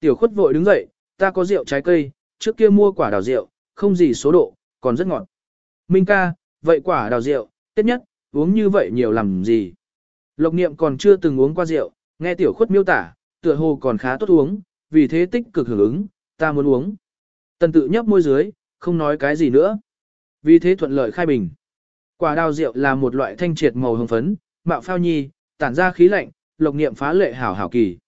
Tiểu khuất vội đứng dậy, ta có rượu trái cây, trước kia mua quả đào rượu, không gì số độ, còn rất ngọt. Minh ca, vậy quả đào rượu, tết nhất, uống như vậy nhiều làm gì? Lộc niệm còn chưa từng uống qua rượu, nghe tiểu khuất miêu tả, tựa hồ còn khá tốt uống, vì thế tích cực hưởng ứng, ta muốn uống. Tần tự nhấp môi dưới, không nói cái gì nữa. Vì thế thuận lợi khai bình. Quả đào rượu là một loại thanh triệt màu hồng phấn, mạo phao nhi, tản ra khí lạnh, lộc niệm phá lệ hảo hảo kỳ.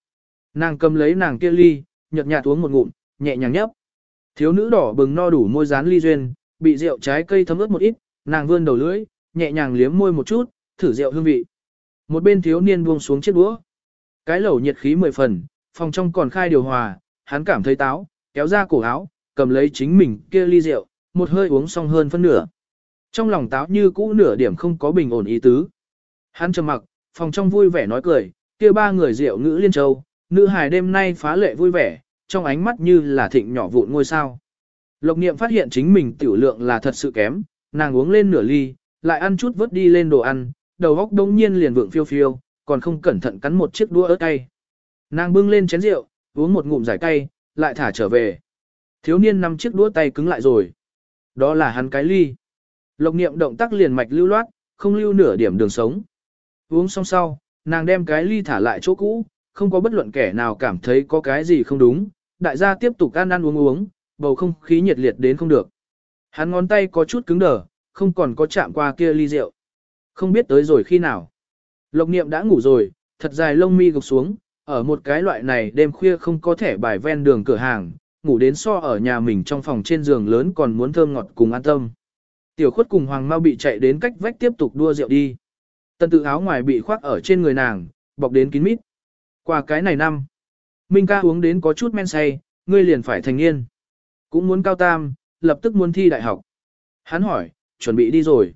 Nàng cầm lấy nàng kia ly, nhợt nhạt uống một ngụm, nhẹ nhàng nhấp. Thiếu nữ đỏ bừng no đủ môi dán ly duyên, bị rượu trái cây thấm ướt một ít, nàng vươn đầu lưỡi, nhẹ nhàng liếm môi một chút, thử rượu hương vị. Một bên thiếu niên buông xuống chiếc đũa. Cái lẩu nhiệt khí mười phần, phòng trong còn khai điều hòa, hắn cảm thấy táo, kéo ra cổ áo, cầm lấy chính mình kia ly rượu, một hơi uống xong hơn phân nửa. Trong lòng táo như cũ nửa điểm không có bình ổn ý tứ. Hắn trầm mặc, phòng trong vui vẻ nói cười, kia ba người rượu ngữ liên châu, nữ hài đêm nay phá lệ vui vẻ, trong ánh mắt như là thịnh nhỏ vụn ngôi sao. Lộc niệm phát hiện chính mình tiểu lượng là thật sự kém, nàng uống lên nửa ly, lại ăn chút vớt đi lên đồ ăn, đầu góc đông nhiên liền vượng phiêu phiêu, còn không cẩn thận cắn một chiếc đũa ớt cay. Nàng bưng lên chén rượu, uống một ngụm giải cay, lại thả trở về. Thiếu niên năm chiếc đũa tay cứng lại rồi. Đó là hắn cái ly. Lộc niệm động tác liền mạch lưu loát, không lưu nửa điểm đường sống. Uống xong sau, nàng đem cái ly thả lại chỗ cũ, không có bất luận kẻ nào cảm thấy có cái gì không đúng. Đại gia tiếp tục ăn ăn uống uống, bầu không khí nhiệt liệt đến không được. Hắn ngón tay có chút cứng đờ, không còn có chạm qua kia ly rượu. Không biết tới rồi khi nào. Lộc niệm đã ngủ rồi, thật dài lông mi gục xuống, ở một cái loại này đêm khuya không có thẻ bài ven đường cửa hàng, ngủ đến so ở nhà mình trong phòng trên giường lớn còn muốn thơm ngọt cùng an tâm. Tiểu khuất cùng Hoàng Mao bị chạy đến cách vách tiếp tục đua rượu đi. Tân tự áo ngoài bị khoác ở trên người nàng, bọc đến kín mít. Qua cái này năm, Minh ca uống đến có chút men say, ngươi liền phải thành niên. Cũng muốn cao tam, lập tức muốn thi đại học. Hắn hỏi, chuẩn bị đi rồi.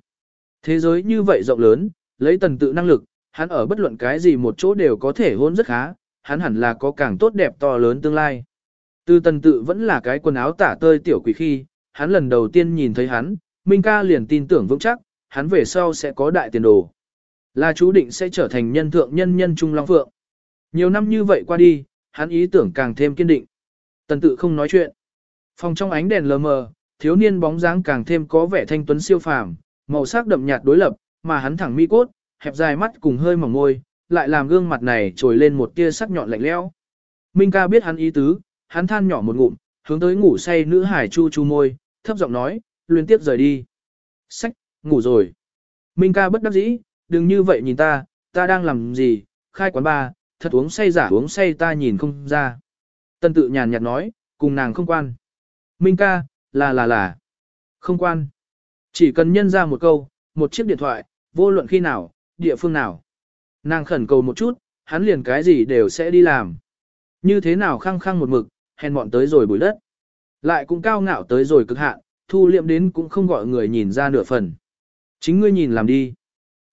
Thế giới như vậy rộng lớn, lấy tần tự năng lực, hắn ở bất luận cái gì một chỗ đều có thể hôn rất khá, hắn hẳn là có càng tốt đẹp to lớn tương lai. Từ tần tự vẫn là cái quần áo tả tơi tiểu quỷ khi, hắn lần đầu tiên nhìn thấy hắn, Minh ca liền tin tưởng vững chắc, hắn về sau sẽ có đại tiền đồ. Là chú định sẽ trở thành nhân thượng nhân nhân trung long phượng. Nhiều năm như vậy qua đi, hắn ý tưởng càng thêm kiên định. Tần tự không nói chuyện. Phòng trong ánh đèn lờ mờ, thiếu niên bóng dáng càng thêm có vẻ thanh tuấn siêu phàm, màu sắc đậm nhạt đối lập, mà hắn thẳng mi cốt, hẹp dài mắt cùng hơi mỏng môi, lại làm gương mặt này trồi lên một tia sắc nhọn lạnh lẽo. Minh ca biết hắn ý tứ, hắn than nhỏ một ngụm, hướng tới ngủ say nữ hải chu chu môi, thấp giọng nói, liên tiếp rời đi. Sách, ngủ rồi. Minh ca bất đắc dĩ, đừng như vậy nhìn ta, ta đang làm gì, khai quán ba, thật uống say giả uống say ta nhìn không ra. Tân tự nhàn nhạt nói, cùng nàng không quan. Minh ca, là là là. Không quan. Chỉ cần nhân ra một câu, một chiếc điện thoại, vô luận khi nào, địa phương nào. Nàng khẩn cầu một chút, hắn liền cái gì đều sẽ đi làm. Như thế nào khăng khăng một mực, hèn mọn tới rồi bùi đất. Lại cũng cao ngạo tới rồi cực hạn, thu liệm đến cũng không gọi người nhìn ra nửa phần. Chính ngươi nhìn làm đi.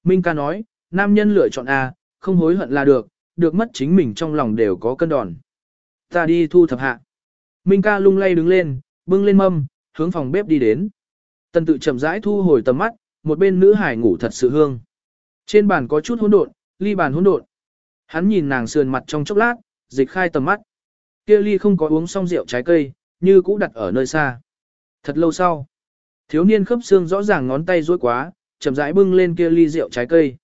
Minh ca nói, nam nhân lựa chọn A, không hối hận là được, được mất chính mình trong lòng đều có cân đòn. Ta đi thu thập hạ. Minh ca lung lay đứng lên, bưng lên mâm, hướng phòng bếp đi đến. Tần tự chậm rãi thu hồi tầm mắt, một bên nữ hải ngủ thật sự hương. Trên bàn có chút hỗn độn, ly bàn hỗn độn. Hắn nhìn nàng sườn mặt trong chốc lát, dịch khai tầm mắt. Kia ly không có uống xong rượu trái cây, như cũ đặt ở nơi xa. Thật lâu sau, thiếu niên khớp xương rõ ràng ngón tay rối quá, chậm rãi bưng lên kia ly rượu trái cây.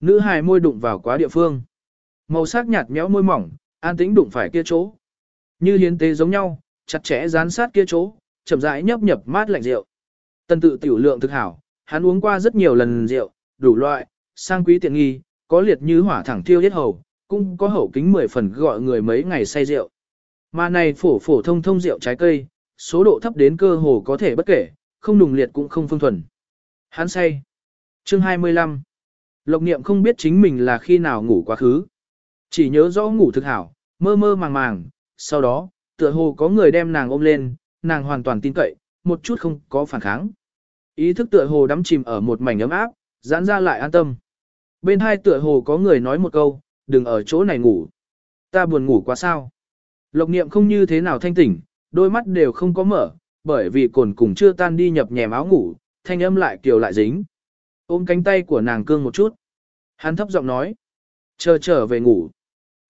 Nữ hài môi đụng vào quá địa phương. Màu sắc nhạt méo môi mỏng, an tĩnh đụng phải kia chỗ. Như hiến tế giống nhau, chặt chẽ dán sát kia chỗ, chậm rãi nhấp nhập mát lạnh rượu. Tân tự tiểu lượng thực hảo, hắn uống qua rất nhiều lần rượu, đủ loại, sang quý tiện nghi, có liệt như hỏa thẳng thiêu hết hầu, cũng có hậu kính 10 phần gọi người mấy ngày say rượu. Mà này phổ phổ thông thông rượu trái cây, số độ thấp đến cơ hồ có thể bất kể, không nùng liệt cũng không phương thuần. Hắn say. Chương 25. Lộc niệm không biết chính mình là khi nào ngủ quá khứ. Chỉ nhớ rõ ngủ thực hảo, mơ mơ màng màng, sau đó, tựa hồ có người đem nàng ôm lên, nàng hoàn toàn tin cậy, một chút không có phản kháng. Ý thức tựa hồ đắm chìm ở một mảnh ấm áp, giãn ra lại an tâm. Bên hai tựa hồ có người nói một câu, đừng ở chỗ này ngủ. Ta buồn ngủ quá sao. Lộc niệm không như thế nào thanh tỉnh, đôi mắt đều không có mở, bởi vì cồn cùng chưa tan đi nhập nhèm áo ngủ, thanh âm lại kiều lại dính. Ôm cánh tay của nàng cương một chút. Hắn thấp giọng nói. Chờ trở về ngủ.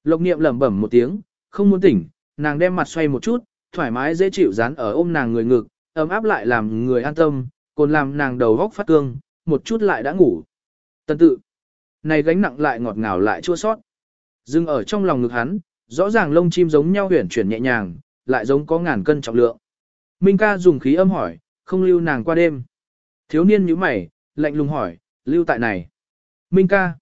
Lộc niệm lẩm bẩm một tiếng, không muốn tỉnh, nàng đem mặt xoay một chút, thoải mái dễ chịu dán ở ôm nàng người ngực, ấm áp lại làm người an tâm, còn làm nàng đầu góc phát cương, một chút lại đã ngủ. Tần tự, này gánh nặng lại ngọt ngào lại chua sót. Dưng ở trong lòng ngực hắn, rõ ràng lông chim giống nhau huyển chuyển nhẹ nhàng, lại giống có ngàn cân trọng lượng. Minh ca dùng khí âm hỏi, không lưu nàng qua đêm. Thiếu niên nhíu mày, lạnh lùng hỏi, lưu tại này. Minh ca.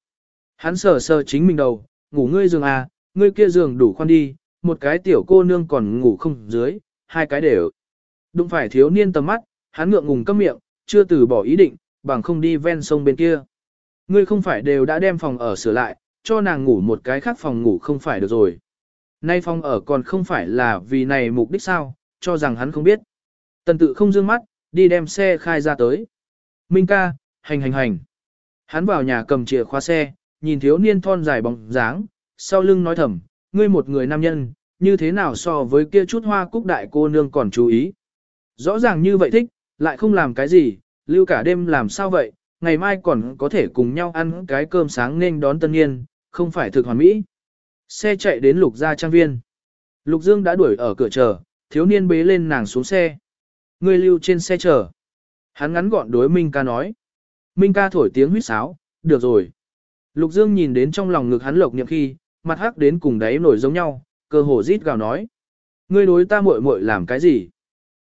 Hắn sờ sờ chính mình đầu, ngủ ngươi giường à, ngươi kia giường đủ khoan đi, một cái tiểu cô nương còn ngủ không dưới, hai cái đều. Đụng phải thiếu niên tầm mắt, hắn ngượng ngùng cấm miệng, chưa từ bỏ ý định, bằng không đi ven sông bên kia. Ngươi không phải đều đã đem phòng ở sửa lại, cho nàng ngủ một cái khác phòng ngủ không phải được rồi. Nay phòng ở còn không phải là vì này mục đích sao, cho rằng hắn không biết. Tần tự không dương mắt, đi đem xe khai ra tới. Minh ca, hành hành hành. Hắn vào nhà cầm chìa khóa xe, nhìn thiếu niên thon dài bóng dáng, sau lưng nói thầm, ngươi một người nam nhân, như thế nào so với kia chút hoa cúc đại cô nương còn chú ý. Rõ ràng như vậy thích, lại không làm cái gì, lưu cả đêm làm sao vậy, ngày mai còn có thể cùng nhau ăn cái cơm sáng nên đón tân niên, không phải thực hoàn mỹ. Xe chạy đến lục gia trang viên. Lục Dương đã đuổi ở cửa chờ, thiếu niên bế lên nàng xuống xe. ngươi lưu trên xe chờ. Hắn ngắn gọn đối Minh ca nói. Minh ca thổi tiếng huýt sáo, được rồi. Lục Dương nhìn đến trong lòng ngực hắn lộc niệm khi, mặt hắc đến cùng đáy nổi giống nhau, cơ hồ rít gào nói. Ngươi đối ta muội muội làm cái gì?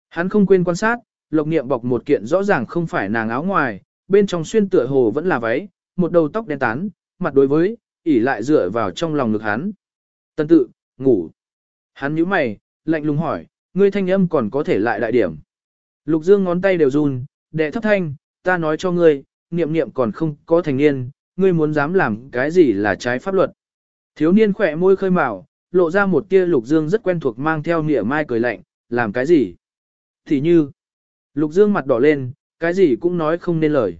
Hắn không quên quan sát, lộc niệm bọc một kiện rõ ràng không phải nàng áo ngoài, bên trong xuyên tựa hồ vẫn là váy, một đầu tóc đen tán, mặt đối với, ỉ lại dựa vào trong lòng ngực hắn. Tân tự, ngủ. Hắn nhíu mày, lạnh lùng hỏi, ngươi thanh âm còn có thể lại đại điểm. Lục Dương ngón tay đều run, đệ thấp thanh, ta nói cho ngươi, niệm niệm còn không có thành niên, ngươi muốn dám làm cái gì là trái pháp luật. Thiếu niên khỏe môi khơi mào, lộ ra một tia Lục Dương rất quen thuộc mang theo nịa mai cười lạnh, làm cái gì? Thì như, Lục Dương mặt đỏ lên, cái gì cũng nói không nên lời.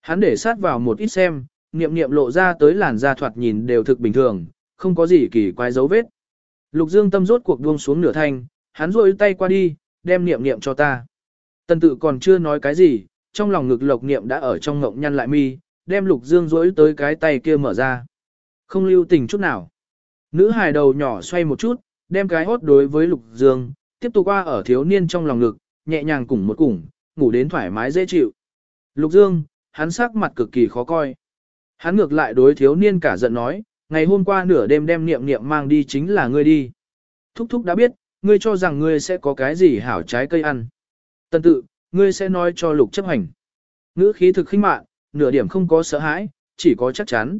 Hắn để sát vào một ít xem, niệm niệm lộ ra tới làn da thoạt nhìn đều thực bình thường, không có gì kỳ quái dấu vết. Lục Dương tâm rốt cuộc buông xuống nửa thanh, hắn rôi tay qua đi, đem niệm niệm cho ta. Tần tự còn chưa nói cái gì, trong lòng ngực lộc niệm đã ở trong ngộng nhăn lại mi, đem lục dương rỗi tới cái tay kia mở ra. Không lưu tình chút nào. Nữ hài đầu nhỏ xoay một chút, đem cái hốt đối với lục dương, tiếp tục qua ở thiếu niên trong lòng ngực, nhẹ nhàng cùng một cùng, ngủ đến thoải mái dễ chịu. Lục dương, hắn sắc mặt cực kỳ khó coi. Hắn ngược lại đối thiếu niên cả giận nói, ngày hôm qua nửa đêm đem niệm niệm mang đi chính là ngươi đi. Thúc thúc đã biết, ngươi cho rằng ngươi sẽ có cái gì hảo trái cây ăn. Tân tự, ngươi sẽ nói cho lục chấp hành. Ngữ khí thực khinh mạn, nửa điểm không có sợ hãi, chỉ có chắc chắn.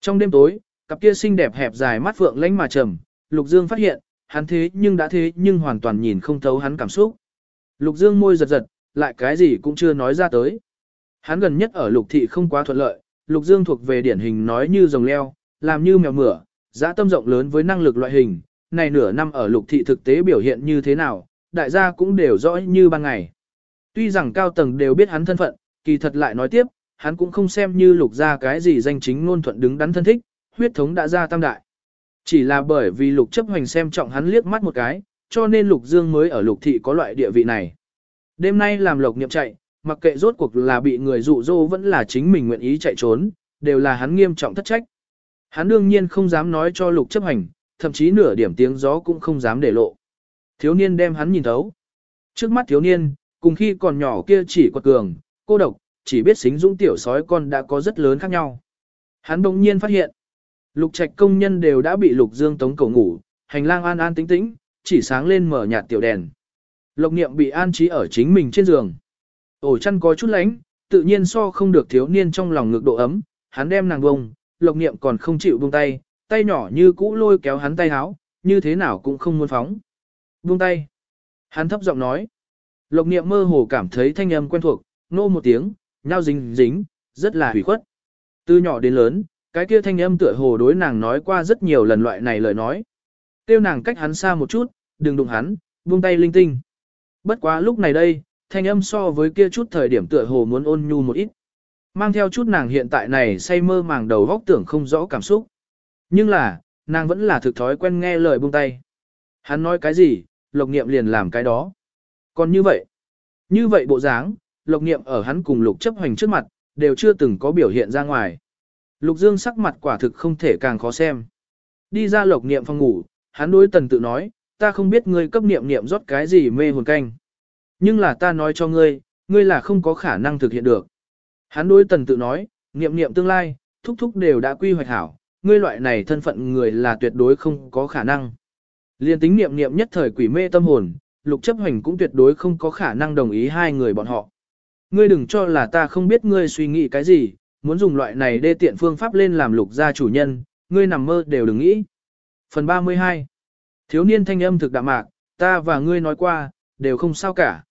Trong đêm tối, cặp kia xinh đẹp hẹp dài mắt phượng lánh mà trầm, Lục Dương phát hiện, hắn thế nhưng đã thế nhưng hoàn toàn nhìn không thấu hắn cảm xúc. Lục Dương môi giật giật, lại cái gì cũng chưa nói ra tới. Hắn gần nhất ở Lục Thị không quá thuận lợi, Lục Dương thuộc về điển hình nói như rồng leo, làm như mèo mửa, dã tâm rộng lớn với năng lực loại hình, này nửa năm ở Lục Thị thực tế biểu hiện như thế nào, đại gia cũng đều rõ như ban ngày. Tuy rằng cao tầng đều biết hắn thân phận, kỳ thật lại nói tiếp, hắn cũng không xem như lục ra cái gì danh chính ngôn thuận đứng đắn thân thích, huyết thống đã ra tam đại. Chỉ là bởi vì lục chấp hoành xem trọng hắn liếc mắt một cái, cho nên lục dương mới ở lục thị có loại địa vị này. Đêm nay làm lộc niệm chạy, mặc kệ rốt cuộc là bị người dụ dỗ vẫn là chính mình nguyện ý chạy trốn, đều là hắn nghiêm trọng thất trách. Hắn đương nhiên không dám nói cho lục chấp hành, thậm chí nửa điểm tiếng gió cũng không dám để lộ. Thiếu niên đem hắn nhìn thấu. Trước mắt thiếu niên, cùng khi còn nhỏ kia chỉ quật cường, cô độc, chỉ biết xính dũng tiểu sói con đã có rất lớn khác nhau. Hắn bỗng nhiên phát hiện, lục trạch công nhân đều đã bị lục dương tống cổ ngủ, hành lang an an tĩnh tĩnh, chỉ sáng lên mở nhạt tiểu đèn. Lộc niệm bị an trí ở chính mình trên giường. Ổ chăn có chút lánh, tự nhiên so không được thiếu niên trong lòng ngược độ ấm, hắn đem nàng bông, lộc niệm còn không chịu buông tay, tay nhỏ như cũ lôi kéo hắn tay háo, như thế nào cũng không muốn phóng. Buông tay. Hắn thấp giọng nói. Lộc niệm mơ hồ cảm thấy thanh âm quen thuộc, nô một tiếng, nhau dính dính, rất là hủy khuất. Từ nhỏ đến lớn, cái kia thanh âm tựa hồ đối nàng nói qua rất nhiều lần loại này lời nói. Tiêu nàng cách hắn xa một chút, đừng đụng hắn, buông tay linh tinh. Bất quá lúc này đây, thanh âm so với kia chút thời điểm tựa hồ muốn ôn nhu một ít. Mang theo chút nàng hiện tại này say mơ màng đầu góc tưởng không rõ cảm xúc. Nhưng là, nàng vẫn là thực thói quen nghe lời buông tay. Hắn nói cái gì, lộc niệm liền làm cái đó. Còn như vậy, như vậy bộ dáng, lộc niệm ở hắn cùng lục chấp hành trước mặt, đều chưa từng có biểu hiện ra ngoài. Lục dương sắc mặt quả thực không thể càng khó xem. Đi ra lộc niệm phòng ngủ, hắn đối tần tự nói, ta không biết ngươi cấp niệm niệm rót cái gì mê hồn canh. Nhưng là ta nói cho ngươi, ngươi là không có khả năng thực hiện được. Hắn đối tần tự nói, niệm niệm tương lai, thúc thúc đều đã quy hoạch hảo, ngươi loại này thân phận người là tuyệt đối không có khả năng. Liên tính niệm niệm nhất thời quỷ mê tâm hồn, lục chấp hành cũng tuyệt đối không có khả năng đồng ý hai người bọn họ. Ngươi đừng cho là ta không biết ngươi suy nghĩ cái gì, muốn dùng loại này đê tiện phương pháp lên làm lục gia chủ nhân, ngươi nằm mơ đều đừng nghĩ. Phần 32 Thiếu niên thanh âm thực đạm mạc, ta và ngươi nói qua, đều không sao cả.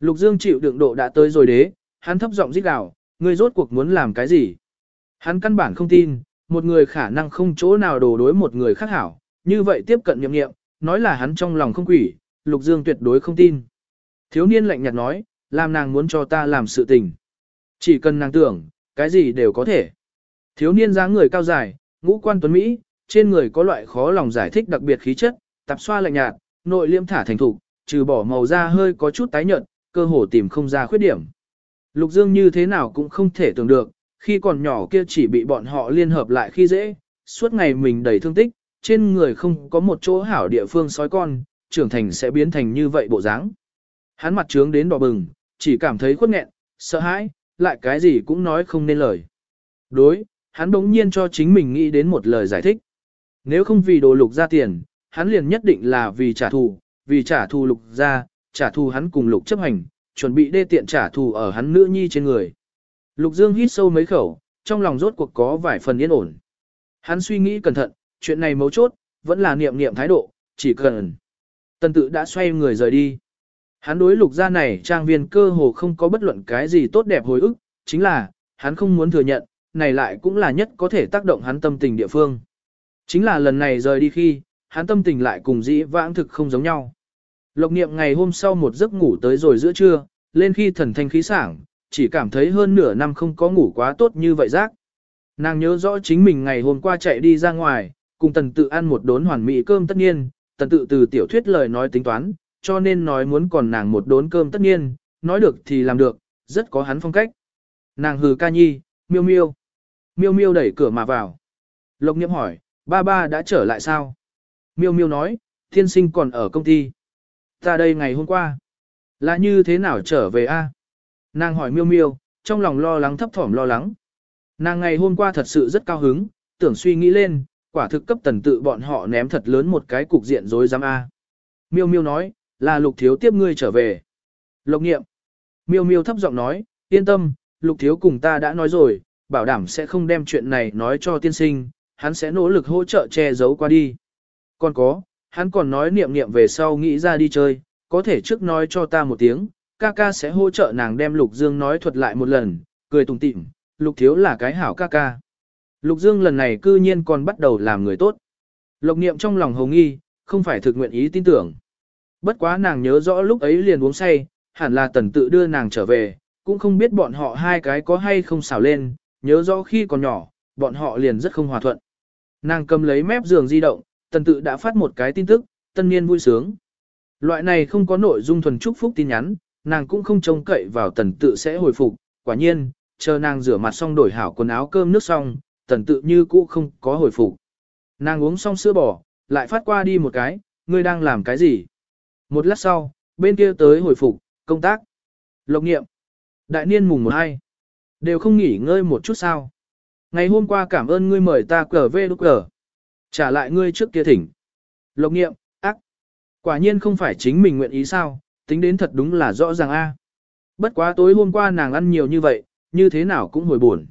Lục Dương chịu đựng độ đã tới rồi đế, hắn thấp giọng rít gào, ngươi rốt cuộc muốn làm cái gì? Hắn căn bản không tin, một người khả năng không chỗ nào đổ đối một người khác hảo, như vậy tiếp cận nhậm nghiệm, nói là hắn trong lòng không quỷ, Lục Dương tuyệt đối không tin. Thiếu niên lạnh nhạt nói, làm nàng muốn cho ta làm sự tình. Chỉ cần nàng tưởng, cái gì đều có thể. Thiếu niên dáng người cao dài, ngũ quan tuấn Mỹ, trên người có loại khó lòng giải thích đặc biệt khí chất, tạp xoa lạnh nhạt, nội liêm thả thành thục, trừ bỏ màu da hơi có chút tái nhợt, cơ hồ tìm không ra khuyết điểm. Lục Dương như thế nào cũng không thể tưởng được, khi còn nhỏ kia chỉ bị bọn họ liên hợp lại khi dễ, suốt ngày mình đầy thương tích, trên người không có một chỗ hảo địa phương sói con, trưởng thành sẽ biến thành như vậy bộ dáng. Hắn mặt trướng đến đỏ bừng, chỉ cảm thấy khuất nghẹn, sợ hãi, lại cái gì cũng nói không nên lời. Đối, hắn đống nhiên cho chính mình nghĩ đến một lời giải thích. Nếu không vì đồ lục ra tiền, hắn liền nhất định là vì trả thù, vì trả thù lục ra, trả thù hắn cùng lục chấp hành, chuẩn bị đê tiện trả thù ở hắn nữ nhi trên người. Lục Dương hít sâu mấy khẩu, trong lòng rốt cuộc có vài phần yên ổn. Hắn suy nghĩ cẩn thận, chuyện này mấu chốt, vẫn là niệm niệm thái độ, chỉ cần. Tần tự đã xoay người rời đi. Hắn đối lục gia này trang viên cơ hồ không có bất luận cái gì tốt đẹp hồi ức, chính là, hắn không muốn thừa nhận, này lại cũng là nhất có thể tác động hắn tâm tình địa phương. Chính là lần này rời đi khi, hắn tâm tình lại cùng dĩ vãng thực không giống nhau. Lộc niệm ngày hôm sau một giấc ngủ tới rồi giữa trưa, lên khi thần thanh khí sảng, chỉ cảm thấy hơn nửa năm không có ngủ quá tốt như vậy giác Nàng nhớ rõ chính mình ngày hôm qua chạy đi ra ngoài, cùng tần tự ăn một đốn hoàn mỹ cơm tất nhiên, tần tự từ tiểu thuyết lời nói tính toán, cho nên nói muốn còn nàng một đốn cơm tất nhiên, nói được thì làm được, rất có hắn phong cách. Nàng hừ ca nhi, miêu miêu. Miêu miêu đẩy cửa mà vào. Lộc niệm hỏi, ba ba đã trở lại sao? Miêu miêu nói, thiên sinh còn ở công ty. Ta đây ngày hôm qua. Là như thế nào trở về a? Nàng hỏi miêu miêu, trong lòng lo lắng thấp thỏm lo lắng. Nàng ngày hôm qua thật sự rất cao hứng, tưởng suy nghĩ lên, quả thực cấp tần tự bọn họ ném thật lớn một cái cục diện rối rắm a. Miêu miêu nói, là lục thiếu tiếp ngươi trở về. Lộc nghiệm. Miêu miêu thấp giọng nói, yên tâm, lục thiếu cùng ta đã nói rồi, bảo đảm sẽ không đem chuyện này nói cho tiên sinh, hắn sẽ nỗ lực hỗ trợ che giấu qua đi. Còn có, hắn còn nói niệm niệm về sau nghĩ ra đi chơi, có thể trước nói cho ta một tiếng, ca ca sẽ hỗ trợ nàng đem Lục Dương nói thuật lại một lần, cười tùng tịm, Lục Thiếu là cái hảo ca ca. Lục Dương lần này cư nhiên còn bắt đầu làm người tốt. Lộc niệm trong lòng hồng nghi, không phải thực nguyện ý tin tưởng. Bất quá nàng nhớ rõ lúc ấy liền uống say, hẳn là tần tự đưa nàng trở về, cũng không biết bọn họ hai cái có hay không xảo lên, nhớ rõ khi còn nhỏ, bọn họ liền rất không hòa thuận. Nàng cầm lấy mép giường di động, tần tự đã phát một cái tin tức, tân niên vui sướng. Loại này không có nội dung thuần chúc phúc tin nhắn, nàng cũng không trông cậy vào tần tự sẽ hồi phục, quả nhiên, chờ nàng rửa mặt xong đổi hảo quần áo cơm nước xong, tần tự như cũ không có hồi phục. Nàng uống xong sữa bò, lại phát qua đi một cái, ngươi đang làm cái gì? Một lát sau, bên kia tới hồi phục, công tác. Lộc nghiệm. Đại niên mùng một hai Đều không nghỉ ngơi một chút sao. Ngày hôm qua cảm ơn ngươi mời ta cờ về lúc cờ. Trả lại ngươi trước kia thỉnh. Lộc nghiệm, ác. Quả nhiên không phải chính mình nguyện ý sao, tính đến thật đúng là rõ ràng a. Bất quá tối hôm qua nàng ăn nhiều như vậy, như thế nào cũng hồi buồn.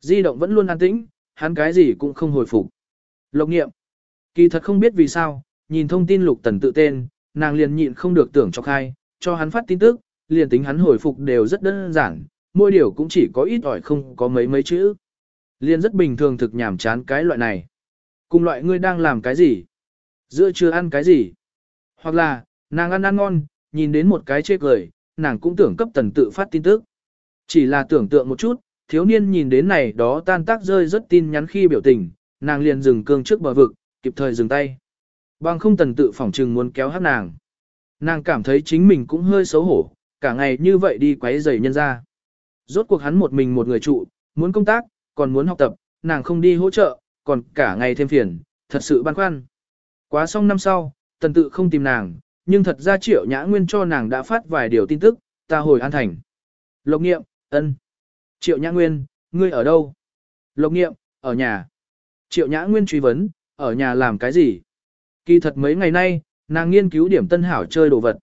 Di động vẫn luôn an tĩnh, hắn cái gì cũng không hồi phục. Lộc nghiệm. Kỳ thật không biết vì sao, nhìn thông tin lục tần tự tên, nàng liền nhịn không được tưởng cho khai, cho hắn phát tin tức, liền tính hắn hồi phục đều rất đơn giản, mỗi điều cũng chỉ có ít ỏi không có mấy mấy chữ. Liền rất bình thường thực nhảm chán cái loại này. Cùng loại ngươi đang làm cái gì? Giữa chưa ăn cái gì? Hoặc là, nàng ăn ăn ngon, nhìn đến một cái chê cười, nàng cũng tưởng cấp tần tự phát tin tức. Chỉ là tưởng tượng một chút, thiếu niên nhìn đến này đó tan tác rơi rất tin nhắn khi biểu tình, nàng liền dừng cương trước bờ vực, kịp thời dừng tay. Bằng không tần tự phỏng trừng muốn kéo hát nàng. Nàng cảm thấy chính mình cũng hơi xấu hổ, cả ngày như vậy đi quấy rầy nhân ra. Rốt cuộc hắn một mình một người trụ, muốn công tác, còn muốn học tập, nàng không đi hỗ trợ, còn cả ngày thêm phiền, thật sự băn khoăn. Quá xong năm sau, tần tự không tìm nàng, nhưng thật ra triệu nhã nguyên cho nàng đã phát vài điều tin tức, ta hồi an thành. Lộc nghiệm, ân. Triệu nhã nguyên, ngươi ở đâu? Lộc nghiệm, ở nhà. Triệu nhã nguyên truy vấn, ở nhà làm cái gì? Kỳ thật mấy ngày nay, nàng nghiên cứu điểm tân hảo chơi đồ vật.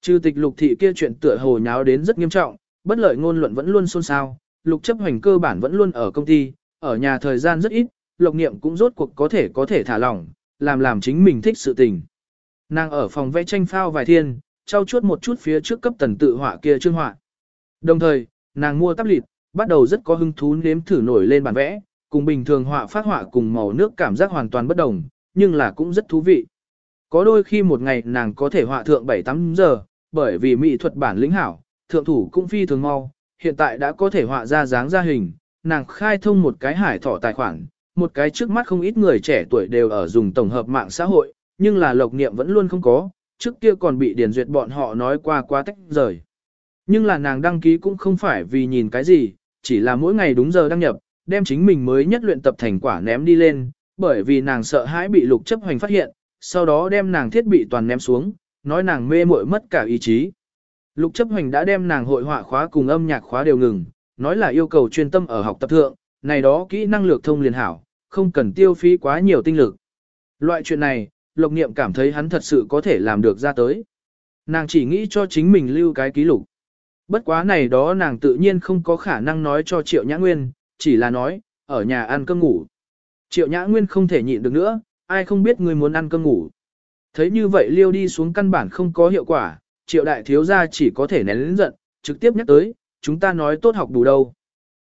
Trừ tịch lục thị kia chuyện tựa hồ nháo đến rất nghiêm trọng, bất lợi ngôn luận vẫn luôn xôn xao, lục chấp hành cơ bản vẫn luôn ở công ty, ở nhà thời gian rất ít, lộc niệm cũng rốt cuộc có thể có thể thả lỏng, làm làm chính mình thích sự tình. Nàng ở phòng vẽ tranh phao vài thiên, trao chuốt một chút phía trước cấp tần tự họa kia chương họa. Đồng thời, nàng mua tắp lịt, bắt đầu rất có hứng thú nếm thử nổi lên bản vẽ, cùng bình thường họa phát họa cùng màu nước cảm giác hoàn toàn bất đồng, nhưng là cũng rất thú vị. Có đôi khi một ngày nàng có thể họa thượng 7-8 giờ, bởi vì mỹ thuật bản lĩnh hảo, thượng thủ cũng phi thường mau, hiện tại đã có thể họa ra dáng ra hình, nàng khai thông một cái hải thỏ tài khoản, một cái trước mắt không ít người trẻ tuổi đều ở dùng tổng hợp mạng xã hội, nhưng là lộc niệm vẫn luôn không có, trước kia còn bị điền duyệt bọn họ nói qua quá tách rời. Nhưng là nàng đăng ký cũng không phải vì nhìn cái gì, chỉ là mỗi ngày đúng giờ đăng nhập, đem chính mình mới nhất luyện tập thành quả ném đi lên, bởi vì nàng sợ hãi bị lục chấp hoành phát hiện, sau đó đem nàng thiết bị toàn ném xuống, nói nàng mê muội mất cả ý chí. Lục chấp hoành đã đem nàng hội họa khóa cùng âm nhạc khóa đều ngừng, nói là yêu cầu chuyên tâm ở học tập thượng, này đó kỹ năng lược thông liền hảo, không cần tiêu phí quá nhiều tinh lực. Loại chuyện này, Lộc Niệm cảm thấy hắn thật sự có thể làm được ra tới. Nàng chỉ nghĩ cho chính mình lưu cái ký lục. Bất quá này đó nàng tự nhiên không có khả năng nói cho Triệu Nhã Nguyên, chỉ là nói, ở nhà ăn cơm ngủ. Triệu Nhã Nguyên không thể nhịn được nữa, ai không biết người muốn ăn cơm ngủ. Thấy như vậy liêu đi xuống căn bản không có hiệu quả, Triệu Đại Thiếu Gia chỉ có thể nén lĩnh giận, trực tiếp nhắc tới, chúng ta nói tốt học đủ đâu.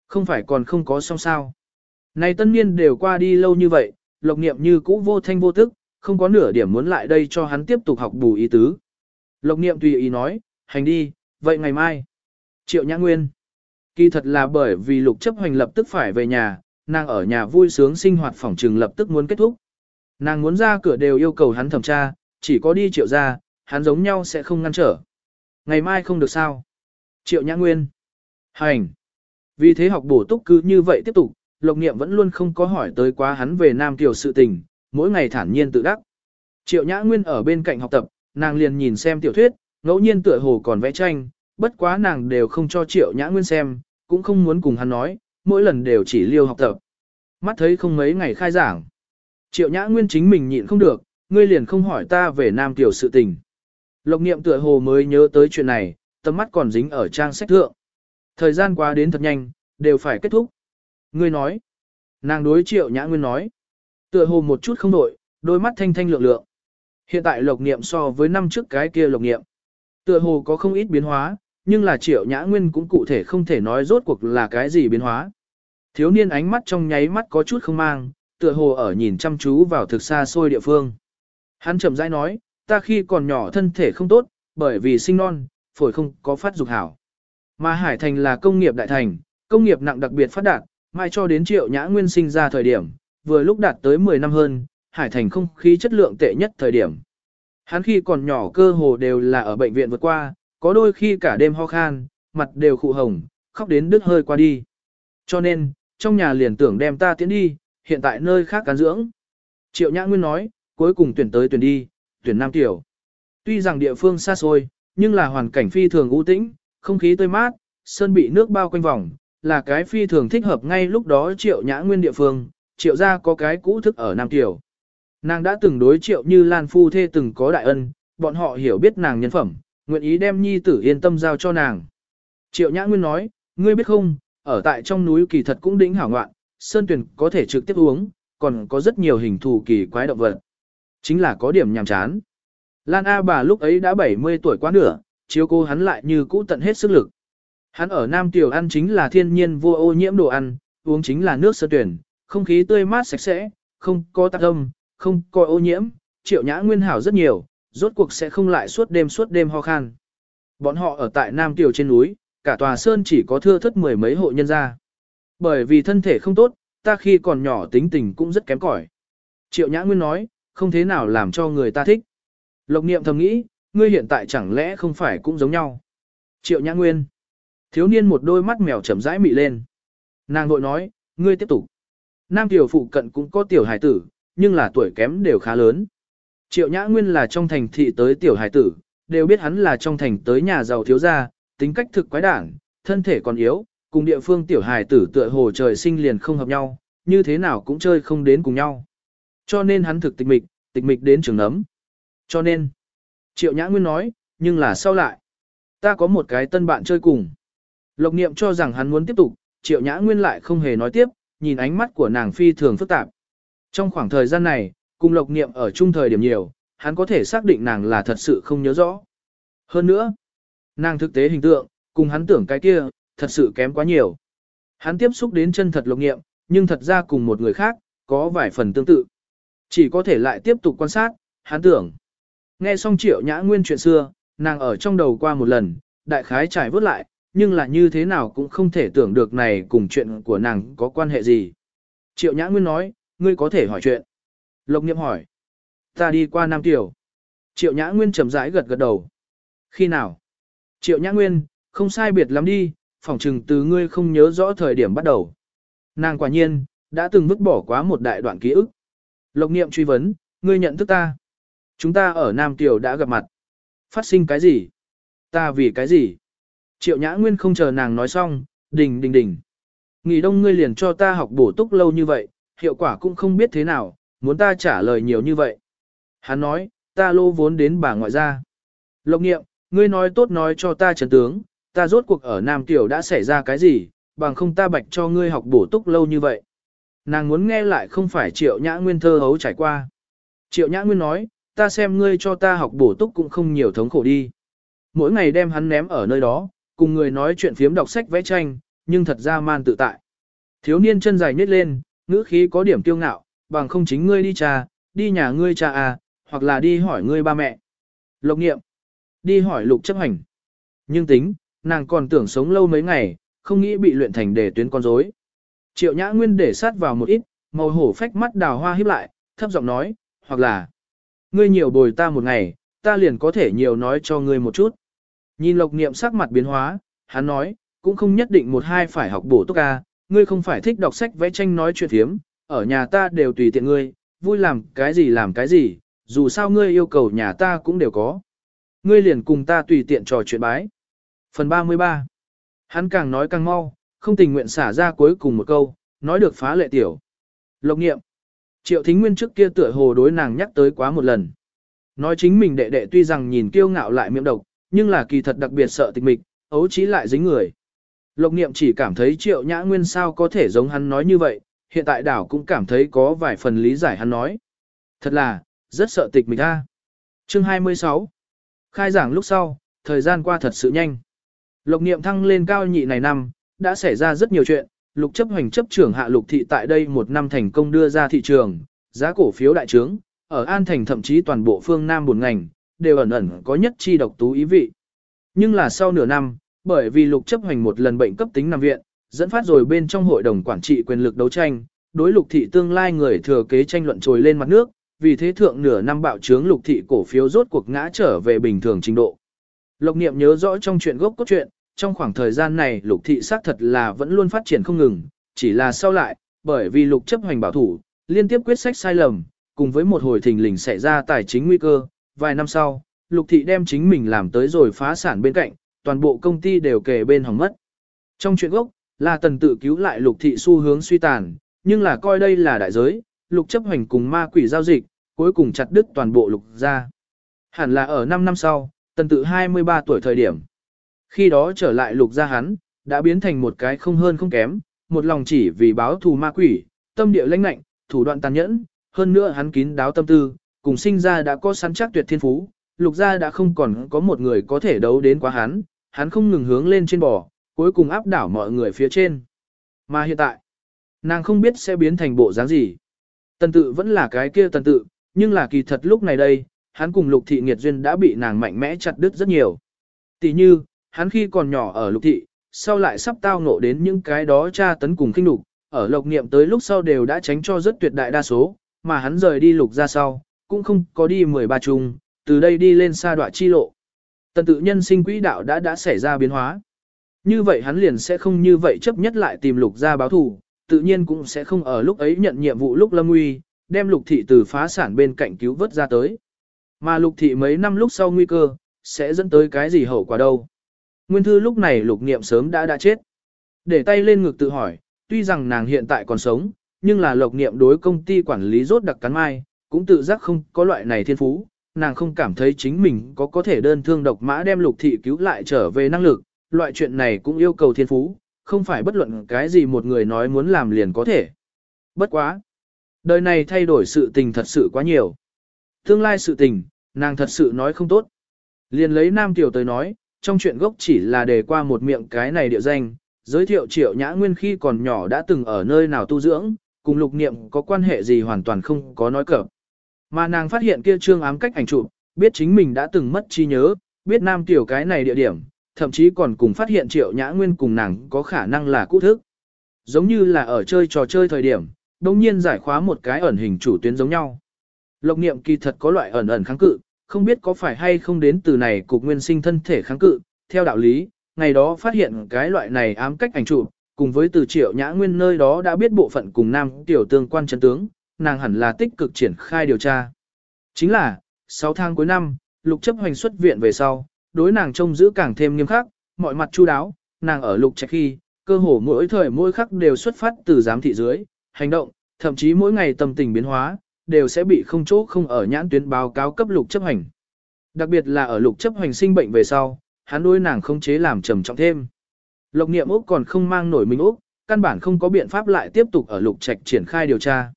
Không phải còn không có xong sao. Này tân niên đều qua đi lâu như vậy, lộc niệm như cũ vô thanh vô tức, không có nửa điểm muốn lại đây cho hắn tiếp tục học bù ý tứ. Lộc niệm tùy ý nói, hành đi, vậy ngày mai. Triệu Nhã Nguyên. Kỳ thật là bởi vì lục chấp hoành lập tức phải về nhà, nàng ở nhà vui sướng sinh hoạt phòng trừng lập tức muốn kết thúc. Nàng muốn ra cửa đều yêu cầu hắn thẩm tra, chỉ có đi triệu ra, hắn giống nhau sẽ không ngăn trở. Ngày mai không được sao. Triệu Nhã Nguyên. Hành. Vì thế học bổ túc cứ như vậy tiếp tục, Lộc Niệm vẫn luôn không có hỏi tới quá hắn về Nam Kiều sự tình, mỗi ngày thản nhiên tự đắc. Triệu Nhã Nguyên ở bên cạnh học tập, nàng liền nhìn xem tiểu thuyết, ngẫu nhiên tựa hồ còn vẽ tranh, bất quá nàng đều không cho Triệu Nhã Nguyên xem, cũng không muốn cùng hắn nói, mỗi lần đều chỉ liêu học tập. Mắt thấy không mấy ngày khai giảng. Triệu Nhã Nguyên chính mình nhịn không được, ngươi liền không hỏi ta về Nam tiểu sự tình. Lộc Niệm tựa hồ mới nhớ tới chuyện này, tầm mắt còn dính ở trang sách thượng. Thời gian qua đến thật nhanh, đều phải kết thúc. Ngươi nói. Nàng đối triệu nhã nguyên nói. Tựa hồ một chút không đổi, đôi mắt thanh thanh lượng lượng. Hiện tại lộc niệm so với năm trước cái kia lộc niệm. Tựa hồ có không ít biến hóa, nhưng là triệu nhã nguyên cũng cụ thể không thể nói rốt cuộc là cái gì biến hóa. Thiếu niên ánh mắt trong nháy mắt có chút không mang, tựa hồ ở nhìn chăm chú vào thực xa xôi địa phương. Hắn chậm rãi nói, ta khi còn nhỏ thân thể không tốt, bởi vì sinh non, phổi không có phát dục hảo. Mà Hải Thành là công nghiệp đại thành, công nghiệp nặng đặc biệt phát đạt, mai cho đến triệu nhã nguyên sinh ra thời điểm, vừa lúc đạt tới 10 năm hơn, Hải Thành không khí chất lượng tệ nhất thời điểm. Hắn khi còn nhỏ cơ hồ đều là ở bệnh viện vượt qua, có đôi khi cả đêm ho khan, mặt đều khụ hồng, khóc đến đứt hơi qua đi. Cho nên, trong nhà liền tưởng đem ta tiến đi, hiện tại nơi khác cán dưỡng. Triệu Nhã Nguyên nói, cuối cùng tuyển tới tuyển đi, tuyển Nam Tiểu. Tuy rằng địa phương xa xôi, nhưng là hoàn cảnh phi thường ưu tĩnh, không khí tươi mát, sơn bị nước bao quanh vòng, là cái phi thường thích hợp ngay lúc đó triệu nhã nguyên địa phương, triệu gia có cái cũ thức ở Nam Tiểu. Nàng đã từng đối triệu như Lan Phu Thê từng có đại ân, bọn họ hiểu biết nàng nhân phẩm, nguyện ý đem nhi tử yên tâm giao cho nàng. Triệu nhã nguyên nói, ngươi biết không, ở tại trong núi kỳ thật cũng đỉnh hảo ngoạn, sơn tuyển có thể trực tiếp uống, còn có rất nhiều hình thù kỳ quái động vật. Chính là có điểm nhàm chán. Lan A bà lúc ấy đã 70 tuổi quá nửa, chiếu cô hắn lại như cũ tận hết sức lực. Hắn ở Nam Tiểu ăn chính là thiên nhiên vô ô nhiễm đồ ăn, uống chính là nước sơ tuyển, không khí tươi mát sạch sẽ, không có tạp âm, không có ô nhiễm, triệu nhã nguyên hảo rất nhiều, rốt cuộc sẽ không lại suốt đêm suốt đêm ho khan. Bọn họ ở tại Nam Tiểu trên núi, cả tòa sơn chỉ có thưa thất mười mấy hộ nhân gia. Bởi vì thân thể không tốt, ta khi còn nhỏ tính tình cũng rất kém cỏi. Triệu Nhã Nguyên nói, không thế nào làm cho người ta thích. Lộc niệm thầm nghĩ, ngươi hiện tại chẳng lẽ không phải cũng giống nhau. Triệu Nhã Nguyên. Thiếu niên một đôi mắt mèo chậm rãi mị lên. Nàng vội nói, ngươi tiếp tục. Nam tiểu phụ cận cũng có tiểu hải tử, nhưng là tuổi kém đều khá lớn. Triệu Nhã Nguyên là trong thành thị tới tiểu hải tử, đều biết hắn là trong thành tới nhà giàu thiếu gia, tính cách thực quái đản, thân thể còn yếu, cùng địa phương tiểu hải tử tựa hồ trời sinh liền không hợp nhau, như thế nào cũng chơi không đến cùng nhau. Cho nên hắn thực tịch mịch, tịch mịch đến trường nấm. Cho nên, Triệu Nhã Nguyên nói, nhưng là sau lại, ta có một cái tân bạn chơi cùng. Lộc niệm cho rằng hắn muốn tiếp tục, Triệu Nhã Nguyên lại không hề nói tiếp, nhìn ánh mắt của nàng phi thường phức tạp. Trong khoảng thời gian này, cùng Lộc niệm ở chung thời điểm nhiều, hắn có thể xác định nàng là thật sự không nhớ rõ. Hơn nữa, nàng thực tế hình tượng, cùng hắn tưởng cái kia, thật sự kém quá nhiều. Hắn tiếp xúc đến chân thật Lộc niệm, nhưng thật ra cùng một người khác, có vài phần tương tự. Chỉ có thể lại tiếp tục quan sát, hắn tưởng. Nghe xong triệu nhã nguyên chuyện xưa, nàng ở trong đầu qua một lần, đại khái trải vớt lại, nhưng là như thế nào cũng không thể tưởng được này cùng chuyện của nàng có quan hệ gì. Triệu nhã nguyên nói, ngươi có thể hỏi chuyện. Lộc niệm hỏi. Ta đi qua Nam Tiểu. Triệu nhã nguyên chậm rãi gật gật đầu. Khi nào? Triệu nhã nguyên, không sai biệt lắm đi, phỏng chừng từ ngươi không nhớ rõ thời điểm bắt đầu. Nàng quả nhiên, đã từng vứt bỏ quá một đại đoạn ký ức. Lộc niệm truy vấn, ngươi nhận thức ta. Chúng ta ở Nam Tiểu đã gặp mặt. Phát sinh cái gì? Ta vì cái gì? Triệu Nhã Nguyên không chờ nàng nói xong, đình đình đình. Nghỉ đông ngươi liền cho ta học bổ túc lâu như vậy, hiệu quả cũng không biết thế nào, muốn ta trả lời nhiều như vậy. Hắn nói, ta lô vốn đến bà ngoại gia. Lộc nghiệm, ngươi nói tốt nói cho ta trấn tướng, ta rốt cuộc ở Nam Tiểu đã xảy ra cái gì, bằng không ta bạch cho ngươi học bổ túc lâu như vậy. Nàng muốn nghe lại không phải triệu nhã nguyên thơ hấu trải qua. Triệu nhã nguyên nói, ta xem ngươi cho ta học bổ túc cũng không nhiều thống khổ đi. Mỗi ngày đem hắn ném ở nơi đó, cùng người nói chuyện phiếm đọc sách vẽ tranh, nhưng thật ra man tự tại. Thiếu niên chân dài nhét lên, ngữ khí có điểm kiêu ngạo, bằng không chính ngươi đi cha, đi nhà ngươi cha à, hoặc là đi hỏi ngươi ba mẹ. Lộc nghiệm, đi hỏi lục chấp hành. Nhưng tính, nàng còn tưởng sống lâu mấy ngày, không nghĩ bị luyện thành để tuyến con rối. Triệu Nhã Nguyên để sát vào một ít, màu hổ phách mắt đào hoa híp lại, thấp giọng nói, hoặc là, ngươi nhiều bồi ta một ngày, ta liền có thể nhiều nói cho ngươi một chút. Nhìn lộc niệm sắc mặt biến hóa, hắn nói, cũng không nhất định một hai phải học bổ túc ca, ngươi không phải thích đọc sách vẽ tranh nói chuyện thiếm, ở nhà ta đều tùy tiện ngươi, vui làm cái gì làm cái gì, dù sao ngươi yêu cầu nhà ta cũng đều có. Ngươi liền cùng ta tùy tiện trò chuyện bái. Phần 33 Hắn càng nói càng mau, không tình nguyện xả ra cuối cùng một câu, nói được phá lệ tiểu. Lộc nghiệm. Triệu Thính Nguyên trước kia tựa hồ đối nàng nhắc tới quá một lần. Nói chính mình đệ đệ tuy rằng nhìn kiêu ngạo lại miệng độc, nhưng là kỳ thật đặc biệt sợ tịch mịch, ấu trí lại dính người. Lộc niệm chỉ cảm thấy triệu nhã nguyên sao có thể giống hắn nói như vậy, hiện tại đảo cũng cảm thấy có vài phần lý giải hắn nói. Thật là, rất sợ tịch mịch ta Chương 26 Khai giảng lúc sau, thời gian qua thật sự nhanh. Lộc niệm thăng lên cao nhị này năm, đã xảy ra rất nhiều chuyện, lục chấp hành chấp trưởng hạ lục thị tại đây một năm thành công đưa ra thị trường, giá cổ phiếu đại trướng, ở An Thành thậm chí toàn bộ phương Nam buồn ngành, đều ẩn ẩn có nhất chi độc tú ý vị. Nhưng là sau nửa năm, bởi vì lục chấp hành một lần bệnh cấp tính nằm viện, dẫn phát rồi bên trong hội đồng quản trị quyền lực đấu tranh, đối lục thị tương lai người thừa kế tranh luận trồi lên mặt nước, vì thế thượng nửa năm bạo trướng lục thị cổ phiếu rốt cuộc ngã trở về bình thường trình độ. Lộc niệm nhớ rõ trong chuyện gốc cốt truyện, trong khoảng thời gian này lục thị xác thật là vẫn luôn phát triển không ngừng, chỉ là sau lại, bởi vì lục chấp hành bảo thủ, liên tiếp quyết sách sai lầm, cùng với một hồi thình lình xảy ra tài chính nguy cơ, vài năm sau, lục thị đem chính mình làm tới rồi phá sản bên cạnh, toàn bộ công ty đều kề bên hỏng mất. Trong chuyện gốc, là tần tự cứu lại lục thị xu hướng suy tàn, nhưng là coi đây là đại giới, lục chấp hành cùng ma quỷ giao dịch, cuối cùng chặt đứt toàn bộ lục ra. Hẳn là ở 5 năm sau, tần tự 23 tuổi thời điểm. Khi đó trở lại lục gia hắn, đã biến thành một cái không hơn không kém, một lòng chỉ vì báo thù ma quỷ, tâm địa lãnh lạnh, thủ đoạn tàn nhẫn, hơn nữa hắn kín đáo tâm tư, cùng sinh ra đã có sẵn chắc tuyệt thiên phú, lục gia đã không còn có một người có thể đấu đến quá hắn, hắn không ngừng hướng lên trên bò, cuối cùng áp đảo mọi người phía trên. Mà hiện tại, nàng không biết sẽ biến thành bộ dáng gì. Tần tự vẫn là cái kia tần tự, nhưng là kỳ thật lúc này đây, hắn cùng lục thị nghiệt duyên đã bị nàng mạnh mẽ chặt đứt rất nhiều. Tỷ như, hắn khi còn nhỏ ở lục thị, sau lại sắp tao ngộ đến những cái đó tra tấn cùng kinh lục, ở lộc niệm tới lúc sau đều đã tránh cho rất tuyệt đại đa số, mà hắn rời đi lục ra sau, cũng không có đi 13 chung, từ đây đi lên xa đoạn chi lộ. Tần tự nhân sinh quỹ đạo đã đã xảy ra biến hóa. Như vậy hắn liền sẽ không như vậy chấp nhất lại tìm lục ra báo thù, tự nhiên cũng sẽ không ở lúc ấy nhận nhiệm vụ lúc lâm nguy, đem lục thị từ phá sản bên cạnh cứu vớt ra tới. Mà lục thị mấy năm lúc sau nguy cơ, sẽ dẫn tới cái gì hậu quả đâu. Nguyên thư lúc này lục niệm sớm đã đã chết. Để tay lên ngực tự hỏi, tuy rằng nàng hiện tại còn sống, nhưng là lộc niệm đối công ty quản lý rốt đặc cắn mai, cũng tự giác không có loại này thiên phú, nàng không cảm thấy chính mình có có thể đơn thương độc mã đem lục thị cứu lại trở về năng lực, loại chuyện này cũng yêu cầu thiên phú, không phải bất luận cái gì một người nói muốn làm liền có thể. Bất quá. Đời này thay đổi sự tình thật sự quá nhiều. Tương lai sự tình, nàng thật sự nói không tốt. Liền lấy Nam Tiểu tới nói, trong chuyện gốc chỉ là đề qua một miệng cái này địa danh, giới thiệu triệu nhã nguyên khi còn nhỏ đã từng ở nơi nào tu dưỡng, cùng lục niệm có quan hệ gì hoàn toàn không có nói cập. Mà nàng phát hiện kia trương ám cách ảnh chụp, biết chính mình đã từng mất trí nhớ, biết Nam Tiểu cái này địa điểm, thậm chí còn cùng phát hiện triệu nhã nguyên cùng nàng có khả năng là cũ thức. Giống như là ở chơi trò chơi thời điểm, đồng nhiên giải khóa một cái ẩn hình chủ tuyến giống nhau. Lộc niệm kỳ thật có loại ẩn ẩn kháng cự, không biết có phải hay không đến từ này cục nguyên sinh thân thể kháng cự, theo đạo lý, ngày đó phát hiện cái loại này ám cách ảnh chụp, cùng với từ triệu nhã nguyên nơi đó đã biết bộ phận cùng nam tiểu tương quan chân tướng, nàng hẳn là tích cực triển khai điều tra. Chính là, 6 tháng cuối năm, lục chấp hoành xuất viện về sau, đối nàng trông giữ càng thêm nghiêm khắc, mọi mặt chu đáo, nàng ở lục trạch khi, cơ hồ mỗi thời mỗi khắc đều xuất phát từ giám thị dưới, hành động, thậm chí mỗi ngày tâm tình biến hóa, đều sẽ bị không chỗ không ở nhãn tuyến báo cáo cấp lục chấp hành. Đặc biệt là ở lục chấp hành sinh bệnh về sau, hắn đối nàng không chế làm trầm trọng thêm. Lộc niệm Úc còn không mang nổi mình Úc, căn bản không có biện pháp lại tiếp tục ở lục trạch triển khai điều tra.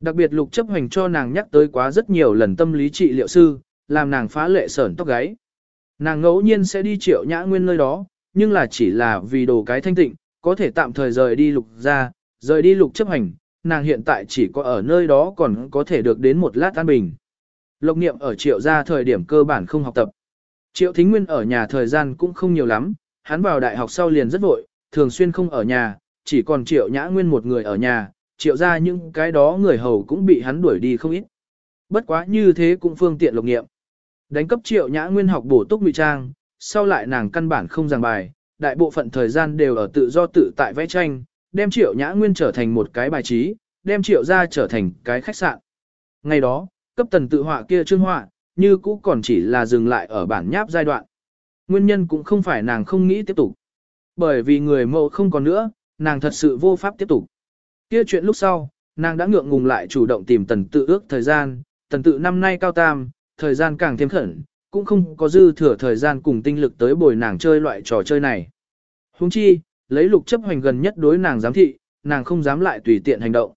Đặc biệt lục chấp hành cho nàng nhắc tới quá rất nhiều lần tâm lý trị liệu sư, làm nàng phá lệ sởn tóc gáy. Nàng ngẫu nhiên sẽ đi triệu nhã nguyên nơi đó, nhưng là chỉ là vì đồ cái thanh tịnh, có thể tạm thời rời đi lục ra, rời đi lục chấp hành, nàng hiện tại chỉ có ở nơi đó còn có thể được đến một lát an bình. Lộc niệm ở triệu gia thời điểm cơ bản không học tập. Triệu thính nguyên ở nhà thời gian cũng không nhiều lắm, hắn vào đại học sau liền rất vội, thường xuyên không ở nhà, chỉ còn triệu nhã nguyên một người ở nhà, triệu gia những cái đó người hầu cũng bị hắn đuổi đi không ít. Bất quá như thế cũng phương tiện lộc niệm. Đánh cấp triệu nhã nguyên học bổ túc ngụy trang, sau lại nàng căn bản không giảng bài, đại bộ phận thời gian đều ở tự do tự tại vẽ tranh, đem triệu nhã nguyên trở thành một cái bài trí, đem triệu ra trở thành cái khách sạn. Ngày đó, cấp tần tự họa kia trương họa, như cũ còn chỉ là dừng lại ở bản nháp giai đoạn. Nguyên nhân cũng không phải nàng không nghĩ tiếp tục. Bởi vì người mẫu không còn nữa, nàng thật sự vô pháp tiếp tục. Kia chuyện lúc sau, nàng đã ngượng ngùng lại chủ động tìm tần tự ước thời gian, tần tự năm nay cao tam, thời gian càng thêm khẩn, cũng không có dư thừa thời gian cùng tinh lực tới bồi nàng chơi loại trò chơi này. Huống chi, lấy lục chấp hành gần nhất đối nàng giám thị, nàng không dám lại tùy tiện hành động.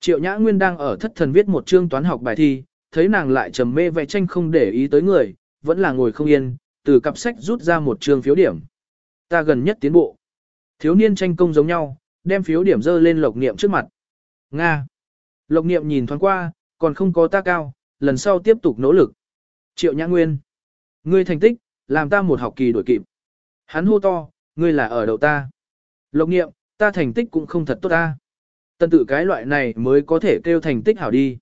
Triệu Nhã Nguyên đang ở thất thần viết một chương toán học bài thi, thấy nàng lại trầm mê vẽ tranh không để ý tới người, vẫn là ngồi không yên, từ cặp sách rút ra một chương phiếu điểm. Ta gần nhất tiến bộ. Thiếu niên tranh công giống nhau, đem phiếu điểm dơ lên lộc niệm trước mặt. Nga. Lộc niệm nhìn thoáng qua, còn không có ta cao, lần sau tiếp tục nỗ lực. Triệu Nhã Nguyên. Ngươi thành tích, làm ta một học kỳ đổi kịp. Hắn hô to, ngươi là ở đầu ta. Lộc nghiệm, ta thành tích cũng không thật tốt ta. Tân tự cái loại này mới có thể kêu thành tích hảo đi.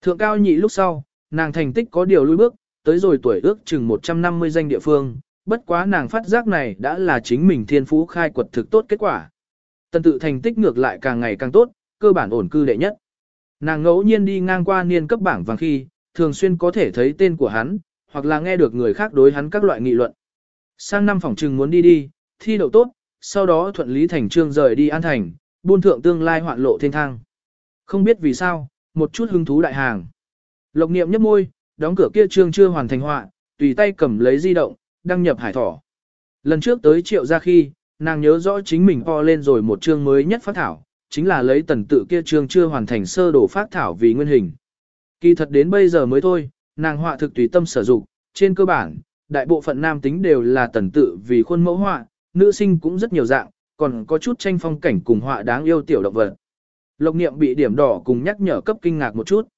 Thượng cao nhị lúc sau, nàng thành tích có điều lui bước, tới rồi tuổi ước chừng 150 danh địa phương, bất quá nàng phát giác này đã là chính mình thiên phú khai quật thực tốt kết quả. Tân tự thành tích ngược lại càng ngày càng tốt, cơ bản ổn cư đệ nhất. Nàng ngẫu nhiên đi ngang qua niên cấp bảng vàng khi, thường xuyên có thể thấy tên của hắn, hoặc là nghe được người khác đối hắn các loại nghị luận. Sang năm phòng trừng muốn đi đi, thi đậu tốt, sau đó thuận lý thành trương rời đi an thành, buôn thượng tương lai hoạn lộ thiên thang. Không biết vì sao, một chút hứng thú đại hàng. Lộc niệm nhấp môi, đóng cửa kia trương chưa hoàn thành họa, tùy tay cầm lấy di động, đăng nhập hải thỏ. Lần trước tới triệu ra khi, nàng nhớ rõ chính mình po lên rồi một chương mới nhất phát thảo, chính là lấy tần tự kia trương chưa hoàn thành sơ đồ phát thảo vì nguyên hình. Kỳ thật đến bây giờ mới thôi, nàng họa thực tùy tâm sử dụng, trên cơ bản, đại bộ phận nam tính đều là tần tự vì khuôn mẫu họa, nữ sinh cũng rất nhiều dạng, còn có chút tranh phong cảnh cùng họa đáng yêu tiểu động vật. Lộc niệm bị điểm đỏ cùng nhắc nhở cấp kinh ngạc một chút.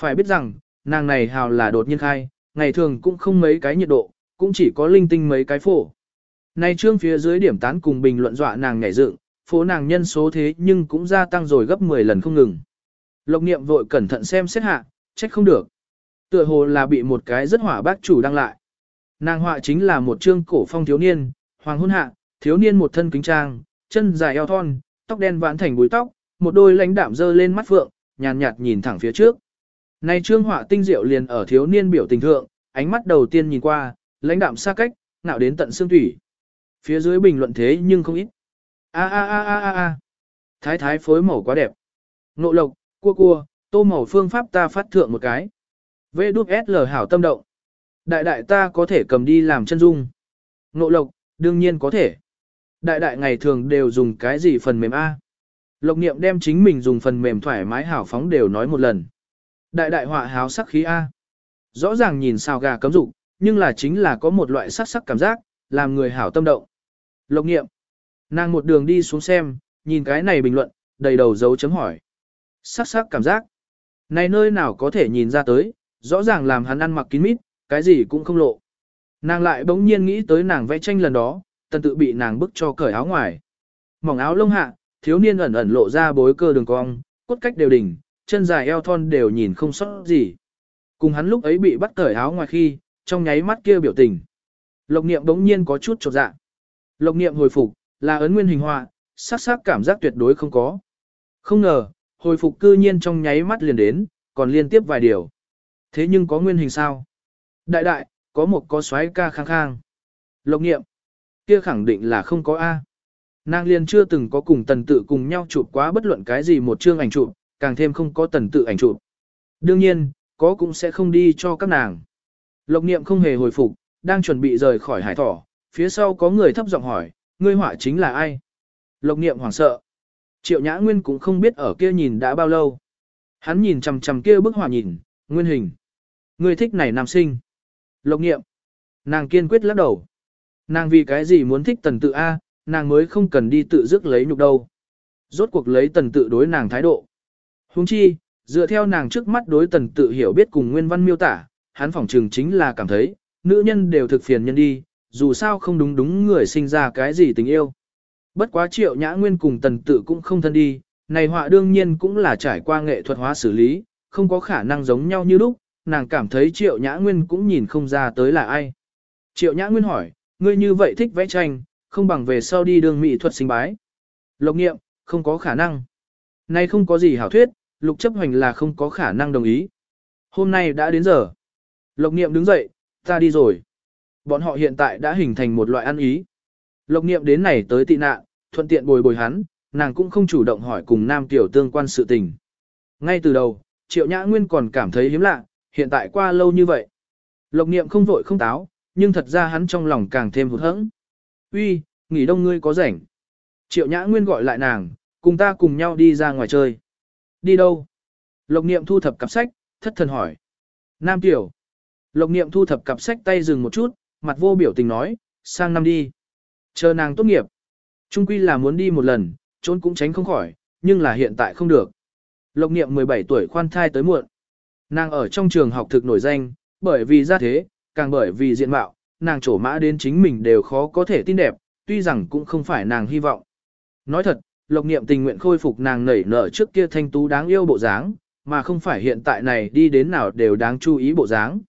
Phải biết rằng, nàng này hào là đột nhiên khai, ngày thường cũng không mấy cái nhiệt độ, cũng chỉ có linh tinh mấy cái phổ. Này trương phía dưới điểm tán cùng bình luận dọa nàng nhảy dựng, phố nàng nhân số thế nhưng cũng gia tăng rồi gấp 10 lần không ngừng. Lộc niệm vội cẩn thận xem xét hạ, trách không được. Tựa hồ là bị một cái rất hỏa bác chủ đăng lại. Nàng họa chính là một trương cổ phong thiếu niên, hoàng hôn hạ, thiếu niên một thân kính trang, chân dài eo thon, tóc đen vãn thành búi tóc, một đôi lãnh đạm dơ lên mắt phượng, nhàn nhạt nhìn thẳng phía trước. Này trương họa tinh diệu liền ở thiếu niên biểu tình thượng, ánh mắt đầu tiên nhìn qua, lãnh đạm xa cách, nạo đến tận xương thủy. Phía dưới bình luận thế nhưng không ít. A a a a a a. Thái thái phối màu quá đẹp. Nộ lộc, cua cua, tô màu phương pháp ta phát thượng một cái. Vê đút SL hảo tâm động. Đại đại ta có thể cầm đi làm chân dung. Nộ lộc, đương nhiên có thể. Đại đại ngày thường đều dùng cái gì phần mềm A. Lộc niệm đem chính mình dùng phần mềm thoải mái hảo phóng đều nói một lần. Đại đại họa háo sắc khí A. Rõ ràng nhìn sao gà cấm dục nhưng là chính là có một loại sắc sắc cảm giác, làm người hảo tâm động. Lộc niệm. Nàng một đường đi xuống xem, nhìn cái này bình luận, đầy đầu dấu chấm hỏi. Sắc sắc cảm giác. Này nơi nào có thể nhìn ra tới, rõ ràng làm hắn ăn mặc kín mít, cái gì cũng không lộ. Nàng lại bỗng nhiên nghĩ tới nàng vẽ tranh lần đó, tần tự bị nàng bức cho cởi áo ngoài. Mỏng áo lông hạ, thiếu niên ẩn ẩn lộ ra bối cơ đường cong, cốt cách đều đỉnh, chân dài eo thon đều nhìn không sót gì. Cùng hắn lúc ấy bị bắt cởi áo ngoài khi, trong nháy mắt kia biểu tình. Lộc niệm bỗng nhiên có chút chột dạ. Lộc niệm hồi phục, là ấn nguyên hình họa, sắc sắc cảm giác tuyệt đối không có. Không ngờ, hồi phục cư nhiên trong nháy mắt liền đến, còn liên tiếp vài điều. Thế nhưng có nguyên hình sao? Đại đại, có một có xoáy ca khang khang. Lộc nghiệm, kia khẳng định là không có A. Nàng liền chưa từng có cùng tần tự cùng nhau chụp quá bất luận cái gì một chương ảnh chụp, càng thêm không có tần tự ảnh chụp. Đương nhiên, có cũng sẽ không đi cho các nàng. Lộc niệm không hề hồi phục, đang chuẩn bị rời khỏi hải thỏ, phía sau có người thấp giọng hỏi, ngươi họa chính là ai? Lộc niệm hoảng sợ. Triệu Nhã Nguyên cũng không biết ở kia nhìn đã bao lâu. Hắn nhìn chằm chằm kia bức họa nhìn, nguyên hình. Ngươi thích này nam sinh. Lộc niệm. Nàng kiên quyết lắc đầu. Nàng vì cái gì muốn thích tần tự A, nàng mới không cần đi tự dứt lấy nhục đâu. Rốt cuộc lấy tần tự đối nàng thái độ. Huống chi, dựa theo nàng trước mắt đối tần tự hiểu biết cùng nguyên văn miêu tả, hắn phỏng trường chính là cảm thấy, nữ nhân đều thực phiền nhân đi, dù sao không đúng đúng người sinh ra cái gì tình yêu. Bất quá triệu nhã nguyên cùng tần tự cũng không thân đi, này họa đương nhiên cũng là trải qua nghệ thuật hóa xử lý, không có khả năng giống nhau như lúc, nàng cảm thấy triệu nhã nguyên cũng nhìn không ra tới là ai. Triệu nhã nguyên hỏi, ngươi như vậy thích vẽ tranh, không bằng về sau đi đường mỹ thuật sinh bái. Lộc nghiệm, không có khả năng. Nay không có gì hảo thuyết, lục chấp hành là không có khả năng đồng ý. Hôm nay đã đến giờ. Lộc nghiệm đứng dậy, ta đi rồi. Bọn họ hiện tại đã hình thành một loại ăn ý. Lộc niệm đến này tới tị nạn, thuận tiện bồi bồi hắn, nàng cũng không chủ động hỏi cùng nam tiểu tương quan sự tình. Ngay từ đầu, triệu nhã nguyên còn cảm thấy hiếm lạ, hiện tại qua lâu như vậy. Lộc niệm không vội không táo, nhưng thật ra hắn trong lòng càng thêm hụt hẫng. Uy, nghỉ đông ngươi có rảnh. Triệu nhã nguyên gọi lại nàng, cùng ta cùng nhau đi ra ngoài chơi. Đi đâu? Lộc niệm thu thập cặp sách, thất thần hỏi. Nam tiểu. Lộc niệm thu thập cặp sách tay dừng một chút, mặt vô biểu tình nói, sang năm đi. Chờ nàng tốt nghiệp. Trung quy là muốn đi một lần, trốn cũng tránh không khỏi, nhưng là hiện tại không được. Lộc niệm 17 tuổi khoan thai tới muộn. Nàng ở trong trường học thực nổi danh, bởi vì ra thế, càng bởi vì diện mạo, nàng trổ mã đến chính mình đều khó có thể tin đẹp, tuy rằng cũng không phải nàng hy vọng. Nói thật, lộc niệm tình nguyện khôi phục nàng nảy nở trước kia thanh tú đáng yêu bộ dáng, mà không phải hiện tại này đi đến nào đều đáng chú ý bộ dáng.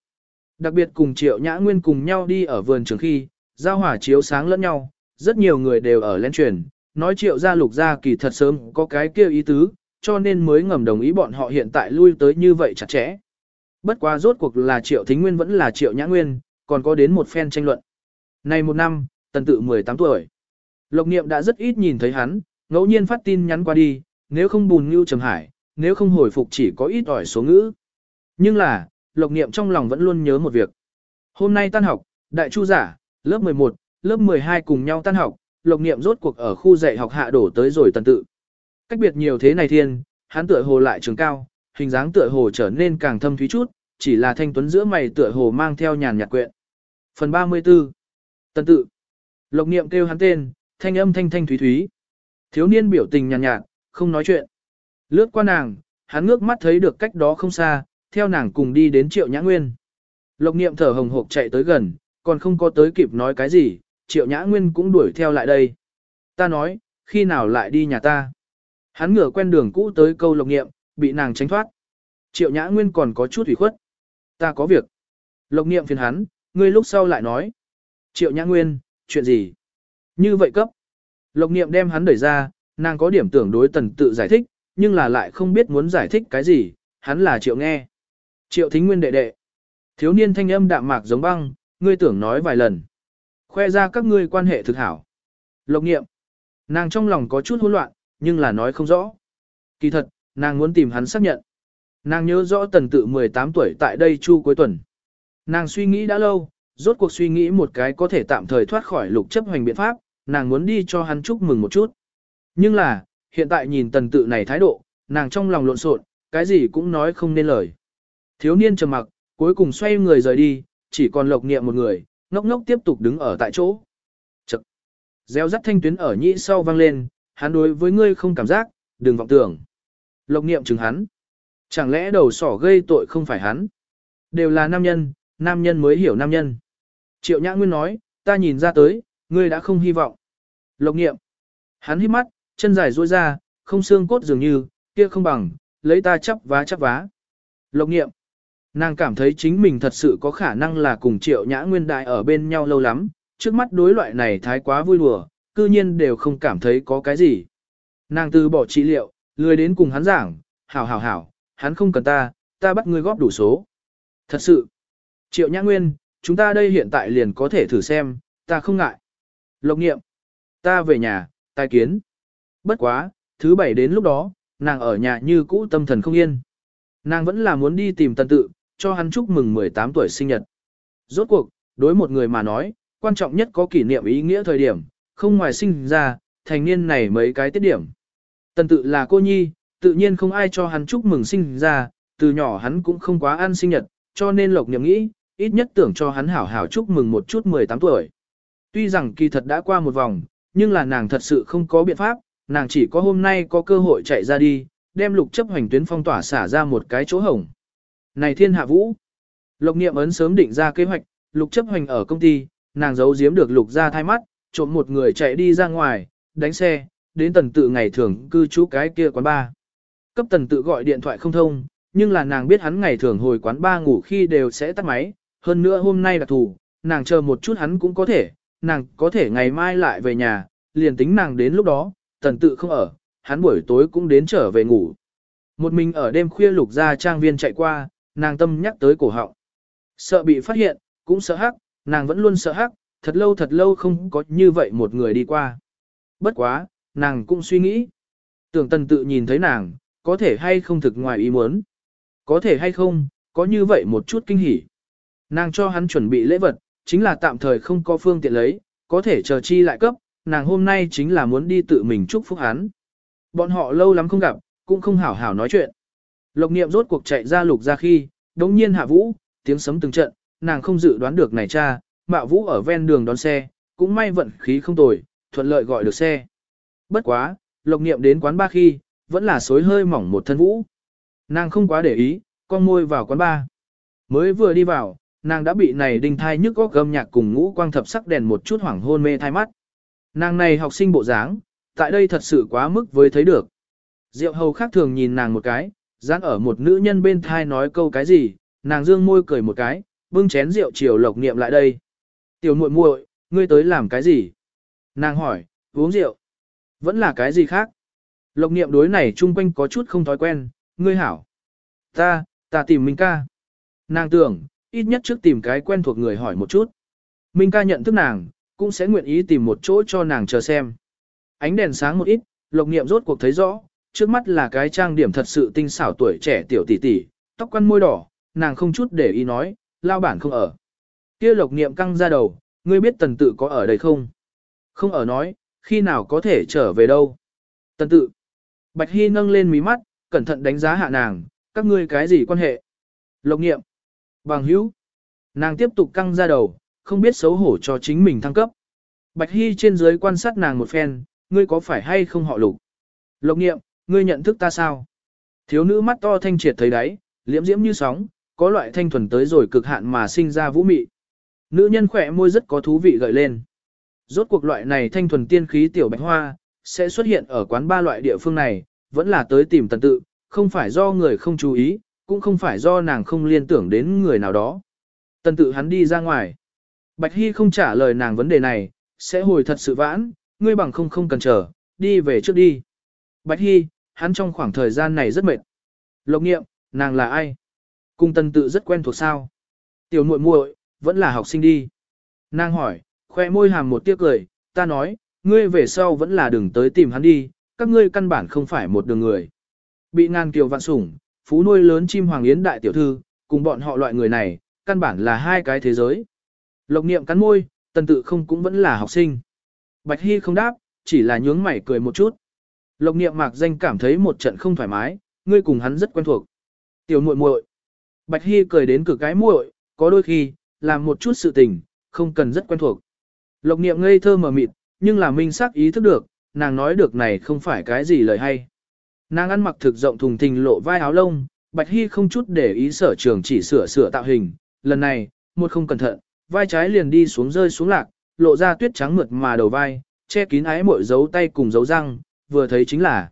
Đặc biệt cùng Triệu Nhã Nguyên cùng nhau đi ở vườn trường khi, giao hỏa chiếu sáng lẫn nhau, rất nhiều người đều ở lên truyền, nói Triệu gia lục gia kỳ thật sớm có cái kêu ý tứ, cho nên mới ngầm đồng ý bọn họ hiện tại lui tới như vậy chặt chẽ. Bất quá rốt cuộc là Triệu Thính Nguyên vẫn là Triệu Nhã Nguyên, còn có đến một phen tranh luận. Này một năm, tần tự 18 tuổi. Lộc Niệm đã rất ít nhìn thấy hắn, ngẫu nhiên phát tin nhắn qua đi, nếu không bùn như trầm hải, nếu không hồi phục chỉ có ít ỏi số ngữ. Nhưng là, Lộc Niệm trong lòng vẫn luôn nhớ một việc. Hôm nay tan học, đại chu giả, lớp 11, lớp 12 cùng nhau tan học, Lộc Niệm rốt cuộc ở khu dạy học hạ đổ tới rồi tần tự. Cách biệt nhiều thế này thiên, hắn tựa hồ lại trường cao, hình dáng tựa hồ trở nên càng thâm thúy chút, chỉ là thanh tuấn giữa mày tựa hồ mang theo nhàn nhạt quyện. Phần 34 Tần tự Lộc Niệm kêu hắn tên, thanh âm thanh thanh thúy thúy. Thiếu niên biểu tình nhàn nhạt, không nói chuyện. Lướt qua nàng, hắn ngước mắt thấy được cách đó không xa, theo nàng cùng đi đến triệu nhã nguyên. Lộc niệm thở hồng hộc chạy tới gần, còn không có tới kịp nói cái gì, triệu nhã nguyên cũng đuổi theo lại đây. Ta nói, khi nào lại đi nhà ta? Hắn ngửa quen đường cũ tới câu lộc niệm, bị nàng tránh thoát. Triệu nhã nguyên còn có chút ủy khuất. Ta có việc. Lộc niệm phiền hắn, ngươi lúc sau lại nói. Triệu nhã nguyên, chuyện gì? Như vậy cấp. Lộc niệm đem hắn đẩy ra, nàng có điểm tưởng đối tần tự giải thích, nhưng là lại không biết muốn giải thích cái gì, hắn là triệu nghe. Triệu thính nguyên đệ đệ. Thiếu niên thanh âm đạm mạc giống băng, ngươi tưởng nói vài lần. Khoe ra các ngươi quan hệ thực hảo. Lộc nghiệm. Nàng trong lòng có chút hỗn loạn, nhưng là nói không rõ. Kỳ thật, nàng muốn tìm hắn xác nhận. Nàng nhớ rõ tần tự 18 tuổi tại đây chu cuối tuần. Nàng suy nghĩ đã lâu, rốt cuộc suy nghĩ một cái có thể tạm thời thoát khỏi lục chấp hành biện pháp, nàng muốn đi cho hắn chúc mừng một chút. Nhưng là, hiện tại nhìn tần tự này thái độ, nàng trong lòng lộn xộn, cái gì cũng nói không nên lời. Thiếu niên trầm mặc, cuối cùng xoay người rời đi, chỉ còn lộc niệm một người, ngốc ngốc tiếp tục đứng ở tại chỗ. Chậc. Gieo rắt thanh tuyến ở nhĩ sau vang lên, hắn đối với ngươi không cảm giác, đừng vọng tưởng. Lộc niệm chừng hắn. Chẳng lẽ đầu sỏ gây tội không phải hắn? Đều là nam nhân, nam nhân mới hiểu nam nhân. Triệu Nhã Nguyên nói, ta nhìn ra tới, ngươi đã không hy vọng. Lộc niệm. Hắn hít mắt, chân dài duỗi ra, không xương cốt dường như, kia không bằng, lấy ta chắp vá chắp vá. Lộc niệm. Nàng cảm thấy chính mình thật sự có khả năng là cùng triệu nhã nguyên đại ở bên nhau lâu lắm, trước mắt đối loại này thái quá vui đùa, cư nhiên đều không cảm thấy có cái gì. Nàng từ bỏ trị liệu, lười đến cùng hắn giảng, hảo hảo hảo, hắn không cần ta, ta bắt ngươi góp đủ số. Thật sự, triệu nhã nguyên, chúng ta đây hiện tại liền có thể thử xem, ta không ngại. Lộc nghiệm, ta về nhà, tai kiến. Bất quá, thứ bảy đến lúc đó, nàng ở nhà như cũ tâm thần không yên. Nàng vẫn là muốn đi tìm tần tự, cho hắn chúc mừng 18 tuổi sinh nhật. Rốt cuộc, đối một người mà nói, quan trọng nhất có kỷ niệm ý nghĩa thời điểm, không ngoài sinh ra, thành niên này mấy cái tiết điểm. Tần tự là cô nhi, tự nhiên không ai cho hắn chúc mừng sinh ra, từ nhỏ hắn cũng không quá ăn sinh nhật, cho nên lộc nhậm nghĩ, ít nhất tưởng cho hắn hảo hảo chúc mừng một chút 18 tuổi. Tuy rằng kỳ thật đã qua một vòng, nhưng là nàng thật sự không có biện pháp, nàng chỉ có hôm nay có cơ hội chạy ra đi, đem lục chấp hành tuyến phong tỏa xả ra một cái chỗ hổng. Này thiên hạ vũ! Lộc niệm ấn sớm định ra kế hoạch, lục chấp hành ở công ty, nàng giấu giếm được lục ra thai mắt, trộm một người chạy đi ra ngoài, đánh xe, đến tần tự ngày thường cư trú cái kia quán ba. Cấp tần tự gọi điện thoại không thông, nhưng là nàng biết hắn ngày thường hồi quán ba ngủ khi đều sẽ tắt máy, hơn nữa hôm nay là thủ, nàng chờ một chút hắn cũng có thể, nàng có thể ngày mai lại về nhà, liền tính nàng đến lúc đó, tần tự không ở, hắn buổi tối cũng đến trở về ngủ. Một mình ở đêm khuya lục ra trang viên chạy qua, nàng tâm nhắc tới cổ họng. Sợ bị phát hiện, cũng sợ hắc, nàng vẫn luôn sợ hắc, thật lâu thật lâu không có như vậy một người đi qua. Bất quá, nàng cũng suy nghĩ. Tưởng tần tự nhìn thấy nàng, có thể hay không thực ngoài ý muốn. Có thể hay không, có như vậy một chút kinh hỉ. Nàng cho hắn chuẩn bị lễ vật, chính là tạm thời không có phương tiện lấy, có thể chờ chi lại cấp, nàng hôm nay chính là muốn đi tự mình chúc phúc hắn. Bọn họ lâu lắm không gặp, cũng không hảo hảo nói chuyện. Lộc niệm rốt cuộc chạy ra lục ra khi, đống nhiên hạ vũ, tiếng sấm từng trận, nàng không dự đoán được này cha, mạo vũ ở ven đường đón xe, cũng may vận khí không tồi, thuận lợi gọi được xe. Bất quá, lộc niệm đến quán ba khi, vẫn là xối hơi mỏng một thân vũ. Nàng không quá để ý, con môi vào quán ba. Mới vừa đi vào, nàng đã bị này đinh thai nhức góc gâm nhạc cùng ngũ quang thập sắc đèn một chút hoảng hôn mê thai mắt. Nàng này học sinh bộ dáng, tại đây thật sự quá mức với thấy được. Diệu hầu khác thường nhìn nàng một cái, dán ở một nữ nhân bên thai nói câu cái gì, nàng dương môi cười một cái, bưng chén rượu chiều lộc niệm lại đây. Tiểu muội muội, ngươi tới làm cái gì? Nàng hỏi, uống rượu. Vẫn là cái gì khác? Lộc niệm đối này chung quanh có chút không thói quen, ngươi hảo. Ta, ta tìm Minh ca. Nàng tưởng, ít nhất trước tìm cái quen thuộc người hỏi một chút. Minh ca nhận thức nàng, cũng sẽ nguyện ý tìm một chỗ cho nàng chờ xem. Ánh đèn sáng một ít, lộc niệm rốt cuộc thấy rõ, trước mắt là cái trang điểm thật sự tinh xảo tuổi trẻ tiểu tỷ tỷ, tóc quăn môi đỏ, nàng không chút để ý nói, lao bản không ở. Kia lộc niệm căng ra đầu, ngươi biết tần tự có ở đây không? Không ở nói, khi nào có thể trở về đâu? Tần tự. Bạch Hy nâng lên mí mắt, cẩn thận đánh giá hạ nàng, các ngươi cái gì quan hệ? Lộc niệm. Bằng hữu. Nàng tiếp tục căng ra đầu, không biết xấu hổ cho chính mình thăng cấp. Bạch Hy trên dưới quan sát nàng một phen, ngươi có phải hay không họ lục? Lộc niệm ngươi nhận thức ta sao? Thiếu nữ mắt to thanh triệt thấy đáy, liễm diễm như sóng, có loại thanh thuần tới rồi cực hạn mà sinh ra vũ mị. Nữ nhân khỏe môi rất có thú vị gợi lên. Rốt cuộc loại này thanh thuần tiên khí tiểu bạch hoa, sẽ xuất hiện ở quán ba loại địa phương này, vẫn là tới tìm tần tự, không phải do người không chú ý, cũng không phải do nàng không liên tưởng đến người nào đó. Tần tự hắn đi ra ngoài. Bạch Hy không trả lời nàng vấn đề này, sẽ hồi thật sự vãn, ngươi bằng không không cần chờ, đi về trước đi. Bạch Hy, hắn trong khoảng thời gian này rất mệt. Lộc nghiệm, nàng là ai? Cung tân tự rất quen thuộc sao. Tiểu muội muội vẫn là học sinh đi. Nàng hỏi, khoe môi hàm một tiếc cười, ta nói, ngươi về sau vẫn là đừng tới tìm hắn đi, các ngươi căn bản không phải một đường người. Bị ngàn kiều vạn sủng, phú nuôi lớn chim hoàng yến đại tiểu thư, cùng bọn họ loại người này, căn bản là hai cái thế giới. Lộc niệm cắn môi, tần tự không cũng vẫn là học sinh. Bạch Hy không đáp, chỉ là nhướng mày cười một chút. Lộc niệm mạc danh cảm thấy một trận không thoải mái, ngươi cùng hắn rất quen thuộc. Tiểu muội muội. Bạch Hy cười đến cực cái muội, có đôi khi, làm một chút sự tình, không cần rất quen thuộc. Lộc niệm ngây thơ mờ mịt, nhưng là minh xác ý thức được, nàng nói được này không phải cái gì lời hay. Nàng ăn mặc thực rộng thùng thình lộ vai áo lông, Bạch Hy không chút để ý sở trường chỉ sửa sửa tạo hình. Lần này, một không cẩn thận, vai trái liền đi xuống rơi xuống lạc, lộ ra tuyết trắng mượt mà đầu vai, che kín ái muội dấu tay cùng dấu răng, vừa thấy chính là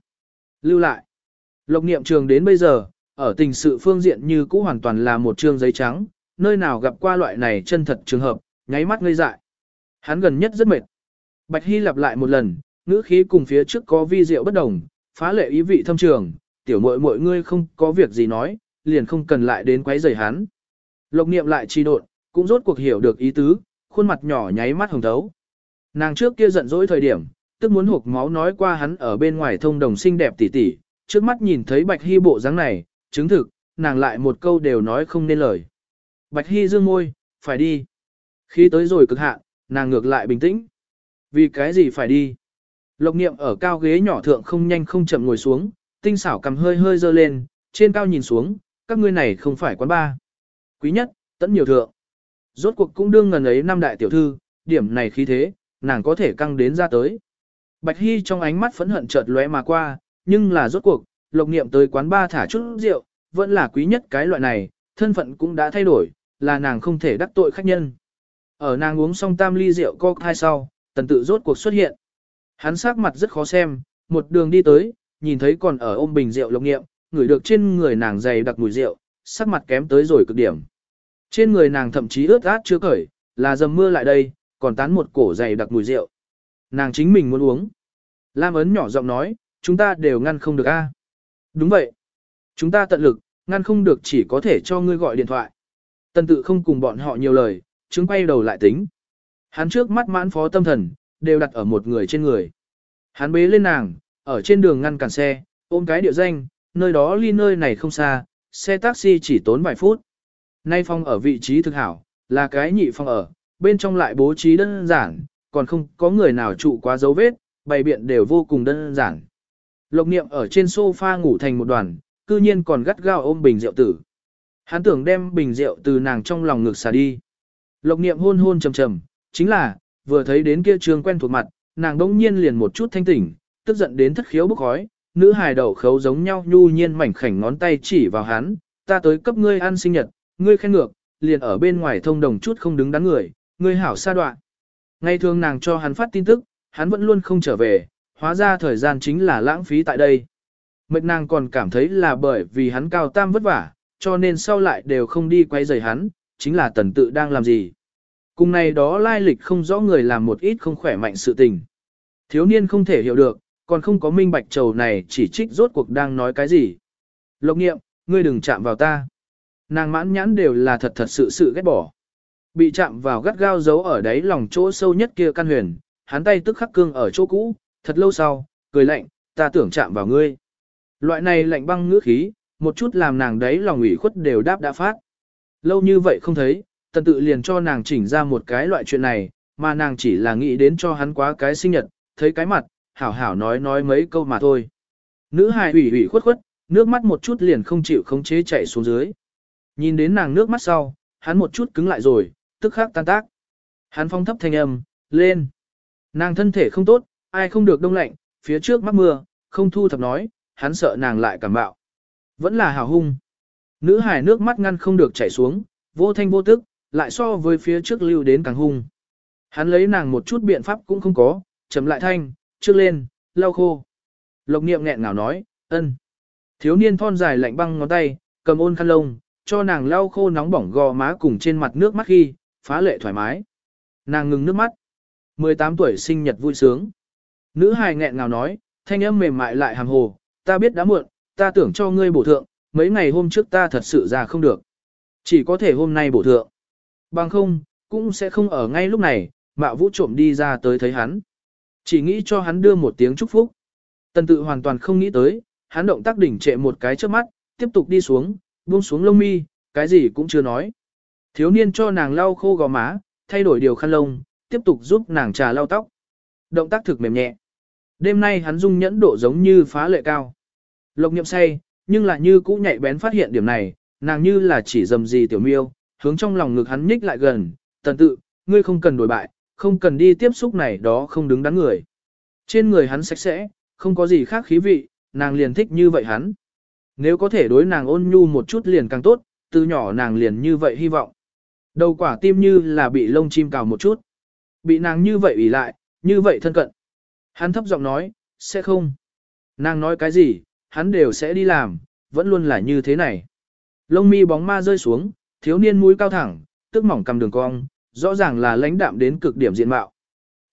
lưu lại. Lộc niệm trường đến bây giờ, ở tình sự phương diện như cũ hoàn toàn là một trương giấy trắng, nơi nào gặp qua loại này chân thật trường hợp, nháy mắt ngây dại. Hắn gần nhất rất mệt. Bạch Hy lặp lại một lần, ngữ khí cùng phía trước có vi diệu bất đồng, phá lệ ý vị thâm trường, tiểu muội muội ngươi không có việc gì nói, liền không cần lại đến quấy rầy hắn. Lộc niệm lại chi độn, cũng rốt cuộc hiểu được ý tứ, khuôn mặt nhỏ nháy mắt hồng thấu. Nàng trước kia giận dỗi thời điểm, tức muốn hộp máu nói qua hắn ở bên ngoài thông đồng xinh đẹp tỉ tỉ, trước mắt nhìn thấy Bạch Hy bộ dáng này, chứng thực, nàng lại một câu đều nói không nên lời. Bạch Hy dương môi, phải đi. Khi tới rồi cực hạn, nàng ngược lại bình tĩnh. Vì cái gì phải đi? Lộc niệm ở cao ghế nhỏ thượng không nhanh không chậm ngồi xuống, tinh xảo cầm hơi hơi dơ lên, trên cao nhìn xuống, các ngươi này không phải quán ba. Quý nhất, tẫn nhiều thượng. Rốt cuộc cũng đương ngần ấy năm đại tiểu thư, điểm này khí thế, nàng có thể căng đến ra tới. Bạch Hy trong ánh mắt phẫn hận chợt lóe mà qua, nhưng là rốt cuộc, lộc niệm tới quán ba thả chút rượu, vẫn là quý nhất cái loại này, thân phận cũng đã thay đổi, là nàng không thể đắc tội khách nhân. Ở nàng uống xong tam ly rượu co hai sau, tần tự rốt cuộc xuất hiện. Hắn sắc mặt rất khó xem, một đường đi tới, nhìn thấy còn ở ôm bình rượu lộc Niệm, ngửi được trên người nàng dày đặc mùi rượu, sắc mặt kém tới rồi cực điểm. Trên người nàng thậm chí ướt át chưa cởi, là dầm mưa lại đây, còn tán một cổ dày đặc mùi rượu. Nàng chính mình muốn uống. Lam ấn nhỏ giọng nói, chúng ta đều ngăn không được a. Đúng vậy. Chúng ta tận lực, ngăn không được chỉ có thể cho ngươi gọi điện thoại. Tần tự không cùng bọn họ nhiều lời, chứng quay đầu lại tính. Hắn trước mắt mãn phó tâm thần, đều đặt ở một người trên người. Hắn bế lên nàng, ở trên đường ngăn cản xe, ôm cái địa danh, nơi đó ly nơi này không xa, xe taxi chỉ tốn vài phút. Nay phòng ở vị trí thực hảo, là cái nhị phòng ở, bên trong lại bố trí đơn giản, còn không có người nào trụ quá dấu vết, bày biện đều vô cùng đơn giản. Lộc niệm ở trên sofa ngủ thành một đoàn, cư nhiên còn gắt gao ôm bình rượu tử. Hắn tưởng đem bình rượu từ nàng trong lòng ngực xả đi. Lộc niệm hôn hôn trầm trầm, chính là, vừa thấy đến kia trường quen thuộc mặt, nàng đông nhiên liền một chút thanh tỉnh, tức giận đến thất khiếu bức khói, nữ hài đầu khấu giống nhau nhu nhiên mảnh khảnh ngón tay chỉ vào hắn, ta tới cấp ngươi ăn sinh nhật, ngươi khen ngược, liền ở bên ngoài thông đồng chút không đứng đắn người, ngươi hảo xa đoạn. Ngày thường nàng cho hắn phát tin tức, hắn vẫn luôn không trở về, hóa ra thời gian chính là lãng phí tại đây. Mệt nàng còn cảm thấy là bởi vì hắn cao tam vất vả, cho nên sau lại đều không đi quay rời hắn, chính là tần tự đang làm gì. Cùng này đó lai lịch không rõ người làm một ít không khỏe mạnh sự tình. Thiếu niên không thể hiểu được, còn không có minh bạch trầu này chỉ trích rốt cuộc đang nói cái gì. Lộc nghiệm, ngươi đừng chạm vào ta. Nàng mãn nhãn đều là thật thật sự sự ghét bỏ. Bị chạm vào gắt gao giấu ở đáy lòng chỗ sâu nhất kia căn huyền, hắn tay tức khắc cương ở chỗ cũ, thật lâu sau, cười lạnh, ta tưởng chạm vào ngươi. Loại này lạnh băng ngữ khí, một chút làm nàng đấy lòng ủy khuất đều đáp đã phát. Lâu như vậy không thấy, tần tự liền cho nàng chỉnh ra một cái loại chuyện này, mà nàng chỉ là nghĩ đến cho hắn quá cái sinh nhật, thấy cái mặt, hảo hảo nói nói mấy câu mà thôi. Nữ hài ủy ủy khuất khuất, nước mắt một chút liền không chịu khống chế chạy xuống dưới. Nhìn đến nàng nước mắt sau, hắn một chút cứng lại rồi, tức khắc tan tác. Hắn phong thấp thanh âm, lên. Nàng thân thể không tốt, ai không được đông lạnh, phía trước mắc mưa, không thu thập nói, hắn sợ nàng lại cảm bạo. Vẫn là hào hung. Nữ hải nước mắt ngăn không được chảy xuống, vô thanh vô tức, lại so với phía trước lưu đến càng hung. Hắn lấy nàng một chút biện pháp cũng không có, chấm lại thanh, trước lên, lau khô. Lộc niệm nghẹn ngào nói, ân. Thiếu niên thon dài lạnh băng ngón tay, cầm ôn khăn lông, cho nàng lau khô nóng bỏng gò má cùng trên mặt nước mắt khi, phá lệ thoải mái. Nàng ngừng nước mắt. 18 tuổi sinh nhật vui sướng. Nữ hài nghẹn ngào nói, thanh âm mềm mại lại hàm hồ, ta biết đã muộn, ta tưởng cho ngươi bổ thượng, mấy ngày hôm trước ta thật sự ra không được. Chỉ có thể hôm nay bổ thượng. Bằng không, cũng sẽ không ở ngay lúc này, mạo vũ trộm đi ra tới thấy hắn. Chỉ nghĩ cho hắn đưa một tiếng chúc phúc. Tần tự hoàn toàn không nghĩ tới, hắn động tác đỉnh trệ một cái trước mắt, tiếp tục đi xuống, buông xuống lông mi, cái gì cũng chưa nói. Thiếu niên cho nàng lau khô gò má, thay đổi điều khăn lông, tiếp tục giúp nàng trà lau tóc. Động tác thực mềm nhẹ. Đêm nay hắn dung nhẫn độ giống như phá lệ cao. Lộc nhậm say, nhưng lại như cũ nhạy bén phát hiện điểm này, nàng như là chỉ dầm gì tiểu miêu, hướng trong lòng ngực hắn nhích lại gần, tần tự, ngươi không cần đổi bại, không cần đi tiếp xúc này đó không đứng đắn người. Trên người hắn sạch sẽ, không có gì khác khí vị, nàng liền thích như vậy hắn. Nếu có thể đối nàng ôn nhu một chút liền càng tốt, từ nhỏ nàng liền như vậy hy vọng. Đầu quả tim như là bị lông chim cào một chút. Bị nàng như vậy ủy lại, như vậy thân cận. Hắn thấp giọng nói, sẽ không. Nàng nói cái gì, hắn đều sẽ đi làm, vẫn luôn là như thế này. Lông mi bóng ma rơi xuống, thiếu niên mũi cao thẳng, tức mỏng cầm đường cong, rõ ràng là lãnh đạm đến cực điểm diện mạo.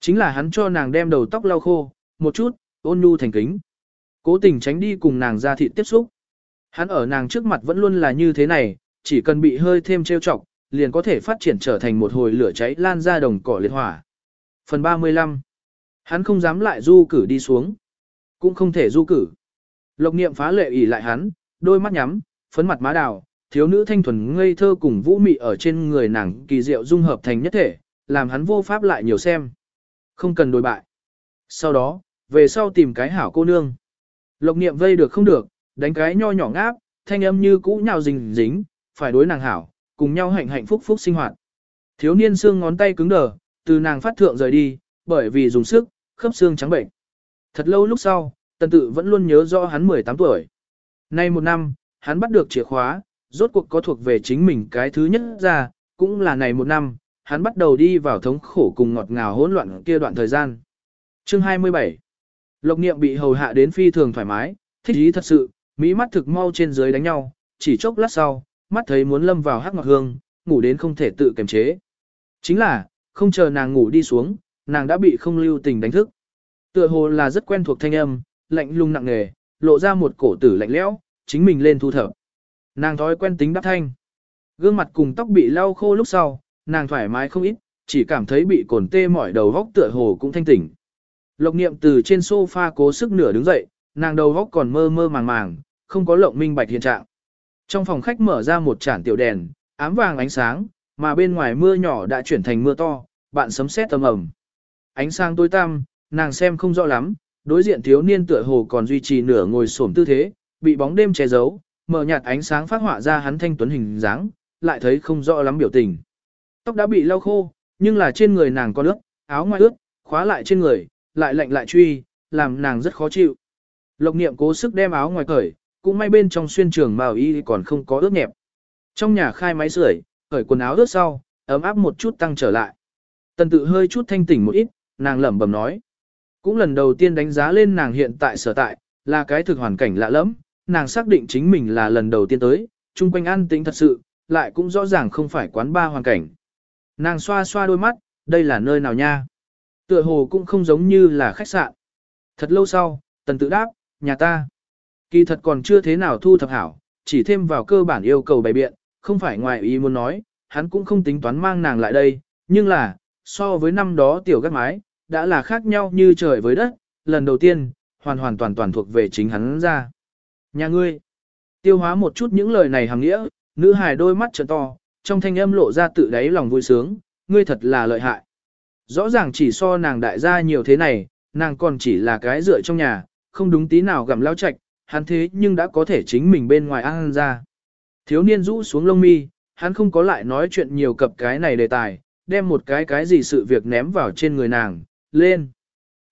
Chính là hắn cho nàng đem đầu tóc lau khô, một chút, ôn nhu thành kính. Cố tình tránh đi cùng nàng ra thị tiếp xúc. Hắn ở nàng trước mặt vẫn luôn là như thế này, chỉ cần bị hơi thêm trêu chọc, liền có thể phát triển trở thành một hồi lửa cháy lan ra đồng cỏ liệt hỏa. Phần 35 Hắn không dám lại du cử đi xuống. Cũng không thể du cử. Lộc niệm phá lệ ỉ lại hắn, đôi mắt nhắm, phấn mặt má đào, thiếu nữ thanh thuần ngây thơ cùng vũ mị ở trên người nàng kỳ diệu dung hợp thành nhất thể, làm hắn vô pháp lại nhiều xem. Không cần đối bại. Sau đó, về sau tìm cái hảo cô nương. Lộc niệm vây được không được, đánh cái nho nhỏ ngáp, thanh âm như cũ nhào dính dính, phải đối nàng hảo, cùng nhau hạnh hạnh phúc phúc sinh hoạt. Thiếu niên xương ngón tay cứng đờ, từ nàng phát thượng rời đi, bởi vì dùng sức, khớp xương trắng bệnh. Thật lâu lúc sau, tần tự vẫn luôn nhớ rõ hắn 18 tuổi. Nay một năm, hắn bắt được chìa khóa, rốt cuộc có thuộc về chính mình cái thứ nhất ra, cũng là này một năm, hắn bắt đầu đi vào thống khổ cùng ngọt ngào hỗn loạn kia đoạn thời gian. Chương 27 Lộc niệm bị hầu hạ đến phi thường thoải mái, thích ý thật sự, mỹ mắt thực mau trên dưới đánh nhau, chỉ chốc lát sau, mắt thấy muốn lâm vào hắc ngọc hương, ngủ đến không thể tự kiềm chế. Chính là, không chờ nàng ngủ đi xuống, nàng đã bị không lưu tình đánh thức. Tựa hồ là rất quen thuộc thanh âm, lạnh lùng nặng nề, lộ ra một cổ tử lạnh lẽo, chính mình lên thu thập. Nàng thói quen tính đáp thanh. Gương mặt cùng tóc bị lau khô lúc sau, nàng thoải mái không ít, chỉ cảm thấy bị cồn tê mỏi đầu góc tựa hồ cũng thanh tỉnh. Lộc niệm từ trên sofa cố sức nửa đứng dậy, nàng đầu góc còn mơ mơ màng màng, không có lộng minh bạch hiện trạng. Trong phòng khách mở ra một chản tiểu đèn, ám vàng ánh sáng, mà bên ngoài mưa nhỏ đã chuyển thành mưa to, bạn sấm sét tầm ầm Ánh sáng tối tăm, nàng xem không rõ lắm, đối diện thiếu niên tựa hồ còn duy trì nửa ngồi xổm tư thế, bị bóng đêm che giấu, mở nhạt ánh sáng phát họa ra hắn thanh tuấn hình dáng, lại thấy không rõ lắm biểu tình. Tóc đã bị lau khô, nhưng là trên người nàng có nước, áo ngoài ướt, khóa lại trên người, lại lạnh lại truy, làm nàng rất khó chịu. Lộc niệm cố sức đem áo ngoài cởi, cũng may bên trong xuyên trường màu y còn không có ướt nhẹp. Trong nhà khai máy sưởi, cởi quần áo ướt sau, ấm áp một chút tăng trở lại. Tần tự hơi chút thanh tỉnh một ít, nàng lẩm bẩm nói. Cũng lần đầu tiên đánh giá lên nàng hiện tại sở tại, là cái thực hoàn cảnh lạ lẫm nàng xác định chính mình là lần đầu tiên tới, chung quanh an tĩnh thật sự, lại cũng rõ ràng không phải quán ba hoàn cảnh. Nàng xoa xoa đôi mắt, đây là nơi nào nha? Tựa hồ cũng không giống như là khách sạn. Thật lâu sau, tần tự đáp, nhà ta. Kỳ thật còn chưa thế nào thu thập hảo, chỉ thêm vào cơ bản yêu cầu bày biện, không phải ngoài ý muốn nói, hắn cũng không tính toán mang nàng lại đây, nhưng là, so với năm đó tiểu gác mái, đã là khác nhau như trời với đất, lần đầu tiên, hoàn hoàn toàn toàn thuộc về chính hắn ra. Nhà ngươi, tiêu hóa một chút những lời này hàng nghĩa, nữ hài đôi mắt trợn to, trong thanh âm lộ ra tự đáy lòng vui sướng, ngươi thật là lợi hại. Rõ ràng chỉ so nàng đại gia nhiều thế này, nàng còn chỉ là cái dựa trong nhà, không đúng tí nào gặm lao chạch, hắn thế nhưng đã có thể chính mình bên ngoài ăn ra. Thiếu niên rũ xuống lông mi, hắn không có lại nói chuyện nhiều cập cái này đề tài, đem một cái cái gì sự việc ném vào trên người nàng, lên.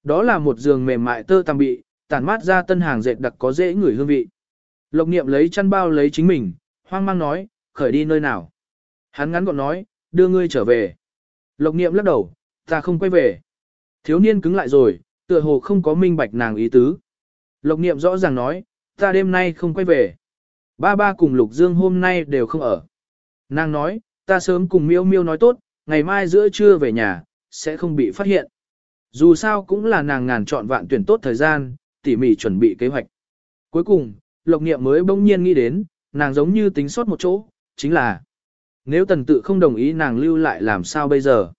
Đó là một giường mềm mại tơ tằm bị, tản mát ra tân hàng dệt đặc có dễ ngửi hương vị. Lộc niệm lấy chăn bao lấy chính mình, hoang mang nói, khởi đi nơi nào. Hắn ngắn gọn nói, đưa ngươi trở về. Lộc niệm lắc đầu, ta không quay về. Thiếu niên cứng lại rồi, tựa hồ không có minh bạch nàng ý tứ. Lộc niệm rõ ràng nói, ta đêm nay không quay về. Ba ba cùng Lục Dương hôm nay đều không ở. Nàng nói, ta sớm cùng miêu miêu nói tốt, ngày mai giữa trưa về nhà, sẽ không bị phát hiện. Dù sao cũng là nàng ngàn chọn vạn tuyển tốt thời gian, tỉ mỉ chuẩn bị kế hoạch. Cuối cùng, Lộc Niệm mới bỗng nhiên nghĩ đến, nàng giống như tính sót một chỗ, chính là Nếu tần tự không đồng ý nàng lưu lại làm sao bây giờ?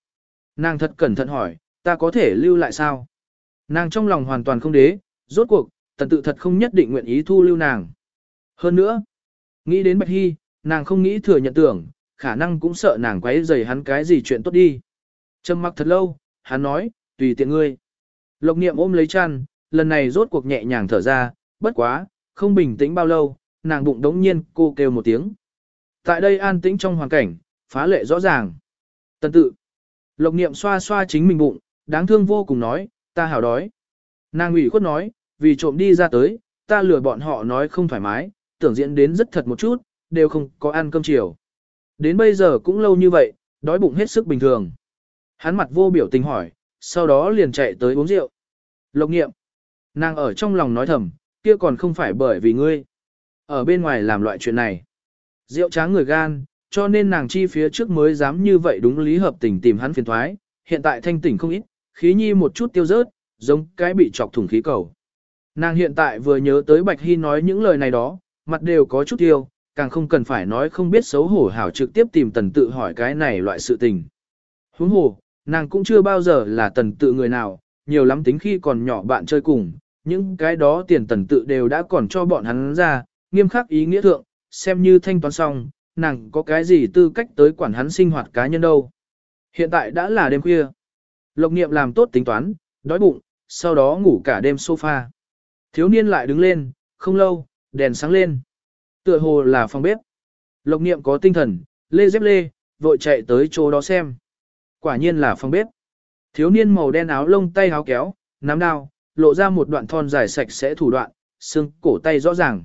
Nàng thật cẩn thận hỏi, ta có thể lưu lại sao? Nàng trong lòng hoàn toàn không đế, rốt cuộc, tần tự thật không nhất định nguyện ý thu lưu nàng. Hơn nữa, nghĩ đến Bạch Hy, nàng không nghĩ thừa nhận tưởng, khả năng cũng sợ nàng quấy rầy hắn cái gì chuyện tốt đi. Trầm mặc thật lâu, hắn nói, tùy tiện ngươi. Lộc niệm ôm lấy chăn, lần này rốt cuộc nhẹ nhàng thở ra, bất quá, không bình tĩnh bao lâu, nàng bụng đống nhiên cô kêu một tiếng. Tại đây an tĩnh trong hoàn cảnh, phá lệ rõ ràng. Tần tự. Lộc niệm xoa xoa chính mình bụng, đáng thương vô cùng nói, ta hảo đói. Nàng ủy khuất nói, vì trộm đi ra tới, ta lừa bọn họ nói không thoải mái, tưởng diễn đến rất thật một chút, đều không có ăn cơm chiều. Đến bây giờ cũng lâu như vậy, đói bụng hết sức bình thường. Hắn mặt vô biểu tình hỏi, sau đó liền chạy tới uống rượu. Lộc nghiệm. Nàng ở trong lòng nói thầm, kia còn không phải bởi vì ngươi. Ở bên ngoài làm loại chuyện này. Rượu tráng người gan, cho nên nàng chi phía trước mới dám như vậy đúng lý hợp tình tìm hắn phiền thoái. Hiện tại thanh tỉnh không ít, khí nhi một chút tiêu rớt, giống cái bị chọc thủng khí cầu. Nàng hiện tại vừa nhớ tới Bạch Hy nói những lời này đó, mặt đều có chút tiêu, càng không cần phải nói không biết xấu hổ hảo trực tiếp tìm tần tự hỏi cái này loại sự tình. Huống hồ, nàng cũng chưa bao giờ là tần tự người nào, nhiều lắm tính khi còn nhỏ bạn chơi cùng, những cái đó tiền tần tự đều đã còn cho bọn hắn ra, nghiêm khắc ý nghĩa thượng, xem như thanh toán xong, nàng có cái gì tư cách tới quản hắn sinh hoạt cá nhân đâu. Hiện tại đã là đêm khuya. Lộc niệm làm tốt tính toán, đói bụng, sau đó ngủ cả đêm sofa. Thiếu niên lại đứng lên, không lâu, đèn sáng lên. Tựa hồ là phòng bếp. Lộc niệm có tinh thần, lê dép lê, vội chạy tới chỗ đó xem. Quả nhiên là phòng bếp. Thiếu niên màu đen áo lông tay áo kéo, nắm đao, lộ ra một đoạn thon dài sạch sẽ thủ đoạn, xương cổ tay rõ ràng.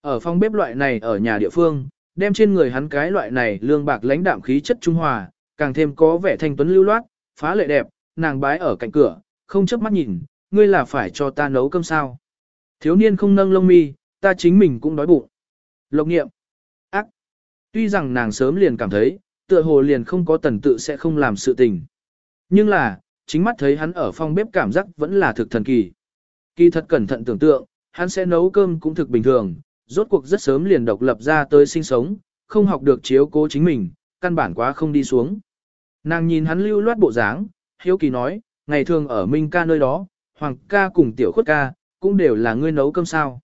Ở phòng bếp loại này ở nhà địa phương, đem trên người hắn cái loại này lương bạc lãnh đạm khí chất trung hòa, càng thêm có vẻ thanh tuấn lưu loát, phá lệ đẹp, nàng bái ở cạnh cửa, không chớp mắt nhìn, ngươi là phải cho ta nấu cơm sao. Thiếu niên không nâng lông mi, ta chính mình cũng đói bụng. Lộc nghiệm. Ác. Tuy rằng nàng sớm liền cảm thấy, tựa hồ liền không có tần tự sẽ không làm sự tình. Nhưng là, chính mắt thấy hắn ở phòng bếp cảm giác vẫn là thực thần kỳ. Kỳ thật cẩn thận tưởng tượng, hắn sẽ nấu cơm cũng thực bình thường, rốt cuộc rất sớm liền độc lập ra tới sinh sống, không học được chiếu cố chính mình, căn bản quá không đi xuống. Nàng nhìn hắn lưu loát bộ dáng, hiếu kỳ nói, ngày thường ở Minh ca nơi đó, Hoàng ca cùng tiểu khuất ca, cũng đều là ngươi nấu cơm sao.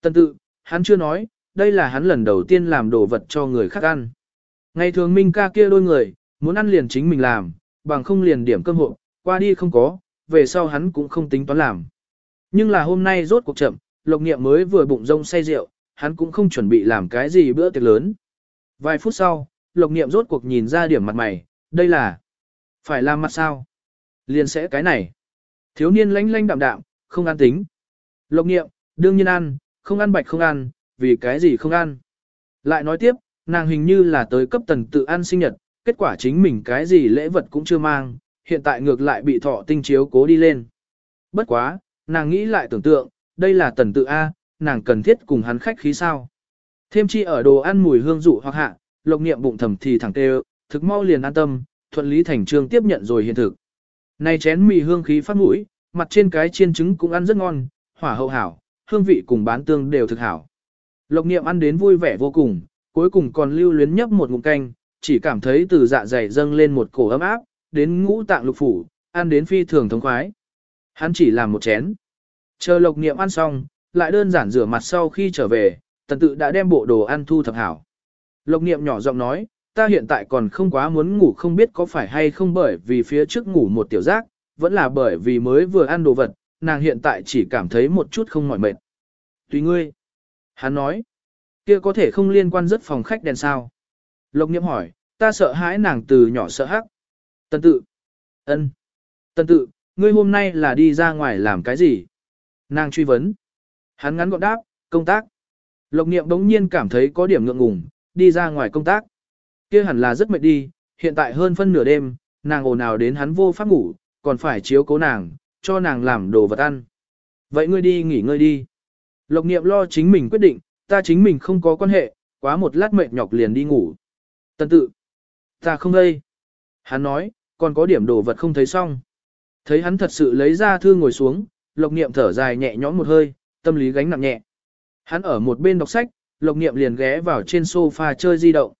Tần tự, hắn chưa nói, đây là hắn lần đầu tiên làm đồ vật cho người khác ăn. Ngày thường Minh ca kia đôi người, muốn ăn liền chính mình làm, bằng không liền điểm cơm hộ, qua đi không có, về sau hắn cũng không tính toán làm. Nhưng là hôm nay rốt cuộc chậm, lộc niệm mới vừa bụng rông say rượu, hắn cũng không chuẩn bị làm cái gì bữa tiệc lớn. Vài phút sau, lộc niệm rốt cuộc nhìn ra điểm mặt mày, đây là phải làm mặt sao? Liền sẽ cái này. Thiếu niên lánh lánh đạm đạm, không an tính. Lộc niệm, đương nhiên ăn, không ăn bạch không ăn, vì cái gì không ăn. Lại nói tiếp, nàng hình như là tới cấp tần tự ăn sinh nhật, kết quả chính mình cái gì lễ vật cũng chưa mang, hiện tại ngược lại bị thọ tinh chiếu cố đi lên. Bất quá, nàng nghĩ lại tưởng tượng, đây là tần tự A, nàng cần thiết cùng hắn khách khí sao. Thêm chi ở đồ ăn mùi hương dụ hoặc hạ, lộc niệm bụng thầm thì thẳng tê thực mau liền an tâm, thuận lý thành trương tiếp nhận rồi hiện thực. Này chén mì hương khí phát mũi, mặt trên cái chiên trứng cũng ăn rất ngon, hỏa hậu hảo, hương vị cùng bán tương đều thực hảo. Lộc niệm ăn đến vui vẻ vô cùng, cuối cùng còn lưu luyến nhấp một ngụm canh, chỉ cảm thấy từ dạ dày dâng lên một cổ ấm áp, đến ngũ tạng lục phủ, ăn đến phi thường thống khoái. Hắn chỉ làm một chén. Chờ lộc niệm ăn xong, lại đơn giản rửa mặt sau khi trở về, tần tự đã đem bộ đồ ăn thu thập hảo. Lộc niệm nhỏ giọng nói, ta hiện tại còn không quá muốn ngủ không biết có phải hay không bởi vì phía trước ngủ một tiểu giác, vẫn là bởi vì mới vừa ăn đồ vật, nàng hiện tại chỉ cảm thấy một chút không mỏi mệt. Tùy ngươi. Hắn nói, kia có thể không liên quan rất phòng khách đèn sao. Lộc niệm hỏi, ta sợ hãi nàng từ nhỏ sợ hắc. Tần tự. ân, Tần tự, ngươi hôm nay là đi ra ngoài làm cái gì? Nàng truy vấn. Hắn ngắn gọn đáp, công tác. Lộc niệm đống nhiên cảm thấy có điểm ngượng ngùng, đi ra ngoài công tác. kia hẳn là rất mệt đi, hiện tại hơn phân nửa đêm, nàng ồn ào đến hắn vô pháp ngủ, còn phải chiếu cố nàng, cho nàng làm đồ vật ăn. Vậy ngươi đi nghỉ ngơi đi. Lộc niệm lo chính mình quyết định, ta chính mình không có quan hệ, quá một lát mệt nhọc liền đi ngủ. Tần tự. Ta không đây. Hắn nói, còn có điểm đồ vật không thấy xong. Thấy hắn thật sự lấy ra thư ngồi xuống, lộc niệm thở dài nhẹ nhõm một hơi, tâm lý gánh nặng nhẹ. Hắn ở một bên đọc sách, lộc niệm liền ghé vào trên sofa chơi di động.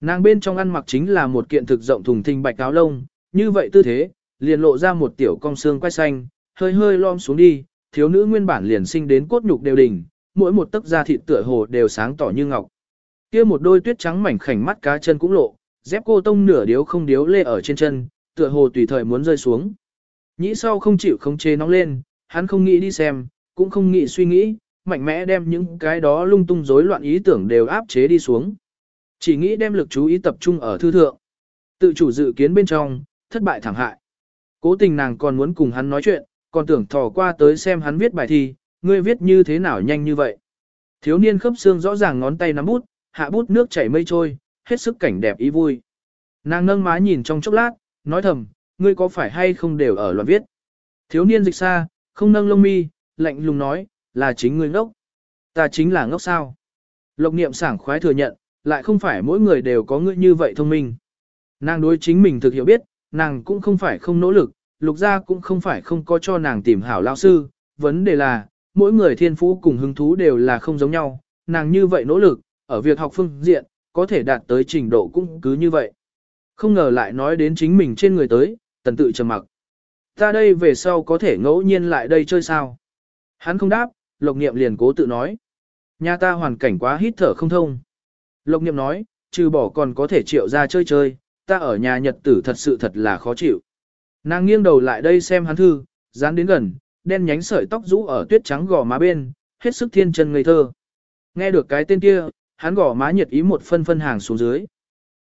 Nàng bên trong ăn mặc chính là một kiện thực rộng thùng thình bạch áo lông, như vậy tư thế, liền lộ ra một tiểu cong xương quay xanh, hơi hơi lom xuống đi, thiếu nữ nguyên bản liền sinh đến cốt nhục đều đỉnh, mỗi một tấc da thịt tựa hồ đều sáng tỏ như ngọc. Kia một đôi tuyết trắng mảnh khảnh mắt cá chân cũng lộ, dép cô tông nửa điếu không điếu lê ở trên chân, tựa hồ tùy thời muốn rơi xuống. Nhĩ sau không chịu không chế nóng lên, hắn không nghĩ đi xem, cũng không nghĩ suy nghĩ, mạnh mẽ đem những cái đó lung tung rối loạn ý tưởng đều áp chế đi xuống. Chỉ nghĩ đem lực chú ý tập trung ở thư thượng. Tự chủ dự kiến bên trong, thất bại thảm hại. Cố tình nàng còn muốn cùng hắn nói chuyện, còn tưởng thò qua tới xem hắn viết bài thi, ngươi viết như thế nào nhanh như vậy. Thiếu niên khớp xương rõ ràng ngón tay nắm bút, hạ bút nước chảy mây trôi, hết sức cảnh đẹp ý vui. Nàng nâng má nhìn trong chốc lát, nói thầm, ngươi có phải hay không đều ở loạn viết. Thiếu niên dịch xa, không nâng lông mi, lạnh lùng nói, là chính ngươi ngốc. Ta chính là ngốc sao. Lộc niệm sảng khoái thừa nhận, lại không phải mỗi người đều có ngươi như vậy thông minh. Nàng đối chính mình thực hiểu biết, nàng cũng không phải không nỗ lực, lục gia cũng không phải không có cho nàng tìm hảo lao sư, vấn đề là, mỗi người thiên phú cùng hứng thú đều là không giống nhau, nàng như vậy nỗ lực, ở việc học phương diện, có thể đạt tới trình độ cũng cứ như vậy. Không ngờ lại nói đến chính mình trên người tới, tần tự trầm mặc. Ta đây về sau có thể ngẫu nhiên lại đây chơi sao? Hắn không đáp, Lộc Niệm liền cố tự nói. Nhà ta hoàn cảnh quá hít thở không thông. Lộc Niệm nói, trừ bỏ còn có thể triệu ra chơi chơi, ta ở nhà nhật tử thật sự thật là khó chịu. Nàng nghiêng đầu lại đây xem hắn thư, dán đến gần, đen nhánh sợi tóc rũ ở tuyết trắng gò má bên, hết sức thiên chân ngây thơ. Nghe được cái tên kia, hắn gò má nhiệt ý một phân phân hàng xuống dưới.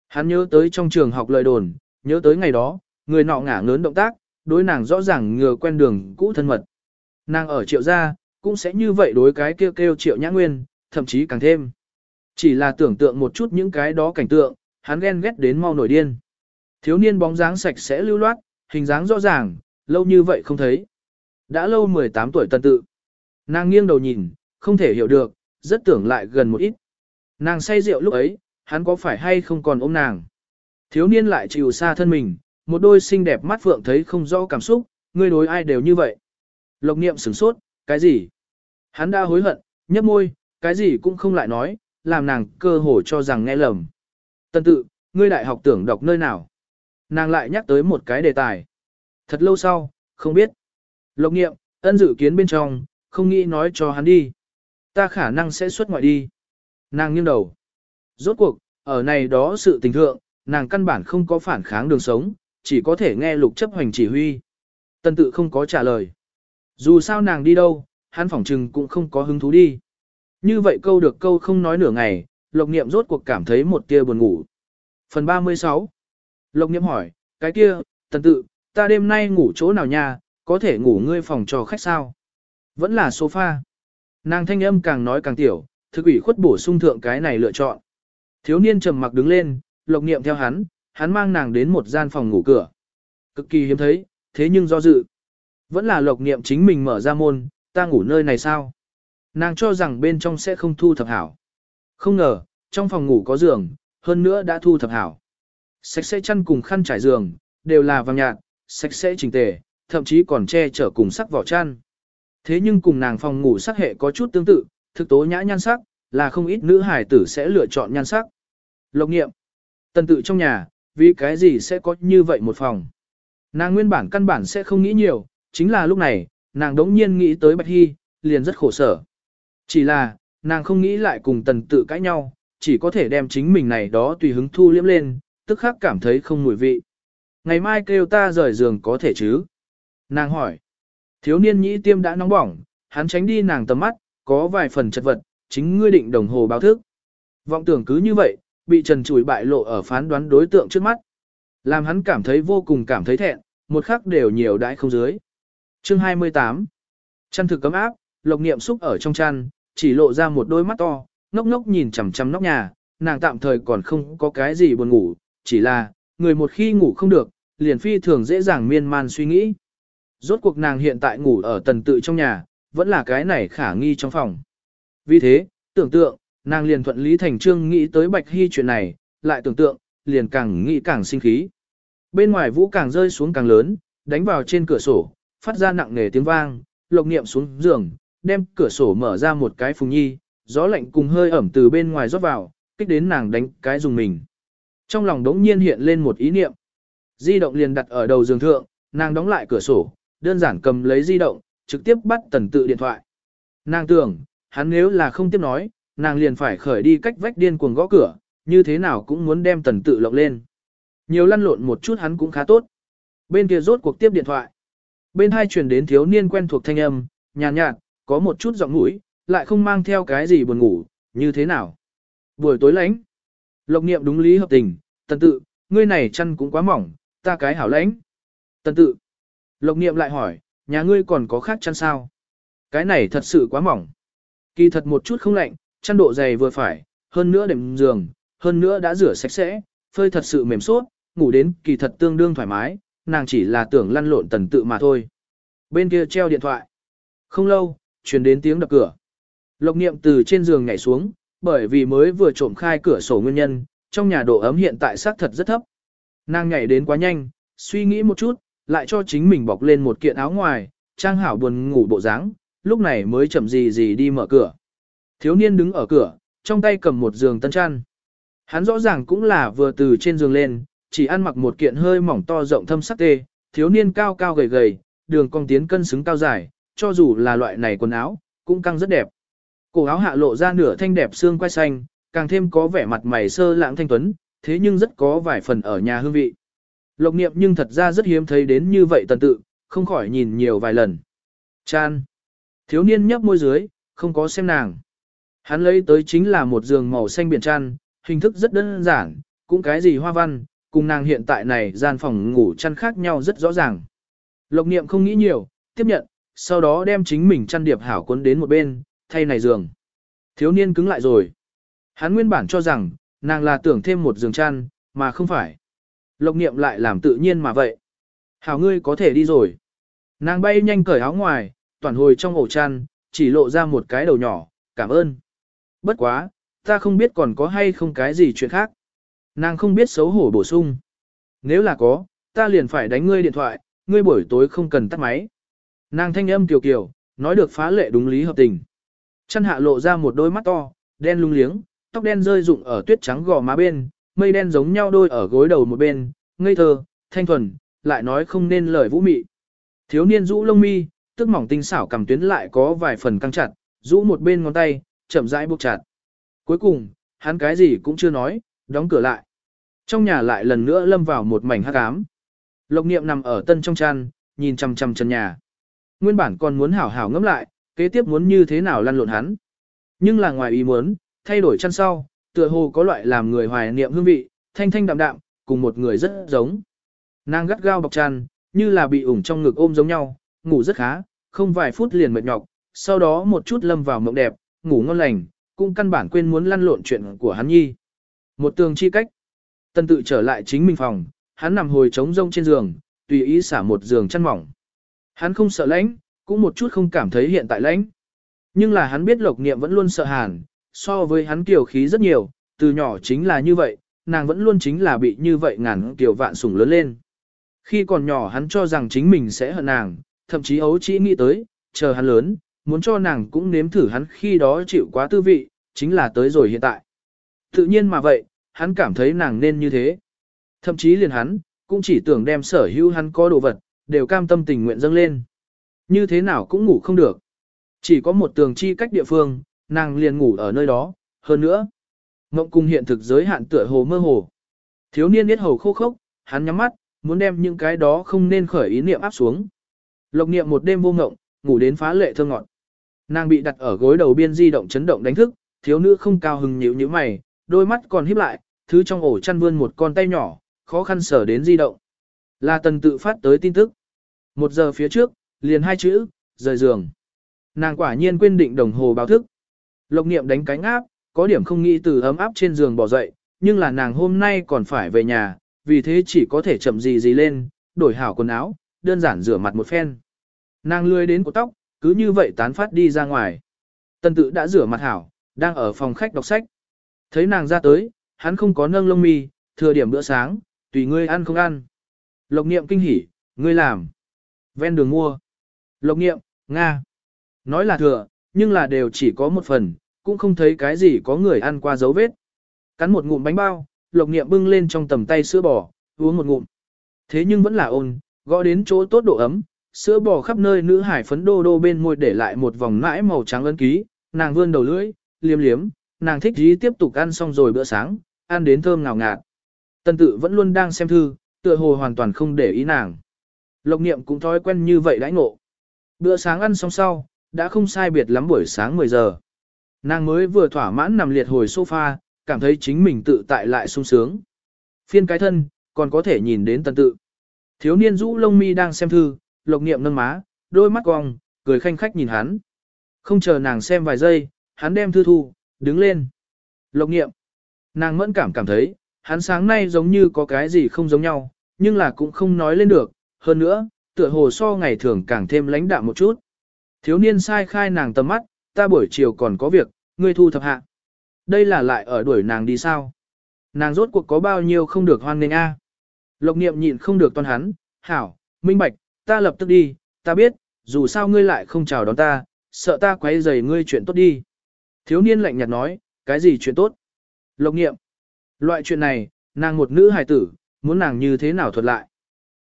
Hắn nhớ tới trong trường học lời đồn, nhớ tới ngày đó, người nọ ngả ngớn động tác, đối nàng rõ ràng ngừa quen đường cũ thân mật. Nàng ở triệu gia, cũng sẽ như vậy đối cái kêu kêu triệu nhã nguyên, thậm chí càng thêm. Chỉ là tưởng tượng một chút những cái đó cảnh tượng, hắn ghen ghét đến mau nổi điên. Thiếu niên bóng dáng sạch sẽ lưu loát, hình dáng rõ ràng, lâu như vậy không thấy. Đã lâu 18 tuổi tân tự. Nàng nghiêng đầu nhìn, không thể hiểu được, rất tưởng lại gần một ít. Nàng say rượu lúc ấy, hắn có phải hay không còn ôm nàng. Thiếu niên lại chịu xa thân mình, một đôi xinh đẹp mắt phượng thấy không rõ cảm xúc, người đối ai đều như vậy. Lộc niệm sửng sốt, cái gì? Hắn đã hối hận, nhấp môi, cái gì cũng không lại nói, làm nàng cơ hồ cho rằng nghe lầm. Tân tự, ngươi đại học tưởng đọc nơi nào? Nàng lại nhắc tới một cái đề tài. Thật lâu sau, không biết. Lộc nghiệm, ân dự kiến bên trong, không nghĩ nói cho hắn đi. Ta khả năng sẽ xuất ngoại đi. Nàng nghiêng đầu. Rốt cuộc, ở này đó sự tình thượng, nàng căn bản không có phản kháng đường sống, chỉ có thể nghe lục chấp hành chỉ huy. Tân tự không có trả lời. Dù sao nàng đi đâu, hắn phỏng trừng cũng không có hứng thú đi. Như vậy câu được câu không nói nửa ngày, Lộc Niệm rốt cuộc cảm thấy một tia buồn ngủ. Phần 36 Lộc Niệm hỏi, cái kia, tần tự, ta đêm nay ngủ chỗ nào nha, có thể ngủ ngươi phòng cho khách sao? Vẫn là sofa. Nàng thanh âm càng nói càng tiểu, thực ủy khuất bổ sung thượng cái này lựa chọn. Thiếu niên trầm mặc đứng lên, Lộc Niệm theo hắn, hắn mang nàng đến một gian phòng ngủ cửa. Cực kỳ hiếm thấy, thế nhưng do dự. Vẫn là Lộc Niệm chính mình mở ra môn, ta ngủ nơi này sao? Nàng cho rằng bên trong sẽ không thu thập hảo. Không ngờ, trong phòng ngủ có giường, hơn nữa đã thu thập hảo. Sạch sẽ chăn cùng khăn trải giường, đều là vàng nhạt, sạch sẽ chỉnh tề, thậm chí còn che chở cùng sắc vỏ chăn. Thế nhưng cùng nàng phòng ngủ sắc hệ có chút tương tự, thực tố nhã nhan sắc, là không ít nữ hải tử sẽ lựa chọn nhan sắc. Lộc nghiệm. Tần tự trong nhà, vì cái gì sẽ có như vậy một phòng. Nàng nguyên bản căn bản sẽ không nghĩ nhiều, chính là lúc này, nàng đống nhiên nghĩ tới Bạch Hy, liền rất khổ sở. Chỉ là, nàng không nghĩ lại cùng tần tự cãi nhau, chỉ có thể đem chính mình này đó tùy hứng thu liếm lên, tức khắc cảm thấy không mùi vị. Ngày mai kêu ta rời giường có thể chứ? Nàng hỏi. Thiếu niên nhĩ tiêm đã nóng bỏng, hắn tránh đi nàng tầm mắt, có vài phần chật vật, chính ngươi định đồng hồ báo thức. Vọng tưởng cứ như vậy, bị trần chùi bại lộ ở phán đoán đối tượng trước mắt. Làm hắn cảm thấy vô cùng cảm thấy thẹn, một khắc đều nhiều đãi không dưới. Chương 28 Chăn thực cấm áp, lộc niệm xúc ở trong chăn, chỉ lộ ra một đôi mắt to, ngốc ngốc nhìn chằm chằm nóc nhà, nàng tạm thời còn không có cái gì buồn ngủ, chỉ là, người một khi ngủ không được, liền phi thường dễ dàng miên man suy nghĩ. Rốt cuộc nàng hiện tại ngủ ở tần tự trong nhà, vẫn là cái này khả nghi trong phòng. Vì thế, tưởng tượng, nàng liền thuận lý thành trương nghĩ tới Bạch Hy chuyện này, lại tưởng tượng, liền càng nghĩ càng sinh khí. Bên ngoài vũ càng rơi xuống càng lớn, đánh vào trên cửa sổ, phát ra nặng nề tiếng vang, lộc niệm xuống giường, đem cửa sổ mở ra một cái phùng nhi, gió lạnh cùng hơi ẩm từ bên ngoài rót vào, kích đến nàng đánh cái dùng mình. Trong lòng đống nhiên hiện lên một ý niệm. Di động liền đặt ở đầu giường thượng, nàng đóng lại cửa sổ, đơn giản cầm lấy di động, trực tiếp bắt tần tự điện thoại. Nàng tưởng, hắn nếu là không tiếp nói, nàng liền phải khởi đi cách vách điên cuồng gõ cửa, như thế nào cũng muốn đem tần tự lộng lên. Nhiều lăn lộn một chút hắn cũng khá tốt. Bên kia rốt cuộc tiếp điện thoại. Bên hai truyền đến thiếu niên quen thuộc thanh âm, nhàn nhạt, nhạt, có một chút giọng mũi, lại không mang theo cái gì buồn ngủ, như thế nào. Buổi tối lánh. Lộc niệm đúng lý hợp tình, tần tự, ngươi này chăn cũng quá mỏng, ta cái hảo lánh. Tần tự. Lộc niệm lại hỏi, nhà ngươi còn có khác chăn sao? Cái này thật sự quá mỏng. Kỳ thật một chút không lạnh, chăn độ dày vừa phải, hơn nữa đệm giường, hơn nữa đã rửa sạch sẽ, phơi thật sự mềm suốt, ngủ đến kỳ thật tương đương thoải mái, nàng chỉ là tưởng lăn lộn tần tự mà thôi. Bên kia treo điện thoại. Không lâu, truyền đến tiếng đập cửa. Lộc niệm từ trên giường nhảy xuống, bởi vì mới vừa trộm khai cửa sổ nguyên nhân, trong nhà độ ấm hiện tại xác thật rất thấp. Nàng nhảy đến quá nhanh, suy nghĩ một chút, lại cho chính mình bọc lên một kiện áo ngoài, trang hảo buồn ngủ bộ dáng, lúc này mới chậm gì gì đi mở cửa. Thiếu niên đứng ở cửa, trong tay cầm một giường tân chăn. Hắn rõ ràng cũng là vừa từ trên giường lên, chỉ ăn mặc một kiện hơi mỏng to rộng thâm sắc tê, thiếu niên cao cao gầy gầy, đường cong tiến cân xứng cao dài, cho dù là loại này quần áo, cũng căng rất đẹp. Cổ áo hạ lộ ra nửa thanh đẹp xương quai xanh, càng thêm có vẻ mặt mày sơ lãng thanh tuấn, thế nhưng rất có vài phần ở nhà hương vị. Lộc niệm nhưng thật ra rất hiếm thấy đến như vậy tần tự, không khỏi nhìn nhiều vài lần. Chan. Thiếu niên nhấp môi dưới, không có xem nàng. Hắn lấy tới chính là một giường màu xanh biển chăn, hình thức rất đơn giản, cũng cái gì hoa văn, cùng nàng hiện tại này gian phòng ngủ chăn khác nhau rất rõ ràng. Lộc niệm không nghĩ nhiều, tiếp nhận, sau đó đem chính mình chăn điệp hảo cuốn đến một bên, thay này giường. Thiếu niên cứng lại rồi. Hắn nguyên bản cho rằng, nàng là tưởng thêm một giường chăn, mà không phải. Lộc niệm lại làm tự nhiên mà vậy. Hảo ngươi có thể đi rồi. Nàng bay nhanh cởi áo ngoài, toàn hồi trong ổ chăn, chỉ lộ ra một cái đầu nhỏ, cảm ơn. Bất quá, ta không biết còn có hay không cái gì chuyện khác. Nàng không biết xấu hổ bổ sung. Nếu là có, ta liền phải đánh ngươi điện thoại, ngươi buổi tối không cần tắt máy. Nàng thanh âm kiều kiều, nói được phá lệ đúng lý hợp tình. Chân hạ lộ ra một đôi mắt to, đen lung liếng, tóc đen rơi rụng ở tuyết trắng gò má bên, mây đen giống nhau đôi ở gối đầu một bên, ngây thơ, thanh thuần, lại nói không nên lời vũ mị. Thiếu niên rũ lông mi, tức mỏng tinh xảo cầm tuyến lại có vài phần căng chặt, rũ một bên ngón tay, chậm rãi buộc chặt. Cuối cùng, hắn cái gì cũng chưa nói, đóng cửa lại. Trong nhà lại lần nữa lâm vào một mảnh hắc ám. Lộc niệm nằm ở tân trong chăn, nhìn chằm chằm chân nhà. Nguyên bản còn muốn hảo hảo ngẫm lại, kế tiếp muốn như thế nào lăn lộn hắn. Nhưng là ngoài ý muốn, thay đổi chăn sau, tựa hồ có loại làm người hoài niệm hương vị, thanh thanh đạm đạm, cùng một người rất giống. Nàng gắt gao bọc chăn, như là bị ủng trong ngực ôm giống nhau, ngủ rất khá, không vài phút liền mệt nhọc, sau đó một chút lâm vào mộng đẹp, ngủ ngon lành, cũng căn bản quên muốn lăn lộn chuyện của hắn nhi. Một tường chi cách. Tân tự trở lại chính mình phòng, hắn nằm hồi trống rông trên giường, tùy ý xả một giường chăn mỏng. Hắn không sợ lãnh, cũng một chút không cảm thấy hiện tại lãnh. Nhưng là hắn biết lộc niệm vẫn luôn sợ hàn, so với hắn kiều khí rất nhiều, từ nhỏ chính là như vậy, nàng vẫn luôn chính là bị như vậy ngàn kiều vạn sủng lớn lên. Khi còn nhỏ hắn cho rằng chính mình sẽ hận nàng, thậm chí ấu chỉ nghĩ tới, chờ hắn lớn, muốn cho nàng cũng nếm thử hắn khi đó chịu quá tư vị, chính là tới rồi hiện tại. Tự nhiên mà vậy, hắn cảm thấy nàng nên như thế. Thậm chí liền hắn, cũng chỉ tưởng đem sở hữu hắn có đồ vật, đều cam tâm tình nguyện dâng lên. Như thế nào cũng ngủ không được. Chỉ có một tường chi cách địa phương, nàng liền ngủ ở nơi đó, hơn nữa. Mộng cung hiện thực giới hạn tựa hồ mơ hồ. Thiếu niên biết hầu khô khốc, hắn nhắm mắt, muốn đem những cái đó không nên khởi ý niệm áp xuống. Lộc niệm một đêm vô ngộng, ngủ đến phá lệ thơ ngọt. Nàng bị đặt ở gối đầu biên di động chấn động đánh thức, thiếu nữ không cao hừng nhíu như mày, đôi mắt còn híp lại, thứ trong ổ chăn vươn một con tay nhỏ, khó khăn sở đến di động. Là tần tự phát tới tin tức. Một giờ phía trước, liền hai chữ, rời giường. Nàng quả nhiên quên định đồng hồ báo thức. Lộc niệm đánh cánh áp, có điểm không nghĩ từ ấm áp trên giường bỏ dậy, nhưng là nàng hôm nay còn phải về nhà, vì thế chỉ có thể chậm gì gì lên, đổi hảo quần áo, đơn giản rửa mặt một phen. Nàng lươi đến cổ tóc, cứ như vậy tán phát đi ra ngoài. Tần tự đã rửa mặt hảo, đang ở phòng khách đọc sách. Thấy nàng ra tới, hắn không có nâng lông mi, thừa điểm bữa sáng, tùy ngươi ăn không ăn. Lộc niệm kinh hỉ, ngươi làm. Ven đường mua. Lộc niệm, Nga. Nói là thừa, nhưng là đều chỉ có một phần, cũng không thấy cái gì có người ăn qua dấu vết. Cắn một ngụm bánh bao, lộc niệm bưng lên trong tầm tay sữa bò, uống một ngụm. Thế nhưng vẫn là ôn, gõ đến chỗ tốt độ ấm, sữa bò khắp nơi nữ hải phấn đô đô bên môi để lại một vòng nãi màu trắng ấn ký, nàng vươn đầu lưỡi, liếm liếm, nàng thích gì tiếp tục ăn xong rồi bữa sáng, ăn đến thơm ngào ngạt. Tân tự vẫn luôn đang xem thư, tựa hồ hoàn toàn không để ý nàng. Lộc niệm cũng thói quen như vậy đãi ngộ. Bữa sáng ăn xong sau, đã không sai biệt lắm buổi sáng 10 giờ. Nàng mới vừa thỏa mãn nằm liệt hồi sofa, cảm thấy chính mình tự tại lại sung sướng. Phiên cái thân, còn có thể nhìn đến tần tự. Thiếu niên rũ lông mi đang xem thư, lộc niệm nâng má, đôi mắt cong, cười khanh khách nhìn hắn. Không chờ nàng xem vài giây, hắn đem thư thu, đứng lên. Lộc niệm. Nàng mẫn cảm cảm thấy, hắn sáng nay giống như có cái gì không giống nhau, nhưng là cũng không nói lên được. Hơn nữa, tựa hồ so ngày thường càng thêm lãnh đạm một chút. Thiếu niên sai khai nàng tầm mắt, ta buổi chiều còn có việc, ngươi thu thập hạ. Đây là lại ở đuổi nàng đi sao? Nàng rốt cuộc có bao nhiêu không được hoan nghênh a? Lộc niệm nhịn không được toan hắn, hảo, minh bạch, ta lập tức đi, ta biết, dù sao ngươi lại không chào đón ta, sợ ta quấy rầy ngươi chuyện tốt đi. Thiếu niên lạnh nhạt nói, cái gì chuyện tốt? Lộc niệm. Loại chuyện này, nàng một nữ hài tử, muốn nàng như thế nào thuật lại.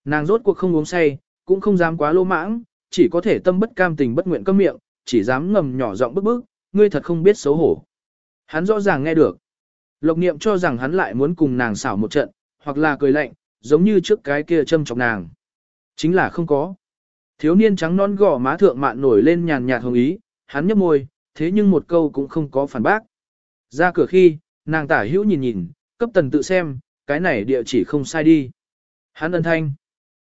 Nàng rốt cuộc không uống say, cũng không dám quá lô mãng, chỉ có thể tâm bất cam tình bất nguyện câm miệng, chỉ dám ngầm nhỏ giọng bức bức, ngươi thật không biết xấu hổ. Hắn rõ ràng nghe được. Lộc niệm cho rằng hắn lại muốn cùng nàng xảo một trận, hoặc là cười lạnh, giống như trước cái kia châm chọc nàng. Chính là không có. Thiếu niên trắng non gò má thượng mạn nổi lên nhàn nhạt hồng ý, hắn nhấp môi, thế nhưng một câu cũng không có phản bác. Ra cửa khi, nàng tả hữu nhìn nhìn, cấp tần tự xem, cái này địa chỉ không sai đi. Hắn ân thanh.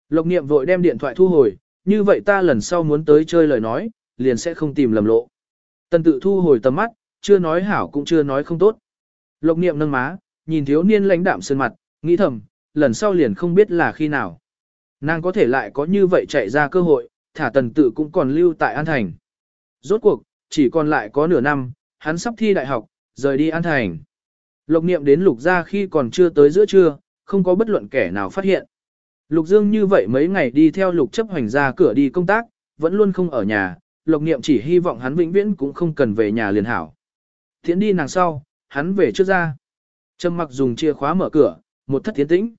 Lộc niệm vội đem điện thoại thu hồi, như vậy ta lần sau muốn tới chơi lời nói, liền sẽ không tìm lầm lộ. Tần tự thu hồi tầm mắt, chưa nói hảo cũng chưa nói không tốt. Lộc niệm nâng má, nhìn thiếu niên lãnh đạm sơn mặt, nghĩ thầm, lần sau liền không biết là khi nào. Nàng có thể lại có như vậy chạy ra cơ hội, thả tần tự cũng còn lưu tại An Thành. Rốt cuộc, chỉ còn lại có nửa năm, hắn sắp thi đại học, rời đi An Thành. Lộc niệm đến lục ra khi còn chưa tới giữa trưa, không có bất luận kẻ nào phát hiện. Lục Dương như vậy mấy ngày đi theo lục chấp hành ra cửa đi công tác, vẫn luôn không ở nhà, lộc niệm chỉ hy vọng hắn vĩnh viễn cũng không cần về nhà liền hảo. Thiến đi nàng sau, hắn về trước ra. Trâm mặc dùng chìa khóa mở cửa, một thất tiến tĩnh.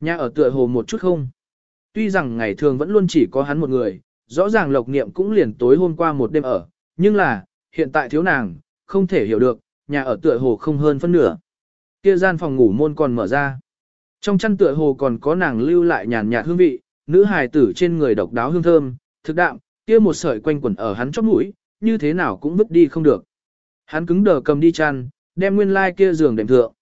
Nhà ở tựa hồ một chút không. Tuy rằng ngày thường vẫn luôn chỉ có hắn một người, rõ ràng lộc niệm cũng liền tối hôm qua một đêm ở, nhưng là, hiện tại thiếu nàng, không thể hiểu được, nhà ở tựa hồ không hơn phân nửa. Kia gian phòng ngủ môn còn mở ra. Trong chăn tựa hồ còn có nàng lưu lại nhàn nhạt hương vị, nữ hài tử trên người độc đáo hương thơm, thực đạm, kia một sợi quanh quẩn ở hắn chóp mũi, như thế nào cũng vứt đi không được. Hắn cứng đờ cầm đi chăn, đem nguyên lai like kia giường đệm thượng.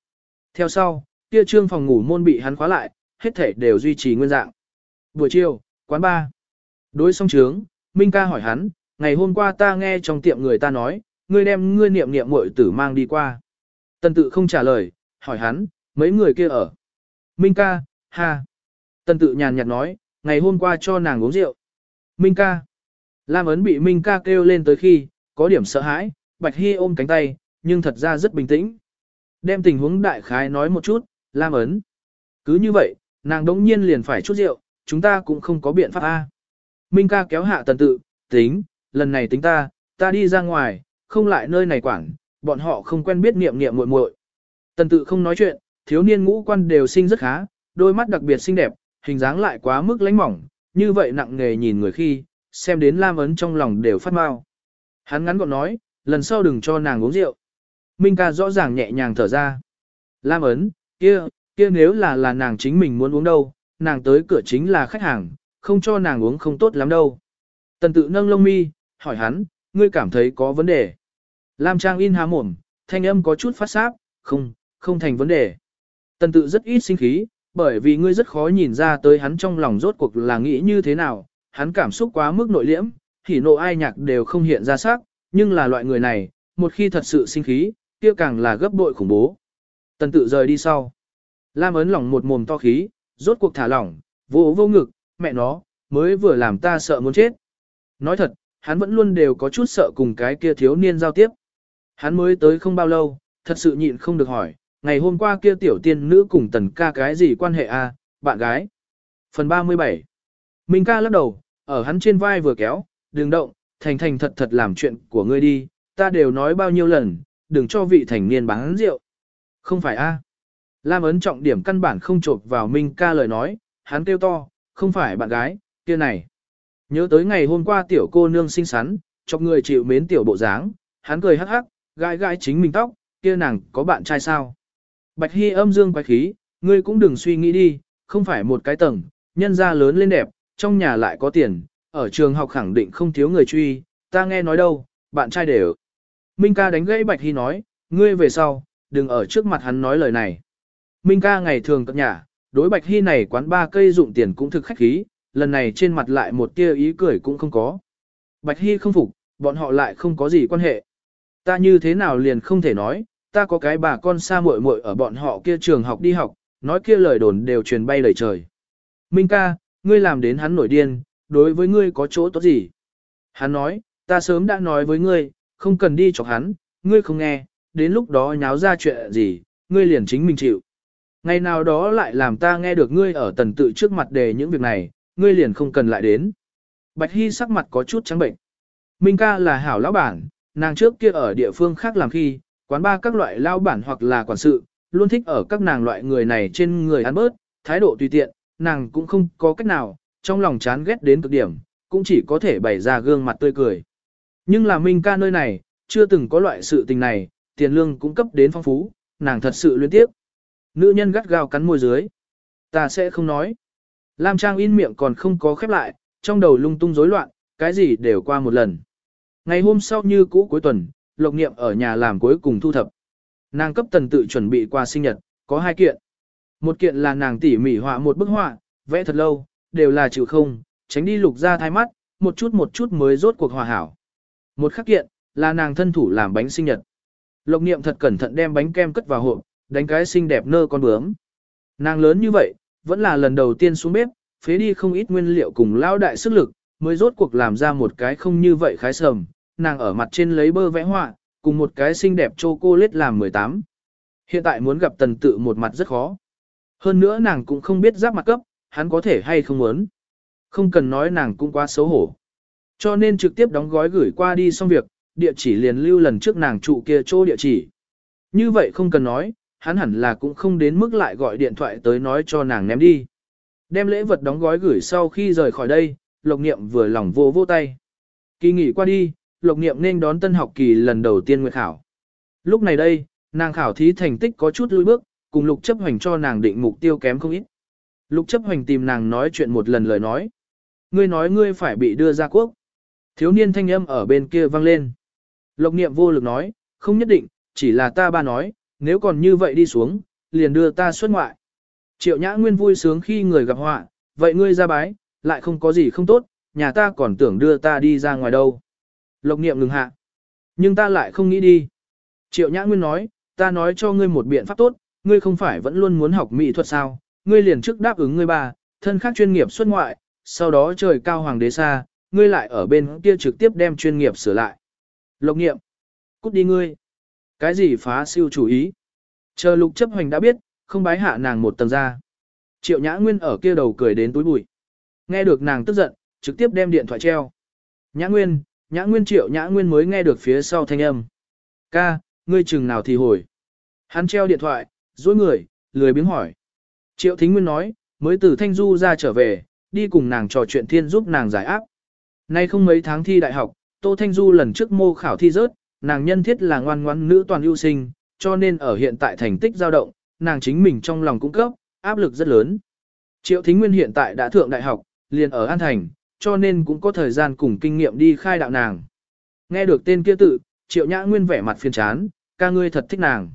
Theo sau, kia trương phòng ngủ môn bị hắn khóa lại, hết thể đều duy trì nguyên dạng. Buổi chiều, quán ba. Đối xong trướng, Minh ca hỏi hắn, ngày hôm qua ta nghe trong tiệm người ta nói, ngươi đem ngươi niệm niệm muội tử mang đi qua. Tần tự không trả lời, hỏi hắn, mấy người kia ở. Minh ca, ha. Tần tự nhàn nhạt nói, ngày hôm qua cho nàng uống rượu. Minh ca. Lam ấn bị Minh ca kêu lên tới khi, có điểm sợ hãi, Bạch Hy ôm cánh tay, nhưng thật ra rất bình tĩnh. Đem tình huống đại khái nói một chút, Lam ấn. Cứ như vậy, nàng đống nhiên liền phải chút rượu, chúng ta cũng không có biện pháp A. Minh ca kéo hạ tần tự, tính, lần này tính ta, ta đi ra ngoài, không lại nơi này quản, bọn họ không quen biết niệm niệm muội muội. Tần tự không nói chuyện, thiếu niên ngũ quan đều sinh rất khá, đôi mắt đặc biệt xinh đẹp, hình dáng lại quá mức lánh mỏng, như vậy nặng nghề nhìn người khi, xem đến Lam ấn trong lòng đều phát mau. Hắn ngắn gọn nói, lần sau đừng cho nàng uống rượu. Minh ca rõ ràng nhẹ nhàng thở ra. Lam ấn, kia, kia nếu là là nàng chính mình muốn uống đâu, nàng tới cửa chính là khách hàng, không cho nàng uống không tốt lắm đâu. Tần tự nâng lông mi, hỏi hắn, ngươi cảm thấy có vấn đề. Lam Trang in há mồm, thanh âm có chút phát sáp, không, không thành vấn đề. Tần tự rất ít sinh khí, bởi vì ngươi rất khó nhìn ra tới hắn trong lòng rốt cuộc là nghĩ như thế nào, hắn cảm xúc quá mức nội liễm, thì nộ ai nhạc đều không hiện ra sắc, nhưng là loại người này, một khi thật sự sinh khí, kia càng là gấp bội khủng bố. Tần tự rời đi sau. Lam ấn lòng một mồm to khí, rốt cuộc thả lỏng, vô vô ngực, mẹ nó, mới vừa làm ta sợ muốn chết. Nói thật, hắn vẫn luôn đều có chút sợ cùng cái kia thiếu niên giao tiếp. Hắn mới tới không bao lâu, thật sự nhịn không được hỏi, ngày hôm qua kia tiểu tiên nữ cùng tần ca cái gì quan hệ a, à, bạn gái. Phần 37 Minh ca lắc đầu, ở hắn trên vai vừa kéo, đừng động, thành thành thật thật làm chuyện của ngươi đi, ta đều nói bao nhiêu lần, đừng cho vị thành niên bán rượu. Không phải a Lam ấn trọng điểm căn bản không chộp vào Minh ca lời nói, hắn kêu to, không phải bạn gái, kia này. Nhớ tới ngày hôm qua tiểu cô nương xinh xắn, chọc người chịu mến tiểu bộ dáng, hắn cười hắc hắc, gãi gãi chính mình tóc, kia nàng có bạn trai sao? Bạch Hy âm dương quái khí, ngươi cũng đừng suy nghĩ đi, không phải một cái tầng, nhân gia lớn lên đẹp, trong nhà lại có tiền, ở trường học khẳng định không thiếu người truy, ta nghe nói đâu, bạn trai đều. Minh ca đánh gãy Bạch Hy nói, ngươi về sau, đừng ở trước mặt hắn nói lời này. Minh ca ngày thường cập nhà, đối Bạch Hy này quán ba cây dụng tiền cũng thực khách khí, lần này trên mặt lại một tia ý cười cũng không có. Bạch Hy không phục, bọn họ lại không có gì quan hệ. Ta như thế nào liền không thể nói, ta có cái bà con xa muội muội ở bọn họ kia trường học đi học, nói kia lời đồn đều truyền bay lời trời. Minh ca, ngươi làm đến hắn nổi điên, đối với ngươi có chỗ tốt gì? Hắn nói, ta sớm đã nói với ngươi, không cần đi chọc hắn, ngươi không nghe, đến lúc đó nháo ra chuyện gì, ngươi liền chính mình chịu. Ngày nào đó lại làm ta nghe được ngươi ở tần tự trước mặt đề những việc này, ngươi liền không cần lại đến. Bạch Hy sắc mặt có chút trắng bệnh. Minh ca là hảo lão bản, nàng trước kia ở địa phương khác làm khi, quán ba các loại lao bản hoặc là quản sự, luôn thích ở các nàng loại người này trên người ăn bớt, thái độ tùy tiện, nàng cũng không có cách nào, trong lòng chán ghét đến cực điểm, cũng chỉ có thể bày ra gương mặt tươi cười. Nhưng là Minh ca nơi này, chưa từng có loại sự tình này, tiền lương cũng cấp đến phong phú, nàng thật sự luyến tiếp. Nữ nhân gắt gao cắn môi dưới. Ta sẽ không nói. Lam Trang in miệng còn không có khép lại, trong đầu lung tung rối loạn, cái gì đều qua một lần. Ngày hôm sau như cũ cuối tuần, Lộc Niệm ở nhà làm cuối cùng thu thập. Nàng cấp tần tự chuẩn bị qua sinh nhật, có hai kiện. Một kiện là nàng tỉ mỉ họa một bức họa, vẽ thật lâu, đều là chữ không, tránh đi lục ra thai mắt, một chút một chút mới rốt cuộc hòa hảo. Một khắc kiện, là nàng thân thủ làm bánh sinh nhật. Lộc Niệm thật cẩn thận đem bánh kem cất vào hộp, đánh cái xinh đẹp nơ con bướm. Nàng lớn như vậy, vẫn là lần đầu tiên xuống bếp, phế đi không ít nguyên liệu cùng lao đại sức lực, mới rốt cuộc làm ra một cái không như vậy khái sầm. Nàng ở mặt trên lấy bơ vẽ họa, cùng một cái xinh đẹp châu cô lết làm 18. Hiện tại muốn gặp tần tự một mặt rất khó. Hơn nữa nàng cũng không biết giáp mặt cấp, hắn có thể hay không muốn. Không cần nói nàng cũng quá xấu hổ. Cho nên trực tiếp đóng gói gửi qua đi xong việc, địa chỉ liền lưu lần trước nàng trụ kia chỗ địa chỉ. Như vậy không cần nói, hắn hẳn là cũng không đến mức lại gọi điện thoại tới nói cho nàng ném đi. Đem lễ vật đóng gói gửi sau khi rời khỏi đây, Lộc Niệm vừa lòng vô vô tay. Kỳ nghỉ qua đi, Lộc Niệm nên đón tân học kỳ lần đầu tiên nguyệt khảo. Lúc này đây, nàng khảo thí thành tích có chút lùi bước, cùng Lục chấp hành cho nàng định mục tiêu kém không ít. Lục chấp hành tìm nàng nói chuyện một lần lời nói. Ngươi nói ngươi phải bị đưa ra quốc. Thiếu niên thanh âm ở bên kia vang lên. Lộc Niệm vô lực nói, không nhất định, chỉ là ta ba nói, nếu còn như vậy đi xuống, liền đưa ta xuất ngoại. Triệu Nhã Nguyên vui sướng khi người gặp họa, vậy ngươi ra bái, lại không có gì không tốt, nhà ta còn tưởng đưa ta đi ra ngoài đâu. Lộc niệm ngừng hạ. Nhưng ta lại không nghĩ đi. Triệu Nhã Nguyên nói, ta nói cho ngươi một biện pháp tốt, ngươi không phải vẫn luôn muốn học mỹ thuật sao, ngươi liền trước đáp ứng ngươi ba, thân khác chuyên nghiệp xuất ngoại, sau đó trời cao hoàng đế xa, ngươi lại ở bên kia trực tiếp đem chuyên nghiệp sửa lại. Lộc nghiệm, cút đi ngươi. Cái gì phá siêu chủ ý? Chờ lục chấp hoành đã biết, không bái hạ nàng một tầng ra. Triệu Nhã Nguyên ở kia đầu cười đến túi bụi. Nghe được nàng tức giận, trực tiếp đem điện thoại treo. Nhã Nguyên, Nhã Nguyên Triệu Nhã Nguyên mới nghe được phía sau thanh âm. Ca, ngươi chừng nào thì hồi. Hắn treo điện thoại, dối người, lười biếng hỏi. Triệu Thính Nguyên nói, mới từ Thanh Du ra trở về, đi cùng nàng trò chuyện thiên giúp nàng giải áp. Nay không mấy tháng thi đại học, Tô Thanh Du lần trước mô khảo thi rớt, nàng nhân thiết là ngoan ngoãn nữ toàn ưu sinh, cho nên ở hiện tại thành tích dao động, nàng chính mình trong lòng cung cấp, áp lực rất lớn. Triệu Thính Nguyên hiện tại đã thượng đại học, liền ở An Thành, cho nên cũng có thời gian cùng kinh nghiệm đi khai đạo nàng. Nghe được tên kia tự, Triệu Nhã Nguyên vẻ mặt phiền chán, ca ngươi thật thích nàng.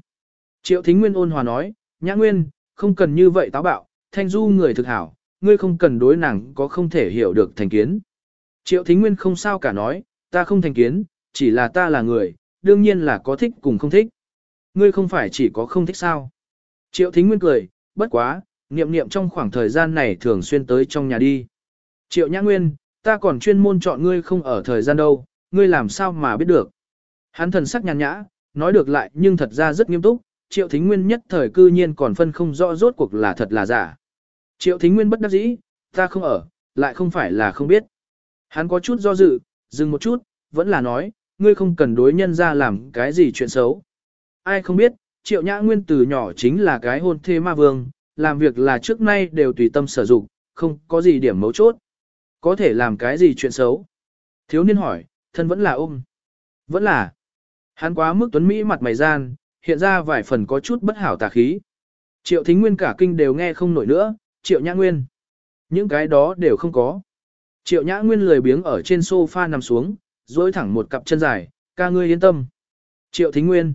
Triệu Thính Nguyên ôn hòa nói, Nhã Nguyên, không cần như vậy táo bạo, thanh du người thực hảo, ngươi không cần đối nàng có không thể hiểu được thành kiến. Triệu Thính Nguyên không sao cả nói, ta không thành kiến, chỉ là ta là người, đương nhiên là có thích cùng không thích. Ngươi không phải chỉ có không thích sao. Triệu Thính Nguyên cười, bất quá, niệm niệm trong khoảng thời gian này thường xuyên tới trong nhà đi. Triệu Nhã Nguyên, ta còn chuyên môn chọn ngươi không ở thời gian đâu, ngươi làm sao mà biết được. Hắn thần sắc nhàn nhã, nói được lại nhưng thật ra rất nghiêm túc, Triệu Thính Nguyên nhất thời cư nhiên còn phân không rõ rốt cuộc là thật là giả. Triệu Thính Nguyên bất đắc dĩ, ta không ở, lại không phải là không biết. Hắn có chút do dự, dừng một chút, vẫn là nói, ngươi không cần đối nhân ra làm cái gì chuyện xấu. Ai không biết, triệu nhã nguyên từ nhỏ chính là cái hôn thê ma vương, làm việc là trước nay đều tùy tâm sở dụng, không có gì điểm mấu chốt. Có thể làm cái gì chuyện xấu? Thiếu niên hỏi, thân vẫn là ôm. Vẫn là. Hắn quá mức tuấn Mỹ mặt mày gian, hiện ra vài phần có chút bất hảo tà khí. Triệu thính nguyên cả kinh đều nghe không nổi nữa, triệu nhã nguyên. Những cái đó đều không có. Triệu nhã nguyên lười biếng ở trên sofa nằm xuống, dối thẳng một cặp chân dài, ca ngươi yên tâm. Triệu thính nguyên.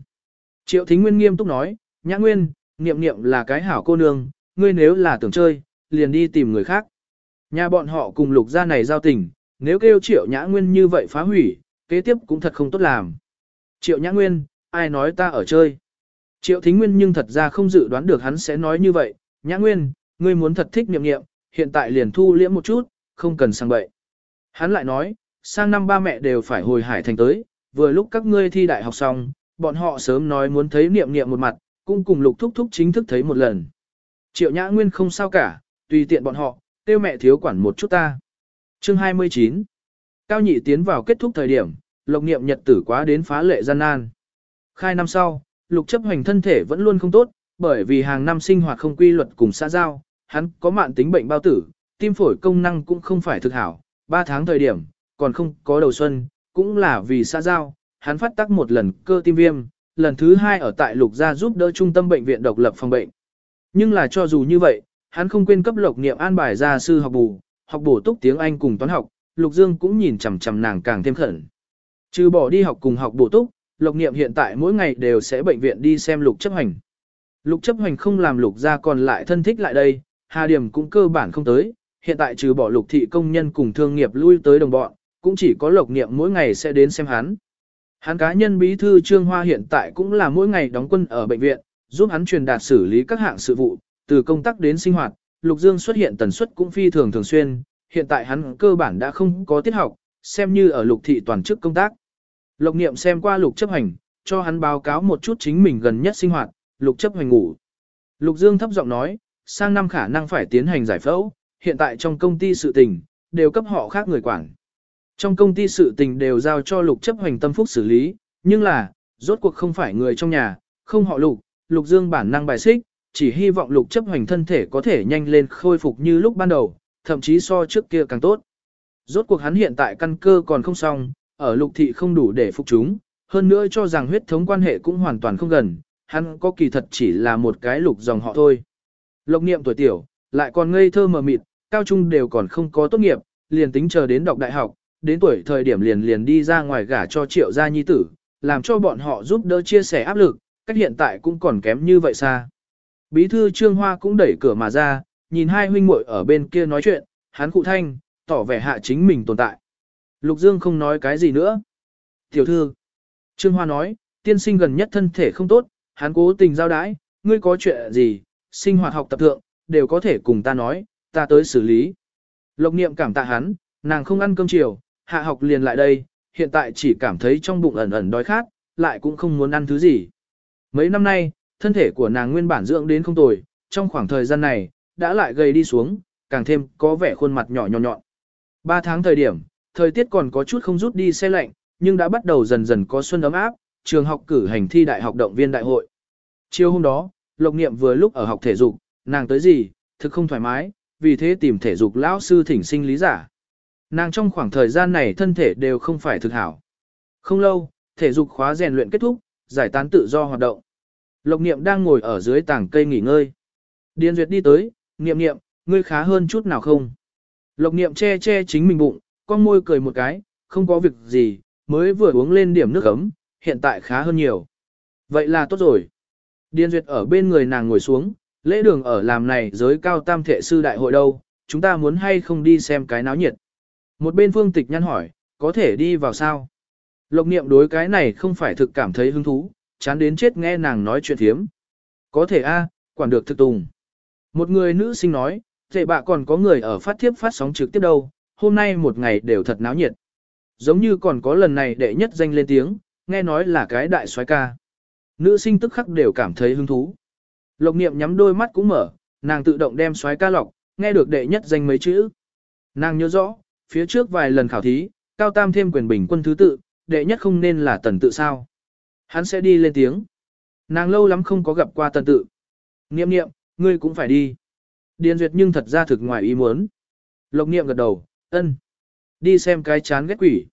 Triệu thính nguyên nghiêm túc nói, nhã nguyên, niệm niệm là cái hảo cô nương, ngươi nếu là tưởng chơi, liền đi tìm người khác. Nhà bọn họ cùng lục gia này giao tình, nếu kêu triệu nhã nguyên như vậy phá hủy, kế tiếp cũng thật không tốt làm. Triệu nhã nguyên, ai nói ta ở chơi. Triệu thính nguyên nhưng thật ra không dự đoán được hắn sẽ nói như vậy, nhã nguyên, ngươi muốn thật thích niệm niệm, hiện tại liền thu liễm một chút, không cần sang bậy. Hắn lại nói, sang năm ba mẹ đều phải hồi hải thành tới, vừa lúc các ngươi thi đại học xong, bọn họ sớm nói muốn thấy niệm niệm một mặt, cũng cùng lục thúc thúc chính thức thấy một lần. Triệu Nhã Nguyên không sao cả, tùy tiện bọn họ, tiêu mẹ thiếu quản một chút ta. Chương 29 Cao nhị tiến vào kết thúc thời điểm, lộc niệm nhật tử quá đến phá lệ gian nan. Khai năm sau, lục chấp hành thân thể vẫn luôn không tốt, bởi vì hàng năm sinh hoạt không quy luật cùng xã giao, hắn có mạng tính bệnh bao tử, tim phổi công năng cũng không phải thực hảo, 3 tháng thời điểm, còn không có đầu xuân, cũng là vì xã giao, hắn phát tắc một lần cơ tim viêm, lần thứ hai ở tại lục gia giúp đỡ trung tâm bệnh viện độc lập phòng bệnh. Nhưng là cho dù như vậy, hắn không quên cấp lộc niệm an bài gia sư học bù, học bổ túc tiếng Anh cùng toán học, lục dương cũng nhìn chằm chằm nàng càng thêm khẩn. Trừ bỏ đi học cùng học bổ túc, lộc niệm hiện tại mỗi ngày đều sẽ bệnh viện đi xem lục chấp hành. Lục chấp hành không làm lục gia còn lại thân thích lại đây, Hà Điểm cũng cơ bản không tới, hiện tại trừ bỏ lục thị công nhân cùng thương nghiệp lui tới đồng bọn, cũng chỉ có lộc niệm mỗi ngày sẽ đến xem hắn. Hắn cá nhân bí thư Trương Hoa hiện tại cũng là mỗi ngày đóng quân ở bệnh viện, giúp hắn truyền đạt xử lý các hạng sự vụ, từ công tác đến sinh hoạt, Lục Dương xuất hiện tần suất cũng phi thường thường xuyên, hiện tại hắn cơ bản đã không có tiết học, xem như ở lục thị toàn chức công tác. Lộc niệm xem qua lục chấp hành, cho hắn báo cáo một chút chính mình gần nhất sinh hoạt, lục chấp hành ngủ. Lục Dương thấp giọng nói, sang năm khả năng phải tiến hành giải phẫu, hiện tại trong công ty sự tình, đều cấp họ khác người quản. Trong công ty sự tình đều giao cho lục chấp hành tâm phúc xử lý, nhưng là, rốt cuộc không phải người trong nhà, không họ lục, lục dương bản năng bài xích, chỉ hy vọng lục chấp hành thân thể có thể nhanh lên khôi phục như lúc ban đầu, thậm chí so trước kia càng tốt. Rốt cuộc hắn hiện tại căn cơ còn không xong, ở lục thị không đủ để phục chúng, hơn nữa cho rằng huyết thống quan hệ cũng hoàn toàn không gần, hắn có kỳ thật chỉ là một cái lục dòng họ thôi. Lộc niệm tuổi tiểu, lại còn ngây thơ mờ mịt, cao trung đều còn không có tốt nghiệp, liền tính chờ đến đọc đại học, đến tuổi thời điểm liền liền đi ra ngoài gả cho triệu gia nhi tử, làm cho bọn họ giúp đỡ chia sẻ áp lực, cách hiện tại cũng còn kém như vậy xa. Bí thư Trương Hoa cũng đẩy cửa mà ra, nhìn hai huynh muội ở bên kia nói chuyện, hắn cụ thanh, tỏ vẻ hạ chính mình tồn tại. Lục Dương không nói cái gì nữa. Tiểu thư, Trương Hoa nói, tiên sinh gần nhất thân thể không tốt, hắn cố tình giao đái, ngươi có chuyện gì, sinh hoạt học tập thượng, đều có thể cùng ta nói, ta tới xử lý. Lộc niệm cảm tạ hắn, nàng không ăn cơm chiều, hạ học liền lại đây, hiện tại chỉ cảm thấy trong bụng ẩn ẩn đói khát, lại cũng không muốn ăn thứ gì. Mấy năm nay, thân thể của nàng nguyên bản dưỡng đến không tồi, trong khoảng thời gian này, đã lại gầy đi xuống, càng thêm có vẻ khuôn mặt nhỏ nhọn nhọn. Ba tháng thời điểm, thời tiết còn có chút không rút đi xe lạnh, nhưng đã bắt đầu dần dần có xuân ấm áp, trường học cử hành thi đại học động viên đại hội. Chiều hôm đó, Lộc Niệm vừa lúc ở học thể dục, nàng tới gì, thực không thoải mái, vì thế tìm thể dục lão sư thỉnh sinh lý giả. Nàng trong khoảng thời gian này thân thể đều không phải thực hảo. Không lâu, thể dục khóa rèn luyện kết thúc, giải tán tự do hoạt động. Lộc Niệm đang ngồi ở dưới tảng cây nghỉ ngơi. Điền Duyệt đi tới, Niệm Niệm, ngươi khá hơn chút nào không? Lộc Niệm che che chính mình bụng, con môi cười một cái, không có việc gì, mới vừa uống lên điểm nước ấm, hiện tại khá hơn nhiều. Vậy là tốt rồi. Điền Duyệt ở bên người nàng ngồi xuống, lễ đường ở làm này giới cao tam thể sư đại hội đâu, chúng ta muốn hay không đi xem cái náo nhiệt. Một bên phương tịch nhăn hỏi, có thể đi vào sao? Lộc niệm đối cái này không phải thực cảm thấy hứng thú, chán đến chết nghe nàng nói chuyện thiếm. Có thể a, quản được thực tùng. Một người nữ sinh nói, thệ bạ còn có người ở phát thiếp phát sóng trực tiếp đâu, hôm nay một ngày đều thật náo nhiệt. Giống như còn có lần này đệ nhất danh lên tiếng, nghe nói là cái đại soái ca. Nữ sinh tức khắc đều cảm thấy hứng thú. Lộc niệm nhắm đôi mắt cũng mở, nàng tự động đem soái ca lọc, nghe được đệ nhất danh mấy chữ. Nàng nhớ rõ, phía trước vài lần khảo thí, cao tam thêm quyền bình quân thứ tự, đệ nhất không nên là tần tự sao. Hắn sẽ đi lên tiếng. Nàng lâu lắm không có gặp qua tần tự. Niệm niệm, ngươi cũng phải đi. Điền duyệt nhưng thật ra thực ngoài ý muốn. Lộc niệm gật đầu, ân. Đi xem cái chán ghét quỷ.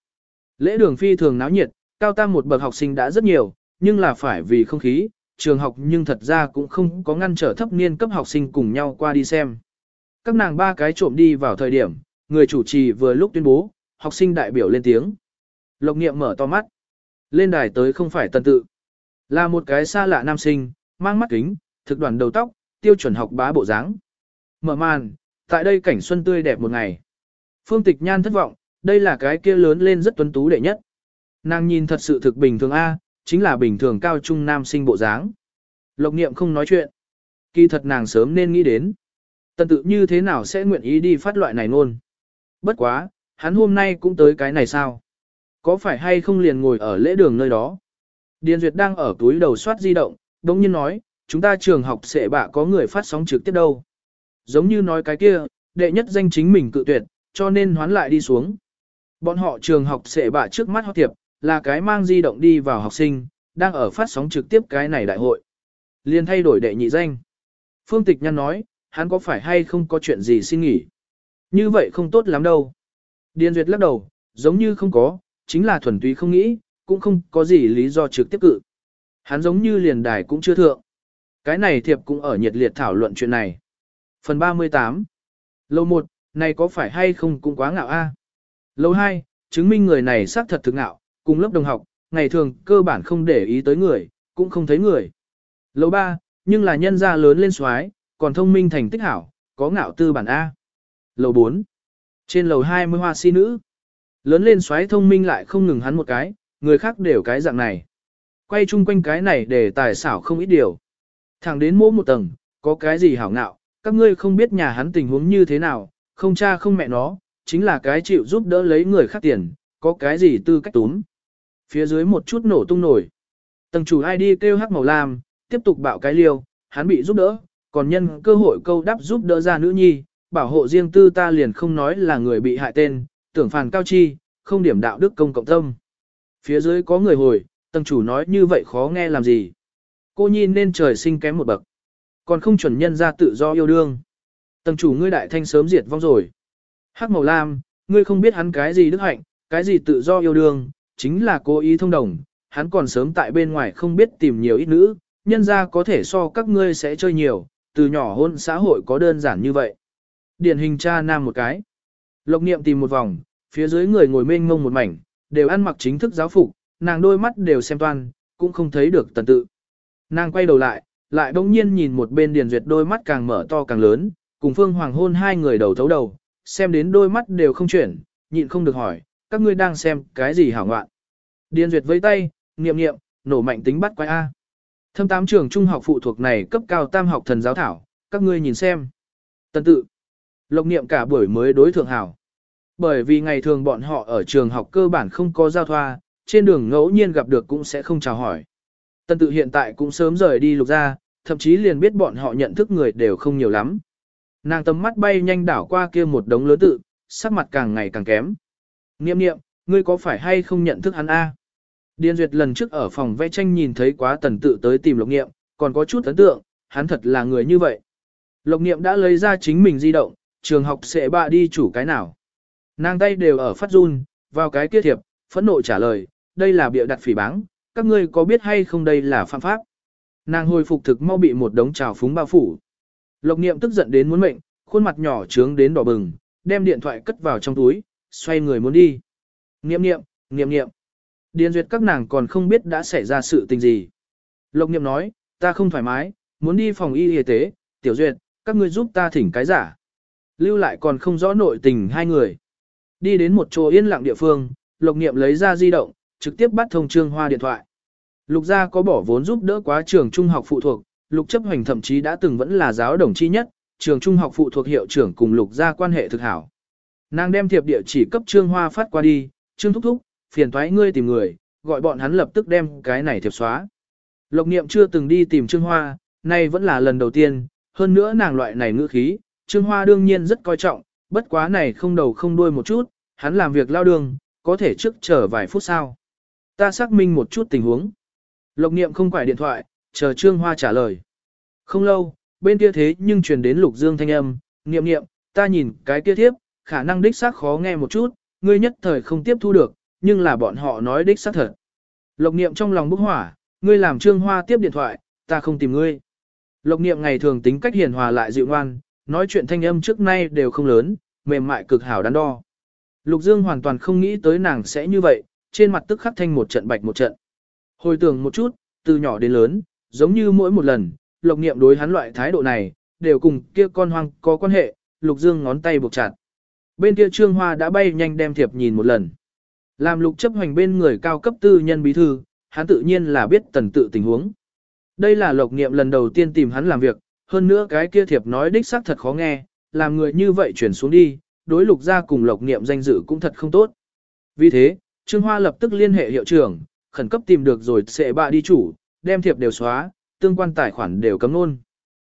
Lễ đường phi thường náo nhiệt, cao tam một bậc học sinh đã rất nhiều, nhưng là phải vì không khí, trường học nhưng thật ra cũng không có ngăn trở thấp niên cấp học sinh cùng nhau qua đi xem. Các nàng ba cái trộm đi vào thời điểm, người chủ trì vừa lúc tuyên bố, học sinh đại biểu lên tiếng. Lộc niệm mở to mắt. Lên đài tới không phải tần tự. Là một cái xa lạ nam sinh, mang mắt kính, thực đoàn đầu tóc, tiêu chuẩn học bá bộ dáng. Mở màn, tại đây cảnh xuân tươi đẹp một ngày. Phương Tịch Nhan thất vọng, đây là cái kia lớn lên rất tuấn tú đệ nhất. Nàng nhìn thật sự thực bình thường A, chính là bình thường cao trung nam sinh bộ dáng. Lộc niệm không nói chuyện. Kỳ thật nàng sớm nên nghĩ đến. Tần tự như thế nào sẽ nguyện ý đi phát loại này luôn. Bất quá, hắn hôm nay cũng tới cái này sao? Có phải hay không liền ngồi ở lễ đường nơi đó? Điền Duyệt đang ở túi đầu soát di động, đống nhiên nói, chúng ta trường học sẽ bạ có người phát sóng trực tiếp đâu. Giống như nói cái kia, đệ nhất danh chính mình cự tuyệt, cho nên hoán lại đi xuống. Bọn họ trường học sẽ bạ trước mắt học tiệp, là cái mang di động đi vào học sinh, đang ở phát sóng trực tiếp cái này đại hội. Liên thay đổi đệ nhị danh. Phương Tịch Nhăn nói, hắn có phải hay không có chuyện gì xin nghỉ. Như vậy không tốt lắm đâu. Điền Duyệt lắc đầu, giống như không có, chính là thuần túy không nghĩ, cũng không có gì lý do trực tiếp cự. Hắn giống như liền đài cũng chưa thượng. Cái này thiệp cũng ở nhiệt liệt thảo luận chuyện này. Phần 38 Lâu 1, này có phải hay không cũng quá ngạo a. Lâu 2, chứng minh người này xác thật thực ngạo, cùng lớp đồng học, ngày thường cơ bản không để ý tới người, cũng không thấy người. Lâu 3, nhưng là nhân gia lớn lên xoái, còn thông minh thành tích hảo, có ngạo tư bản A. Lầu 4. Trên lầu 20 hoa si nữ. Lớn lên xoáy thông minh lại không ngừng hắn một cái, người khác đều cái dạng này. Quay chung quanh cái này để tài xảo không ít điều. Thẳng đến mỗi một tầng, có cái gì hảo ngạo, các ngươi không biết nhà hắn tình huống như thế nào, không cha không mẹ nó, chính là cái chịu giúp đỡ lấy người khác tiền, có cái gì tư cách túm. Phía dưới một chút nổ tung nổi. Tầng chủ ID kêu hắc màu lam, tiếp tục bạo cái liêu, hắn bị giúp đỡ, còn nhân cơ hội câu đáp giúp đỡ ra nữ nhi, bảo hộ riêng tư ta liền không nói là người bị hại tên, tưởng phàn cao chi, không điểm đạo đức công cộng tâm. Phía dưới có người hồi, tầng chủ nói như vậy khó nghe làm gì. Cô nhìn nên trời sinh kém một bậc. Còn không chuẩn nhân ra tự do yêu đương. Tầng chủ ngươi đại thanh sớm diệt vong rồi. Hắc màu lam, ngươi không biết hắn cái gì đức hạnh, cái gì tự do yêu đương, chính là cố ý thông đồng. Hắn còn sớm tại bên ngoài không biết tìm nhiều ít nữ, nhân ra có thể so các ngươi sẽ chơi nhiều, từ nhỏ hôn xã hội có đơn giản như vậy. Điển hình cha nam một cái. Lộc niệm tìm một vòng, phía dưới người ngồi mênh mông một mảnh, đều ăn mặc chính thức giáo phục, nàng đôi mắt đều xem toan, cũng không thấy được tần tự. Nàng quay đầu lại, lại bỗng nhiên nhìn một bên Điền Duyệt đôi mắt càng mở to càng lớn, cùng Phương Hoàng hôn hai người đầu thấu đầu, xem đến đôi mắt đều không chuyển, nhịn không được hỏi, các ngươi đang xem cái gì hảo ngoạn. Điền Duyệt với tay, niệm niệm, nổ mạnh tính bắt quay A. Thâm tám trường trung học phụ thuộc này cấp cao tam học thần giáo thảo, các ngươi nhìn xem. Tần tự. Lộc niệm cả buổi mới đối thượng hảo. Bởi vì ngày thường bọn họ ở trường học cơ bản không có giao thoa, trên đường ngẫu nhiên gặp được cũng sẽ không chào hỏi. Tần tự hiện tại cũng sớm rời đi lục ra, thậm chí liền biết bọn họ nhận thức người đều không nhiều lắm. Nàng tầm mắt bay nhanh đảo qua kia một đống lớn tự, sắc mặt càng ngày càng kém. Niệm niệm, ngươi có phải hay không nhận thức hắn A? Điền Duyệt lần trước ở phòng vẽ tranh nhìn thấy quá tần tự tới tìm lộc niệm, còn có chút ấn tượng, hắn thật là người như vậy. Lộc niệm đã lấy ra chính mình di động, trường học sẽ bạ đi chủ cái nào. Nàng tay đều ở phát run, vào cái kia thiệp, phẫn nộ trả lời, đây là bịa đặt phỉ báng, các ngươi có biết hay không đây là phạm pháp. Nàng hồi phục thực mau bị một đống trào phúng bao phủ. Lộc niệm tức giận đến muốn mệnh, khuôn mặt nhỏ trướng đến đỏ bừng, đem điện thoại cất vào trong túi, xoay người muốn đi. Niệm niệm, niệm niệm. Điền duyệt các nàng còn không biết đã xảy ra sự tình gì. Lộc niệm nói, ta không thoải mái, muốn đi phòng y y tế, tiểu duyệt, các ngươi giúp ta thỉnh cái giả. Lưu lại còn không rõ nội tình hai người. Đi đến một chỗ yên lặng địa phương, Lộc Niệm lấy ra di động, trực tiếp bắt thông Trương Hoa điện thoại. Lục gia có bỏ vốn giúp đỡ quá trường trung học phụ thuộc, Lục chấp hành thậm chí đã từng vẫn là giáo đồng chi nhất, trường trung học phụ thuộc hiệu trưởng cùng Lục gia quan hệ thực hảo. Nàng đem thiệp địa chỉ cấp Trương Hoa phát qua đi, Trương thúc thúc, phiền toái ngươi tìm người, gọi bọn hắn lập tức đem cái này thiệp xóa. Lộc Niệm chưa từng đi tìm Trương Hoa, nay vẫn là lần đầu tiên, hơn nữa nàng loại này ngữ khí, Trương Hoa đương nhiên rất coi trọng, bất quá này không đầu không đuôi một chút, hắn làm việc lao đường, có thể trước chờ vài phút sau. Ta xác minh một chút tình huống. Lộc niệm không quải điện thoại, chờ Trương Hoa trả lời. Không lâu, bên kia thế nhưng truyền đến Lục Dương thanh âm, niệm niệm, ta nhìn cái kia thiếp, khả năng đích xác khó nghe một chút, ngươi nhất thời không tiếp thu được, nhưng là bọn họ nói đích xác thật. Lộc niệm trong lòng bốc hỏa, ngươi làm Trương Hoa tiếp điện thoại, ta không tìm ngươi. Lộc niệm ngày thường tính cách hiền hòa lại dịu ngoan, nói chuyện thanh âm trước nay đều không lớn, mềm mại cực hảo đắn đo. Lục Dương hoàn toàn không nghĩ tới nàng sẽ như vậy, trên mặt tức khắc thanh một trận bạch một trận. Hồi tưởng một chút, từ nhỏ đến lớn, giống như mỗi một lần, Lộc Niệm đối hắn loại thái độ này, đều cùng kia con hoang có quan hệ, Lục Dương ngón tay buộc chặt. Bên kia Trương Hoa đã bay nhanh đem thiệp nhìn một lần. Làm Lục chấp hành bên người cao cấp tư nhân bí thư, hắn tự nhiên là biết tần tự tình huống. Đây là Lộc Niệm lần đầu tiên tìm hắn làm việc, hơn nữa cái kia thiệp nói đích xác thật khó nghe, làm người như vậy chuyển xuống đi, đối Lục gia cùng Lộc Niệm danh dự cũng thật không tốt. Vì thế, Trương Hoa lập tức liên hệ hiệu trưởng, khẩn cấp tìm được rồi sẽ bạ đi chủ, đem thiệp đều xóa, tương quan tài khoản đều cấm luôn.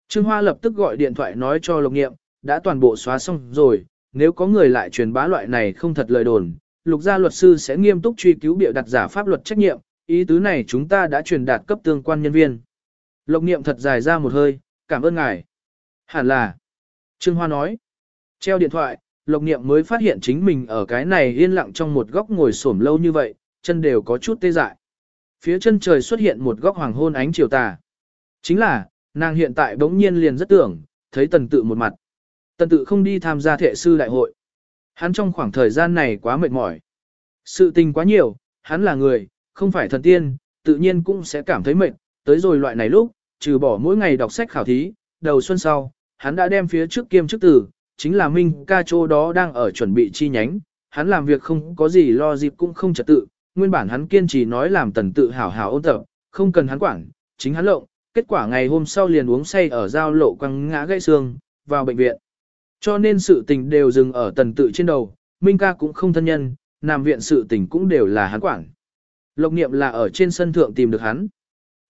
Trương Hoa lập tức gọi điện thoại nói cho lộc niệm đã toàn bộ xóa xong rồi, nếu có người lại truyền bá loại này không thật lời đồn, Lục gia luật sư sẽ nghiêm túc truy cứu biểu đặt giả pháp luật trách nhiệm, ý tứ này chúng ta đã truyền đạt cấp tương quan nhân viên. lộc niệm thật dài ra một hơi, cảm ơn ngài. Hẳn là. Trương Hoa nói. Treo điện thoại, lộc Niệm mới phát hiện chính mình ở cái này yên lặng trong một góc ngồi xổm lâu như vậy, chân đều có chút tê dại. Phía chân trời xuất hiện một góc hoàng hôn ánh chiều tà. Chính là, nàng hiện tại bỗng nhiên liền rất tưởng, thấy tần tự một mặt. Tần tự không đi tham gia thệ sư đại hội. Hắn trong khoảng thời gian này quá mệt mỏi. Sự tình quá nhiều, hắn là người, không phải thần tiên, tự nhiên cũng sẽ cảm thấy mệt. Tới rồi loại này lúc, trừ bỏ mỗi ngày đọc sách khảo thí, đầu xuân sau, hắn đã đem phía trước kiêm chức tử, chính là Minh ca chỗ đó đang ở chuẩn bị chi nhánh, hắn làm việc không có gì lo dịp cũng không trật tự, nguyên bản hắn kiên trì nói làm tần tự hảo hảo ôn tập, không cần hắn quản, chính hắn lộng, kết quả ngày hôm sau liền uống say ở giao lộ quăng ngã gãy xương, vào bệnh viện. Cho nên sự tình đều dừng ở tần tự trên đầu, Minh ca cũng không thân nhân, nằm viện sự tình cũng đều là hắn quản. Lộc niệm là ở trên sân thượng tìm được hắn.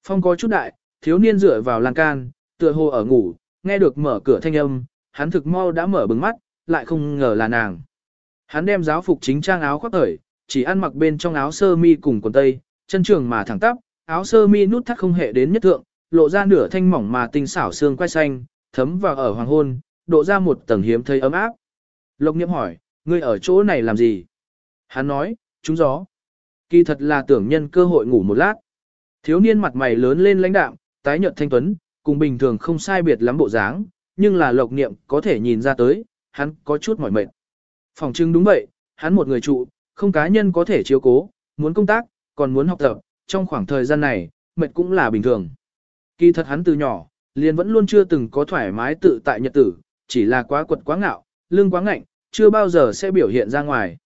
Phong có chút đại, thiếu niên dựa vào lan can, tựa hồ ở ngủ, nghe được mở cửa thanh âm, hắn thực mau đã mở bừng mắt, lại không ngờ là nàng. Hắn đem giáo phục chính trang áo khoác thời, chỉ ăn mặc bên trong áo sơ mi cùng quần tây, chân trường mà thẳng tắp, áo sơ mi nút thắt không hề đến nhất thượng, lộ ra nửa thanh mỏng mà tinh xảo xương quai xanh, thấm vào ở hoàng hôn, độ ra một tầng hiếm thấy ấm áp. Lộc Niệm hỏi, ngươi ở chỗ này làm gì? Hắn nói, trúng gió. Kỳ thật là tưởng nhân cơ hội ngủ một lát. Thiếu niên mặt mày lớn lên lãnh đạm, tái nhợt thanh tuấn, cùng bình thường không sai biệt lắm bộ dáng, nhưng là Lộc Niệm có thể nhìn ra tới, hắn có chút mỏi mệt. Phòng trưng đúng vậy, hắn một người trụ, không cá nhân có thể chiếu cố, muốn công tác, còn muốn học tập, trong khoảng thời gian này, mệt cũng là bình thường. Kỳ thật hắn từ nhỏ, liền vẫn luôn chưa từng có thoải mái tự tại nhật tử, chỉ là quá quật quá ngạo, lưng quá ngạnh, chưa bao giờ sẽ biểu hiện ra ngoài.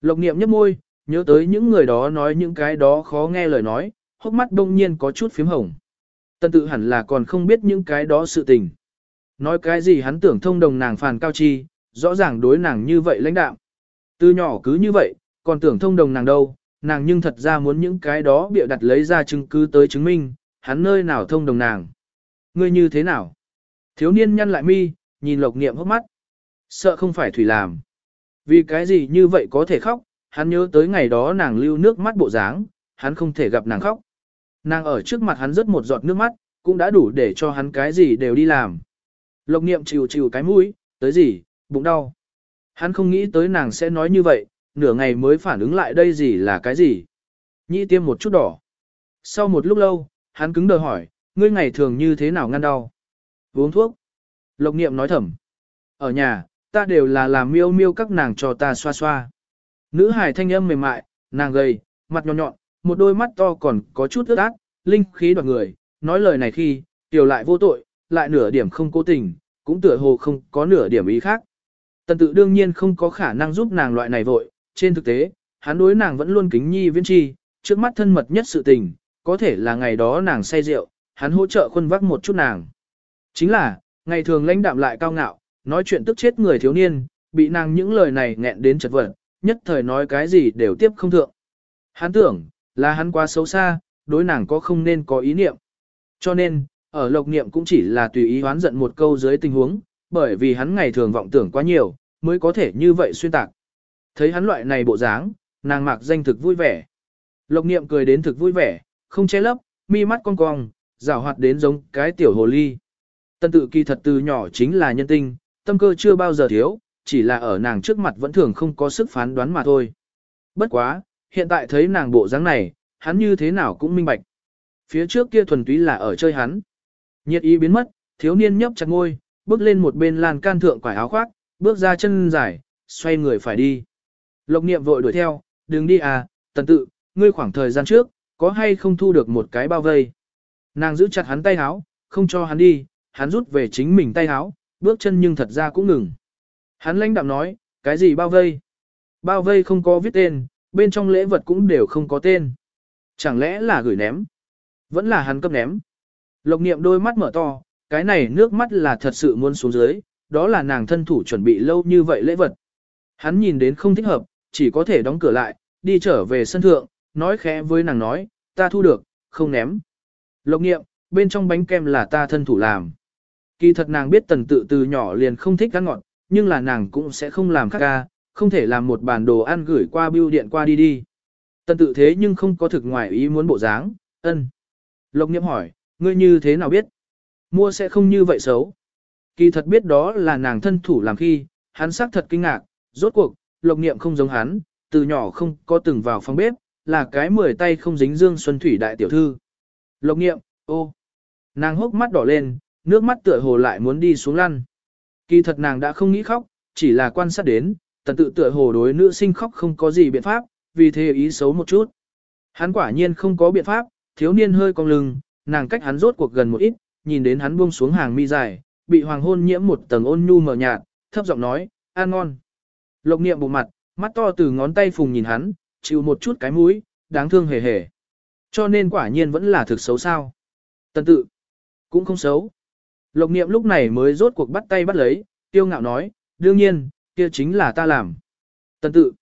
Lộc niệm nhấp môi, nhớ tới những người đó nói những cái đó khó nghe lời nói, hốc mắt đông nhiên có chút phím hồng. Tân tự hẳn là còn không biết những cái đó sự tình. Nói cái gì hắn tưởng thông đồng nàng phàn cao chi, rõ ràng đối nàng như vậy lãnh đạo. Từ nhỏ cứ như vậy, còn tưởng thông đồng nàng đâu, nàng nhưng thật ra muốn những cái đó bịa đặt lấy ra chứng cứ tới chứng minh, hắn nơi nào thông đồng nàng. Ngươi như thế nào? Thiếu niên nhăn lại mi, nhìn lộc niệm hốc mắt. Sợ không phải thủy làm. Vì cái gì như vậy có thể khóc, hắn nhớ tới ngày đó nàng lưu nước mắt bộ dáng, hắn không thể gặp nàng khóc. Nàng ở trước mặt hắn rớt một giọt nước mắt, cũng đã đủ để cho hắn cái gì đều đi làm. Lộc niệm chịu chịu cái mũi, tới gì, bụng đau. Hắn không nghĩ tới nàng sẽ nói như vậy, nửa ngày mới phản ứng lại đây gì là cái gì. Nhĩ tiêm một chút đỏ. Sau một lúc lâu, hắn cứng đờ hỏi, ngươi ngày thường như thế nào ngăn đau? Uống thuốc. Lộc niệm nói thầm. Ở nhà, ta đều là làm miêu miêu các nàng cho ta xoa xoa. Nữ hài thanh âm mềm mại, nàng gầy, mặt nhọn nhọn, một đôi mắt to còn có chút ướt át, linh khí đoạt người, nói lời này khi, tiểu lại vô tội, lại nửa điểm không cố tình, cũng tựa hồ không có nửa điểm ý khác. Tần tự đương nhiên không có khả năng giúp nàng loại này vội, trên thực tế, hắn đối nàng vẫn luôn kính nhi viễn chi, trước mắt thân mật nhất sự tình, có thể là ngày đó nàng say rượu, hắn hỗ trợ khuân vác một chút nàng. Chính là, ngày thường lãnh đạm lại cao ngạo, nói chuyện tức chết người thiếu niên, bị nàng những lời này nghẹn đến chật vật, nhất thời nói cái gì đều tiếp không thượng. Hắn tưởng, là hắn quá xấu xa, đối nàng có không nên có ý niệm. Cho nên, ở lộc niệm cũng chỉ là tùy ý hoán giận một câu dưới tình huống, bởi vì hắn ngày thường vọng tưởng quá nhiều, mới có thể như vậy xuyên tạc. Thấy hắn loại này bộ dáng, nàng mạc danh thực vui vẻ. Lộc niệm cười đến thực vui vẻ, không che lấp, mi mắt cong cong, rào hoạt đến giống cái tiểu hồ ly. Tân tự kỳ thật từ nhỏ chính là nhân tinh, tâm cơ chưa bao giờ thiếu, chỉ là ở nàng trước mặt vẫn thường không có sức phán đoán mà thôi. Bất quá, hiện tại thấy nàng bộ dáng này, hắn như thế nào cũng minh bạch. Phía trước kia thuần túy là ở chơi hắn. Nhiệt ý biến mất, thiếu niên nhấp chặt ngôi, bước lên một bên lan can thượng quải áo khoác, bước ra chân dài, xoay người phải đi. Lộc niệm vội đuổi theo, đừng đi à, tần tự, ngươi khoảng thời gian trước, có hay không thu được một cái bao vây. Nàng giữ chặt hắn tay háo, không cho hắn đi, hắn rút về chính mình tay háo, bước chân nhưng thật ra cũng ngừng. Hắn lãnh đạm nói, cái gì bao vây? Bao vây không có viết tên, bên trong lễ vật cũng đều không có tên. Chẳng lẽ là gửi ném? Vẫn là hắn cấp ném. Lộc niệm đôi mắt mở to, cái này nước mắt là thật sự muốn xuống dưới, đó là nàng thân thủ chuẩn bị lâu như vậy lễ vật. Hắn nhìn đến không thích hợp, chỉ có thể đóng cửa lại, đi trở về sân thượng, nói khẽ với nàng nói, ta thu được, không ném. Lộc niệm bên trong bánh kem là ta thân thủ làm. Kỳ thật nàng biết tần tự từ nhỏ liền không thích ăn ngọt, nhưng là nàng cũng sẽ không làm khác ca, không thể làm một bản đồ ăn gửi qua bưu điện qua đi đi. Tần tự thế nhưng không có thực ngoài ý muốn bộ dáng, ân. Lộc Niệm hỏi, ngươi như thế nào biết? Mua sẽ không như vậy xấu. Kỳ thật biết đó là nàng thân thủ làm khi, hắn xác thật kinh ngạc, rốt cuộc, lộc niệm không giống hắn, từ nhỏ không có từng vào phòng bếp, là cái mười tay không dính dương xuân thủy đại tiểu thư. Lộc niệm, ô, nàng hốc mắt đỏ lên, nước mắt tựa hồ lại muốn đi xuống lăn. Kỳ thật nàng đã không nghĩ khóc, chỉ là quan sát đến, tần tự tựa hồ đối nữ sinh khóc không có gì biện pháp, vì thế ý xấu một chút. Hắn quả nhiên không có biện pháp, thiếu niên hơi cong lưng, nàng cách hắn rốt cuộc gần một ít, nhìn đến hắn buông xuống hàng mi dài, bị hoàng hôn nhiễm một tầng ôn nhu mờ nhạt, thấp giọng nói, an ngon. Lộc niệm bụng mặt, mắt to từ ngón tay phùng nhìn hắn, chịu một chút cái mũi, đáng thương hề hề. Cho nên quả nhiên vẫn là thực xấu sao. Tần tự, cũng không xấu. Lộc niệm lúc này mới rốt cuộc bắt tay bắt lấy, tiêu ngạo nói, đương nhiên, kia chính là ta làm. Tần tự,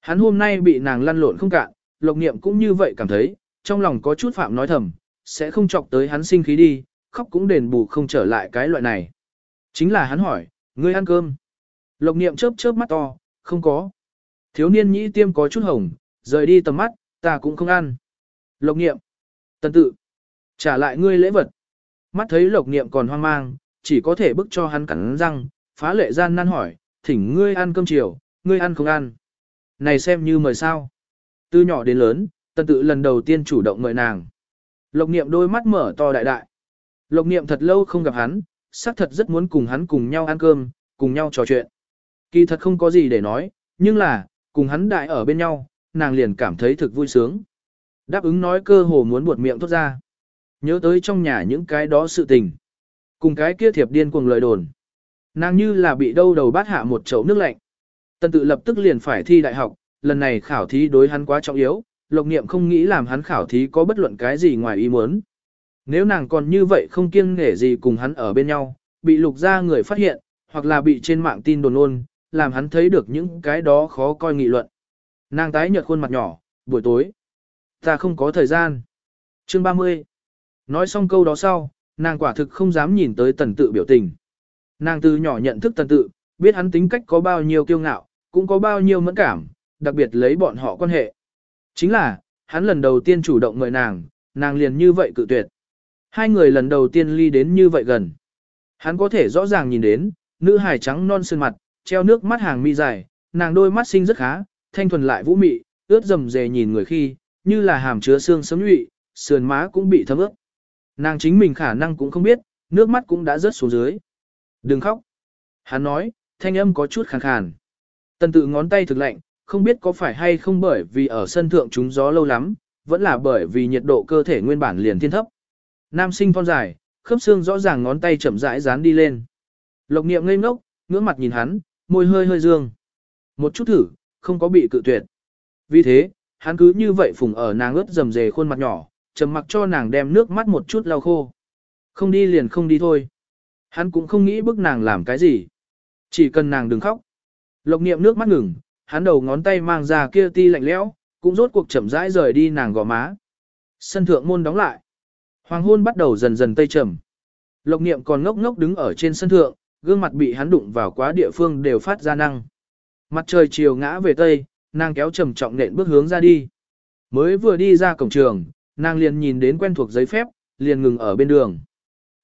hắn hôm nay bị nàng lăn lộn không cạn, lộc niệm cũng như vậy cảm thấy, trong lòng có chút phạm nói thầm, sẽ không chọc tới hắn sinh khí đi, khóc cũng đền bù không trở lại cái loại này. Chính là hắn hỏi, ngươi ăn cơm. Lộc niệm chớp chớp mắt to, không có. Thiếu niên nhĩ tiêm có chút hồng, rời đi tầm mắt, ta cũng không ăn. Lộc niệm. Tần tự. Trả lại ngươi lễ vật. Mắt thấy lộc niệm còn hoang mang, chỉ có thể bức cho hắn cắn răng, phá lệ gian nan hỏi, thỉnh ngươi ăn cơm chiều, ngươi ăn không ăn. Này xem như mời sao. Từ nhỏ đến lớn, tần tự lần đầu tiên chủ động mời nàng. Lộc niệm đôi mắt mở to đại đại. Lộc niệm thật lâu không gặp hắn, xác thật rất muốn cùng hắn cùng nhau ăn cơm, cùng nhau trò chuyện. Kỳ thật không có gì để nói, nhưng là, cùng hắn đại ở bên nhau, nàng liền cảm thấy thực vui sướng. Đáp ứng nói cơ hồ muốn buột miệng thốt ra. Nhớ tới trong nhà những cái đó sự tình. Cùng cái kia thiệp điên cuồng lời đồn. Nàng như là bị đâu đầu bát hạ một chậu nước lạnh. Tần tự lập tức liền phải thi đại học, lần này khảo thí đối hắn quá trọng yếu, lộc niệm không nghĩ làm hắn khảo thí có bất luận cái gì ngoài ý muốn. Nếu nàng còn như vậy không kiêng nghể gì cùng hắn ở bên nhau, bị lục ra người phát hiện, hoặc là bị trên mạng tin đồn ôn, làm hắn thấy được những cái đó khó coi nghị luận. Nàng tái nhợt khuôn mặt nhỏ, buổi tối. Ta không có thời gian. Chương 30. Nói xong câu đó sau, nàng quả thực không dám nhìn tới tần tự biểu tình. Nàng từ nhỏ nhận thức tần tự, biết hắn tính cách có bao nhiêu kiêu ngạo, cũng có bao nhiêu mẫn cảm, đặc biệt lấy bọn họ quan hệ. Chính là, hắn lần đầu tiên chủ động mời nàng, nàng liền như vậy cự tuyệt. Hai người lần đầu tiên ly đến như vậy gần. Hắn có thể rõ ràng nhìn đến, nữ hài trắng non sơn mặt, treo nước mắt hàng mi dài, nàng đôi mắt xinh rất khá, thanh thuần lại vũ mị, ướt rầm rề nhìn người khi, như là hàm chứa xương sớm nhụy, sườn má cũng bị thấm ướt. Nàng chính mình khả năng cũng không biết, nước mắt cũng đã rớt xuống dưới. Đừng khóc. Hắn nói, thanh âm có chút khàn khàn. Tần tự ngón tay thực lạnh, không biết có phải hay không bởi vì ở sân thượng trúng gió lâu lắm, vẫn là bởi vì nhiệt độ cơ thể nguyên bản liền thiên thấp. Nam sinh thon dài, khớp xương rõ ràng ngón tay chậm rãi dán đi lên. Lộc niệm ngây ngốc, ngưỡng mặt nhìn hắn, môi hơi hơi dương. Một chút thử, không có bị cự tuyệt. Vì thế, hắn cứ như vậy phùng ở nàng ướt dầm dề khuôn mặt nhỏ, trầm mặc cho nàng đem nước mắt một chút lau khô. Không đi liền không đi thôi. Hắn cũng không nghĩ bức nàng làm cái gì. Chỉ cần nàng đừng khóc. Lộc niệm nước mắt ngừng, hắn đầu ngón tay mang ra kia ti lạnh lẽo, cũng rốt cuộc chậm rãi rời đi nàng gò má. Sân thượng môn đóng lại. Hoàng hôn bắt đầu dần dần tây trầm. Lộc niệm còn ngốc ngốc đứng ở trên sân thượng, gương mặt bị hắn đụng vào quá địa phương đều phát ra năng. Mặt trời chiều ngã về tây, nàng kéo trầm trọng nện bước hướng ra đi. Mới vừa đi ra cổng trường, nàng liền nhìn đến quen thuộc giấy phép, liền ngừng ở bên đường.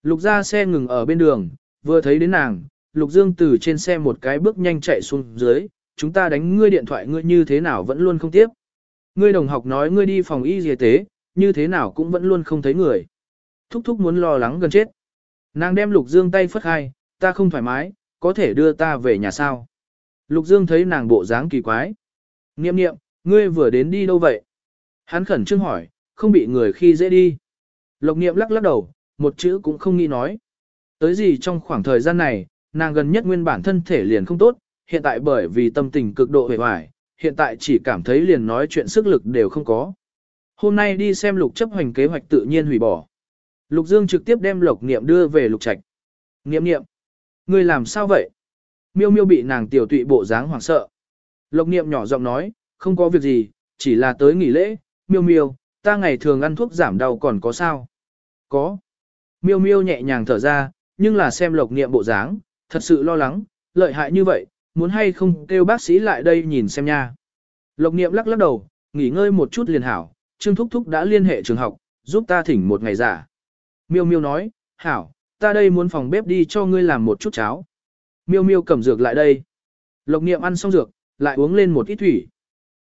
Lục ra xe ngừng ở bên đường, vừa thấy đến nàng, Lục Dương từ trên xe một cái bước nhanh chạy xuống dưới, chúng ta đánh ngươi điện thoại ngươi như thế nào vẫn luôn không tiếp. Ngươi đồng học nói ngươi đi phòng y y tế, như thế nào cũng vẫn luôn không thấy người. Thúc thúc muốn lo lắng gần chết. Nàng đem Lục Dương tay phất hai, ta không thoải mái, có thể đưa ta về nhà sao. Lục Dương thấy nàng bộ dáng kỳ quái. Niệm niệm, ngươi vừa đến đi đâu vậy? Hắn khẩn trương hỏi, không bị người khi dễ đi. Lộc niệm lắc lắc đầu, một chữ cũng không nghĩ nói. Tới gì trong khoảng thời gian này, nàng gần nhất nguyên bản thân thể liền không tốt, hiện tại bởi vì tâm tình cực độ hề hoài, hiện tại chỉ cảm thấy liền nói chuyện sức lực đều không có. Hôm nay đi xem lục chấp hành kế hoạch tự nhiên hủy bỏ. Lục Dương trực tiếp đem lộc niệm đưa về lục trạch. Niệm niệm, ngươi làm sao vậy? Miêu miêu bị nàng tiểu tụy bộ dáng hoảng sợ. Lộc niệm nhỏ giọng nói, không có việc gì, chỉ là tới nghỉ lễ, miêu miêu, ta ngày thường ăn thuốc giảm đau còn có sao? Có. Miêu miêu nhẹ nhàng thở ra, nhưng là xem lộc niệm bộ dáng, thật sự lo lắng, lợi hại như vậy, muốn hay không kêu bác sĩ lại đây nhìn xem nha. Lộc niệm lắc lắc đầu, nghỉ ngơi một chút liền hảo, Trương Thúc Thúc đã liên hệ trường học, giúp ta thỉnh một ngày giả. Miêu miêu nói, hảo, ta đây muốn phòng bếp đi cho ngươi làm một chút cháo. Miêu miêu cầm dược lại đây. Lộc niệm ăn xong dược, lại uống lên một ít thủy.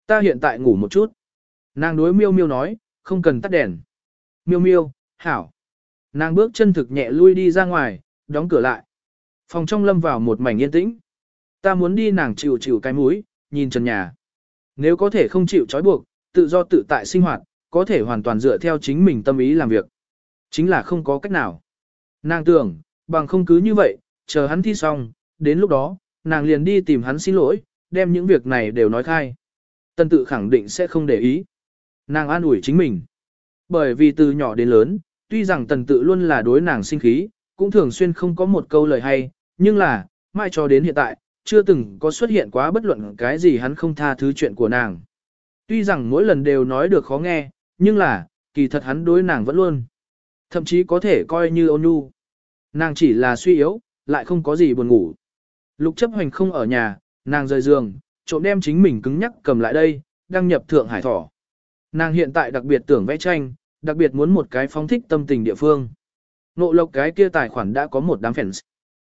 Ta hiện tại ngủ một chút. Nàng đối miêu miêu nói, không cần tắt đèn. Miêu miêu, hảo. Nàng bước chân thực nhẹ lui đi ra ngoài, đóng cửa lại. Phòng trong lâm vào một mảnh yên tĩnh. Ta muốn đi nàng chịu chịu cái mũi, nhìn trần nhà. Nếu có thể không chịu trói buộc, tự do tự tại sinh hoạt, có thể hoàn toàn dựa theo chính mình tâm ý làm việc. Chính là không có cách nào. Nàng tưởng, bằng không cứ như vậy, chờ hắn thi xong, đến lúc đó, nàng liền đi tìm hắn xin lỗi, đem những việc này đều nói khai. Tân tự khẳng định sẽ không để ý. Nàng an ủi chính mình. Bởi vì từ nhỏ đến lớn, tuy rằng tần tự luôn là đối nàng sinh khí, cũng thường xuyên không có một câu lời hay, nhưng là, mai cho đến hiện tại, chưa từng có xuất hiện quá bất luận cái gì hắn không tha thứ chuyện của nàng. Tuy rằng mỗi lần đều nói được khó nghe, nhưng là, kỳ thật hắn đối nàng vẫn luôn. Thậm chí có thể coi như ôn nhu. Nàng chỉ là suy yếu, lại không có gì buồn ngủ. Lục chấp hành không ở nhà, nàng rời giường, trộm đem chính mình cứng nhắc cầm lại đây, đăng nhập thượng hải thỏ. Nàng hiện tại đặc biệt tưởng vẽ tranh, đặc biệt muốn một cái phóng thích tâm tình địa phương. Nộ lộc cái kia tài khoản đã có một đám fans.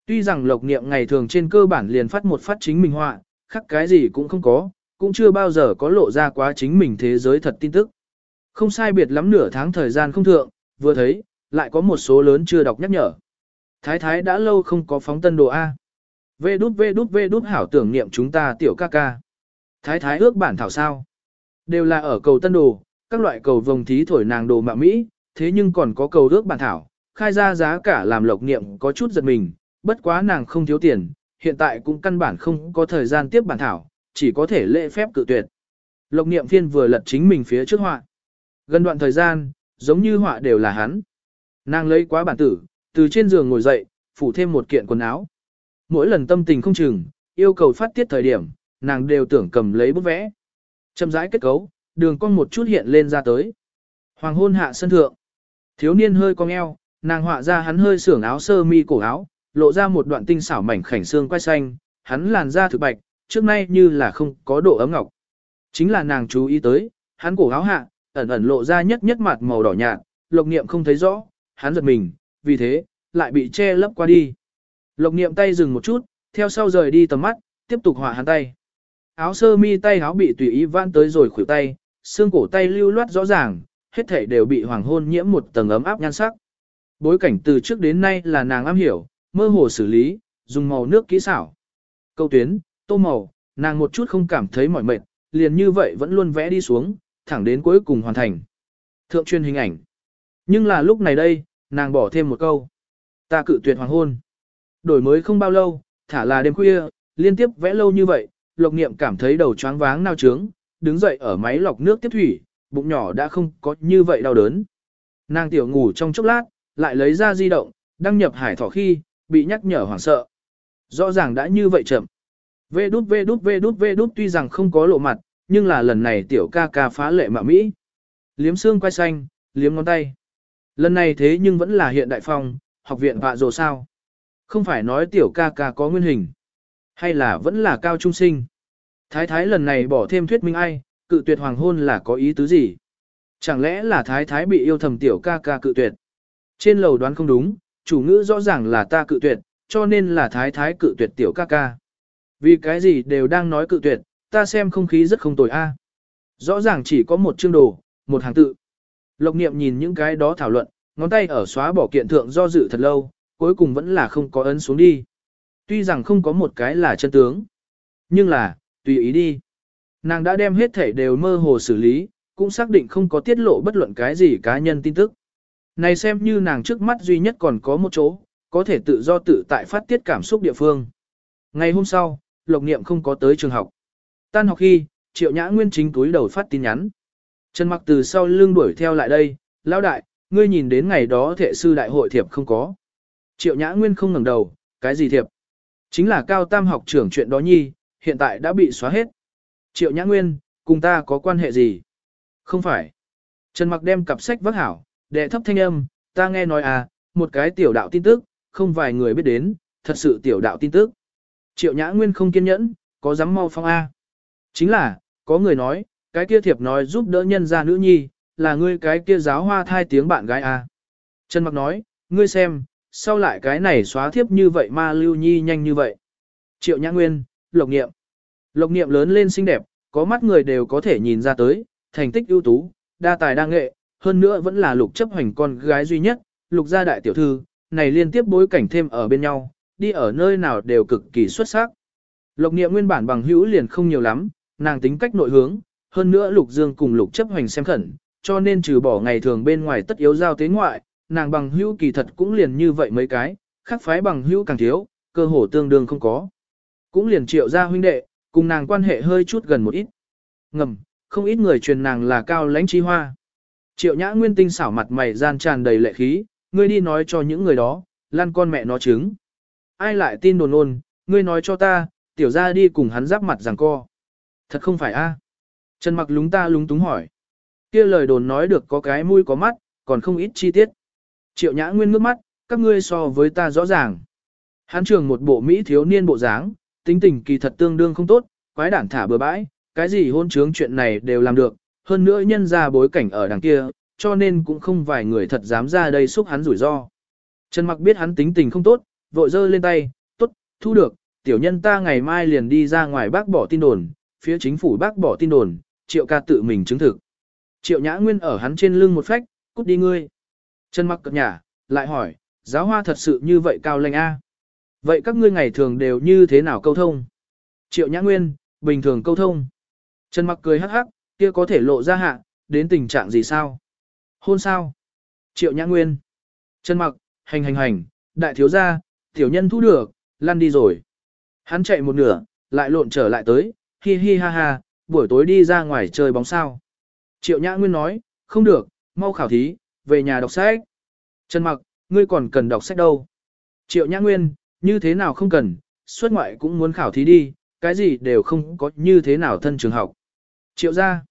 Tuy rằng lộc niệm ngày thường trên cơ bản liền phát một phát chính mình họa, khác cái gì cũng không có, cũng chưa bao giờ có lộ ra quá chính mình thế giới thật tin tức. Không sai biệt lắm nửa tháng thời gian không thượng, vừa thấy, lại có một số lớn chưa đọc nhắc nhở. Thái thái đã lâu không có phóng tân đồ A. Vê đút vê đút vê đút hảo tưởng niệm chúng ta tiểu ca ca. Thái thái ước bản thảo sao. Đều là ở cầu tân đồ, các loại cầu vồng thí thổi nàng đồ mạ Mỹ, thế nhưng còn có cầu ước bản thảo, khai ra giá cả làm lộc niệm có chút giật mình, bất quá nàng không thiếu tiền, hiện tại cũng căn bản không có thời gian tiếp bản thảo, chỉ có thể lễ phép cự tuyệt. Lộc niệm phiên vừa lật chính mình phía trước họa. Gần đoạn thời gian, giống như họa đều là hắn. Nàng lấy quá bản tử, từ trên giường ngồi dậy, phủ thêm một kiện quần áo. Mỗi lần tâm tình không chừng, yêu cầu phát tiết thời điểm, nàng đều tưởng cầm lấy bút vẽ. Châm rãi kết cấu, đường cong một chút hiện lên ra tới. Hoàng hôn hạ sân thượng. Thiếu niên hơi cong eo, nàng họa ra hắn hơi sưởng áo sơ mi cổ áo, lộ ra một đoạn tinh xảo mảnh khảnh xương quai xanh, hắn làn da thực bạch, trước nay như là không có độ ấm ngọc. Chính là nàng chú ý tới, hắn cổ áo hạ, ẩn ẩn lộ ra nhất nhất mặt màu đỏ nhạt, lộc niệm không thấy rõ, hắn giật mình, vì thế, lại bị che lấp qua đi. Lộc niệm tay dừng một chút, theo sau rời đi tầm mắt, tiếp tục họa hắn tay. Áo sơ mi tay áo bị tùy ý vãn tới rồi khuỷu tay, xương cổ tay lưu loát rõ ràng, hết thảy đều bị hoàng hôn nhiễm một tầng ấm áp nhan sắc. Bối cảnh từ trước đến nay là nàng am hiểu, mơ hồ xử lý, dùng màu nước kỹ xảo. Câu tuyến, tô màu, nàng một chút không cảm thấy mỏi mệt, liền như vậy vẫn luôn vẽ đi xuống, thẳng đến cuối cùng hoàn thành. Thượng truyền hình ảnh. Nhưng là lúc này đây, nàng bỏ thêm một câu. Ta cự tuyệt hoàng hôn. Đổi mới không bao lâu, thả là đêm khuya, liên tiếp vẽ lâu như vậy, lộc niệm cảm thấy đầu choáng váng nao trướng, đứng dậy ở máy lọc nước tiếp thủy, bụng nhỏ đã không có như vậy đau đớn. Nàng tiểu ngủ trong chốc lát, lại lấy ra di động, đăng nhập hải thỏ khi, bị nhắc nhở hoảng sợ. Rõ ràng đã như vậy chậm. Vê đút vê đút vê đút vê đút tuy rằng không có lộ mặt, nhưng là lần này tiểu ca ca phá lệ mạ Mỹ. Liếm xương quay xanh, liếm ngón tay. Lần này thế nhưng vẫn là hiện đại phong, học viện vạ rồ sao. Không phải nói tiểu ca ca có nguyên hình. Hay là vẫn là cao trung sinh. Thái thái lần này bỏ thêm thuyết minh ai, cự tuyệt hoàng hôn là có ý tứ gì? Chẳng lẽ là thái thái bị yêu thầm tiểu ca ca cự tuyệt? Trên lầu đoán không đúng, chủ ngữ rõ ràng là ta cự tuyệt, cho nên là thái thái cự tuyệt tiểu ca ca. Vì cái gì đều đang nói cự tuyệt, ta xem không khí rất không tồi a. Rõ ràng chỉ có một chương đồ, một hàng tự. Lộc niệm nhìn những cái đó thảo luận, ngón tay ở xóa bỏ kiện thượng do dự thật lâu, cuối cùng vẫn là không có ấn xuống đi. Tuy rằng không có một cái là chân tướng, nhưng là, tùy ý đi. Nàng đã đem hết thể đều mơ hồ xử lý, cũng xác định không có tiết lộ bất luận cái gì cá nhân tin tức. Này xem như nàng trước mắt duy nhất còn có một chỗ, có thể tự do tự tại phát tiết cảm xúc địa phương. Ngày hôm sau, Lộc Niệm không có tới trường học. Tan học khi, Triệu Nhã Nguyên chính túi đầu phát tin nhắn. Trần Mặc từ sau lưng đuổi theo lại đây, lão đại, ngươi nhìn đến ngày đó thệ sư đại hội thiệp không có. Triệu Nhã Nguyên không ngẩng đầu, cái gì thiệp? Chính là cao tam học trưởng chuyện đó nhi, hiện tại đã bị xóa hết. Triệu Nhã Nguyên, cùng ta có quan hệ gì? Không phải. Trần Mặc đem cặp sách vác hảo, đệ thấp thanh âm, ta nghe nói à, một cái tiểu đạo tin tức, không vài người biết đến, thật sự tiểu đạo tin tức. Triệu Nhã Nguyên không kiên nhẫn, có dám mau phong A. Chính là, có người nói, cái kia thiệp nói giúp đỡ nhân gia nữ nhi, là ngươi cái kia giáo hoa thai tiếng bạn gái A. Trần Mặc nói, ngươi xem, sau lại cái này xóa thiếp như vậy ma lưu nhi nhanh như vậy. Triệu Nhã Nguyên, Lộc Niệm. Lộc Niệm lớn lên xinh đẹp, có mắt người đều có thể nhìn ra tới, thành tích ưu tú, đa tài đa nghệ, hơn nữa vẫn là lục chấp hành con gái duy nhất, lục gia đại tiểu thư, này liên tiếp bối cảnh thêm ở bên nhau, đi ở nơi nào đều cực kỳ xuất sắc. Lộc niệm nguyên bản bằng hữu liền không nhiều lắm, nàng tính cách nội hướng, hơn nữa lục dương cùng lục chấp hành xem khẩn, cho nên trừ bỏ ngày thường bên ngoài tất yếu giao tế ngoại, nàng bằng hữu kỳ thật cũng liền như vậy mấy cái, khác phái bằng hữu càng thiếu, cơ hồ tương đương không có. Cũng liền triệu ra huynh đệ, cùng nàng quan hệ hơi chút gần một ít. Ngầm, không ít người truyền nàng là cao lãnh chi hoa. Triệu nhã nguyên tinh xảo mặt mày gian tràn đầy lệ khí, ngươi đi nói cho những người đó, lăn con mẹ nó trứng. Ai lại tin đồn ôn, ngươi nói cho ta, tiểu ra đi cùng hắn giáp mặt rằng co. Thật không phải a? Trần mặc lúng ta lúng túng hỏi. kia lời đồn nói được có cái mũi có mắt, còn không ít chi tiết. Triệu nhã nguyên ngước mắt, các ngươi so với ta rõ ràng. Hắn trường một bộ Mỹ thiếu niên bộ dáng, tính tình kỳ thật tương đương không tốt, quái đản thả bừa bãi, cái gì hôn trướng chuyện này đều làm được, hơn nữa nhân ra bối cảnh ở đằng kia, cho nên cũng không vài người thật dám ra đây xúc hắn rủi ro. Trần mặc biết hắn tính tình không tốt, vội giơ lên tay, tốt, thu được, tiểu nhân ta ngày mai liền đi ra ngoài bác bỏ tin đồn, phía chính phủ bác bỏ tin đồn, triệu ca tự mình chứng thực. Triệu nhã nguyên ở hắn trên lưng một phách, cút đi ngươi. Trần mặc cập nhả, lại hỏi, giáo hoa thật sự như vậy cao lãnh A. Vậy các ngươi ngày thường đều như thế nào câu thông? Triệu nhã nguyên, bình thường câu thông. Trần mặc cười hắc hắc, kia có thể lộ ra hạ, đến tình trạng gì sao? Hôn sao? Triệu Nhã Nguyên. Trần mặc, hành hành hành, đại thiếu gia, tiểu nhân thu được, lăn đi rồi. Hắn chạy một nửa, lại lộn trở lại tới, hi hi ha ha, buổi tối đi ra ngoài chơi bóng sao. Triệu Nhã Nguyên nói, không được, mau khảo thí, về nhà đọc sách. Trần mặc, ngươi còn cần đọc sách đâu. Triệu Nhã Nguyên, như thế nào không cần, xuất ngoại cũng muốn khảo thí đi, cái gì đều không có như thế nào thân trường học. Triệu gia.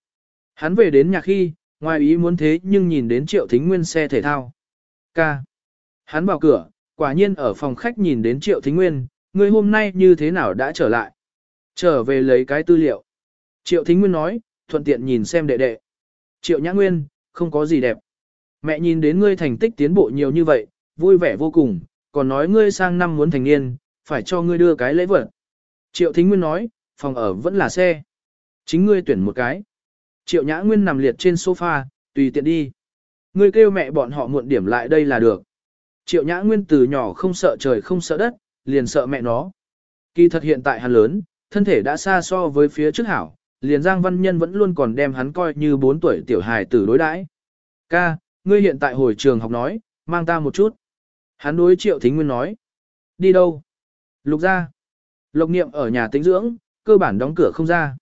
Hắn về đến nhà khi, ngoài ý muốn thế nhưng nhìn đến Triệu Thính Nguyên xe thể thao. Ca. Hắn vào cửa, quả nhiên ở phòng khách nhìn đến Triệu Thính Nguyên, người hôm nay như thế nào đã trở lại. Trở về lấy cái tư liệu. Triệu Thính Nguyên nói, thuận tiện nhìn xem đệ đệ. Triệu Nhã Nguyên, không có gì đẹp. Mẹ nhìn đến ngươi thành tích tiến bộ nhiều như vậy, vui vẻ vô cùng, còn nói ngươi sang năm muốn thành niên, phải cho ngươi đưa cái lễ vật. Triệu Thính Nguyên nói, phòng ở vẫn là xe. Chính ngươi tuyển một cái. Triệu Nhã Nguyên nằm liệt trên sofa, tùy tiện đi. Ngươi kêu mẹ bọn họ muộn điểm lại đây là được. Triệu Nhã Nguyên từ nhỏ không sợ trời không sợ đất, liền sợ mẹ nó. Kỳ thật hiện tại hắn lớn, thân thể đã xa so với phía trước hảo, liền Giang Văn Nhân vẫn luôn còn đem hắn coi như 4 tuổi tiểu hài tử đối đãi. Ca, ngươi hiện tại hồi trường học nói, mang ta một chút. Hắn đối Triệu Thính Nguyên nói. Đi đâu? Lục ra. Lộc niệm ở nhà tĩnh dưỡng, cơ bản đóng cửa không ra.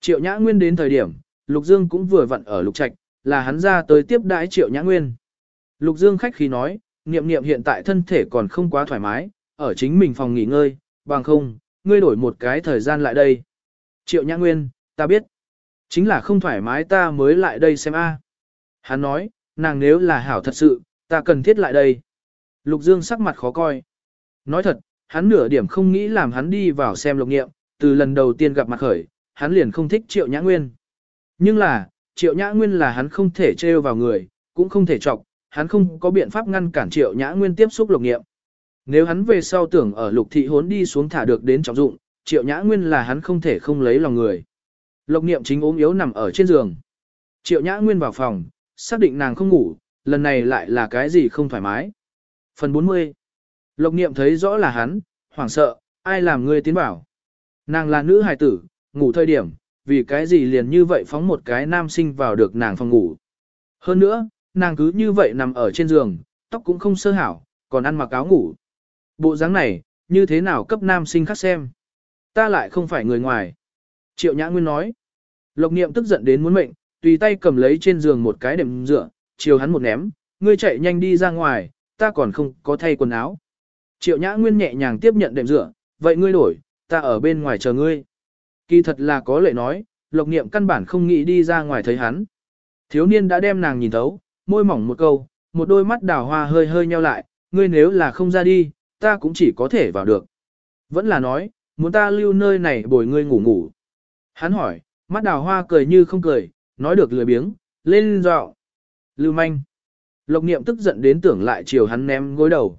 Triệu Nhã Nguyên đến thời điểm, Lục Dương cũng vừa vặn ở Lục Trạch, là hắn ra tới tiếp đãi Triệu Nhã Nguyên. Lục Dương khách khí nói, niệm niệm hiện tại thân thể còn không quá thoải mái, ở chính mình phòng nghỉ ngơi, bằng không, ngươi đổi một cái thời gian lại đây. Triệu Nhã Nguyên, ta biết. Chính là không thoải mái ta mới lại đây xem a. Hắn nói, nàng nếu là hảo thật sự, ta cần thiết lại đây. Lục Dương sắc mặt khó coi. Nói thật, hắn nửa điểm không nghĩ làm hắn đi vào xem lục nghiệm, từ lần đầu tiên gặp mặt khởi, hắn liền không thích Triệu Nhã Nguyên. Nhưng là, Triệu Nhã Nguyên là hắn không thể trêu vào người, cũng không thể chọc, hắn không có biện pháp ngăn cản triệu nhã nguyên tiếp xúc lục nghiệm. Nếu hắn về sau tưởng ở lục thị hốn đi xuống thả được đến trọng dụng, triệu nhã nguyên là hắn không thể không lấy lòng người. Lộc niệm chính ốm yếu nằm ở trên giường. Triệu nhã nguyên vào phòng, xác định nàng không ngủ, lần này lại là cái gì không thoải mái. Phần 40 Lộc niệm thấy rõ là hắn, hoảng sợ, ai làm ngươi tiến bảo. Nàng là nữ hài tử, ngủ thời điểm, vì cái gì liền như vậy phóng một cái nam sinh vào được nàng phòng ngủ. Hơn nữa, nàng cứ như vậy nằm ở trên giường, tóc cũng không sơ hảo, còn ăn mặc áo ngủ. Bộ dáng này, như thế nào cấp nam sinh khác xem. Ta lại không phải người ngoài. Triệu Nhã Nguyên nói. Lộc niệm tức giận đến muốn mệnh, tùy tay cầm lấy trên giường một cái đệm dựa, chiều hắn một ném, ngươi chạy nhanh đi ra ngoài, ta còn không có thay quần áo. Triệu Nhã Nguyên nhẹ nhàng tiếp nhận đệm dựa, vậy ngươi đổi, ta ở bên ngoài chờ ngươi. Kỳ thật là có lệ nói, lộc niệm căn bản không nghĩ đi ra ngoài thấy hắn. Thiếu niên đã đem nàng nhìn thấu, môi mỏng một câu, một đôi mắt đào hoa hơi hơi nheo lại, ngươi nếu là không ra đi, ta cũng chỉ có thể vào được. Vẫn là nói, muốn ta lưu nơi này bồi ngươi ngủ ngủ. Hắn hỏi, mắt đào hoa cười như không cười, nói được lười biếng, lên dọ. Lưu manh. Lộc niệm tức giận đến tưởng lại chiều hắn ném gối đầu.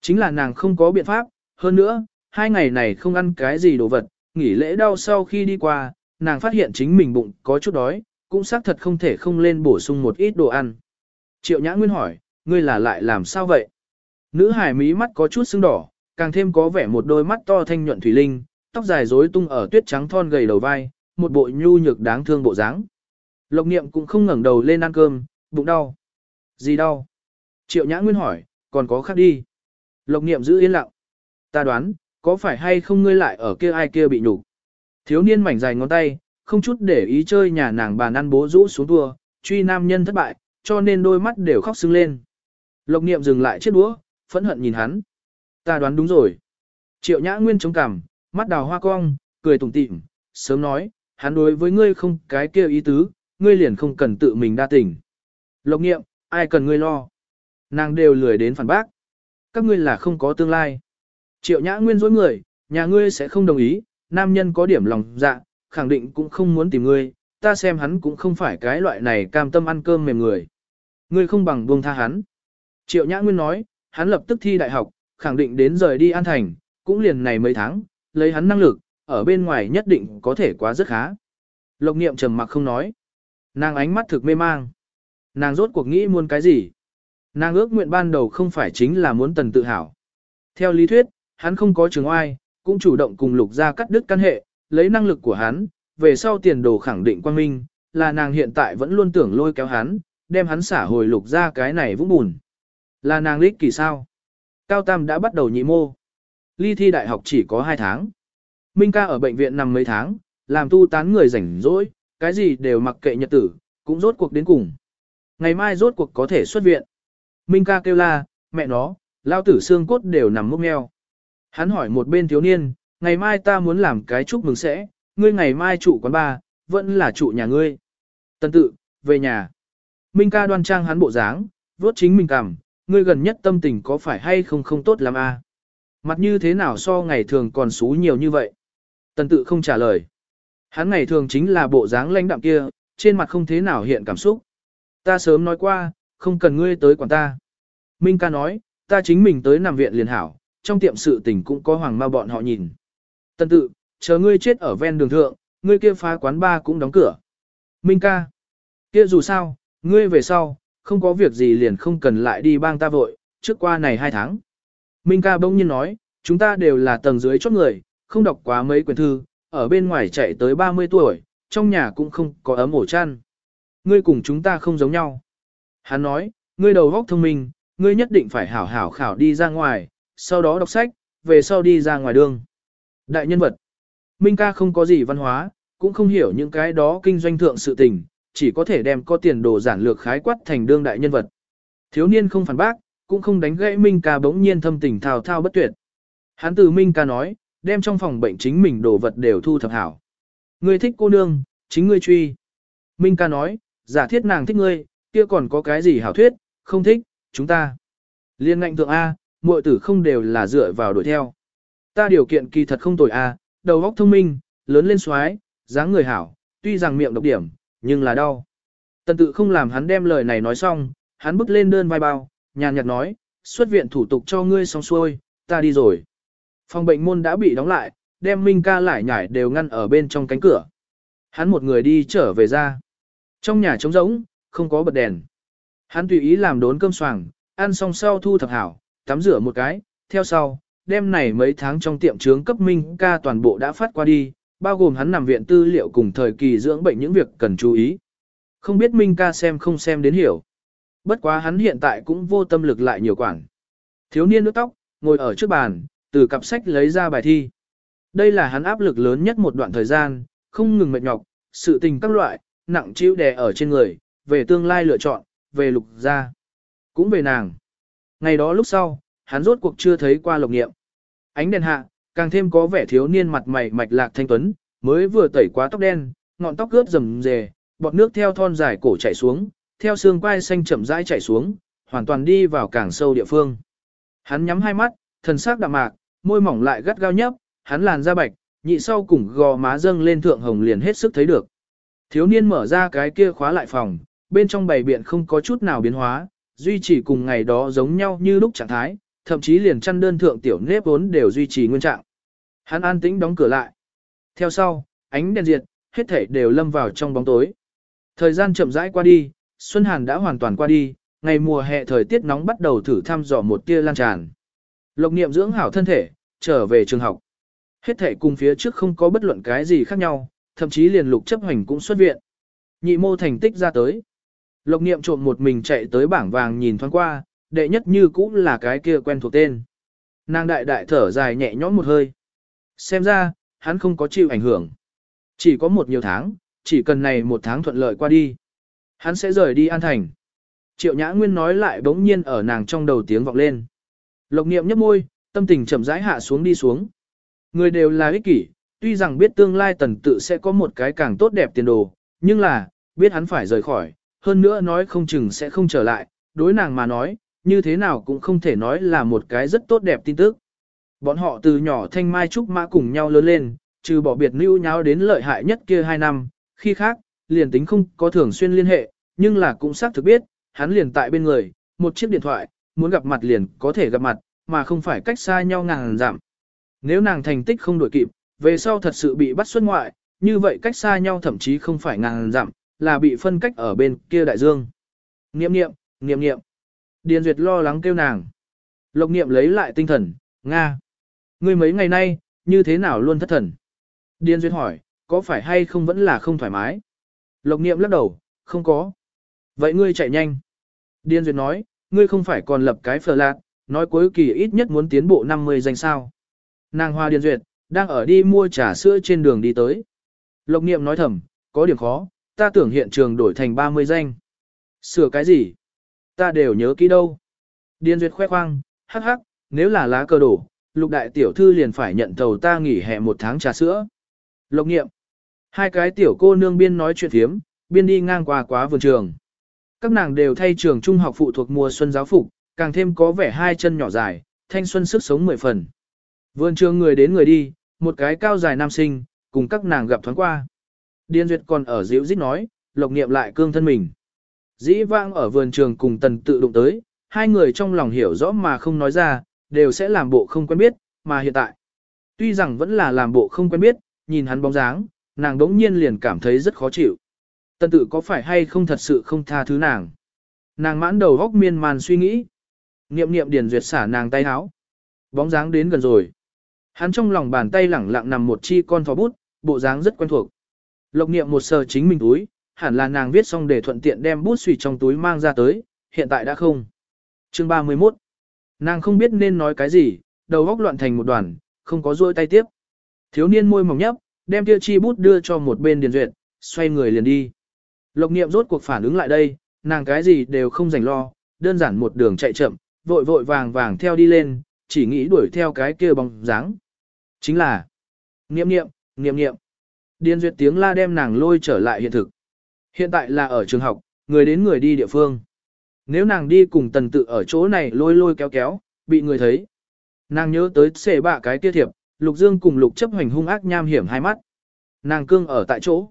Chính là nàng không có biện pháp, hơn nữa, hai ngày này không ăn cái gì đồ vật, nghỉ lễ đau sau khi đi qua, nàng phát hiện chính mình bụng có chút đói, cũng xác thật không thể không lên bổ sung một ít đồ ăn. Triệu Nhã Nguyên hỏi, ngươi là lại làm sao vậy? Nữ hải mí mắt có chút sưng đỏ, càng thêm có vẻ một đôi mắt to thanh nhuận thủy linh, tóc dài rối tung ở tuyết trắng thon gầy đầu vai, một bộ nhu nhược đáng thương bộ dáng. Lộc niệm cũng không ngẩng đầu lên ăn cơm, bụng đau. Gì đau? Triệu Nhã Nguyên hỏi, còn có khác đi. Lộc niệm giữ yên lặng. Ta đoán, có phải hay không ngươi lại ở kia ai kia bị nhục? Thiếu niên mảnh dài ngón tay, không chút để ý chơi nhà nàng bàn ăn bố rũ xuống thua, truy nam nhân thất bại, cho nên đôi mắt đều khóc sưng lên. Lộc niệm dừng lại chiếc đũa, phẫn hận nhìn hắn. Ta đoán đúng rồi. Triệu nhã nguyên chống cằm, mắt đào hoa cong, cười tủm tỉm, sớm nói, hắn đối với ngươi không cái kia ý tứ, ngươi liền không cần tự mình đa tình. Lộc niệm, ai cần ngươi lo. Nàng đều lười đến phản bác. Các ngươi là không có tương lai. Triệu nhã nguyên dối người, nhà ngươi sẽ không đồng ý, nam nhân có điểm lòng dạ, khẳng định cũng không muốn tìm ngươi, ta xem hắn cũng không phải cái loại này cam tâm ăn cơm mềm người. Ngươi không bằng buông tha hắn. Triệu nhã nguyên nói, hắn lập tức thi đại học, khẳng định đến rời đi An Thành, cũng liền này mấy tháng, lấy hắn năng lực, ở bên ngoài nhất định có thể quá rất khá. Lộc niệm trầm mặc không nói. Nàng ánh mắt thực mê mang. Nàng rốt cuộc nghĩ muốn cái gì? Nàng ước nguyện ban đầu không phải chính là muốn tần tự hào. Theo lý thuyết, hắn không có trường oai, cũng chủ động cùng lục gia cắt đứt căn hệ, lấy năng lực của hắn, về sau tiền đồ khẳng định quan minh, là nàng hiện tại vẫn luôn tưởng lôi kéo hắn, đem hắn xả hồi lục gia cái này vũng bùn. Là nàng lích kỳ sao? Cao Tam đã bắt đầu nhị mô. Ly thi đại học chỉ có 2 tháng. Minh ca ở bệnh viện nằm mấy tháng, làm tu tán người rảnh rỗi, cái gì đều mặc kệ nhật tử, cũng rốt cuộc đến cùng. Ngày mai rốt cuộc có thể xuất viện. Minh ca kêu la, mẹ nó, lao tử xương cốt đều nằm múc nheo. Hắn hỏi một bên thiếu niên, ngày mai ta muốn làm cái chúc mừng sẽ, ngươi ngày mai trụ quán ba, vẫn là trụ nhà ngươi. Tân tự, về nhà. Minh ca đoan trang hắn bộ dáng, vốt chính mình cảm, ngươi gần nhất tâm tình có phải hay không không tốt lắm a? À? Mặt như thế nào so ngày thường còn xú nhiều như vậy? Tần tự không trả lời. Hắn ngày thường chính là bộ dáng lãnh đạm kia, trên mặt không thế nào hiện cảm xúc. Ta sớm nói qua, không cần ngươi tới quản ta. Minh ca nói, ta chính mình tới nằm viện liền hảo, trong tiệm sự tình cũng có hoàng ma bọn họ nhìn. Tần tự, chờ ngươi chết ở ven đường thượng, ngươi kia phá quán ba cũng đóng cửa. Minh ca, kia dù sao, ngươi về sau, không có việc gì liền không cần lại đi bang ta vội, trước qua này hai tháng. Minh ca bỗng nhiên nói, chúng ta đều là tầng dưới chốt người, không đọc quá mấy quyển thư, ở bên ngoài chạy tới 30 tuổi, trong nhà cũng không có ấm ổ chăn. Ngươi cùng chúng ta không giống nhau. Hắn nói, ngươi đầu óc thông minh, ngươi nhất định phải hảo hảo khảo đi ra ngoài, sau đó đọc sách, về sau đi ra ngoài đường. Đại nhân vật. Minh ca không có gì văn hóa, cũng không hiểu những cái đó kinh doanh thượng sự tình, chỉ có thể đem có tiền đồ giản lược khái quát thành đương đại nhân vật. Thiếu niên không phản bác, cũng không đánh gãy Minh ca bỗng nhiên thâm tình thao thao bất tuyệt. Hắn từ Minh ca nói, đem trong phòng bệnh chính mình đồ vật đều thu thập hảo. Ngươi thích cô nương, chính ngươi truy. Minh ca nói, giả thiết nàng thích ngươi, kia còn có cái gì hảo thuyết, không thích, chúng ta. Liên ngạnh thượng A, muội tử không đều là dựa vào đuổi theo. Ta điều kiện kỳ thật không tồi A, đầu óc thông minh, lớn lên xoái, dáng người hảo, tuy rằng miệng độc điểm, nhưng là đau. Tần tự không làm hắn đem lời này nói xong, hắn bước lên đơn vai bao, nhàn nhạt nói, xuất viện thủ tục cho ngươi xong xuôi, ta đi rồi. Phòng bệnh môn đã bị đóng lại, đem Minh ca lại nhảy đều ngăn ở bên trong cánh cửa. Hắn một người đi trở về ra. Trong nhà trống rỗng, không có bật đèn. Hắn tùy ý làm đốn cơm xoàng, ăn xong sau thu thập hảo, tắm rửa một cái, theo sau, đêm này mấy tháng trong tiệm trướng cấp Minh ca toàn bộ đã phát qua đi, bao gồm hắn nằm viện tư liệu cùng thời kỳ dưỡng bệnh những việc cần chú ý. Không biết Minh ca xem không xem đến hiểu. Bất quá hắn hiện tại cũng vô tâm lực lại nhiều quản. Thiếu niên nước tóc, ngồi ở trước bàn, từ cặp sách lấy ra bài thi. Đây là hắn áp lực lớn nhất một đoạn thời gian, không ngừng mệt nhọc, sự tình các loại, nặng chịu đè ở trên người, về tương lai lựa chọn, về lục gia, cũng về nàng. Ngày đó lúc sau, hắn rốt cuộc chưa thấy qua lộc nghiệm. Ánh đèn hạ, càng thêm có vẻ thiếu niên mặt mày mạch lạc thanh tuấn, mới vừa tẩy quá tóc đen, ngọn tóc ướt rầm rề, bọt nước theo thon dài cổ chảy xuống, theo xương quai xanh chậm rãi chảy xuống, hoàn toàn đi vào càng sâu địa phương. Hắn nhắm hai mắt, thần sắc đạm mạc, môi mỏng lại gắt gao nhấp, hắn làn da bạch, nhị sau cùng gò má dâng lên thượng hồng liền hết sức thấy được. Thiếu niên mở ra cái kia khóa lại phòng, bên trong bày biện không có chút nào biến hóa, duy trì cùng ngày đó giống nhau như lúc trạng thái, thậm chí liền chăn đơn thượng tiểu nếp vốn đều duy trì nguyên trạng. Hắn an tĩnh đóng cửa lại. Theo sau, ánh đèn diệt, hết thảy đều lâm vào trong bóng tối. Thời gian chậm rãi qua đi, Xuân Hàn đã hoàn toàn qua đi, ngày mùa hè thời tiết nóng bắt đầu thử thăm dò một tia lan tràn. Lộc niệm dưỡng hảo thân thể, trở về trường học. Hết thảy cùng phía trước không có bất luận cái gì khác nhau, thậm chí liền lục chấp hành cũng xuất viện. Nhị mô thành tích ra tới. Lộc niệm trộm một mình chạy tới bảng vàng nhìn thoáng qua, đệ nhất như cũng là cái kia quen thuộc tên. Nàng đại đại thở dài nhẹ nhõm một hơi. Xem ra, hắn không có chịu ảnh hưởng. Chỉ có một nhiều tháng, chỉ cần này một tháng thuận lợi qua đi. Hắn sẽ rời đi an thành. Triệu Nhã Nguyên nói lại bỗng nhiên ở nàng trong đầu tiếng vọng lên. Lộc niệm nhấp môi, tâm tình chậm rãi hạ xuống đi xuống. Người đều là ích kỷ, tuy rằng biết tương lai tần tự sẽ có một cái càng tốt đẹp tiền đồ, nhưng là, biết hắn phải rời khỏi, hơn nữa nói không chừng sẽ không trở lại, đối nàng mà nói, như thế nào cũng không thể nói là một cái rất tốt đẹp tin tức. Bọn họ từ nhỏ thanh mai trúc mã cùng nhau lớn lên, trừ bỏ biệt lưu nháo đến lợi hại nhất kia hai năm, khi khác, liền tính không có thường xuyên liên hệ, nhưng là cũng xác thực biết, hắn liền tại bên người, một chiếc điện thoại, muốn gặp mặt liền có thể gặp mặt, mà không phải cách xa nhau ngàn giảm. Nếu nàng thành tích không đổi kịp, về sau thật sự bị bắt xuất ngoại, như vậy cách xa nhau thậm chí không phải ngàn dặm, là bị phân cách ở bên kia đại dương. Niệm niệm, niệm niệm. Điền Duyệt lo lắng kêu nàng. Lộc niệm lấy lại tinh thần, Nga. Ngươi mấy ngày nay, như thế nào luôn thất thần? Điền Duyệt hỏi, có phải hay không vẫn là không thoải mái? Lộc niệm lắc đầu, không có. Vậy ngươi chạy nhanh. Điền Duyệt nói, ngươi không phải còn lập cái phờ lạc, nói cuối kỳ ít nhất muốn tiến bộ 50 danh sao. Nàng hoa Điền Duyệt, đang ở đi mua trà sữa trên đường đi tới. Lộc niệm nói thầm, có điểm khó, ta tưởng hiện trường đổi thành 30 danh. Sửa cái gì? Ta đều nhớ kỹ đâu. Điên Duyệt khoe khoang, hắc hắc, nếu là lá cờ đổ, lục đại tiểu thư liền phải nhận tàu ta nghỉ hè một tháng trà sữa. Lộc Niệm, Hai cái tiểu cô nương biên nói chuyện thiếm, biên đi ngang qua quá vườn trường. Các nàng đều thay trường trung học phụ thuộc mùa xuân giáo phục, càng thêm có vẻ hai chân nhỏ dài, thanh xuân sức sống mười phần. Vườn trường người đến người đi, một cái cao dài nam sinh, cùng các nàng gặp thoáng qua. Điên duyệt còn ở dịu dít nói, lộc niệm lại cương thân mình. Dĩ vãng ở vườn trường cùng tần tự đụng tới, hai người trong lòng hiểu rõ mà không nói ra, đều sẽ làm bộ không quen biết, mà hiện tại. Tuy rằng vẫn là làm bộ không quen biết, nhìn hắn bóng dáng, nàng đống nhiên liền cảm thấy rất khó chịu. Tần tự có phải hay không thật sự không tha thứ nàng. Nàng mãn đầu góc miên man suy nghĩ. Niệm niệm điền duyệt xả nàng tay háo. Bóng dáng đến gần rồi. Hắn trong lòng bàn tay lẳng lặng nằm một chi con thỏ bút, bộ dáng rất quen thuộc. Lộc niệm một sờ chính mình túi, hẳn là nàng viết xong để thuận tiện đem bút xùy trong túi mang ra tới, hiện tại đã không. Chương 31 Nàng không biết nên nói cái gì, đầu góc loạn thành một đoàn, không có duỗi tay tiếp. Thiếu niên môi mỏng nhấp, đem tiêu chi bút đưa cho một bên điền duyệt, xoay người liền đi. Lộc niệm rốt cuộc phản ứng lại đây, nàng cái gì đều không dành lo, đơn giản một đường chạy chậm, vội vội vàng vàng theo đi lên, chỉ nghĩ đuổi theo cái kia bóng dáng. Chính là Niệm niệm, niệm niệm. Điền duyệt tiếng la đem nàng lôi trở lại hiện thực. Hiện tại là ở trường học, người đến người đi địa phương. Nếu nàng đi cùng tần tự ở chỗ này lôi lôi kéo kéo, bị người thấy. Nàng nhớ tới xệ bạ cái kia thiệp, lục dương cùng lục chấp hành hung ác nham hiểm hai mắt. Nàng cương ở tại chỗ.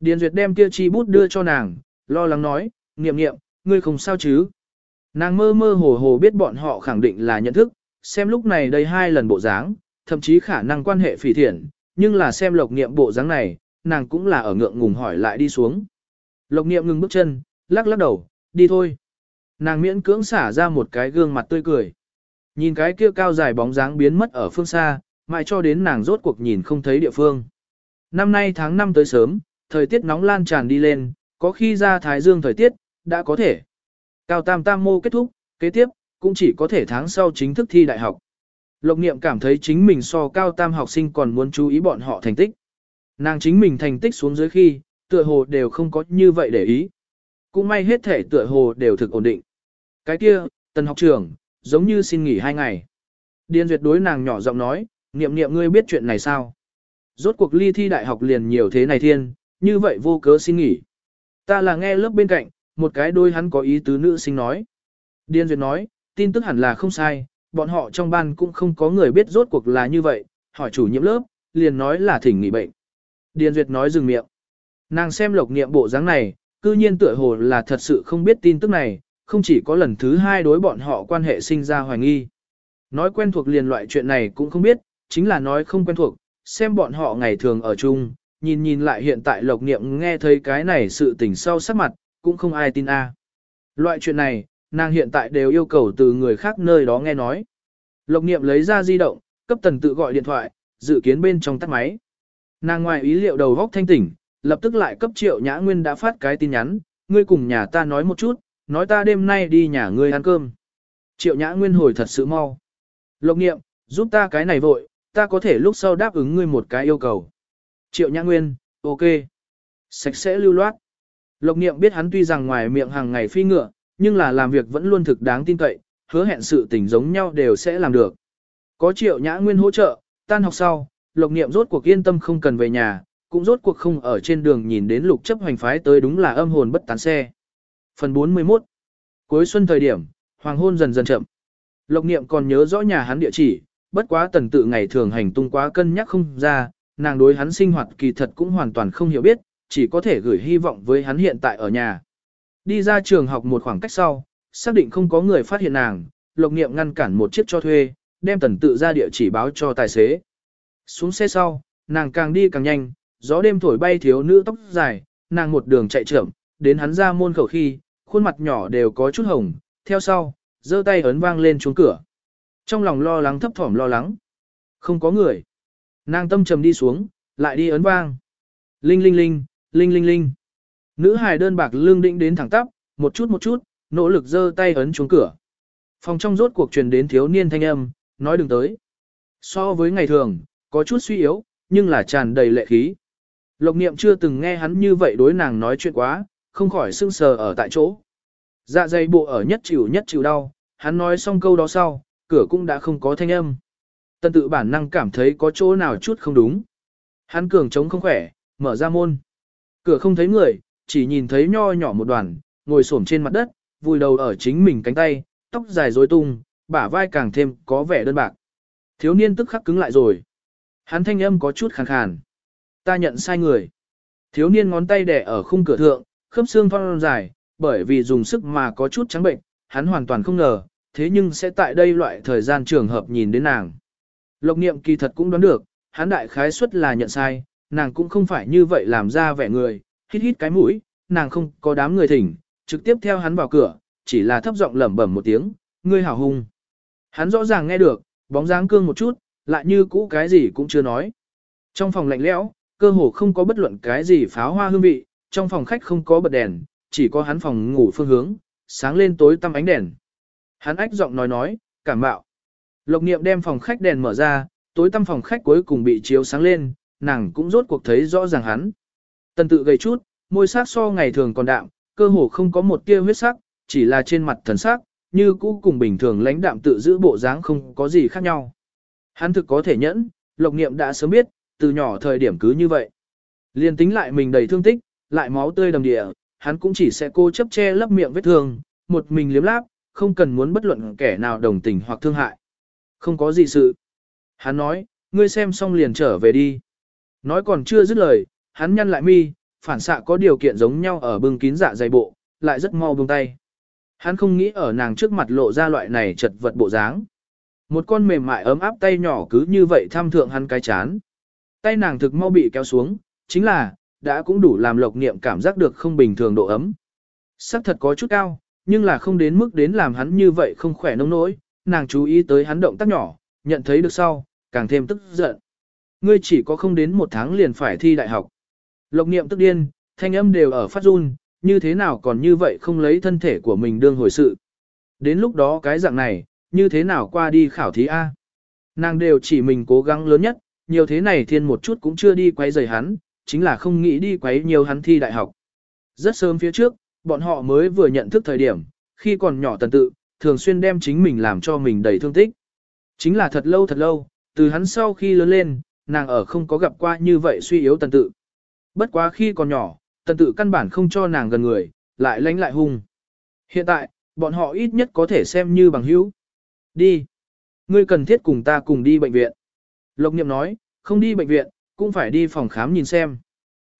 Điền duyệt đem kia chi bút đưa cho nàng, lo lắng nói, niệm niệm, ngươi không sao chứ? Nàng mơ mơ hồ hồ biết bọn họ khẳng định là nhận thức, xem lúc này đây hai lần bộ dáng, thậm chí khả năng quan hệ phỉ thiện, nhưng là xem lộc niệm bộ dáng này, nàng cũng là ở ngượng ngùng hỏi lại đi xuống. Lộc niệm ngừng bước chân, lắc lắc đầu, đi thôi. Nàng miễn cưỡng xả ra một cái gương mặt tươi cười. Nhìn cái kia cao dài bóng dáng biến mất ở phương xa, mãi cho đến nàng rốt cuộc nhìn không thấy địa phương. Năm nay tháng 5 tới sớm, thời tiết nóng lan tràn đi lên, có khi ra thái dương thời tiết, đã có thể. Cao tam tam mô kết thúc, kế tiếp, cũng chỉ có thể tháng sau chính thức thi đại học. Lộc niệm cảm thấy chính mình so cao tam học sinh còn muốn chú ý bọn họ thành tích. Nàng chính mình thành tích xuống dưới khi, tựa hồ đều không có như vậy để ý. Cũng may hết thể tựa hồ đều thực ổn định. Cái kia, tần học trưởng, giống như xin nghỉ hai ngày. Điên duyệt đối nàng nhỏ giọng nói, niệm niệm ngươi biết chuyện này sao? Rốt cuộc ly thi đại học liền nhiều thế này thiên, như vậy vô cớ xin nghỉ. Ta là nghe lớp bên cạnh, một cái đôi hắn có ý tứ nữ sinh nói. Điên duyệt nói, tin tức hẳn là không sai, bọn họ trong ban cũng không có người biết rốt cuộc là như vậy, hỏi chủ nhiệm lớp, liền nói là thỉnh nghỉ bệnh. Điền duyệt nói dừng miệng. Nàng xem lộc niệm bộ dáng này, cư nhiên tựa hồ là thật sự không biết tin tức này, không chỉ có lần thứ hai đối bọn họ quan hệ sinh ra hoài nghi. Nói quen thuộc liền loại chuyện này cũng không biết, chính là nói không quen thuộc, xem bọn họ ngày thường ở chung, nhìn nhìn lại hiện tại lộc niệm nghe thấy cái này sự tình sau sắc mặt, cũng không ai tin a. Loại chuyện này, nàng hiện tại đều yêu cầu từ người khác nơi đó nghe nói. Lộc niệm lấy ra di động, cấp tần tự gọi điện thoại, dự kiến bên trong tắt máy. Nàng ngoài ý liệu đầu góc thanh tỉnh, lập tức lại cấp triệu nhã nguyên đã phát cái tin nhắn, ngươi cùng nhà ta nói một chút, nói ta đêm nay đi nhà ngươi ăn cơm. Triệu nhã nguyên hồi thật sự mau. Lộc niệm, giúp ta cái này vội, ta có thể lúc sau đáp ứng ngươi một cái yêu cầu. Triệu nhã nguyên, ok. Sạch sẽ lưu loát. Lộc niệm biết hắn tuy rằng ngoài miệng hàng ngày phi ngựa, nhưng là làm việc vẫn luôn thực đáng tin cậy, hứa hẹn sự tình giống nhau đều sẽ làm được. Có triệu nhã nguyên hỗ trợ, tan học sau, lộc niệm rốt cuộc yên tâm không cần về nhà, cũng rốt cuộc không ở trên đường nhìn đến lục chấp hành phái tới đúng là âm hồn bất tán xe. Phần 41 Cuối xuân thời điểm, hoàng hôn dần dần chậm. Lộc niệm còn nhớ rõ nhà hắn địa chỉ, bất quá tần tự ngày thường hành tung quá cân nhắc không ra, nàng đối hắn sinh hoạt kỳ thật cũng hoàn toàn không hiểu biết, chỉ có thể gửi hy vọng với hắn hiện tại ở nhà. Đi ra trường học một khoảng cách sau, xác định không có người phát hiện nàng, lộc niệm ngăn cản một chiếc cho thuê, đem tần tự ra địa chỉ báo cho tài xế. Xuống xe sau, nàng càng đi càng nhanh, gió đêm thổi bay thiếu nữ tóc dài, nàng một đường chạy trưởng đến hắn ra môn khẩu khi, khuôn mặt nhỏ đều có chút hồng, theo sau, giơ tay ấn vang lên chuông cửa. Trong lòng lo lắng thấp thỏm lo lắng. Không có người. Nàng tâm trầm đi xuống, lại đi ấn vang. Linh linh linh, linh linh linh. Nữ hài đơn bạc lương định đến thẳng tắp, một chút một chút, nỗ lực giơ tay ấn chuông cửa. Phòng trong rốt cuộc truyền đến thiếu niên thanh âm, nói đừng tới. So với ngày thường, có chút suy yếu, nhưng là tràn đầy lệ khí. Lộc niệm chưa từng nghe hắn như vậy đối nàng nói chuyện quá, không khỏi sưng sờ ở tại chỗ. Dạ dày bộ ở nhất chịu nhất chịu đau, hắn nói xong câu đó sau, cửa cũng đã không có thanh âm. Tân tự bản năng cảm thấy có chỗ nào chút không đúng. Hắn cường trống không khỏe, mở ra môn. Cửa không thấy người, chỉ nhìn thấy nho nhỏ một đoàn, ngồi xổm trên mặt đất, vùi đầu ở chính mình cánh tay, tóc dài rối tung, bả vai càng thêm có vẻ đơn bạc. Thiếu niên tức khắc cứng lại rồi. Hắn thanh âm có chút khàn khàn. Ta nhận sai người. Thiếu niên ngón tay đẻ ở khung cửa thượng, khớp xương thon dài, bởi vì dùng sức mà có chút trắng bệnh, hắn hoàn toàn không ngờ, thế nhưng sẽ tại đây loại thời gian trường hợp nhìn đến nàng. Lộc niệm kỳ thật cũng đoán được, hắn đại khái suất là nhận sai, nàng cũng không phải như vậy làm ra vẻ người, hít hít cái mũi, nàng không có đám người thỉnh, trực tiếp theo hắn vào cửa, chỉ là thấp giọng lẩm bẩm một tiếng, ngươi hảo hung. Hắn rõ ràng nghe được, bóng dáng cương một chút, lại như cũ cái gì cũng chưa nói. Trong phòng lạnh lẽo, cơ hồ không có bất luận cái gì pháo hoa hương vị, trong phòng khách không có bật đèn, chỉ có hắn phòng ngủ phương hướng, sáng lên tối tăm ánh đèn. Hắn ách giọng nói nói, cảm bạo. Lộc niệm đem phòng khách đèn mở ra, tối tăm phòng khách cuối cùng bị chiếu sáng lên, nàng cũng rốt cuộc thấy rõ ràng hắn. Tần tự gầy chút, môi sắc so ngày thường còn đạm, cơ hồ không có một tia huyết sắc, chỉ là trên mặt thần sắc, như cũ cùng bình thường lãnh đạm tự giữ bộ dáng không có gì khác nhau. Hắn thực có thể nhẫn, lộc niệm đã sớm biết, từ nhỏ thời điểm cứ như vậy. Liên tính lại mình đầy thương tích, lại máu tươi đầm địa, hắn cũng chỉ sẽ cô chấp che lấp miệng vết thương, một mình liếm láp, không cần muốn bất luận kẻ nào đồng tình hoặc thương hại. Không có gì sự. Hắn nói, ngươi xem xong liền trở về đi. Nói còn chưa dứt lời, hắn nhăn lại mi, phản xạ có điều kiện giống nhau ở bưng kín dạ dày bộ, lại rất mau buông tay. Hắn không nghĩ ở nàng trước mặt lộ ra loại này chật vật bộ dáng. Một con mềm mại ấm áp tay nhỏ cứ như vậy tham thượng hắn cái chán. Tay nàng thực mau bị kéo xuống, chính là, đã cũng đủ làm lộc niệm cảm giác được không bình thường độ ấm. Sắc thật có chút cao, nhưng là không đến mức đến làm hắn như vậy không khỏe nông nỗi, nàng chú ý tới hắn động tác nhỏ, nhận thấy được sau, càng thêm tức giận. Ngươi chỉ có không đến một tháng liền phải thi đại học. Lộc niệm tức điên, thanh âm đều ở phát run, như thế nào còn như vậy không lấy thân thể của mình đương hồi sự. Đến lúc đó cái dạng này, như thế nào qua đi khảo thí A. Nàng đều chỉ mình cố gắng lớn nhất, nhiều thế này thiên một chút cũng chưa đi quấy rầy hắn, chính là không nghĩ đi quấy nhiều hắn thi đại học. Rất sớm phía trước, bọn họ mới vừa nhận thức thời điểm, khi còn nhỏ tần tự, thường xuyên đem chính mình làm cho mình đầy thương tích. Chính là thật lâu thật lâu, từ hắn sau khi lớn lên, nàng ở không có gặp qua như vậy suy yếu tần tự. Bất quá khi còn nhỏ, tần tự căn bản không cho nàng gần người, lại lánh lại hung. Hiện tại, bọn họ ít nhất có thể xem như bằng hữu. Đi. Ngươi cần thiết cùng ta cùng đi bệnh viện. Lộc niệm nói, không đi bệnh viện, cũng phải đi phòng khám nhìn xem.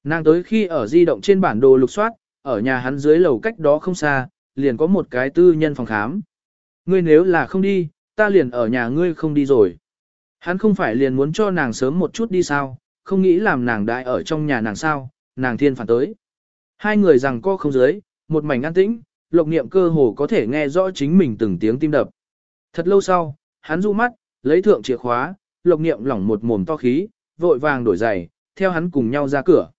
Nàng tới khi ở di động trên bản đồ lục soát, ở nhà hắn dưới lầu cách đó không xa, liền có một cái tư nhân phòng khám. Ngươi nếu là không đi, ta liền ở nhà ngươi không đi rồi. Hắn không phải liền muốn cho nàng sớm một chút đi sao, không nghĩ làm nàng đại ở trong nhà nàng sao, nàng thiên phản tới. Hai người rằng co không dưới, một mảnh an tĩnh, lộc niệm cơ hồ có thể nghe rõ chính mình từng tiếng tim đập. Thật lâu sau, hắn du mắt, lấy thượng chìa khóa, lộc niệm lỏng một mồm to khí, vội vàng đổi giày, theo hắn cùng nhau ra cửa.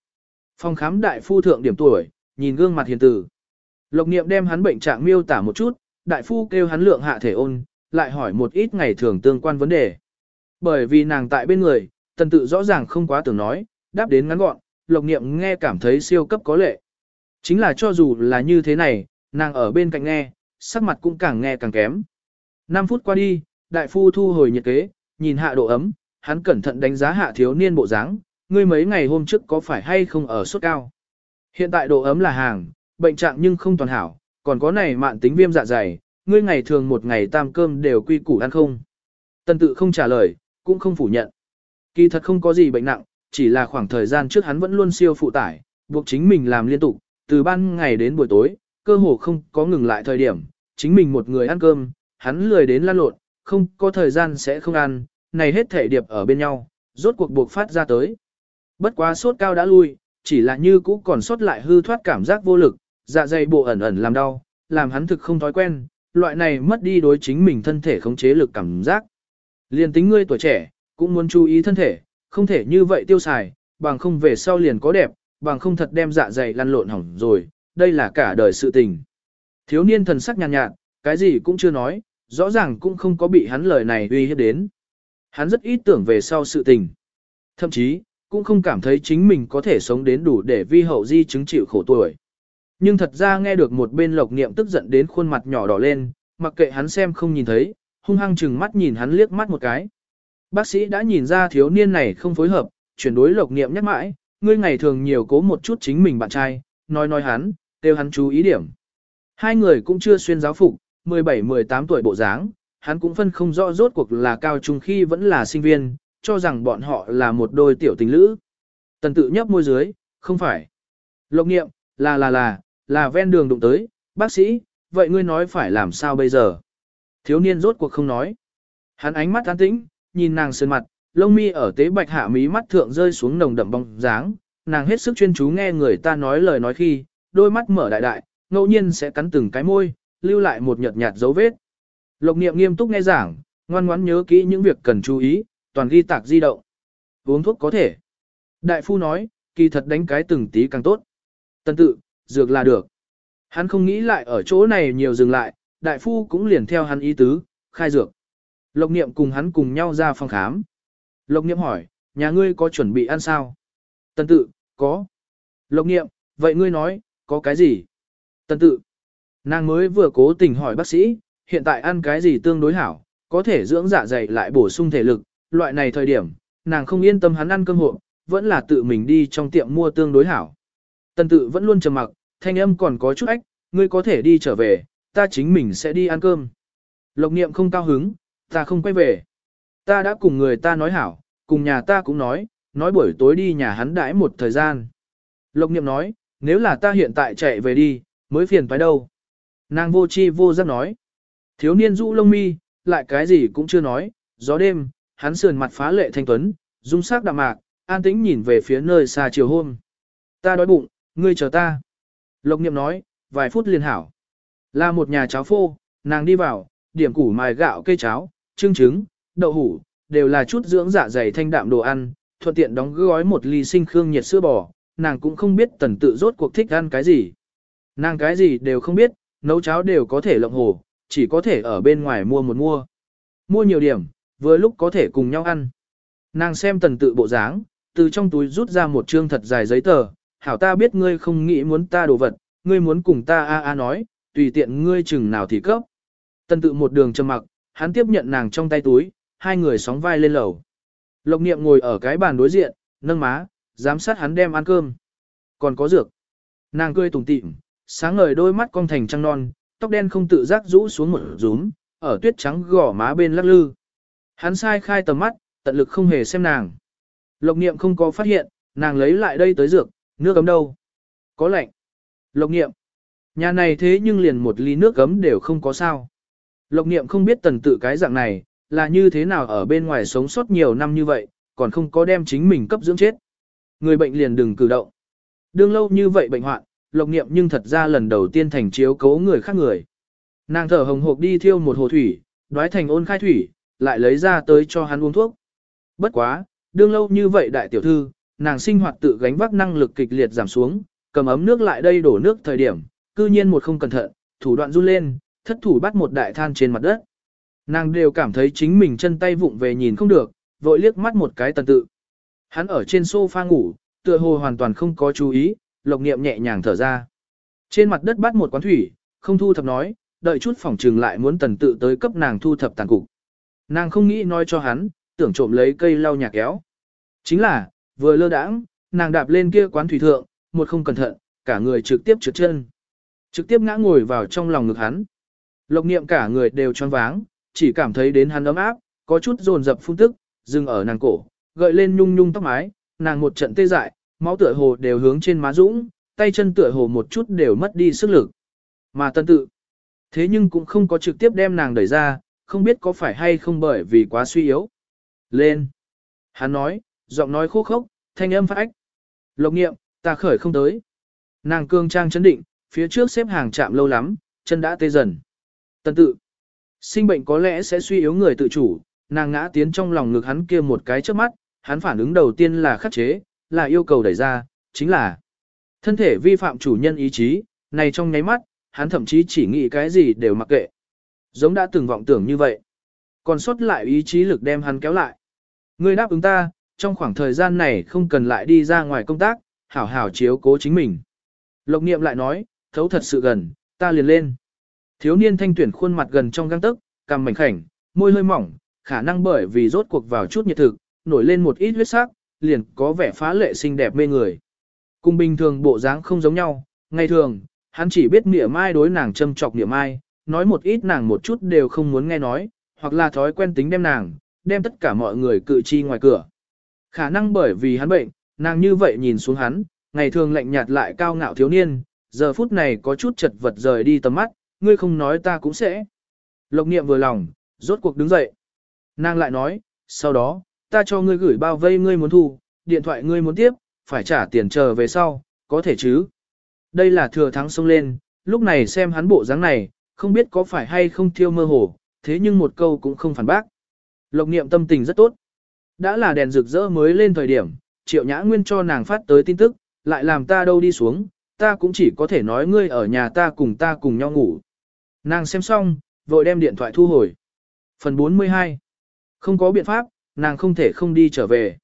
Phòng khám đại phu thượng điểm tuổi, nhìn gương mặt hiền tử. Lộc niệm đem hắn bệnh trạng miêu tả một chút, đại phu kêu hắn lượng hạ thể ôn, lại hỏi một ít ngày thường tương quan vấn đề. Bởi vì nàng tại bên người, tần tự rõ ràng không quá tưởng nói, đáp đến ngắn gọn, lộc niệm nghe cảm thấy siêu cấp có lệ. Chính là cho dù là như thế này, nàng ở bên cạnh nghe, sắc mặt cũng càng nghe càng kém. 5 phút qua đi, đại phu thu hồi nhiệt kế, nhìn hạ độ ấm, hắn cẩn thận đánh giá hạ thiếu niên bộ dáng, ngươi mấy ngày hôm trước có phải hay không ở sốt cao. Hiện tại độ ấm là hàng, bệnh trạng nhưng không toàn hảo, còn có này mạn tính viêm dạ dày, ngươi ngày thường một ngày tam cơm đều quy củ ăn không. Tần tự không trả lời, cũng không phủ nhận. Kỳ thật không có gì bệnh nặng, chỉ là khoảng thời gian trước hắn vẫn luôn siêu phụ tải, buộc chính mình làm liên tục, từ ban ngày đến buổi tối, cơ hồ không có ngừng lại thời điểm, chính mình một người ăn cơm, hắn lười đến lăn lộn, không có thời gian sẽ không ăn, này hết thể điệp ở bên nhau, rốt cuộc buộc phát ra tới. Bất quá sốt cao đã lui, chỉ là như cũ còn sót lại hư thoát cảm giác vô lực, dạ dày bộ ẩn ẩn làm đau, làm hắn thực không thói quen, loại này mất đi đối chính mình thân thể khống chế lực cảm giác. Liên tính ngươi tuổi trẻ, cũng muốn chú ý thân thể, không thể như vậy tiêu xài, bằng không về sau liền có đẹp, bằng không thật đem dạ dày lăn lộn hỏng rồi, đây là cả đời sự tình. Thiếu niên thần sắc nhàn nhạt, nhạt, cái gì cũng chưa nói, rõ ràng cũng không có bị hắn lời này uy hiếp đến. Hắn rất ít tưởng về sau sự tình. Thậm chí, cũng không cảm thấy chính mình có thể sống đến đủ để vi hậu di chứng chịu khổ tuổi. Nhưng thật ra nghe được một bên lộc niệm tức giận đến khuôn mặt nhỏ đỏ lên, mặc kệ hắn xem không nhìn thấy, hung hăng chừng mắt nhìn hắn liếc mắt một cái. Bác sĩ đã nhìn ra thiếu niên này không phối hợp, chuyển đối lộc niệm nhắc mãi, ngươi ngày thường nhiều cố một chút chính mình bạn trai, nói nói hắn, kêu hắn chú ý điểm. Hai người cũng chưa xuyên giáo phục, 17-18 tuổi bộ dáng, hắn cũng phân không rõ rốt cuộc là cao trung khi vẫn là sinh viên, cho rằng bọn họ là một đôi tiểu tình lữ. Tần tự nhấp môi dưới, không phải. Lộc niệm, là là là, là ven đường đụng tới, bác sĩ, vậy ngươi nói phải làm sao bây giờ? Thiếu niên rốt cuộc không nói. Hắn ánh mắt an tĩnh, nhìn nàng sơn mặt, lông mi ở tế bạch hạ mí mắt thượng rơi xuống nồng đậm bóng dáng, nàng hết sức chuyên chú nghe người ta nói lời nói khi, đôi mắt mở đại đại, ngẫu nhiên sẽ cắn từng cái môi, lưu lại một nhợt nhạt dấu vết. Lộc niệm nghiêm túc nghe giảng, ngoan ngoãn nhớ kỹ những việc cần chú ý, toàn ghi tạc di động. Uống thuốc có thể. Đại phu nói, kỳ thật đánh cái từng tí càng tốt. Tân tự, dược là được. Hắn không nghĩ lại ở chỗ này nhiều dừng lại, đại phu cũng liền theo hắn ý tứ, khai dược. Lộc niệm cùng hắn cùng nhau ra phòng khám. Lộc niệm hỏi, nhà ngươi có chuẩn bị ăn sao? Tần tự, có. Lộc niệm, vậy ngươi nói, có cái gì? Tần tự, nàng mới vừa cố tình hỏi bác sĩ, hiện tại ăn cái gì tương đối hảo, có thể dưỡng dạ dày lại bổ sung thể lực, loại này thời điểm, nàng không yên tâm hắn ăn cơm hộ, vẫn là tự mình đi trong tiệm mua tương đối hảo. Tần tự vẫn luôn trầm mặc, thanh âm còn có chút ách, ngươi có thể đi trở về, ta chính mình sẽ đi ăn cơm. Lộc niệm không cao hứng, ta không quay về. Ta đã cùng người ta nói hảo, cùng nhà ta cũng nói, nói buổi tối đi nhà hắn đãi một thời gian. Lộc niệm nói, nếu là ta hiện tại chạy về đi, mới phiền phải đâu. Nàng vô chi vô giác nói. Thiếu niên rũ lông mi, lại cái gì cũng chưa nói, gió đêm, hắn sườn mặt phá lệ thanh tuấn, dung sắc đạm mạc, an tĩnh nhìn về phía nơi xa chiều hôm. Ta đói bụng, ngươi chờ ta. Lộc niệm nói, vài phút liền hảo. Là một nhà cháo phô, nàng đi vào, điểm củ mài gạo cây cháo, trưng trứng, đậu hủ, đều là chút dưỡng dạ dày thanh đạm đồ ăn, thuận tiện đóng gói một ly sinh khương nhiệt sữa bò, nàng cũng không biết tần tự rốt cuộc thích ăn cái gì. Nàng cái gì đều không biết, nấu cháo đều có thể lộng hồ, chỉ có thể ở bên ngoài mua một mua. Mua nhiều điểm, vừa lúc có thể cùng nhau ăn. Nàng xem tần tự bộ dáng, từ trong túi rút ra một chương thật dài giấy tờ, hảo ta biết ngươi không nghĩ muốn ta đồ vật, ngươi muốn cùng ta a a nói, tùy tiện ngươi chừng nào thì cấp. Tần tự một đường trầm mặc, hắn tiếp nhận nàng trong tay túi, hai người sóng vai lên lầu. Lộc niệm ngồi ở cái bàn đối diện, nâng má, giám sát hắn đem ăn cơm. Còn có dược. Nàng cười tủm tỉm, sáng ngời đôi mắt cong thành trăng non, tóc đen không tự giác rũ xuống một rúm, ở tuyết trắng gò má bên lắc lư. Hắn sai khai tầm mắt, tận lực không hề xem nàng. Lộc niệm không có phát hiện, nàng lấy lại đây tới dược, nước ấm đâu. Có lạnh. Lộc niệm. Nhà này thế nhưng liền một ly nước ấm đều không có sao. Lộc niệm không biết tần tự cái dạng này, là như thế nào ở bên ngoài sống sót nhiều năm như vậy, còn không có đem chính mình cấp dưỡng chết. Người bệnh liền đừng cử động. Đương lâu như vậy bệnh hoạn, lộc niệm nhưng thật ra lần đầu tiên thành chiếu cố người khác người. Nàng thở hồng hộc đi thiêu một hồ thủy, đoái thành ôn khai thủy, lại lấy ra tới cho hắn uống thuốc. Bất quá, đương lâu như vậy đại tiểu thư, nàng sinh hoạt tự gánh vác năng lực kịch liệt giảm xuống, cầm ấm nước lại đây đổ nước thời điểm, cư nhiên một không cẩn thận, thủ đoạn run lên, thất thủ bắt một đại than trên mặt đất. Nàng đều cảm thấy chính mình chân tay vụng về nhìn không được, vội liếc mắt một cái tần tự. Hắn ở trên sofa ngủ, tựa hồ hoàn toàn không có chú ý, lộc niệm nhẹ nhàng thở ra. Trên mặt đất bắt một quán thủy, không thu thập nói, đợi chút phòng trừng lại muốn tần tự tới cấp nàng thu thập tàn cục. Nàng không nghĩ nói cho hắn, tưởng trộm lấy cây lau nhà kéo. Chính là, vừa lơ đãng, nàng đạp lên kia quán thủy thượng, một không cẩn thận, cả người trực tiếp trượt chân. Trực tiếp ngã ngồi vào trong lòng ngực hắn. Lộc niệm cả người đều choáng váng, chỉ cảm thấy đến hắn ấm áp, có chút dồn dập phun tức, dừng ở nàng cổ, gợi lên nhung nhung tóc mái, nàng một trận tê dại, máu tựa hồ đều hướng trên má dũng, tay chân tựa hồ một chút đều mất đi sức lực. Mà tân tự, thế nhưng cũng không có trực tiếp đem nàng đẩy ra, không biết có phải hay không bởi vì quá suy yếu. Lên! Hắn nói, giọng nói khô khốc, thanh âm phát ách. Lộc nghiệm, ta khởi không tới. Nàng cương trang chấn định, phía trước xếp hàng chạm lâu lắm, chân đã tê dần. Tân tự, sinh bệnh có lẽ sẽ suy yếu người tự chủ, nàng ngã tiến trong lòng ngực hắn kia một cái trước mắt, hắn phản ứng đầu tiên là khắc chế, là yêu cầu đẩy ra, chính là thân thể vi phạm chủ nhân ý chí, này trong nháy mắt, hắn thậm chí chỉ nghĩ cái gì đều mặc kệ. Giống đã từng vọng tưởng như vậy. Còn sót lại ý chí lực đem hắn kéo lại. Ngươi đáp ứng ta, trong khoảng thời gian này không cần lại đi ra ngoài công tác, hảo hảo chiếu cố chính mình. Lộc niệm lại nói, thấu thật sự gần, ta liền lên. Thiếu niên thanh tuyển khuôn mặt gần trong găng tức, cằm mảnh khảnh, môi hơi mỏng, khả năng bởi vì rốt cuộc vào chút nhiệt thực, nổi lên một ít huyết sắc, liền có vẻ phá lệ xinh đẹp mê người. Cùng bình thường bộ dáng không giống nhau, ngày thường, hắn chỉ biết nịa mai đối nàng châm chọc nịa mai, nói một ít nàng một chút đều không muốn nghe nói, hoặc là thói quen tính đem nàng, đem tất cả mọi người cự chi ngoài cửa. Khả năng bởi vì hắn bệnh, nàng như vậy nhìn xuống hắn, ngày thường lạnh nhạt lại cao ngạo thiếu niên, giờ phút này có chút chật vật rời đi tầm mắt, ngươi không nói ta cũng sẽ. Lộc niệm vừa lòng, rốt cuộc đứng dậy. Nàng lại nói, sau đó, ta cho ngươi gửi bao vây ngươi muốn thu, điện thoại ngươi muốn tiếp, phải trả tiền chờ về sau, có thể chứ. Đây là thừa thắng xông lên, lúc này xem hắn bộ dáng này, không biết có phải hay không thiêu mơ hồ, thế nhưng một câu cũng không phản bác. Lộc niệm tâm tình rất tốt. Đã là đèn rực rỡ mới lên thời điểm, triệu nhã nguyên cho nàng phát tới tin tức, lại làm ta đâu đi xuống, ta cũng chỉ có thể nói ngươi ở nhà ta cùng ta cùng nhau ngủ. Nàng xem xong, vội đem điện thoại thu hồi. Phần 42 Không có biện pháp, nàng không thể không đi trở về.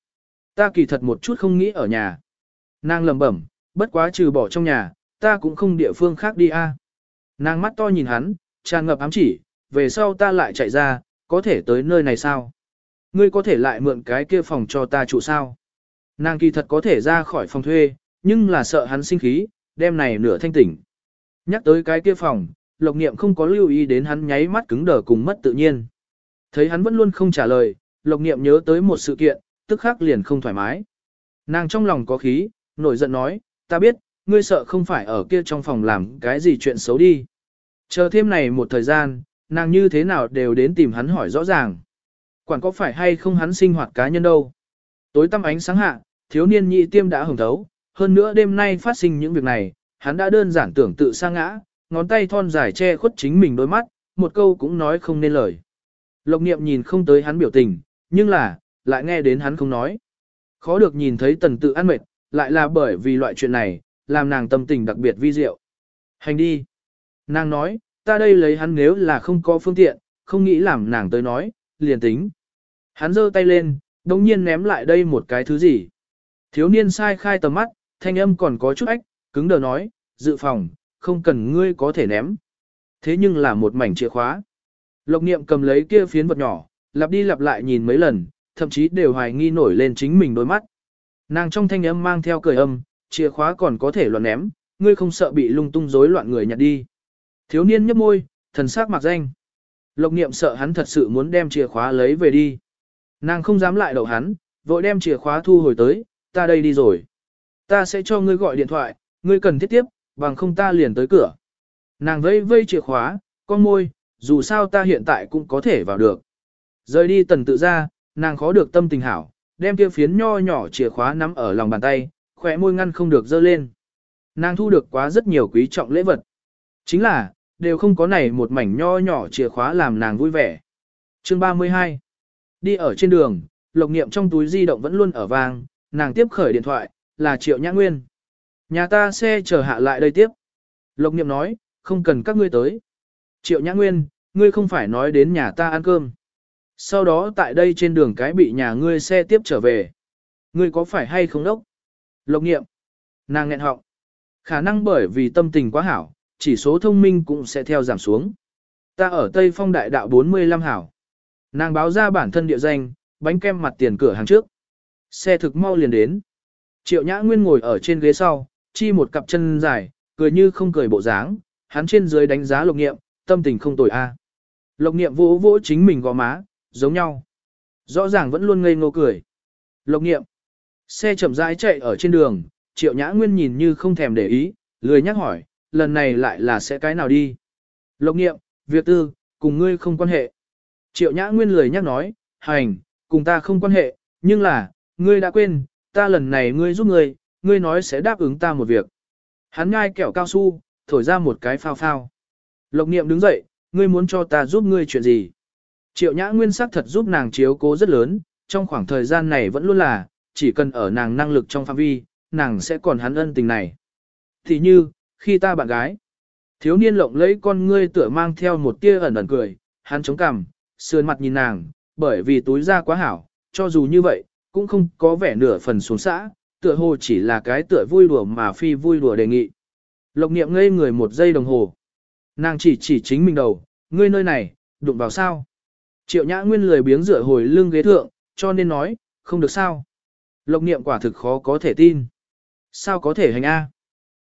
Ta kỳ thật một chút không nghĩ ở nhà. Nàng lầm bẩm, bất quá trừ bỏ trong nhà, ta cũng không địa phương khác đi a. Nàng mắt to nhìn hắn, tràn ngập ám chỉ, về sau ta lại chạy ra, có thể tới nơi này sao? Ngươi có thể lại mượn cái kia phòng cho ta trụ sao? Nàng kỳ thật có thể ra khỏi phòng thuê, nhưng là sợ hắn sinh khí, đêm này nửa thanh tỉnh. Nhắc tới cái kia phòng, lộc niệm không có lưu ý đến hắn nháy mắt cứng đờ cùng mất tự nhiên. Thấy hắn vẫn luôn không trả lời, lộc niệm nhớ tới một sự kiện, tức khắc liền không thoải mái. Nàng trong lòng có khí, nổi giận nói, ta biết, ngươi sợ không phải ở kia trong phòng làm cái gì chuyện xấu đi. Chờ thêm này một thời gian, nàng như thế nào đều đến tìm hắn hỏi rõ ràng. Quản có phải hay không hắn sinh hoạt cá nhân đâu. Tối tăm ánh sáng hạ, thiếu niên nhị tiêm đã hồng thấu, hơn nữa đêm nay phát sinh những việc này, hắn đã đơn giản tưởng tự sa ngã, ngón tay thon dài che khuất chính mình đôi mắt, một câu cũng nói không nên lời. Lộc niệm nhìn không tới hắn biểu tình, nhưng là, lại nghe đến hắn không nói. Khó được nhìn thấy tần tự ăn mệt, lại là bởi vì loại chuyện này, làm nàng tâm tình đặc biệt vi diệu. Hành đi. Nàng nói, ta đây lấy hắn nếu là không có phương tiện, không nghĩ làm nàng tới nói, liền tính. Hắn giơ tay lên, đồng nhiên ném lại đây một cái thứ gì. Thiếu niên sai khai tầm mắt, thanh âm còn có chút ách, cứng đờ nói, dự phòng, không cần ngươi có thể ném. Thế nhưng là một mảnh chìa khóa. Lộc niệm cầm lấy kia phiến vật nhỏ, lặp đi lặp lại nhìn mấy lần, thậm chí đều hoài nghi nổi lên chính mình đôi mắt. Nàng trong thanh âm mang theo cười âm, chìa khóa còn có thể loạn ném, ngươi không sợ bị lung tung rối loạn người nhặt đi. Thiếu niên nhấp môi, thần sắc mặc danh. Lộc niệm sợ hắn thật sự muốn đem chìa khóa lấy về đi. Nàng không dám lại đậu hắn, vội đem chìa khóa thu hồi tới, ta đây đi rồi. Ta sẽ cho ngươi gọi điện thoại, ngươi cần thiết tiếp, bằng không ta liền tới cửa. Nàng vây vây chìa khóa, con môi, dù sao ta hiện tại cũng có thể vào được. Rời đi tần tự ra, nàng khó được tâm tình hảo, đem kia phiến nho nhỏ chìa khóa nắm ở lòng bàn tay, khỏe môi ngăn không được dơ lên. Nàng thu được quá rất nhiều quý trọng lễ vật. Chính là, đều không có này một mảnh nho nhỏ chìa khóa làm nàng vui vẻ. Chương 32 Đi ở trên đường, lộc niệm trong túi di động vẫn luôn ở vang, nàng tiếp khởi điện thoại, là Triệu Nhã Nguyên. Nhà ta xe chờ hạ lại đây tiếp. Lộc niệm nói, không cần các ngươi tới. Triệu Nhã Nguyên, ngươi không phải nói đến nhà ta ăn cơm. Sau đó tại đây trên đường cái bị nhà ngươi xe tiếp trở về. Ngươi có phải hay không đốc? Lộc Niệm, Nàng nghẹn họng. Khả năng bởi vì tâm tình quá hảo, chỉ số thông minh cũng sẽ theo giảm xuống. Ta ở Tây Phong Đại Đạo 45 hảo. Nàng báo ra bản thân địa danh, bánh kem mặt tiền cửa hàng trước. Xe thực mau liền đến. Triệu Nhã Nguyên ngồi ở trên ghế sau, chi một cặp chân dài, cười như không cười bộ dáng, hắn trên dưới đánh giá lộc nghiệm, tâm tình không tồi a. À. Lộc nghiệm vỗ vỗ chính mình gò má, giống nhau. Rõ ràng vẫn luôn ngây ngô cười. Lộc nghiệm. Xe chậm rãi chạy ở trên đường, triệu nhã nguyên nhìn như không thèm để ý, lười nhắc hỏi, lần này lại là sẽ cái nào đi. Lộc nghiệm, việc tư, cùng ngươi không quan hệ. Triệu nhã nguyên lười nhắc nói, hành, cùng ta không quan hệ, nhưng là, ngươi đã quên, ta lần này ngươi giúp ngươi, ngươi nói sẽ đáp ứng ta một việc. Hắn ngai kẹo cao su, thổi ra một cái phao phao. Lộc niệm đứng dậy, ngươi muốn cho ta giúp ngươi chuyện gì? Triệu nhã nguyên sắc thật giúp nàng chiếu cố rất lớn, trong khoảng thời gian này vẫn luôn là, chỉ cần ở nàng năng lực trong phạm vi, nàng sẽ còn hắn ân tình này. Thì như, khi ta bạn gái, thiếu niên lộng lấy con ngươi tựa mang theo một tia ẩn ẩn cười, hắn chống cằm, sườn mặt nhìn nàng, bởi vì túi ra quá hảo, cho dù như vậy, cũng không có vẻ nửa phần xuống xã, tựa hồ chỉ là cái tựa vui đùa mà phi vui đùa đề nghị. Lộc niệm ngây người một giây đồng hồ. Nàng chỉ chỉ chính mình đầu, ngươi nơi này, đụng vào sao. Triệu nhã nguyên lười biếng rửa hồi lưng ghế thượng, cho nên nói, không được sao. Lộc niệm quả thực khó có thể tin. Sao có thể hành A?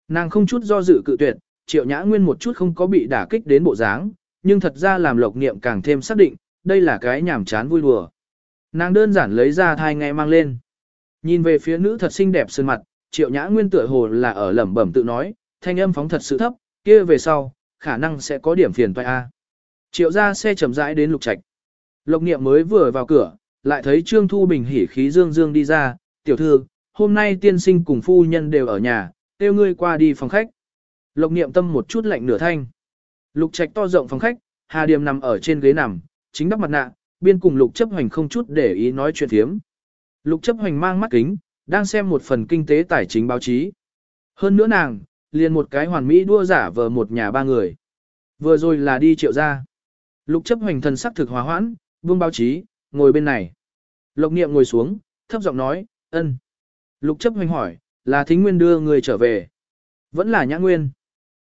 Nàng không chút do dự cự tuyệt, triệu nhã nguyên một chút không có bị đả kích đến bộ dáng, nhưng thật ra làm lộc niệm càng thêm xác định, đây là cái nhảm chán vui đùa. Nàng đơn giản lấy ra thai ngay mang lên. Nhìn về phía nữ thật xinh đẹp sơn mặt, triệu nhã nguyên tựa hồ là ở lẩm bẩm tự nói, thanh âm phóng thật sự thấp, kia về sau, khả năng sẽ có điểm phiền toại A. Triệu ra xe chậm rãi đến lục trạch. Lộc niệm mới vừa vào cửa, lại thấy Trương Thu Bình hỉ khí dương dương đi ra, tiểu thư, hôm nay tiên sinh cùng phu nhân đều ở nhà, kêu ngươi qua đi phòng khách. Lộc niệm tâm một chút lạnh nửa thanh. Lục trạch to rộng phòng khách, Hà Điềm nằm ở trên ghế nằm, chính đắp mặt nạ, biên cùng lục chấp hoành không chút để ý nói chuyện thiếm. Lục chấp hoành mang mắt kính, đang xem một phần kinh tế tài chính báo chí. Hơn nữa nàng, liền một cái hoàn mỹ đua giả vờ một nhà ba người. Vừa rồi là đi triệu ra. Lục chấp hoành thần sắc thực hòa hoãn, vương báo chí, ngồi bên này. Lộc niệm ngồi xuống, thấp giọng nói, ân. Lục chấp hoành hỏi, là thính nguyên đưa người trở về. Vẫn là nhã nguyên.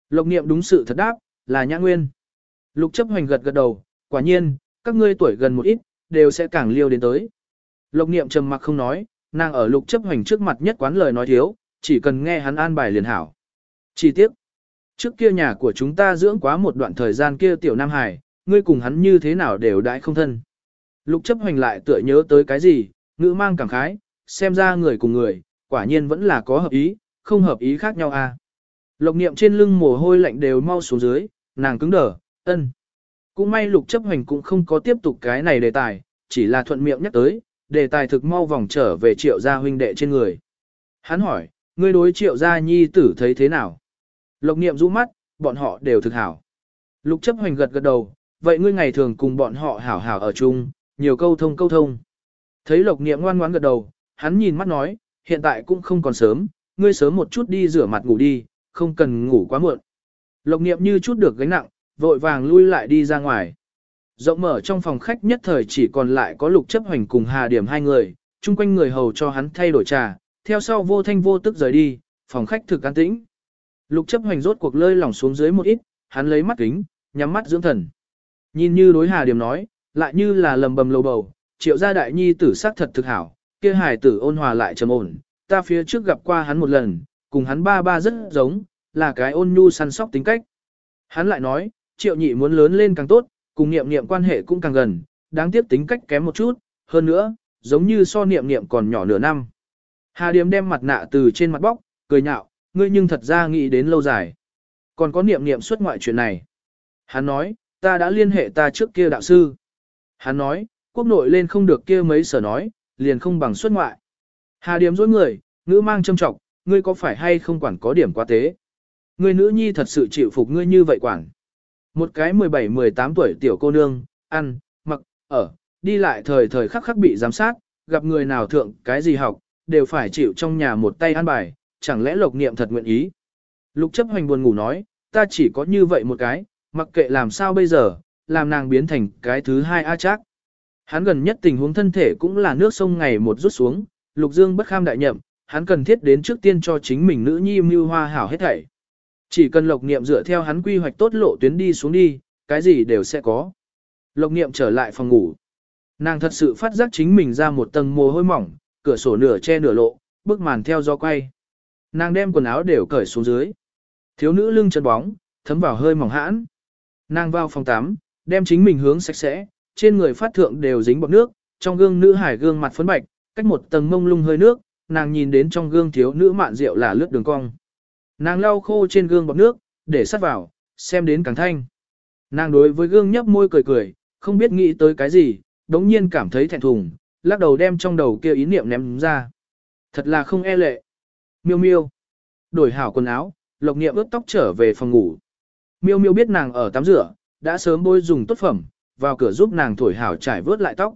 Lộc niệm đúng sự thật đáp, là nhã nguyên. Lục chấp hoành gật gật đầu, quả nhiên, các ngươi tuổi gần một ít, đều sẽ càng liêu đến tới. Lộc niệm trầm mặc không nói, nàng ở lục chấp hoành trước mặt nhất quán lời nói thiếu, chỉ cần nghe hắn an bài liền hảo. Chỉ tiếc Trước kia nhà của chúng ta dưỡng quá một đoạn thời gian kia tiểu Nam Hải, ngươi cùng hắn như thế nào đều đãi không thân. Lục chấp hoành lại tựa nhớ tới cái gì, ngữ mang cảm khái, xem ra người cùng người, quả nhiên vẫn là có hợp ý, không hợp ý khác nhau à. Lộc niệm trên lưng mồ hôi lạnh đều mau xuống dưới, nàng cứng đờ, ân. Cũng may lục chấp hành cũng không có tiếp tục cái này đề tài, chỉ là thuận miệng nhắc tới, đề tài thực mau vòng trở về triệu gia huynh đệ trên người. Hắn hỏi, ngươi đối triệu gia nhi tử thấy thế nào? Lộc niệm rũ mắt, bọn họ đều thực hảo. Lục chấp hoành gật gật đầu, vậy ngươi ngày thường cùng bọn họ hảo hảo ở chung, nhiều câu thông câu thông. Thấy lộc niệm ngoan ngoãn gật đầu, hắn nhìn mắt nói, hiện tại cũng không còn sớm, ngươi sớm một chút đi rửa mặt ngủ đi, không cần ngủ quá muộn. Lộc niệm như chút được gánh nặng, vội vàng lui lại đi ra ngoài. Rộng mở trong phòng khách nhất thời chỉ còn lại có lục chấp hành cùng Hà Điểm hai người, chung quanh người hầu cho hắn thay đổi trà, theo sau vô thanh vô tức rời đi, phòng khách thực an tĩnh. Lục chấp hành rốt cuộc lơi lỏng xuống dưới một ít, hắn lấy mắt kính, nhắm mắt dưỡng thần. Nhìn như đối Hà Điểm nói, lại như là lầm bầm lầu bầu, triệu gia đại nhi tử sắc thật thực hảo, kia hài tử ôn hòa lại trầm ổn, ta phía trước gặp qua hắn một lần, cùng hắn ba ba rất giống, là cái ôn nhu săn sóc tính cách. Hắn lại nói, triệu nhị muốn lớn lên càng tốt, cùng niệm niệm quan hệ cũng càng gần, đáng tiếc tính cách kém một chút, hơn nữa, giống như so niệm niệm còn nhỏ nửa năm. Hà Điềm đem mặt nạ từ trên mặt bóc, cười nhạo, ngươi nhưng thật ra nghĩ đến lâu dài. Còn có niệm niệm xuất ngoại chuyện này. Hắn nói, ta đã liên hệ ta trước kia đạo sư. Hắn nói, quốc nội lên không được kia mấy sở nói, liền không bằng xuất ngoại. Hà Điềm dối người, ngữ mang châm trọng, ngươi có phải hay không quản có điểm quá tế. Ngươi nữ nhi thật sự chịu phục ngươi như vậy quản. Một cái 17-18 tuổi tiểu cô nương, ăn, mặc, ở, đi lại thời thời khắc khắc bị giám sát, gặp người nào thượng cái gì học, đều phải chịu trong nhà một tay ăn bài, chẳng lẽ lộc niệm thật nguyện ý. Lục chấp hoành buồn ngủ nói, ta chỉ có như vậy một cái, mặc kệ làm sao bây giờ, làm nàng biến thành cái thứ hai a chắc. Hắn gần nhất tình huống thân thể cũng là nước sông ngày một rút xuống, lục dương bất kham đại nhậm, hắn cần thiết đến trước tiên cho chính mình nữ nhi mưu hoa hảo hết thảy. Chỉ cần lộc niệm dựa theo hắn quy hoạch tốt lộ tuyến đi xuống đi, cái gì đều sẽ có. Lộc niệm trở lại phòng ngủ. Nàng thật sự phát giác chính mình ra một tầng mồ hôi mỏng, cửa sổ nửa che nửa lộ, bức màn theo gió quay. Nàng đem quần áo đều cởi xuống dưới. Thiếu nữ lưng chân bóng, thấm vào hơi mỏng hãn. Nàng vào phòng tắm, đem chính mình hướng sạch sẽ, trên người phát thượng đều dính bọt nước, trong gương nữ hải gương mặt phấn bạch, cách một tầng mông lung hơi nước, nàng nhìn đến trong gương thiếu nữ mạn rượu là lướt đường cong. Nàng lau khô trên gương bọt nước, để sát vào, xem đến càng thanh. Nàng đối với gương nhấp môi cười cười, không biết nghĩ tới cái gì, đống nhiên cảm thấy thẹn thùng, lắc đầu đem trong đầu kia ý niệm ném ra. Thật là không e lệ. Miêu miêu. Đổi hảo quần áo, lộc niệm ướt tóc trở về phòng ngủ. Miêu miêu biết nàng ở tắm rửa, đã sớm bôi dùng tốt phẩm, vào cửa giúp nàng thổi hảo trải vớt lại tóc.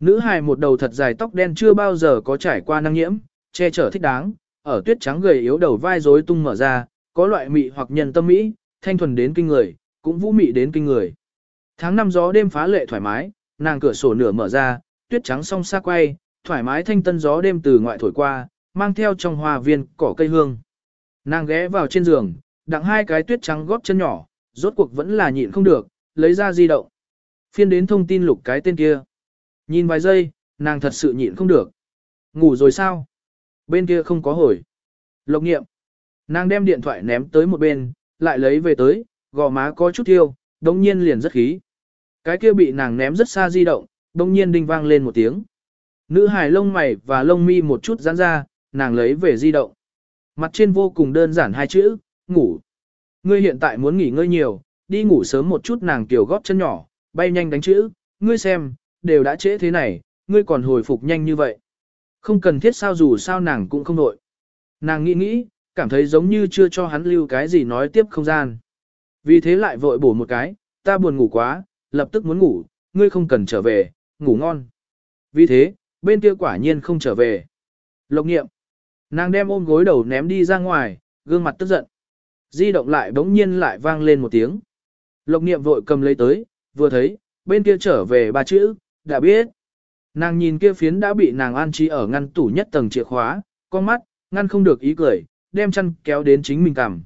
Nữ hài một đầu thật dài tóc đen chưa bao giờ có trải qua năng nhiễm, che chở thích đáng, ở tuyết trắng gầy yếu đầu vai rối tung mở ra, có loại mị hoặc nhân tâm mỹ, thanh thuần đến kinh người, cũng vũ mị đến kinh người. Tháng năm gió đêm phá lệ thoải mái, nàng cửa sổ nửa mở ra, tuyết trắng song xa quay, thoải mái thanh tân gió đêm từ ngoại thổi qua, mang theo trong hoa viên cỏ cây hương. Nàng ghé vào trên giường, đặng hai cái tuyết trắng góp chân nhỏ, rốt cuộc vẫn là nhịn không được, lấy ra di động. Phiên đến thông tin lục cái tên kia. Nhìn vài giây, nàng thật sự nhịn không được. Ngủ rồi sao? Bên kia không có hồi. Lộc nghiệm. Nàng đem điện thoại ném tới một bên, lại lấy về tới, gò má có chút thiêu, đồng nhiên liền rất khí. Cái kia bị nàng ném rất xa di động, đồng nhiên đinh vang lên một tiếng. Nữ hài lông mày và lông mi một chút giãn ra, nàng lấy về di động. Mặt trên vô cùng đơn giản hai chữ, ngủ. Ngươi hiện tại muốn nghỉ ngơi nhiều, đi ngủ sớm một chút nàng tiểu góp chân nhỏ, bay nhanh đánh chữ, ngươi xem, đều đã trễ thế này, ngươi còn hồi phục nhanh như vậy. Không cần thiết sao dù sao nàng cũng không nội. Nàng nghĩ nghĩ, cảm thấy giống như chưa cho hắn lưu cái gì nói tiếp không gian. Vì thế lại vội bổ một cái, ta buồn ngủ quá, lập tức muốn ngủ, ngươi không cần trở về, ngủ ngon. Vì thế, bên kia quả nhiên không trở về. Lộc nghiệm. Nàng đem ôm gối đầu ném đi ra ngoài, gương mặt tức giận. Di động lại bỗng nhiên lại vang lên một tiếng. Lộc nghiệm vội cầm lấy tới, vừa thấy, bên kia trở về ba chữ, đã biết. Nàng nhìn kia phiến đã bị nàng an trí ở ngăn tủ nhất tầng chìa khóa, con mắt, ngăn không được ý cười, đem chăn kéo đến chính mình cằm.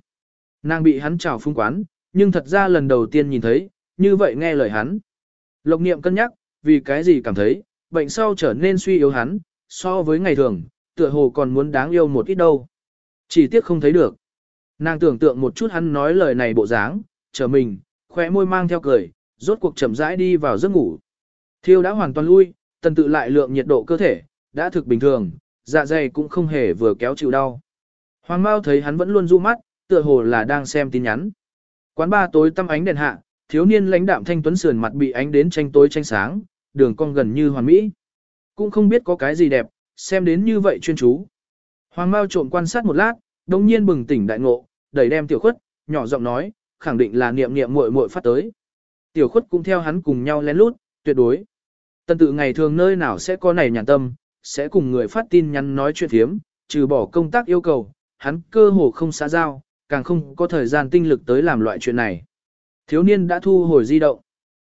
Nàng bị hắn chào phung quán, nhưng thật ra lần đầu tiên nhìn thấy, như vậy nghe lời hắn. Lộc niệm cân nhắc, vì cái gì cảm thấy, bệnh sau trở nên suy yếu hắn, so với ngày thường, tựa hồ còn muốn đáng yêu một ít đâu. Chỉ tiếc không thấy được. Nàng tưởng tượng một chút hắn nói lời này bộ dáng, chờ mình, khóe môi mang theo cười, rốt cuộc chậm rãi đi vào giấc ngủ. Thiêu đã hoàn toàn lui, tần tự lại lượng nhiệt độ cơ thể, đã thực bình thường, dạ dày cũng không hề vừa kéo chịu đau. Hoàng Mao thấy hắn vẫn luôn du mắt, tựa hồ là đang xem tin nhắn. Quán ba tối tăm ánh đèn hạ, thiếu niên lãnh đạm thanh tuấn sườn mặt bị ánh đến tranh tối tranh sáng, đường cong gần như hoàn mỹ. Cũng không biết có cái gì đẹp, xem đến như vậy chuyên chú. Hoàng Mao trộm quan sát một lát, đồng nhiên bừng tỉnh đại ngộ, đẩy đem tiểu khuất, nhỏ giọng nói, khẳng định là niệm niệm muội muội phát tới. Tiểu khuất cũng theo hắn cùng nhau lén lút, tuyệt đối. Tân tự ngày thường nơi nào sẽ có này nhàn tâm, sẽ cùng người phát tin nhắn nói chuyện thiếm, trừ bỏ công tác yêu cầu, hắn cơ hồ không xã giao, càng không có thời gian tinh lực tới làm loại chuyện này. Thiếu niên đã thu hồi di động.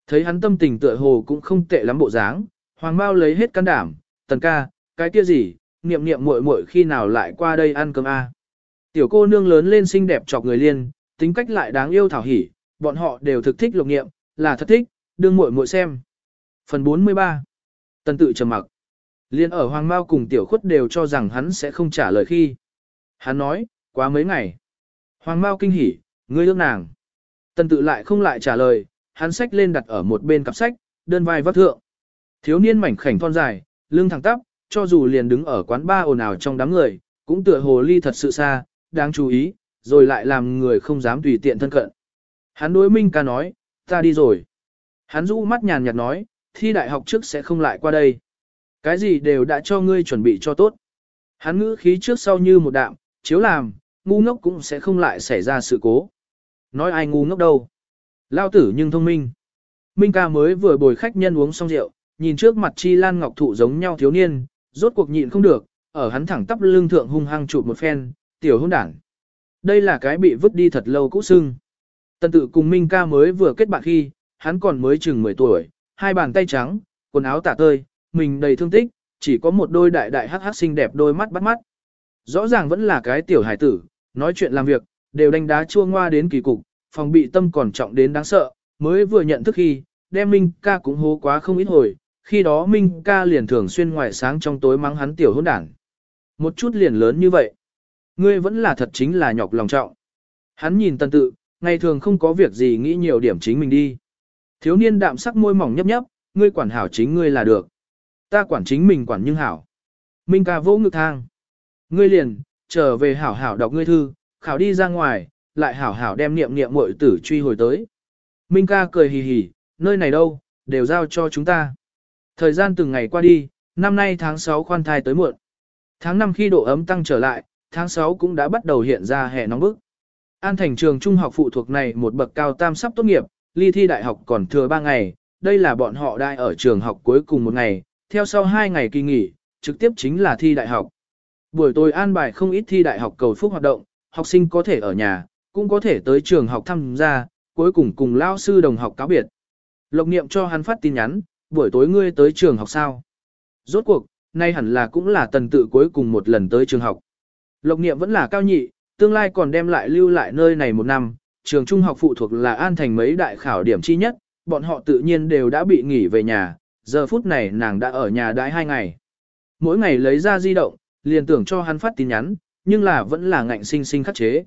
Thấy hắn tâm tình tựa hồ cũng không tệ lắm bộ dáng, Hoàng Mao lấy hết can đảm, tần ca, cái kia gì, niệm niệm muội muội khi nào lại qua đây ăn cơm a? Tiểu cô nương lớn lên xinh đẹp chọc người liên, tính cách lại đáng yêu thảo hỉ, bọn họ đều thực thích lục niệm, là thật thích, đương muội muội xem. Phần 43 Tần tự trầm mặc. Liên ở Hoàng Mao cùng Tiểu Khuất đều cho rằng hắn sẽ không trả lời khi. Hắn nói, quá mấy ngày. Hoàng Mao kinh hỉ, ngươi ước nàng. Tần tự lại không lại trả lời, hắn sách lên đặt ở một bên cặp sách, đơn vai vắt thượng. Thiếu niên mảnh khảnh thon dài, lưng thẳng tắp, cho dù liền đứng ở quán ba ồn ào trong đám người, cũng tựa hồ ly thật sự xa, đáng chú ý, rồi lại làm người không dám tùy tiện thân cận. Hắn đối Minh ca nói, ta đi rồi. Hắn rũ mắt nhàn nhạt nói, thi đại học trước sẽ không lại qua đây. Cái gì đều đã cho ngươi chuẩn bị cho tốt. Hắn ngữ khí trước sau như một đạm, chiếu làm, ngu ngốc cũng sẽ không lại xảy ra sự cố. Nói ai ngu ngốc đâu. Lao tử nhưng thông minh. Minh ca mới vừa bồi khách nhân uống xong rượu, nhìn trước mặt chi lan ngọc thụ giống nhau thiếu niên, rốt cuộc nhịn không được, ở hắn thẳng tắp lưng thượng hung hăng chụp một phen, tiểu hôn đảng. Đây là cái bị vứt đi thật lâu cũ sưng. Tần tự cùng Minh ca mới vừa kết bạn khi, hắn còn mới chừng 10 tuổi, hai bàn tay trắng, quần áo tả tơi, mình đầy thương tích, chỉ có một đôi đại đại hắc hắc xinh đẹp đôi mắt bắt mắt. Rõ ràng vẫn là cái tiểu hải tử, nói chuyện làm việc, đều đánh đá chua ngoa đến kỳ cục, phòng bị tâm còn trọng đến đáng sợ, mới vừa nhận thức khi, đem Minh ca cũng hố quá không ít hồi, khi đó Minh ca liền thường xuyên ngoài sáng trong tối mắng hắn tiểu hôn đảng. Một chút liền lớn như vậy. Ngươi vẫn là thật chính là nhọc lòng trọng. Hắn nhìn tần tự, ngày thường không có việc gì nghĩ nhiều điểm chính mình đi. Thiếu niên đạm sắc môi mỏng nhấp nhấp, ngươi quản hảo chính ngươi là được. Ta quản chính mình quản nhưng hảo. Minh ca vỗ ngực thang. Ngươi liền, trở về hảo hảo đọc ngươi thư, khảo đi ra ngoài, lại hảo hảo đem niệm niệm muội tử truy hồi tới. Minh ca cười hì hì, nơi này đâu, đều giao cho chúng ta. Thời gian từng ngày qua đi, năm nay tháng 6 khoan thai tới muộn. Tháng 5 khi độ ấm tăng trở lại, tháng 6 cũng đã bắt đầu hiện ra hè nóng bức. An thành trường trung học phụ thuộc này một bậc cao tam sắp tốt nghiệp, ly thi đại học còn thừa 3 ngày, đây là bọn họ đại ở trường học cuối cùng một ngày, theo sau 2 ngày kỳ nghỉ, trực tiếp chính là thi đại học. Buổi tối an bài không ít thi đại học cầu phúc hoạt động, học sinh có thể ở nhà, cũng có thể tới trường học tham gia, cuối cùng cùng lao sư đồng học cáo biệt. Lộc niệm cho hắn phát tin nhắn, buổi tối ngươi tới trường học sao? Rốt cuộc, nay hẳn là cũng là tần tự cuối cùng một lần tới trường học. Lộc niệm vẫn là cao nhị, tương lai còn đem lại lưu lại nơi này một năm, trường trung học phụ thuộc là an thành mấy đại khảo điểm chi nhất, bọn họ tự nhiên đều đã bị nghỉ về nhà, giờ phút này nàng đã ở nhà đãi hai ngày. Mỗi ngày lấy ra di động, liền tưởng cho hắn phát tin nhắn, nhưng là vẫn là ngạnh sinh sinh khắc chế.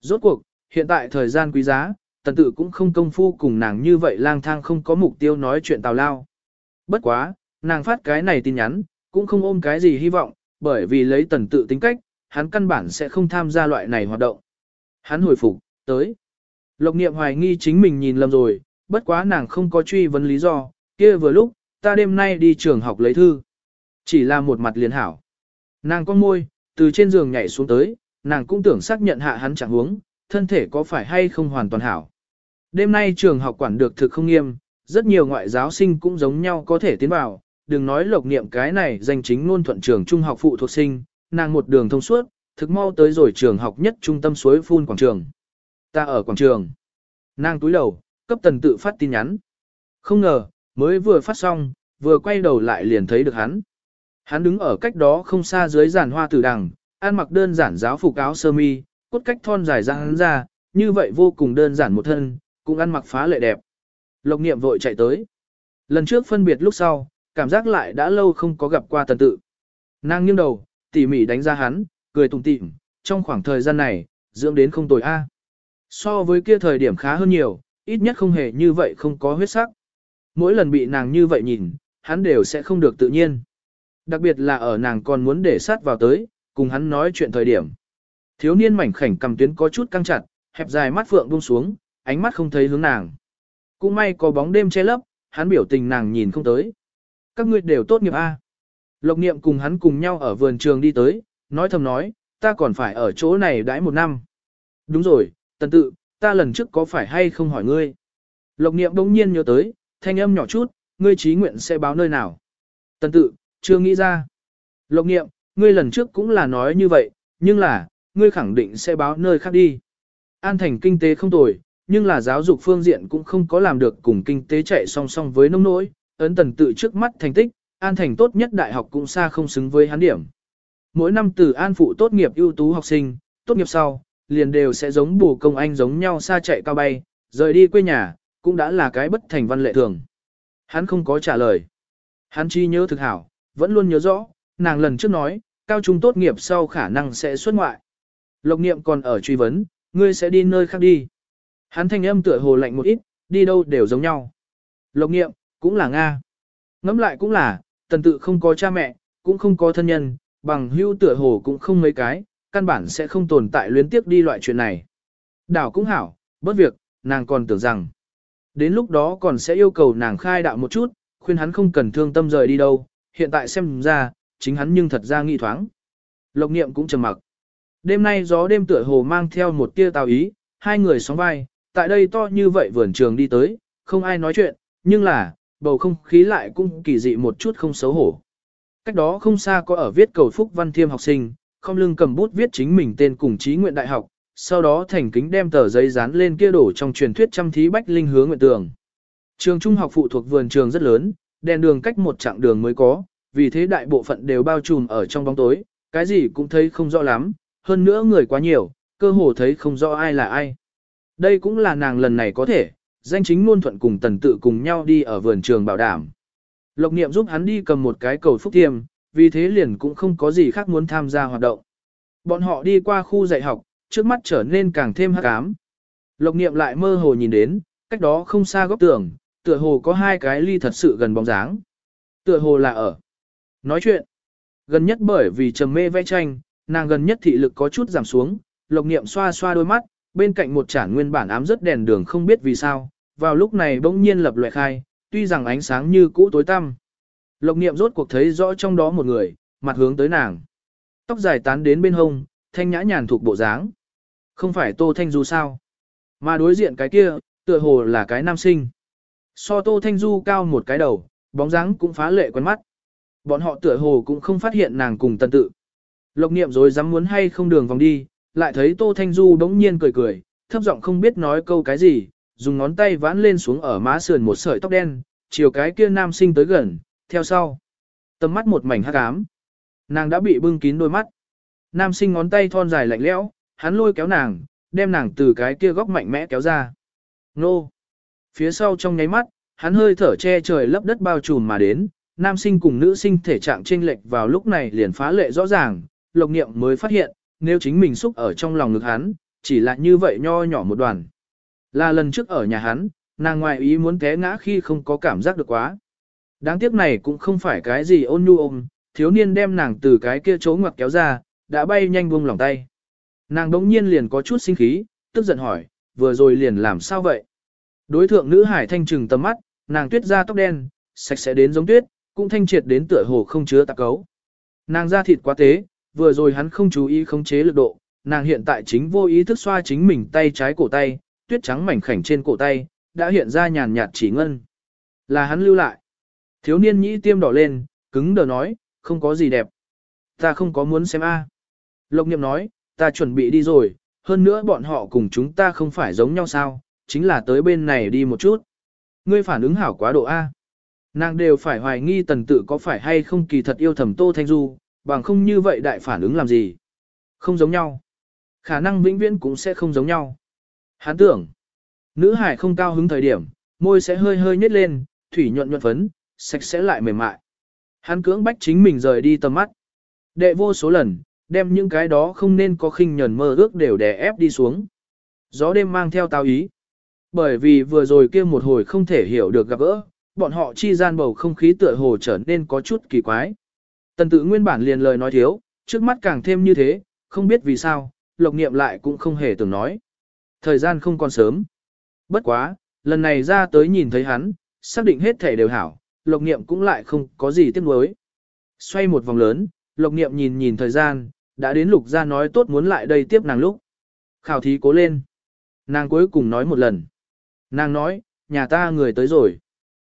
Rốt cuộc, hiện tại thời gian quý giá, tần tự cũng không công phu cùng nàng như vậy lang thang không có mục tiêu nói chuyện tào lao. Bất quá, nàng phát cái này tin nhắn, cũng không ôm cái gì hy vọng, bởi vì lấy tần tự tính cách, hắn căn bản sẽ không tham gia loại này hoạt động. Hắn hồi phục, tới. Lộc niệm hoài nghi chính mình nhìn lầm rồi, bất quá nàng không có truy vấn lý do, kia vừa lúc, ta đêm nay đi trường học lấy thư. Chỉ là một mặt liền hảo. Nàng con môi, từ trên giường nhảy xuống tới, nàng cũng tưởng xác nhận hạ hắn chẳng huống, thân thể có phải hay không hoàn toàn hảo. Đêm nay trường học quản được thực không nghiêm, rất nhiều ngoại giáo sinh cũng giống nhau có thể tiến vào, đừng nói lộc niệm cái này danh chính ngôn thuận trường trung học phụ thuộc sinh, nàng một đường thông suốt, thực mau tới rồi trường học nhất trung tâm suối phun quảng trường. Ta ở quảng trường. Nàng túi đầu, cấp tần tự phát tin nhắn. Không ngờ, mới vừa phát xong, vừa quay đầu lại liền thấy được hắn. Hắn đứng ở cách đó không xa dưới giàn hoa tử đằng, ăn mặc đơn giản giáo phục áo sơ mi, cốt cách thon dài ra hắn ra, như vậy vô cùng đơn giản một thân, cũng ăn mặc phá lệ đẹp. Lộc niệm vội chạy tới. Lần trước phân biệt lúc sau, cảm giác lại đã lâu không có gặp qua tần tự. Nàng nghiêng đầu, tỉ mỉ đánh ra hắn, cười tùng tịm, trong khoảng thời gian này, dưỡng đến không tồi a. So với kia thời điểm khá hơn nhiều, ít nhất không hề như vậy không có huyết sắc. Mỗi lần bị nàng như vậy nhìn, hắn đều sẽ không được tự nhiên. Đặc biệt là ở nàng còn muốn để sát vào tới, cùng hắn nói chuyện thời điểm. Thiếu niên mảnh khảnh cầm tuyến có chút căng chặt, hẹp dài mắt phượng buông xuống, ánh mắt không thấy hướng nàng. Cũng may có bóng đêm che lấp, hắn biểu tình nàng nhìn không tới. Các ngươi đều tốt nghiệp A. Lộc niệm cùng hắn cùng nhau ở vườn trường đi tới, nói thầm nói, ta còn phải ở chỗ này đãi một năm. Đúng rồi, tần tự, ta lần trước có phải hay không hỏi ngươi. Lộc niệm đông nhiên nhớ tới, thanh âm nhỏ chút, ngươi trí nguyện sẽ báo nơi nào. Tần tự, chưa nghĩ ra. Lộc niệm, ngươi lần trước cũng là nói như vậy, nhưng là, ngươi khẳng định sẽ báo nơi khác đi. An thành kinh tế không tồi, nhưng là giáo dục phương diện cũng không có làm được cùng kinh tế chạy song song với nông nỗi, ấn tần tự trước mắt thành tích, An thành tốt nhất đại học cũng xa không xứng với hắn điểm. Mỗi năm từ An phụ tốt nghiệp ưu tú học sinh, tốt nghiệp sau, liền đều sẽ giống bù công anh giống nhau xa chạy cao bay, rời đi quê nhà, cũng đã là cái bất thành văn lệ thường. Hắn không có trả lời. Hắn chi nhớ thực hảo, vẫn luôn nhớ rõ, nàng lần trước nói, cao trung tốt nghiệp sau khả năng sẽ xuất ngoại. Lộc niệm còn ở truy vấn, ngươi sẽ đi nơi khác đi. Hắn thanh âm tựa hồ lạnh một ít, đi đâu đều giống nhau. Lộc niệm, cũng là Nga. Ngẫm lại cũng là, tần tự không có cha mẹ, cũng không có thân nhân, bằng hưu tựa hồ cũng không mấy cái, căn bản sẽ không tồn tại luyến tiếp đi loại chuyện này. Đảo cũng hảo, bất việc, nàng còn tưởng rằng, đến lúc đó còn sẽ yêu cầu nàng khai đạo một chút, khuyên hắn không cần thương tâm rời đi đâu, hiện tại xem ra, chính hắn nhưng thật ra nghi thoáng. Lộc niệm cũng trầm mặc. Đêm nay gió đêm tựa hồ mang theo một tia tào ý, hai người sóng vai, tại đây to như vậy vườn trường đi tới, không ai nói chuyện, nhưng là, bầu không khí lại cũng kỳ dị một chút không xấu hổ. Cách đó không xa có ở viết cầu phúc văn thiêm học sinh, không lưng cầm bút viết chính mình tên cùng trí nguyện đại học, sau đó thành kính đem tờ giấy dán lên kia đổ trong truyền thuyết trăm thí bách linh hướng nguyện tường. Trường trung học phụ thuộc vườn trường rất lớn, đèn đường cách một chặng đường mới có, vì thế đại bộ phận đều bao trùm ở trong bóng tối, cái gì cũng thấy không rõ lắm, hơn nữa người quá nhiều, cơ hồ thấy không rõ ai là ai. Đây cũng là nàng lần này có thể, danh chính luôn thuận cùng tần tự cùng nhau đi ở vườn trường bảo đảm. Lộc niệm giúp hắn đi cầm một cái cầu phúc thiêm, vì thế liền cũng không có gì khác muốn tham gia hoạt động. Bọn họ đi qua khu dạy học, trước mắt trở nên càng thêm hắc ám. Lộc niệm lại mơ hồ nhìn đến, cách đó không xa góc tường, tựa hồ có hai cái ly thật sự gần bóng dáng. Tựa hồ là ở. Nói chuyện. Gần nhất bởi vì trầm mê vẽ tranh, nàng gần nhất thị lực có chút giảm xuống, lộc niệm xoa xoa đôi mắt, bên cạnh một chản nguyên bản ám rất đèn đường không biết vì sao, vào lúc này bỗng nhiên lập loại khai, tuy rằng ánh sáng như cũ tối tăm. Lộc niệm rốt cuộc thấy rõ trong đó một người, mặt hướng tới nàng. Tóc dài tán đến bên hông, thanh nhã nhàn thuộc bộ dáng. Không phải Tô Thanh Du sao? Mà đối diện cái kia, tựa hồ là cái nam sinh. So Tô Thanh Du cao một cái đầu, bóng dáng cũng phá lệ quen mắt. Bọn họ tựa hồ cũng không phát hiện nàng cùng tần tự. Lộc niệm rồi dám muốn hay không đường vòng đi, lại thấy Tô Thanh Du đống nhiên cười cười, thấp giọng không biết nói câu cái gì, dùng ngón tay vãn lên xuống ở má sườn một sợi tóc đen, chiều cái kia nam sinh tới gần, theo sau. Tầm mắt một mảnh hắc ám. Nàng đã bị bưng kín đôi mắt. Nam sinh ngón tay thon dài lạnh lẽo, hắn lôi kéo nàng, đem nàng từ cái kia góc mạnh mẽ kéo ra. Nô! Phía sau trong nháy mắt, hắn hơi thở che trời lấp đất bao trùm mà đến, nam sinh cùng nữ sinh thể trạng chênh lệch vào lúc này liền phá lệ rõ ràng, lộc niệm mới phát hiện, nếu chính mình xúc ở trong lòng ngực hắn, chỉ là như vậy nho nhỏ một đoàn. Là lần trước ở nhà hắn, nàng ngoại ý muốn té ngã khi không có cảm giác được quá. Đáng tiếc này cũng không phải cái gì ôn nhu ôm, thiếu niên đem nàng từ cái kia chỗ ngoặc kéo ra, đã bay nhanh buông lòng tay. Nàng đống nhiên liền có chút sinh khí, tức giận hỏi, vừa rồi liền làm sao vậy? Đối thượng nữ hải thanh trừng tầm mắt, nàng tuyết ra tóc đen, sạch sẽ đến giống tuyết, cũng thanh triệt đến tựa hồ không chứa tạp cấu. Nàng da thịt quá tế, vừa rồi hắn không chú ý khống chế lực độ, nàng hiện tại chính vô ý thức xoa chính mình tay trái cổ tay, tuyết trắng mảnh khảnh trên cổ tay, đã hiện ra nhàn nhạt chỉ ngân. Là hắn lưu lại. Thiếu niên nhĩ tiêm đỏ lên, cứng đờ nói, không có gì đẹp. Ta không có muốn xem a. Lộc niệm nói, ta chuẩn bị đi rồi, hơn nữa bọn họ cùng chúng ta không phải giống nhau sao, chính là tới bên này đi một chút. Ngươi phản ứng hảo quá độ A. Nàng đều phải hoài nghi tần tự có phải hay không kỳ thật yêu thầm Tô Thanh Du, bằng không như vậy đại phản ứng làm gì. Không giống nhau. Khả năng vĩnh viễn cũng sẽ không giống nhau. Hán tưởng, nữ hải không cao hứng thời điểm, môi sẽ hơi hơi nhếch lên, thủy nhuận nhuận phấn, sạch sẽ lại mềm mại. Hắn cưỡng bách chính mình rời đi tầm mắt. Đệ vô số lần, đem những cái đó không nên có khinh nhẫn mơ ước đều đè ép đi xuống. Gió đêm mang theo tao ý. Bởi vì vừa rồi kia một hồi không thể hiểu được gặp gỡ, bọn họ chi gian bầu không khí tựa hồ trở nên có chút kỳ quái. Tần tự nguyên bản liền lời nói thiếu, trước mắt càng thêm như thế, không biết vì sao, lộc niệm lại cũng không hề từng nói. Thời gian không còn sớm. Bất quá, lần này ra tới nhìn thấy hắn, xác định hết thể đều hảo, lộc niệm cũng lại không có gì tiếc nuối. Xoay một vòng lớn, lộc niệm nhìn nhìn thời gian, đã đến lục gia nói tốt muốn lại đây tiếp nàng lúc. Khảo thí cố lên. Nàng cuối cùng nói một lần. Nàng nói, nhà ta người tới rồi.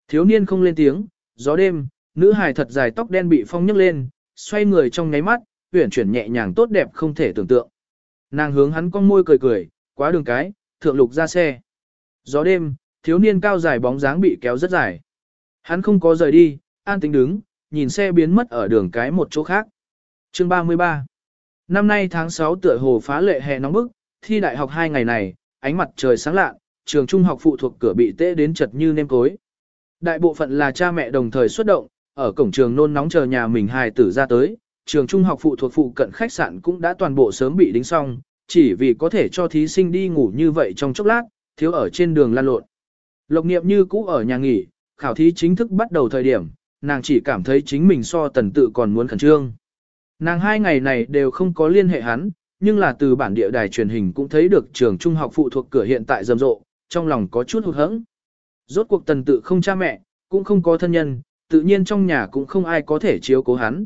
Thiếu niên không lên tiếng, gió đêm, nữ hài thật dài tóc đen bị phong nhấc lên, xoay người trong nháy mắt, uyển chuyển nhẹ nhàng tốt đẹp không thể tưởng tượng. Nàng hướng hắn con môi cười cười, quá đường cái, thượng lục ra xe. Gió đêm, thiếu niên cao dài bóng dáng bị kéo rất dài. Hắn không có rời đi, an tính đứng, nhìn xe biến mất ở đường cái một chỗ khác. Chương 33 Năm nay tháng 6 tựa hồ phá lệ hè nóng bức, thi đại học hai ngày này, ánh mặt trời sáng lạ, trường trung học phụ thuộc cửa bị tê đến chật như nêm cối. Đại bộ phận là cha mẹ đồng thời xuất động, ở cổng trường nôn nóng chờ nhà mình hài tử ra tới, trường trung học phụ thuộc phụ cận khách sạn cũng đã toàn bộ sớm bị đính xong, chỉ vì có thể cho thí sinh đi ngủ như vậy trong chốc lát, thiếu ở trên đường lan lộn. Lộc niệm như cũ ở nhà nghỉ, khảo thí chính thức bắt đầu thời điểm, nàng chỉ cảm thấy chính mình so tần tự còn muốn khẩn trương. Nàng hai ngày này đều không có liên hệ hắn, nhưng là từ bản địa đài truyền hình cũng thấy được trường trung học phụ thuộc cửa hiện tại rầm rộ, trong lòng có chút hụt hẫng. Rốt cuộc tần tự không cha mẹ, cũng không có thân nhân, tự nhiên trong nhà cũng không ai có thể chiếu cố hắn.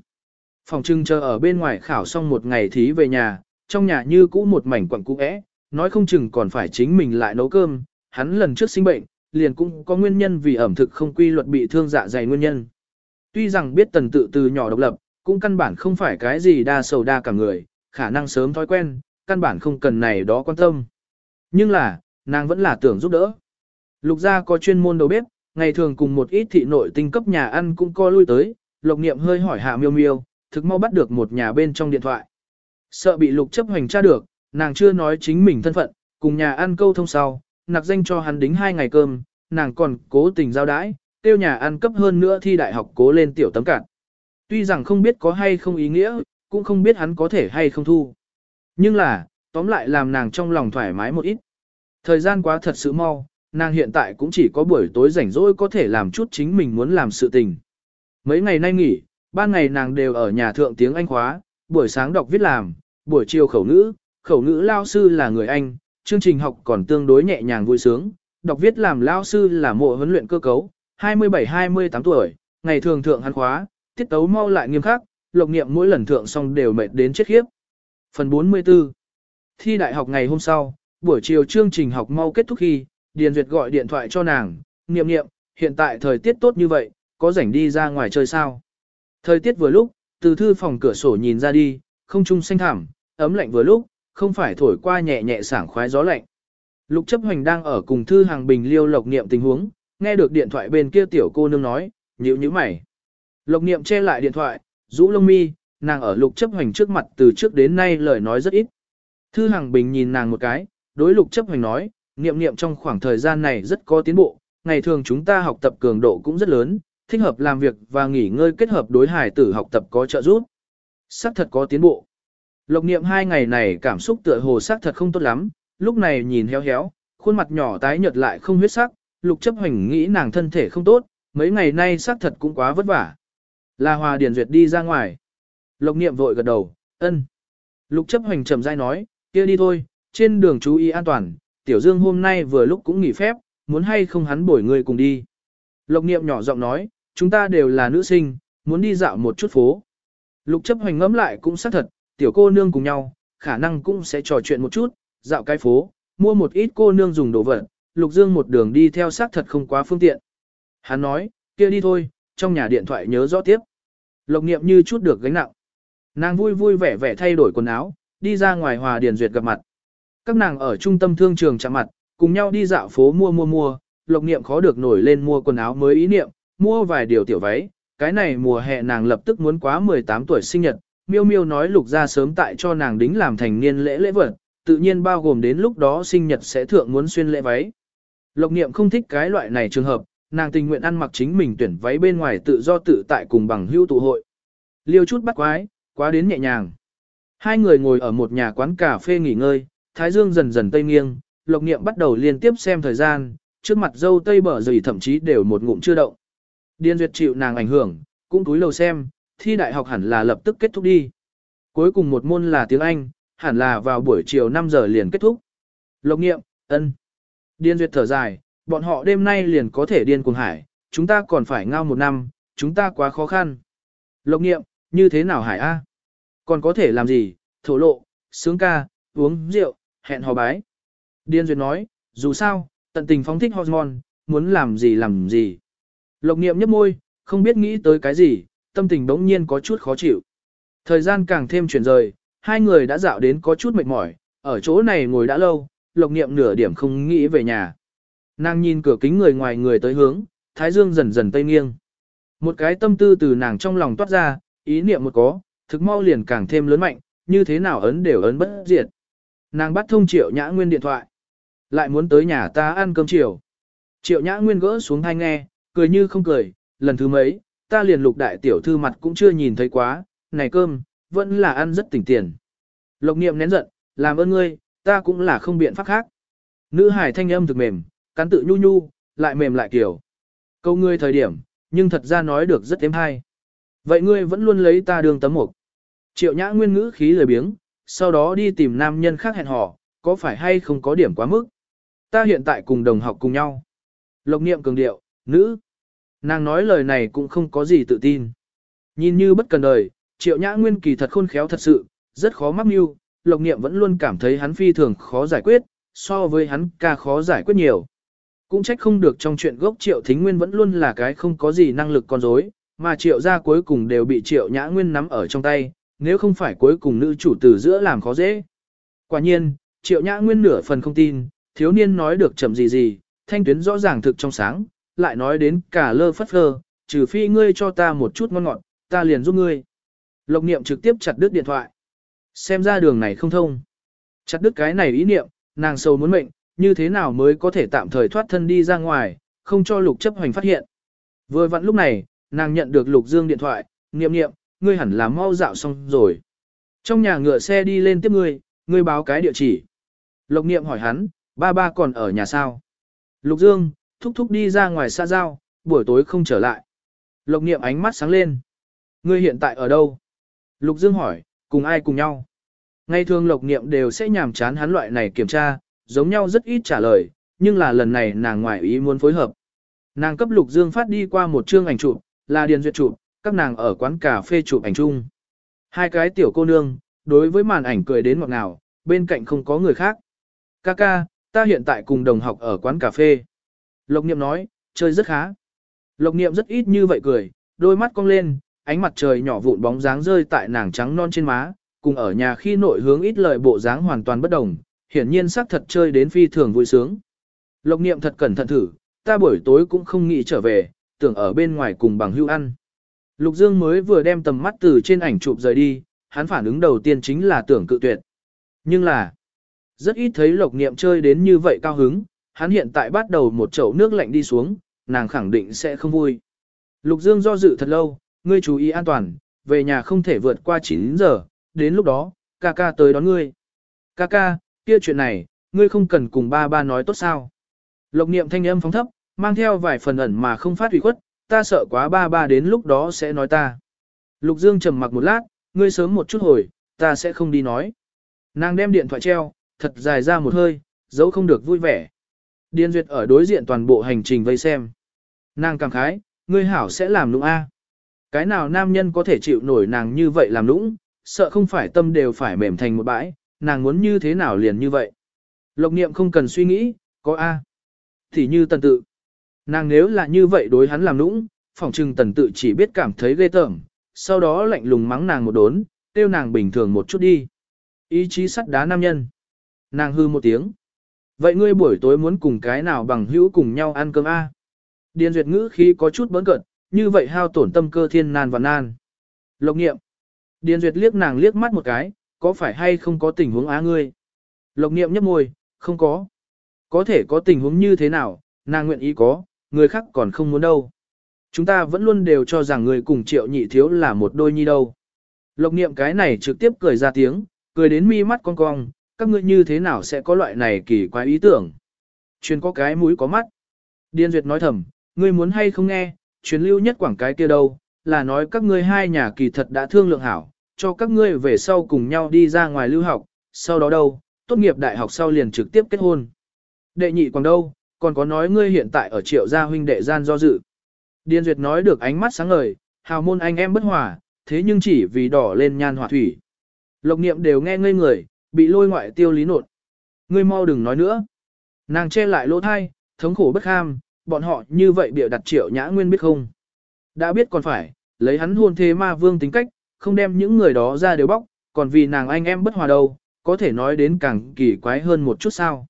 Phòng trưng chờ ở bên ngoài khảo xong một ngày thí về nhà, trong nhà như cũ một mảnh quặng cũ é, nói không chừng còn phải chính mình lại nấu cơm, hắn lần trước sinh bệnh, liền cũng có nguyên nhân vì ẩm thực không quy luật bị thương dạ dày nguyên nhân. Tuy rằng biết tần tự từ nhỏ độc lập, cũng căn bản không phải cái gì đa sầu đa cả người, khả năng sớm thói quen, căn bản không cần này đó quan tâm. Nhưng là, nàng vẫn là tưởng giúp đỡ. Lục gia có chuyên môn đầu bếp, ngày thường cùng một ít thị nội tinh cấp nhà ăn cũng co lui tới, lộc niệm hơi hỏi hạ miêu miêu, thực mau bắt được một nhà bên trong điện thoại. Sợ bị lục chấp hành tra được, nàng chưa nói chính mình thân phận, cùng nhà ăn câu thông sau, nặc danh cho hắn đính hai ngày cơm, nàng còn cố tình giao đãi, tiêu nhà ăn cấp hơn nữa thi đại học cố lên tiểu tấm cạn. Tuy rằng không biết có hay không ý nghĩa, cũng không biết hắn có thể hay không thu. Nhưng là, tóm lại làm nàng trong lòng thoải mái một ít. Thời gian quá thật sự mau, nàng hiện tại cũng chỉ có buổi tối rảnh rỗi có thể làm chút chính mình muốn làm sự tình. Mấy ngày nay nghỉ, ban ngày nàng đều ở nhà thượng tiếng Anh khóa, buổi sáng đọc viết làm, buổi chiều khẩu ngữ, khẩu ngữ lao sư là người Anh, chương trình học còn tương đối nhẹ nhàng vui sướng, đọc viết làm lao sư là mộ huấn luyện cơ cấu, 27-28 tuổi, ngày thường thượng hắn khóa, tiết tấu mau lại nghiêm khắc, lộc niệm mỗi lần thượng xong đều mệt đến chết khiếp. Phần 44 Thi đại học ngày hôm sau, buổi chiều chương trình học mau kết thúc khi, Điền Duyệt gọi điện thoại cho nàng, niệm niệm, hiện tại thời tiết tốt như vậy, có rảnh đi ra ngoài chơi sao? Thời tiết vừa lúc, từ thư phòng cửa sổ nhìn ra đi, không trung xanh thẳm, ấm lạnh vừa lúc, không phải thổi qua nhẹ nhẹ sảng khoái gió lạnh. Lục chấp hoành đang ở cùng thư hàng bình liêu lộc niệm tình huống, nghe được điện thoại bên kia tiểu cô nương nói, nhíu nhíu mày. Lộc niệm che lại điện thoại, rũ lông mi, nàng ở lục chấp hoành trước mặt từ trước đến nay lời nói rất ít. Thư hàng bình nhìn nàng một cái, đối lục chấp hoành nói, niệm niệm trong khoảng thời gian này rất có tiến bộ, ngày thường chúng ta học tập cường độ cũng rất lớn, thích hợp làm việc và nghỉ ngơi kết hợp đối hải tử học tập có trợ giúp. Sắc thật có tiến bộ. Lộc niệm hai ngày này cảm xúc tựa hồ sắc thật không tốt lắm, lúc này nhìn héo héo, khuôn mặt nhỏ tái nhợt lại không huyết sắc, lục chấp hành nghĩ nàng thân thể không tốt, mấy ngày nay sắc thật cũng quá vất vả. Là hòa điền duyệt đi ra ngoài. Lộc niệm vội gật đầu, ân. Lục chấp hành trầm dai nói, kia đi thôi, trên đường chú ý an toàn, tiểu dương hôm nay vừa lúc cũng nghỉ phép, muốn hay không hắn bổi người cùng đi. Lộc niệm nhỏ giọng nói, chúng ta đều là nữ sinh, muốn đi dạo một chút phố. Lục chấp hành ngẫm lại cũng xác thật, tiểu cô nương cùng nhau, khả năng cũng sẽ trò chuyện một chút, dạo cái phố, mua một ít cô nương dùng đồ vật, Lục Dương một đường đi theo xác thật không quá phương tiện. Hắn nói, kia đi thôi, trong nhà điện thoại nhớ rõ tiếp. Lộc niệm như chút được gánh nặng. Nàng vui vui vẻ vẻ thay đổi quần áo, đi ra ngoài hòa điền duyệt gặp mặt. Các nàng ở trung tâm thương trường chạm mặt, cùng nhau đi dạo phố mua mua mua, lộc niệm khó được nổi lên mua quần áo mới ý niệm, mua vài điều tiểu váy, cái này mùa hè nàng lập tức muốn quá 18 tuổi sinh nhật, miêu miêu nói lục ra sớm tại cho nàng đính làm thành niên lễ lễ vật, tự nhiên bao gồm đến lúc đó sinh nhật sẽ thượng muốn xuyên lễ váy. Lộc niệm không thích cái loại này trường hợp, nàng tình nguyện ăn mặc chính mình tuyển váy bên ngoài tự do tự tại cùng bằng hưu tụ hội. Liêu chút bắt quái, quá đến nhẹ nhàng. Hai người ngồi ở một nhà quán cà phê nghỉ ngơi, thái dương dần dần tây nghiêng, lộc niệm bắt đầu liên tiếp xem thời gian, trước mặt dâu tây bở dày thậm chí đều một ngụm chưa động. Điên duyệt chịu nàng ảnh hưởng, cũng túi lầu xem, thi đại học hẳn là lập tức kết thúc đi. Cuối cùng một môn là tiếng Anh, hẳn là vào buổi chiều 5 giờ liền kết thúc. Lộc nghiệm, ân. Điên duyệt thở dài, bọn họ đêm nay liền có thể điên cuồng hải, chúng ta còn phải ngao một năm, chúng ta quá khó khăn. Lộc nghiệm, như thế nào hải a? Còn có thể làm gì, thổ lộ, sướng ca, uống rượu, hẹn hò bái. Điên duyệt nói, dù sao, tận tình phóng thích hormone, muốn làm gì làm gì. Lộc niệm nhấp môi, không biết nghĩ tới cái gì, tâm tình đống nhiên có chút khó chịu. Thời gian càng thêm chuyển rời, hai người đã dạo đến có chút mệt mỏi, ở chỗ này ngồi đã lâu, lộc niệm nửa điểm không nghĩ về nhà. Nàng nhìn cửa kính người ngoài người tới hướng, thái dương dần dần tây nghiêng. Một cái tâm tư từ nàng trong lòng toát ra, ý niệm một có, thực mau liền càng thêm lớn mạnh, như thế nào ấn đều ấn bất diệt. Nàng bắt thông triệu nhã nguyên điện thoại. Lại muốn tới nhà ta ăn cơm chiều. Triệu nhã nguyên gỡ xuống thanh nghe, cười như không cười, lần thứ mấy, ta liền lục đại tiểu thư mặt cũng chưa nhìn thấy quá, này cơm, vẫn là ăn rất tỉnh tiền. Lộc niệm nén giận, làm ơn ngươi, ta cũng là không biện pháp khác. Nữ hải thanh âm thực mềm, cắn tự nhu nhu, lại mềm lại kiểu. Câu ngươi thời điểm, nhưng thật ra nói được rất êm hay. Vậy ngươi vẫn luôn lấy ta đường tấm mục. Triệu nhã nguyên ngữ khí lời biếng, sau đó đi tìm nam nhân khác hẹn hò, có phải hay không có điểm quá mức. Ta hiện tại cùng đồng học cùng nhau. Lộc niệm cường điệu, nữ. Nàng nói lời này cũng không có gì tự tin. Nhìn như bất cần đời, triệu nhã nguyên kỳ thật khôn khéo thật sự, rất khó mắc mưu, lộc niệm vẫn luôn cảm thấy hắn phi thường khó giải quyết, so với hắn ca khó giải quyết nhiều. Cũng trách không được trong chuyện gốc triệu thính nguyên vẫn luôn là cái không có gì năng lực con dối, mà triệu gia cuối cùng đều bị triệu nhã nguyên nắm ở trong tay, nếu không phải cuối cùng nữ chủ từ giữa làm khó dễ. Quả nhiên, triệu nhã nguyên nửa phần không tin, thiếu niên nói được chậm gì gì, thanh tuyến rõ ràng thực trong sáng, lại nói đến cả lơ phất phơ, trừ phi ngươi cho ta một chút ngon ngọt, ta liền giúp ngươi. Lộc niệm trực tiếp chặt đứt điện thoại. Xem ra đường này không thông. Chặt đứt cái này ý niệm, nàng sâu muốn mệnh, như thế nào mới có thể tạm thời thoát thân đi ra ngoài, không cho lục chấp hành phát hiện. Vừa vặn lúc này, nàng nhận được lục dương điện thoại, niệm niệm, ngươi hẳn là mau dạo xong rồi. Trong nhà ngựa xe đi lên tiếp ngươi, ngươi báo cái địa chỉ. Lộc niệm hỏi hắn, ba ba còn ở nhà sao? Lục dương, thúc thúc đi ra ngoài xa giao, buổi tối không trở lại. Lộc niệm ánh mắt sáng lên. Ngươi hiện tại ở đâu? Lục dương hỏi, cùng ai cùng nhau? Ngày thường lộc niệm đều sẽ nhàm chán hắn loại này kiểm tra, giống nhau rất ít trả lời, nhưng là lần này nàng ngoại ý muốn phối hợp. Nàng cấp lục dương phát đi qua một chương ảnh chụp, là điền duyệt chụp, các nàng ở quán cà phê chụp ảnh chung. Hai cái tiểu cô nương, đối với màn ảnh cười đến ngọt ngào, bên cạnh không có người khác. Kaka, ta hiện tại cùng đồng học ở quán cà phê. Lộc niệm nói, chơi rất khá. Lộc niệm rất ít như vậy cười, đôi mắt cong lên, ánh mặt trời nhỏ vụn bóng dáng rơi tại nàng trắng non trên má, cùng ở nhà khi nội hướng ít lời bộ dáng hoàn toàn bất đồng, hiển nhiên sắc thật chơi đến phi thường vui sướng. Lộc niệm thật cẩn thận thử, ta buổi tối cũng không nghĩ trở về, tưởng ở bên ngoài cùng bằng hưu ăn. Lục Dương mới vừa đem tầm mắt từ trên ảnh chụp rời đi, hắn phản ứng đầu tiên chính là tưởng cự tuyệt. Nhưng là, rất ít thấy lộc niệm chơi đến như vậy cao hứng, hắn hiện tại bắt đầu một chậu nước lạnh đi xuống, nàng khẳng định sẽ không vui. Lục Dương do dự thật lâu, ngươi chú ý an toàn, về nhà không thể vượt qua 9 giờ, đến lúc đó, ca ca tới đón ngươi. Ca ca, kia chuyện này, ngươi không cần cùng ba ba nói tốt sao. Lộc niệm thanh âm phóng thấp, mang theo vài phần ẩn mà không phát hủy khuất, ta sợ quá ba ba đến lúc đó sẽ nói ta. Lục Dương trầm mặc một lát, ngươi sớm một chút hồi, ta sẽ không đi nói. Nàng đem điện thoại treo, thật dài ra một hơi, giấu không được vui vẻ. Điên duyệt ở đối diện toàn bộ hành trình vây xem. Nàng cảm khái, ngươi hảo sẽ làm nũng a. Cái nào nam nhân có thể chịu nổi nàng như vậy làm nũng, sợ không phải tâm đều phải mềm thành một bãi, nàng muốn như thế nào liền như vậy. Lộc niệm không cần suy nghĩ, có a. Thì như tần tự. Nàng nếu là như vậy đối hắn làm nũng, phỏng trừng tần tự chỉ biết cảm thấy ghê tởm, sau đó lạnh lùng mắng nàng một đốn, tiêu nàng bình thường một chút đi. Ý chí sắt đá nam nhân. Nàng hư một tiếng. Vậy ngươi buổi tối muốn cùng cái nào bằng hữu cùng nhau ăn cơm A? Điền duyệt ngữ khí có chút bỡn cận, như vậy hao tổn tâm cơ thiên nan và nan. Lộc nghiệm. Điền duyệt liếc nàng liếc mắt một cái, có phải hay không có tình huống á ngươi? Lộc nghiệm nhấp môi, không có. Có thể có tình huống như thế nào, nàng nguyện ý có, người khác còn không muốn đâu. Chúng ta vẫn luôn đều cho rằng người cùng triệu nhị thiếu là một đôi nhi đâu. Lộc niệm cái này trực tiếp cười ra tiếng, cười đến mi mắt cong cong, các ngươi như thế nào sẽ có loại này kỳ quái ý tưởng. Chuyên có cái mũi có mắt. Điên duyệt nói thầm, ngươi muốn hay không nghe, truyền lưu nhất quảng cái kia đâu, là nói các ngươi hai nhà kỳ thật đã thương lượng hảo, cho các ngươi về sau cùng nhau đi ra ngoài lưu học, sau đó đâu, tốt nghiệp đại học sau liền trực tiếp kết hôn. đệ nhị còn đâu, còn có nói ngươi hiện tại ở triệu gia huynh đệ gian do dự. Điên Duyệt nói được ánh mắt sáng ngời, hào môn anh em bất hòa, thế nhưng chỉ vì đỏ lên nhan hỏa thủy. Lộc niệm đều nghe ngây người, bị lôi ngoại tiêu lý nột. Ngươi mau đừng nói nữa. Nàng che lại lỗ thai, thống khổ bất ham, bọn họ như vậy biểu đặt triệu nhã nguyên biết không. Đã biết còn phải, lấy hắn hôn thế ma vương tính cách, không đem những người đó ra đều bóc, còn vì nàng anh em bất hòa đâu, có thể nói đến càng kỳ quái hơn một chút sao.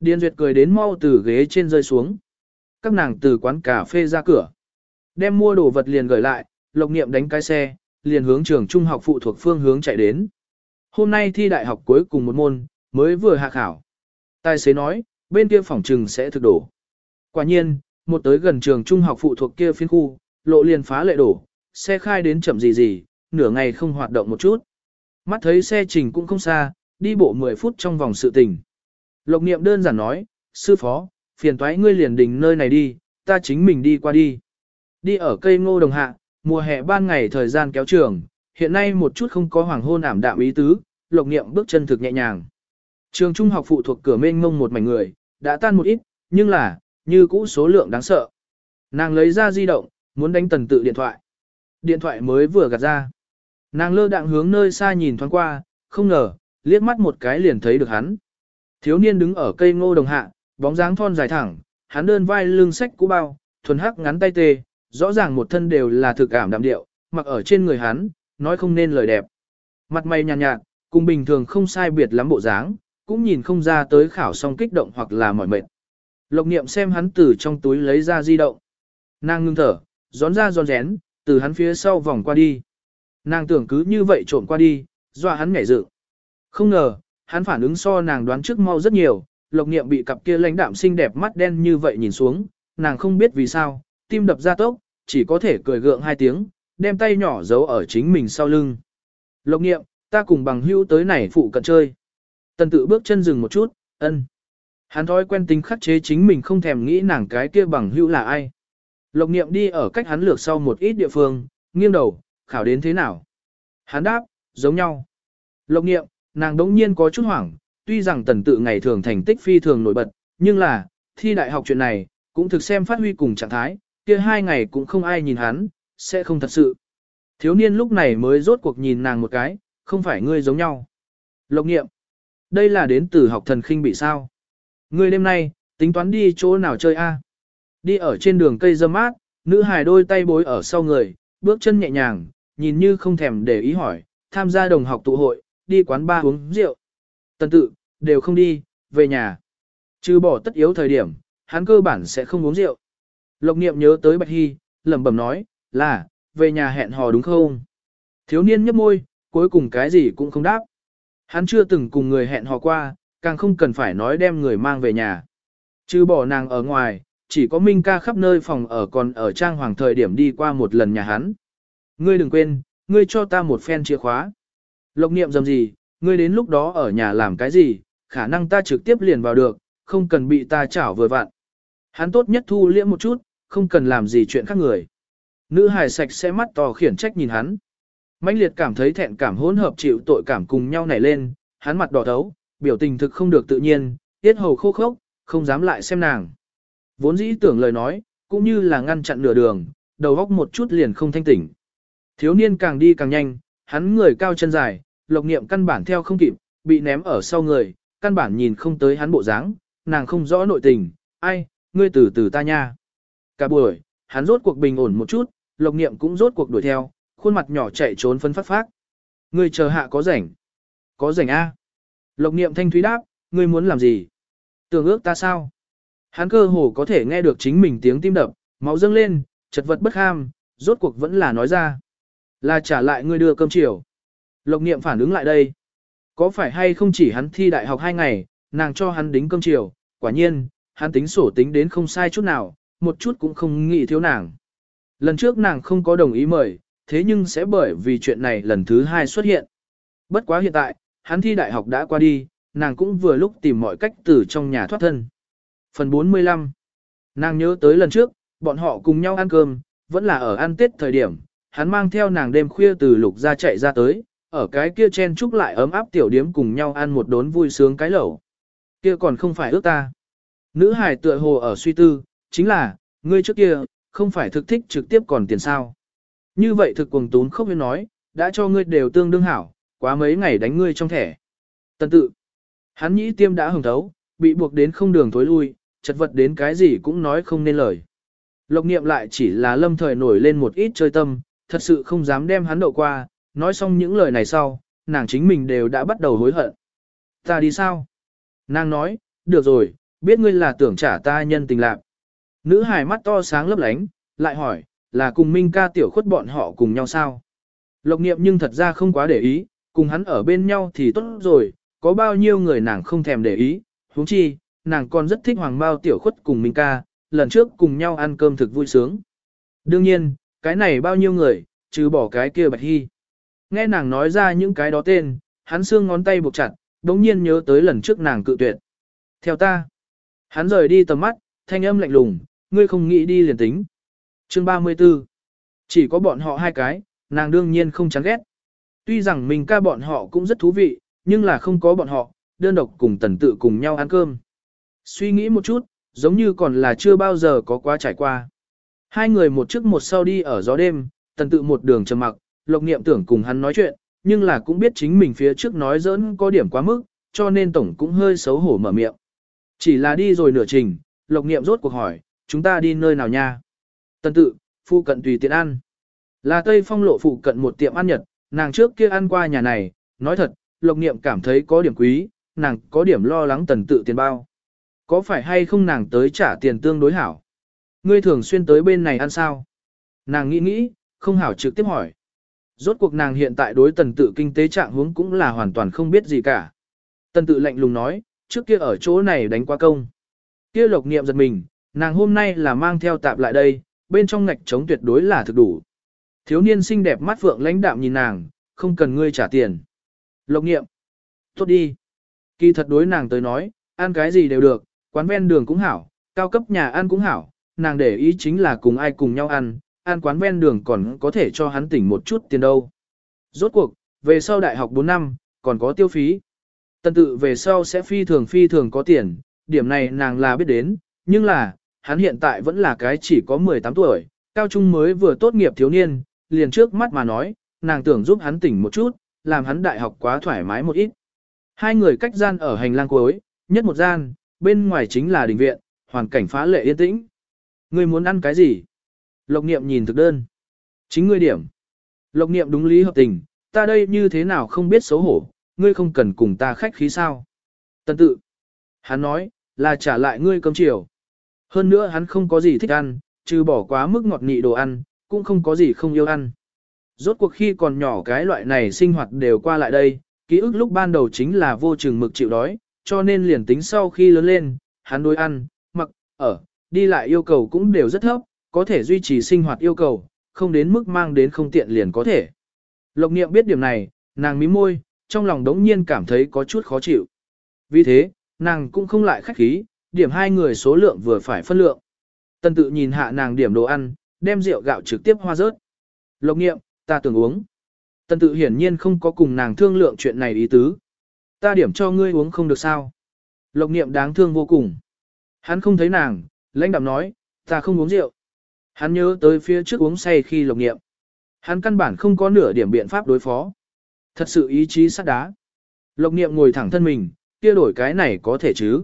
Điền Duyệt cười đến mau từ ghế trên rơi xuống. Các nàng từ quán cà phê ra cửa. Đem mua đồ vật liền gửi lại, Lộc Niệm đánh cái xe, liền hướng trường trung học phụ thuộc phương hướng chạy đến. Hôm nay thi đại học cuối cùng một môn, mới vừa hạ khảo. Tài xế nói, bên kia phòng trừng sẽ thực đổ. Quả nhiên, một tới gần trường trung học phụ thuộc kia phiên khu, lộ liền phá lệ đổ, xe khai đến chậm gì gì, nửa ngày không hoạt động một chút. Mắt thấy xe trình cũng không xa, đi bộ 10 phút trong vòng sự tình. Lộc niệm đơn giản nói, sư phó, phiền toái ngươi liền đình nơi này đi, ta chính mình đi qua đi. Đi ở cây ngô đồng hạ, mùa hè ban ngày thời gian kéo trường, hiện nay một chút không có hoàng hôn ảm đạm ý tứ, lộc niệm bước chân thực nhẹ nhàng. Trường trung học phụ thuộc cửa mênh ngông một mảnh người, đã tan một ít, nhưng là, như cũ số lượng đáng sợ. Nàng lấy ra di động, muốn đánh tần tự điện thoại. Điện thoại mới vừa gạt ra. Nàng lơ đạng hướng nơi xa nhìn thoáng qua, không ngờ, liếc mắt một cái liền thấy được hắn. Thiếu niên đứng ở cây ngô đồng hạ, bóng dáng thon dài thẳng, hắn đơn vai lưng sách cũ bao, thuần hắc ngắn tay tê, rõ ràng một thân đều là thực cảm đạm điệu, mặc ở trên người hắn, nói không nên lời đẹp. Mặt mày nhàn nhạt, nhạt, cùng bình thường không sai biệt lắm bộ dáng, cũng nhìn không ra tới khảo xong kích động hoặc là mỏi mệt. Lộc niệm xem hắn từ trong túi lấy ra di động. Nàng ngưng thở, gión ra giòn rén, từ hắn phía sau vòng qua đi. Nàng tưởng cứ như vậy trộn qua đi, dọa hắn nhảy dựng. Không ngờ, hắn phản ứng so nàng đoán trước mau rất nhiều, lộc niệm bị cặp kia lãnh đạm xinh đẹp mắt đen như vậy nhìn xuống, nàng không biết vì sao, tim đập ra tốc, chỉ có thể cười gượng hai tiếng, đem tay nhỏ giấu ở chính mình sau lưng. Lộc niệm, ta cùng bằng hữu tới này phụ cận chơi. Tần tự bước chân dừng một chút, ân. Hắn thói quen tính khắc chế chính mình không thèm nghĩ nàng cái kia bằng hữu là ai. Lộc niệm đi ở cách hắn lược sau một ít địa phương, nghiêng đầu, khảo đến thế nào. Hắn đáp, giống nhau. Lộc niệm, nàng đống nhiên có chút hoảng, tuy rằng tần tự ngày thường thành tích phi thường nổi bật, nhưng là, thi đại học chuyện này, cũng thực xem phát huy cùng trạng thái, kia hai ngày cũng không ai nhìn hắn, sẽ không thật sự. Thiếu niên lúc này mới rốt cuộc nhìn nàng một cái, không phải ngươi giống nhau. Lộc nghiệm. Đây là đến từ học thần khinh bị sao. Ngươi đêm nay, tính toán đi chỗ nào chơi a? Đi ở trên đường cây dâm mát, nữ hài đôi tay bối ở sau người, bước chân nhẹ nhàng, nhìn như không thèm để ý hỏi, tham gia đồng học tụ hội, đi quán bar uống rượu. Tần tự, đều không đi, về nhà. Trừ bỏ tất yếu thời điểm, hắn cơ bản sẽ không uống rượu. Lộc niệm nhớ tới Bạch Hy, lẩm bẩm nói, là, về nhà hẹn hò đúng không? Thiếu niên nhấp môi, cuối cùng cái gì cũng không đáp. Hắn chưa từng cùng người hẹn hò qua, càng không cần phải nói đem người mang về nhà. Chứ bỏ nàng ở ngoài, chỉ có Minh ca khắp nơi phòng ở còn ở trang hoàng thời điểm đi qua một lần nhà hắn. Ngươi đừng quên, ngươi cho ta một phen chìa khóa. Lộc niệm dầm gì, ngươi đến lúc đó ở nhà làm cái gì, khả năng ta trực tiếp liền vào được, không cần bị ta chảo vừa vặn. Hắn tốt nhất thu liễm một chút, không cần làm gì chuyện khác người. Nữ hài sạch sẽ mắt to khiển trách nhìn hắn. mãnh liệt cảm thấy thẹn cảm hỗn hợp chịu tội cảm cùng nhau nảy lên, hắn mặt đỏ thấu, biểu tình thực không được tự nhiên, tiết hầu khô khốc, không dám lại xem nàng. Vốn dĩ tưởng lời nói, cũng như là ngăn chặn nửa đường, đầu góc một chút liền không thanh tỉnh. Thiếu niên càng đi càng nhanh, hắn người cao chân dài, lộc niệm căn bản theo không kịp, bị ném ở sau người, căn bản nhìn không tới hắn bộ dáng, nàng không rõ nội tình, ai, ngươi từ từ ta nha. Cả buổi, hắn rốt cuộc bình ổn một chút, lộc niệm cũng rốt cuộc đuổi theo, khuôn mặt nhỏ chạy trốn phân phát phát. Ngươi chờ hạ có rảnh. Có rảnh A. Lộc niệm thanh thúy đáp, ngươi muốn làm gì? Tưởng ước ta sao? Hắn cơ hồ có thể nghe được chính mình tiếng tim đập, máu dâng lên, chật vật bất ham, rốt cuộc vẫn là nói ra. Là trả lại ngươi đưa cơm chiều. Lộc niệm phản ứng lại đây. Có phải hay không chỉ hắn thi đại học hai ngày, nàng cho hắn đính cơm chiều, quả nhiên, hắn tính sổ tính đến không sai chút nào, một chút cũng không nghĩ thiếu nàng. Lần trước nàng không có đồng ý mời, thế nhưng sẽ bởi vì chuyện này lần thứ hai xuất hiện. Bất quá hiện tại, hắn thi đại học đã qua đi, nàng cũng vừa lúc tìm mọi cách từ trong nhà thoát thân. Phần 45 Nàng nhớ tới lần trước, bọn họ cùng nhau ăn cơm, vẫn là ở ăn tết thời điểm, hắn mang theo nàng đêm khuya từ lục ra chạy ra tới, ở cái kia chen chúc lại ấm áp tiểu điếm cùng nhau ăn một đốn vui sướng cái lẩu. Kia còn không phải ước ta. Nữ hải tựa hồ ở suy tư, chính là, ngươi trước kia, không phải thực thích trực tiếp còn tiền sao. Như vậy thực cuồng tún không biết nói, đã cho ngươi đều tương đương hảo, quá mấy ngày đánh ngươi trong thẻ. Tần tự, hắn nhĩ tiêm đã hồng thấu, bị buộc đến không đường thối lui, chật vật đến cái gì cũng nói không nên lời. Lộc niệm lại chỉ là lâm thời nổi lên một ít chơi tâm, thật sự không dám đem hắn đậu qua, nói xong những lời này sau, nàng chính mình đều đã bắt đầu hối hận. Ta đi sao? Nàng nói, được rồi, biết ngươi là tưởng trả ta nhân tình lạc. Nữ hài mắt to sáng lấp lánh, lại hỏi, là cùng Minh ca tiểu khuất bọn họ cùng nhau sao? Lộc niệm nhưng thật ra không quá để ý, cùng hắn ở bên nhau thì tốt rồi, có bao nhiêu người nàng không thèm để ý, huống chi, nàng còn rất thích hoàng bao tiểu khuất cùng Minh ca, lần trước cùng nhau ăn cơm thực vui sướng. Đương nhiên, cái này bao nhiêu người, trừ bỏ cái kia bạch hy. Nghe nàng nói ra những cái đó tên, hắn xương ngón tay buộc chặt, đống nhiên nhớ tới lần trước nàng cự tuyệt. Theo ta, hắn rời đi tầm mắt, thanh âm lạnh lùng, ngươi không nghĩ đi liền tính. Chương 34 Chỉ có bọn họ hai cái, nàng đương nhiên không chán ghét. Tuy rằng mình ca bọn họ cũng rất thú vị, nhưng là không có bọn họ, đơn độc cùng tần tự cùng nhau ăn cơm. Suy nghĩ một chút, giống như còn là chưa bao giờ có quá trải qua. Hai người một trước một sau đi ở gió đêm, tần tự một đường trầm mặc, lộc niệm tưởng cùng hắn nói chuyện, nhưng là cũng biết chính mình phía trước nói giỡn có điểm quá mức, cho nên tổng cũng hơi xấu hổ mở miệng. Chỉ là đi rồi nửa trình, lộc niệm rốt cuộc hỏi, chúng ta đi nơi nào nha? Tần tự, phụ cận tùy tiện ăn. Là Tây Phong lộ phụ cận một tiệm ăn nhật, nàng trước kia ăn qua nhà này, nói thật, lộc niệm cảm thấy có điểm quý, nàng có điểm lo lắng tần tự tiền bao. Có phải hay không nàng tới trả tiền tương đối hảo? Ngươi thường xuyên tới bên này ăn sao? Nàng nghĩ nghĩ, không hảo trực tiếp hỏi. Rốt cuộc nàng hiện tại đối tần tự kinh tế trạng huống cũng là hoàn toàn không biết gì cả. Tần tự lạnh lùng nói, trước kia ở chỗ này đánh qua công. Kia lộc niệm giật mình, nàng hôm nay là mang theo tạp lại đây, bên trong ngạch trống tuyệt đối là thực đủ. Thiếu niên xinh đẹp mắt phượng lãnh đạm nhìn nàng, không cần ngươi trả tiền. Lộc niệm. Tốt đi. Kỳ thật đối nàng tới nói, ăn cái gì đều được, quán ven đường cũng hảo, cao cấp nhà ăn cũng hảo, nàng để ý chính là cùng ai cùng nhau ăn, ăn quán ven đường còn có thể cho hắn tỉnh một chút tiền đâu. Rốt cuộc, về sau đại học 4 năm, còn có tiêu phí. Tân tự về sau sẽ phi thường phi thường có tiền, điểm này nàng là biết đến, nhưng là, hắn hiện tại vẫn là cái chỉ có 18 tuổi, cao trung mới vừa tốt nghiệp thiếu niên, liền trước mắt mà nói, nàng tưởng giúp hắn tỉnh một chút, làm hắn đại học quá thoải mái một ít. Hai người cách gian ở hành lang cuối, nhất một gian, bên ngoài chính là đình viện, hoàn cảnh phá lệ yên tĩnh. Ngươi muốn ăn cái gì? Lộc niệm nhìn thực đơn. Chính ngươi điểm. Lộc niệm đúng lý hợp tình, ta đây như thế nào không biết xấu hổ, ngươi không cần cùng ta khách khí sao. Tân tự. Hắn nói, là trả lại ngươi cơm chiều. Hơn nữa hắn không có gì thích ăn, trừ bỏ quá mức ngọt nị đồ ăn, cũng không có gì không yêu ăn. Rốt cuộc khi còn nhỏ cái loại này sinh hoạt đều qua lại đây, ký ức lúc ban đầu chính là vô chừng mực chịu đói, cho nên liền tính sau khi lớn lên, hắn đối ăn, mặc, ở, đi lại yêu cầu cũng đều rất thấp, có thể duy trì sinh hoạt yêu cầu, không đến mức mang đến không tiện liền có thể. Lộc niệm biết điểm này, nàng mím môi, trong lòng đống nhiên cảm thấy có chút khó chịu. Vì thế, nàng cũng không lại khách khí, điểm hai người số lượng vừa phải phân lượng. Tân tự nhìn hạ nàng điểm đồ ăn, đem rượu gạo trực tiếp hoa rớt. Lộc niệm, ta tưởng uống. Tân tự hiển nhiên không có cùng nàng thương lượng chuyện này ý tứ. Ta điểm cho ngươi uống không được sao. Lộc niệm đáng thương vô cùng. Hắn không thấy nàng, lãnh đạm nói, ta không uống rượu. Hắn nhớ tới phía trước uống say khi lộc niệm. Hắn căn bản không có nửa điểm biện pháp đối phó. Thật sự ý chí sắt đá. Lộc niệm ngồi thẳng thân mình, kia đổi cái này có thể chứ.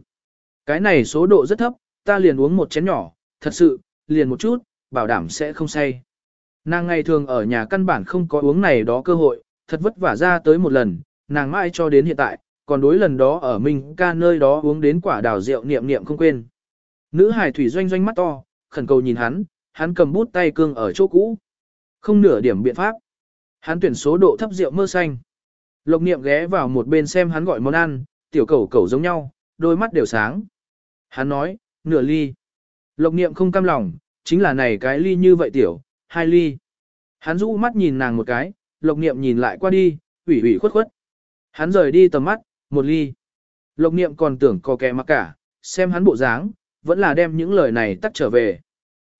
Cái này số độ rất thấp, ta liền uống một chén nhỏ, thật sự, liền một chút, bảo đảm sẽ không say. Nàng ngày thường ở nhà căn bản không có uống này đó cơ hội, thật vất vả ra tới một lần, nàng mãi cho đến hiện tại, còn đối lần đó ở mình ca nơi đó uống đến quả đào rượu niệm niệm không quên. Nữ hải thủy doanh doanh mắt to, khẩn cầu nhìn hắn, hắn cầm bút tay cương ở chỗ cũ. Không nửa điểm biện pháp. Hắn tuyển số độ thấp rượu mơ xanh. Lộc niệm ghé vào một bên xem hắn gọi món ăn, tiểu cẩu cẩu giống nhau, đôi mắt đều sáng. Hắn nói, nửa ly. Lộc niệm không cam lòng, chính là này cái ly như vậy tiểu, hai ly. Hắn rũ mắt nhìn nàng một cái, lộc niệm nhìn lại qua đi, ủy ủy khuất khuất. Hắn rời đi tầm mắt, một ly. Lộc niệm còn tưởng có kẻ mặc cả, xem hắn bộ dáng, vẫn là đem những lời này tắt trở về.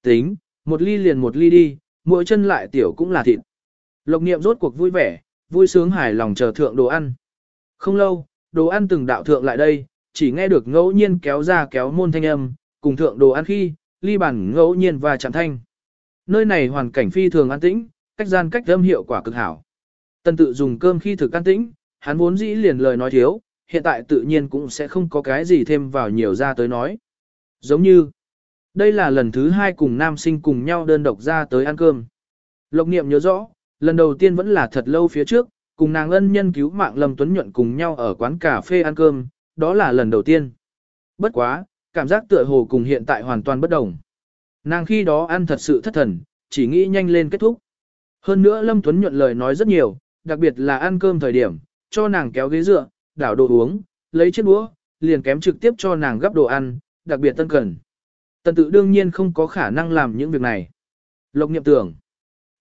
Tính, một ly liền một ly đi, mỗi chân lại tiểu cũng là thịt. Lộc niệm rốt cuộc vui vẻ, vui sướng hài lòng chờ thượng đồ ăn. Không lâu, đồ ăn từng đạo thượng lại đây, chỉ nghe được ngẫu nhiên kéo ra kéo môn thanh âm, cùng thượng đồ ăn khi, ly bàn ngẫu nhiên và chạm thanh. Nơi này hoàn cảnh phi thường an tĩnh, cách gian cách âm hiệu quả cực hảo. Tần tự dùng cơm khi thực an tĩnh, hắn vốn dĩ liền lời nói thiếu, hiện tại tự nhiên cũng sẽ không có cái gì thêm vào nhiều ra tới nói. Giống như, đây là lần thứ hai cùng nam sinh cùng nhau đơn độc ra tới ăn cơm. Lộc niệm nhớ rõ, lần đầu tiên vẫn là thật lâu phía trước, cùng nàng ân nhân cứu mạng Lâm Tuấn Nhuận cùng nhau ở quán cà phê ăn cơm, đó là lần đầu tiên. Bất quá, cảm giác tựa hồ cùng hiện tại hoàn toàn bất đồng. Nàng khi đó ăn thật sự thất thần, chỉ nghĩ nhanh lên kết thúc. Hơn nữa Lâm Tuấn Nhuận lời nói rất nhiều, đặc biệt là ăn cơm thời điểm, cho nàng kéo ghế dựa, đảo đồ uống, lấy chiếc đũa, liền kém trực tiếp cho nàng gấp đồ ăn, đặc biệt tân cần. Tần tự đương nhiên không có khả năng làm những việc này. Lộc niệm tưởng,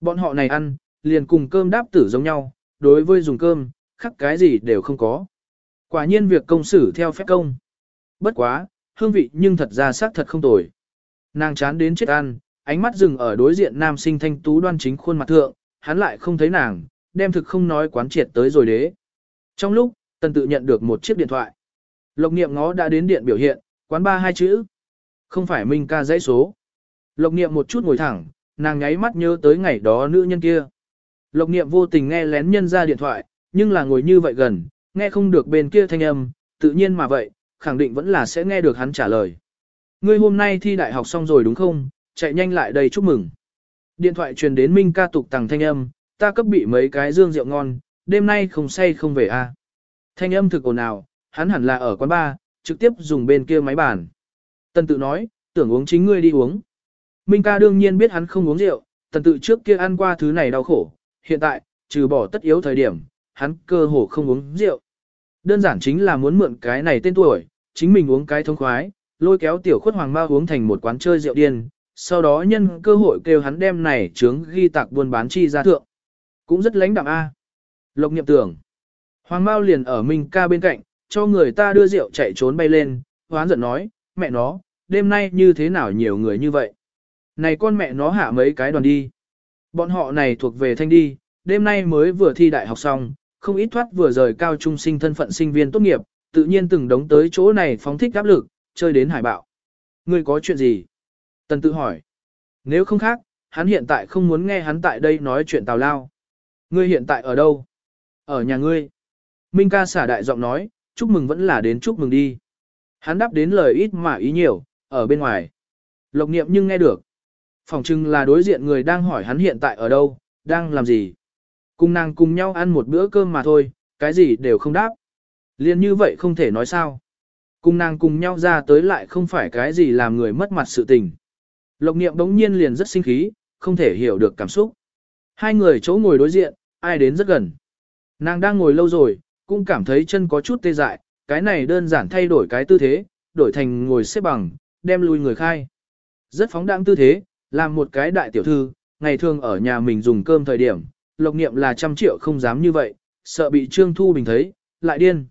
bọn họ này ăn, liền cùng cơm đáp tử giống nhau, đối với dùng cơm, khắc cái gì đều không có. Quả nhiên việc công xử theo phép công. Bất quá, hương vị nhưng thật ra xác thật không tồi. Nàng chán đến chết ăn, ánh mắt dừng ở đối diện nam sinh thanh tú đoan chính khuôn mặt thượng, hắn lại không thấy nàng, đem thực không nói quán triệt tới rồi đế. Trong lúc, tần tự nhận được một chiếc điện thoại. Lộc niệm ngó đã đến điện biểu hiện, quán ba hai chữ. Không phải Minh ca dãy số. Lộc niệm một chút ngồi thẳng, nàng nháy mắt nhớ tới ngày đó nữ nhân kia. Lộc niệm vô tình nghe lén nhân ra điện thoại, nhưng là ngồi như vậy gần, nghe không được bên kia thanh âm, tự nhiên mà vậy, khẳng định vẫn là sẽ nghe được hắn trả lời. Ngươi hôm nay thi đại học xong rồi đúng không? Chạy nhanh lại đây chúc mừng. Điện thoại truyền đến Minh ca tục tằng thanh âm, ta cấp bị mấy cái dương rượu ngon, đêm nay không say không về a. À? Thanh âm thực ồn ào, hắn hẳn là ở quán bar, trực tiếp dùng bên kia máy bàn. Tần tự nói, tưởng uống chính ngươi đi uống. Minh ca đương nhiên biết hắn không uống rượu, tần tự trước kia ăn qua thứ này đau khổ, hiện tại, trừ bỏ tất yếu thời điểm, hắn cơ hồ không uống rượu. Đơn giản chính là muốn mượn cái này tên tuổi, chính mình uống cái thông khoái, lôi kéo tiểu khuất hoàng ma uống thành một quán chơi rượu điên, sau đó nhân cơ hội kêu hắn đem này trướng ghi tạc buôn bán chi ra thượng. Cũng rất lãnh đạm A. Lộc niệm tưởng. Hoàng Mao liền ở Minh ca bên cạnh, cho người ta đưa rượu chạy trốn bay lên, hoán giận nói, mẹ nó, đêm nay như thế nào nhiều người như vậy. Này con mẹ nó hạ mấy cái đoàn đi. Bọn họ này thuộc về thanh đi, đêm nay mới vừa thi đại học xong, không ít thoát vừa rời cao trung sinh thân phận sinh viên tốt nghiệp, tự nhiên từng đống tới chỗ này phóng thích áp lực, chơi đến hải bạo. Ngươi có chuyện gì? Tần tự hỏi. Nếu không khác, hắn hiện tại không muốn nghe hắn tại đây nói chuyện tào lao. Ngươi hiện tại ở đâu? Ở nhà ngươi. Minh ca xả đại giọng nói, chúc mừng vẫn là đến chúc mừng đi. Hắn đáp đến lời ít mà ý nhiều, ở bên ngoài. Lộc niệm nhưng nghe được. Phòng chừng là đối diện người đang hỏi hắn hiện tại ở đâu, đang làm gì. Cùng nàng cùng nhau ăn một bữa cơm mà thôi, cái gì đều không đáp. Liên như vậy không thể nói sao. Cùng nàng cùng nhau ra tới lại không phải cái gì làm người mất mặt sự tình. Lộc niệm đống nhiên liền rất sinh khí, không thể hiểu được cảm xúc. Hai người chỗ ngồi đối diện, ai đến rất gần. Nàng đang ngồi lâu rồi, cũng cảm thấy chân có chút tê dại, cái này đơn giản thay đổi cái tư thế, đổi thành ngồi xếp bằng, đem lui người khai. Rất phóng đãng tư thế, làm một cái đại tiểu thư, ngày thường ở nhà mình dùng cơm thời điểm, lộc niệm là trăm triệu không dám như vậy, sợ bị Trương Thu Bình thấy, lại điên.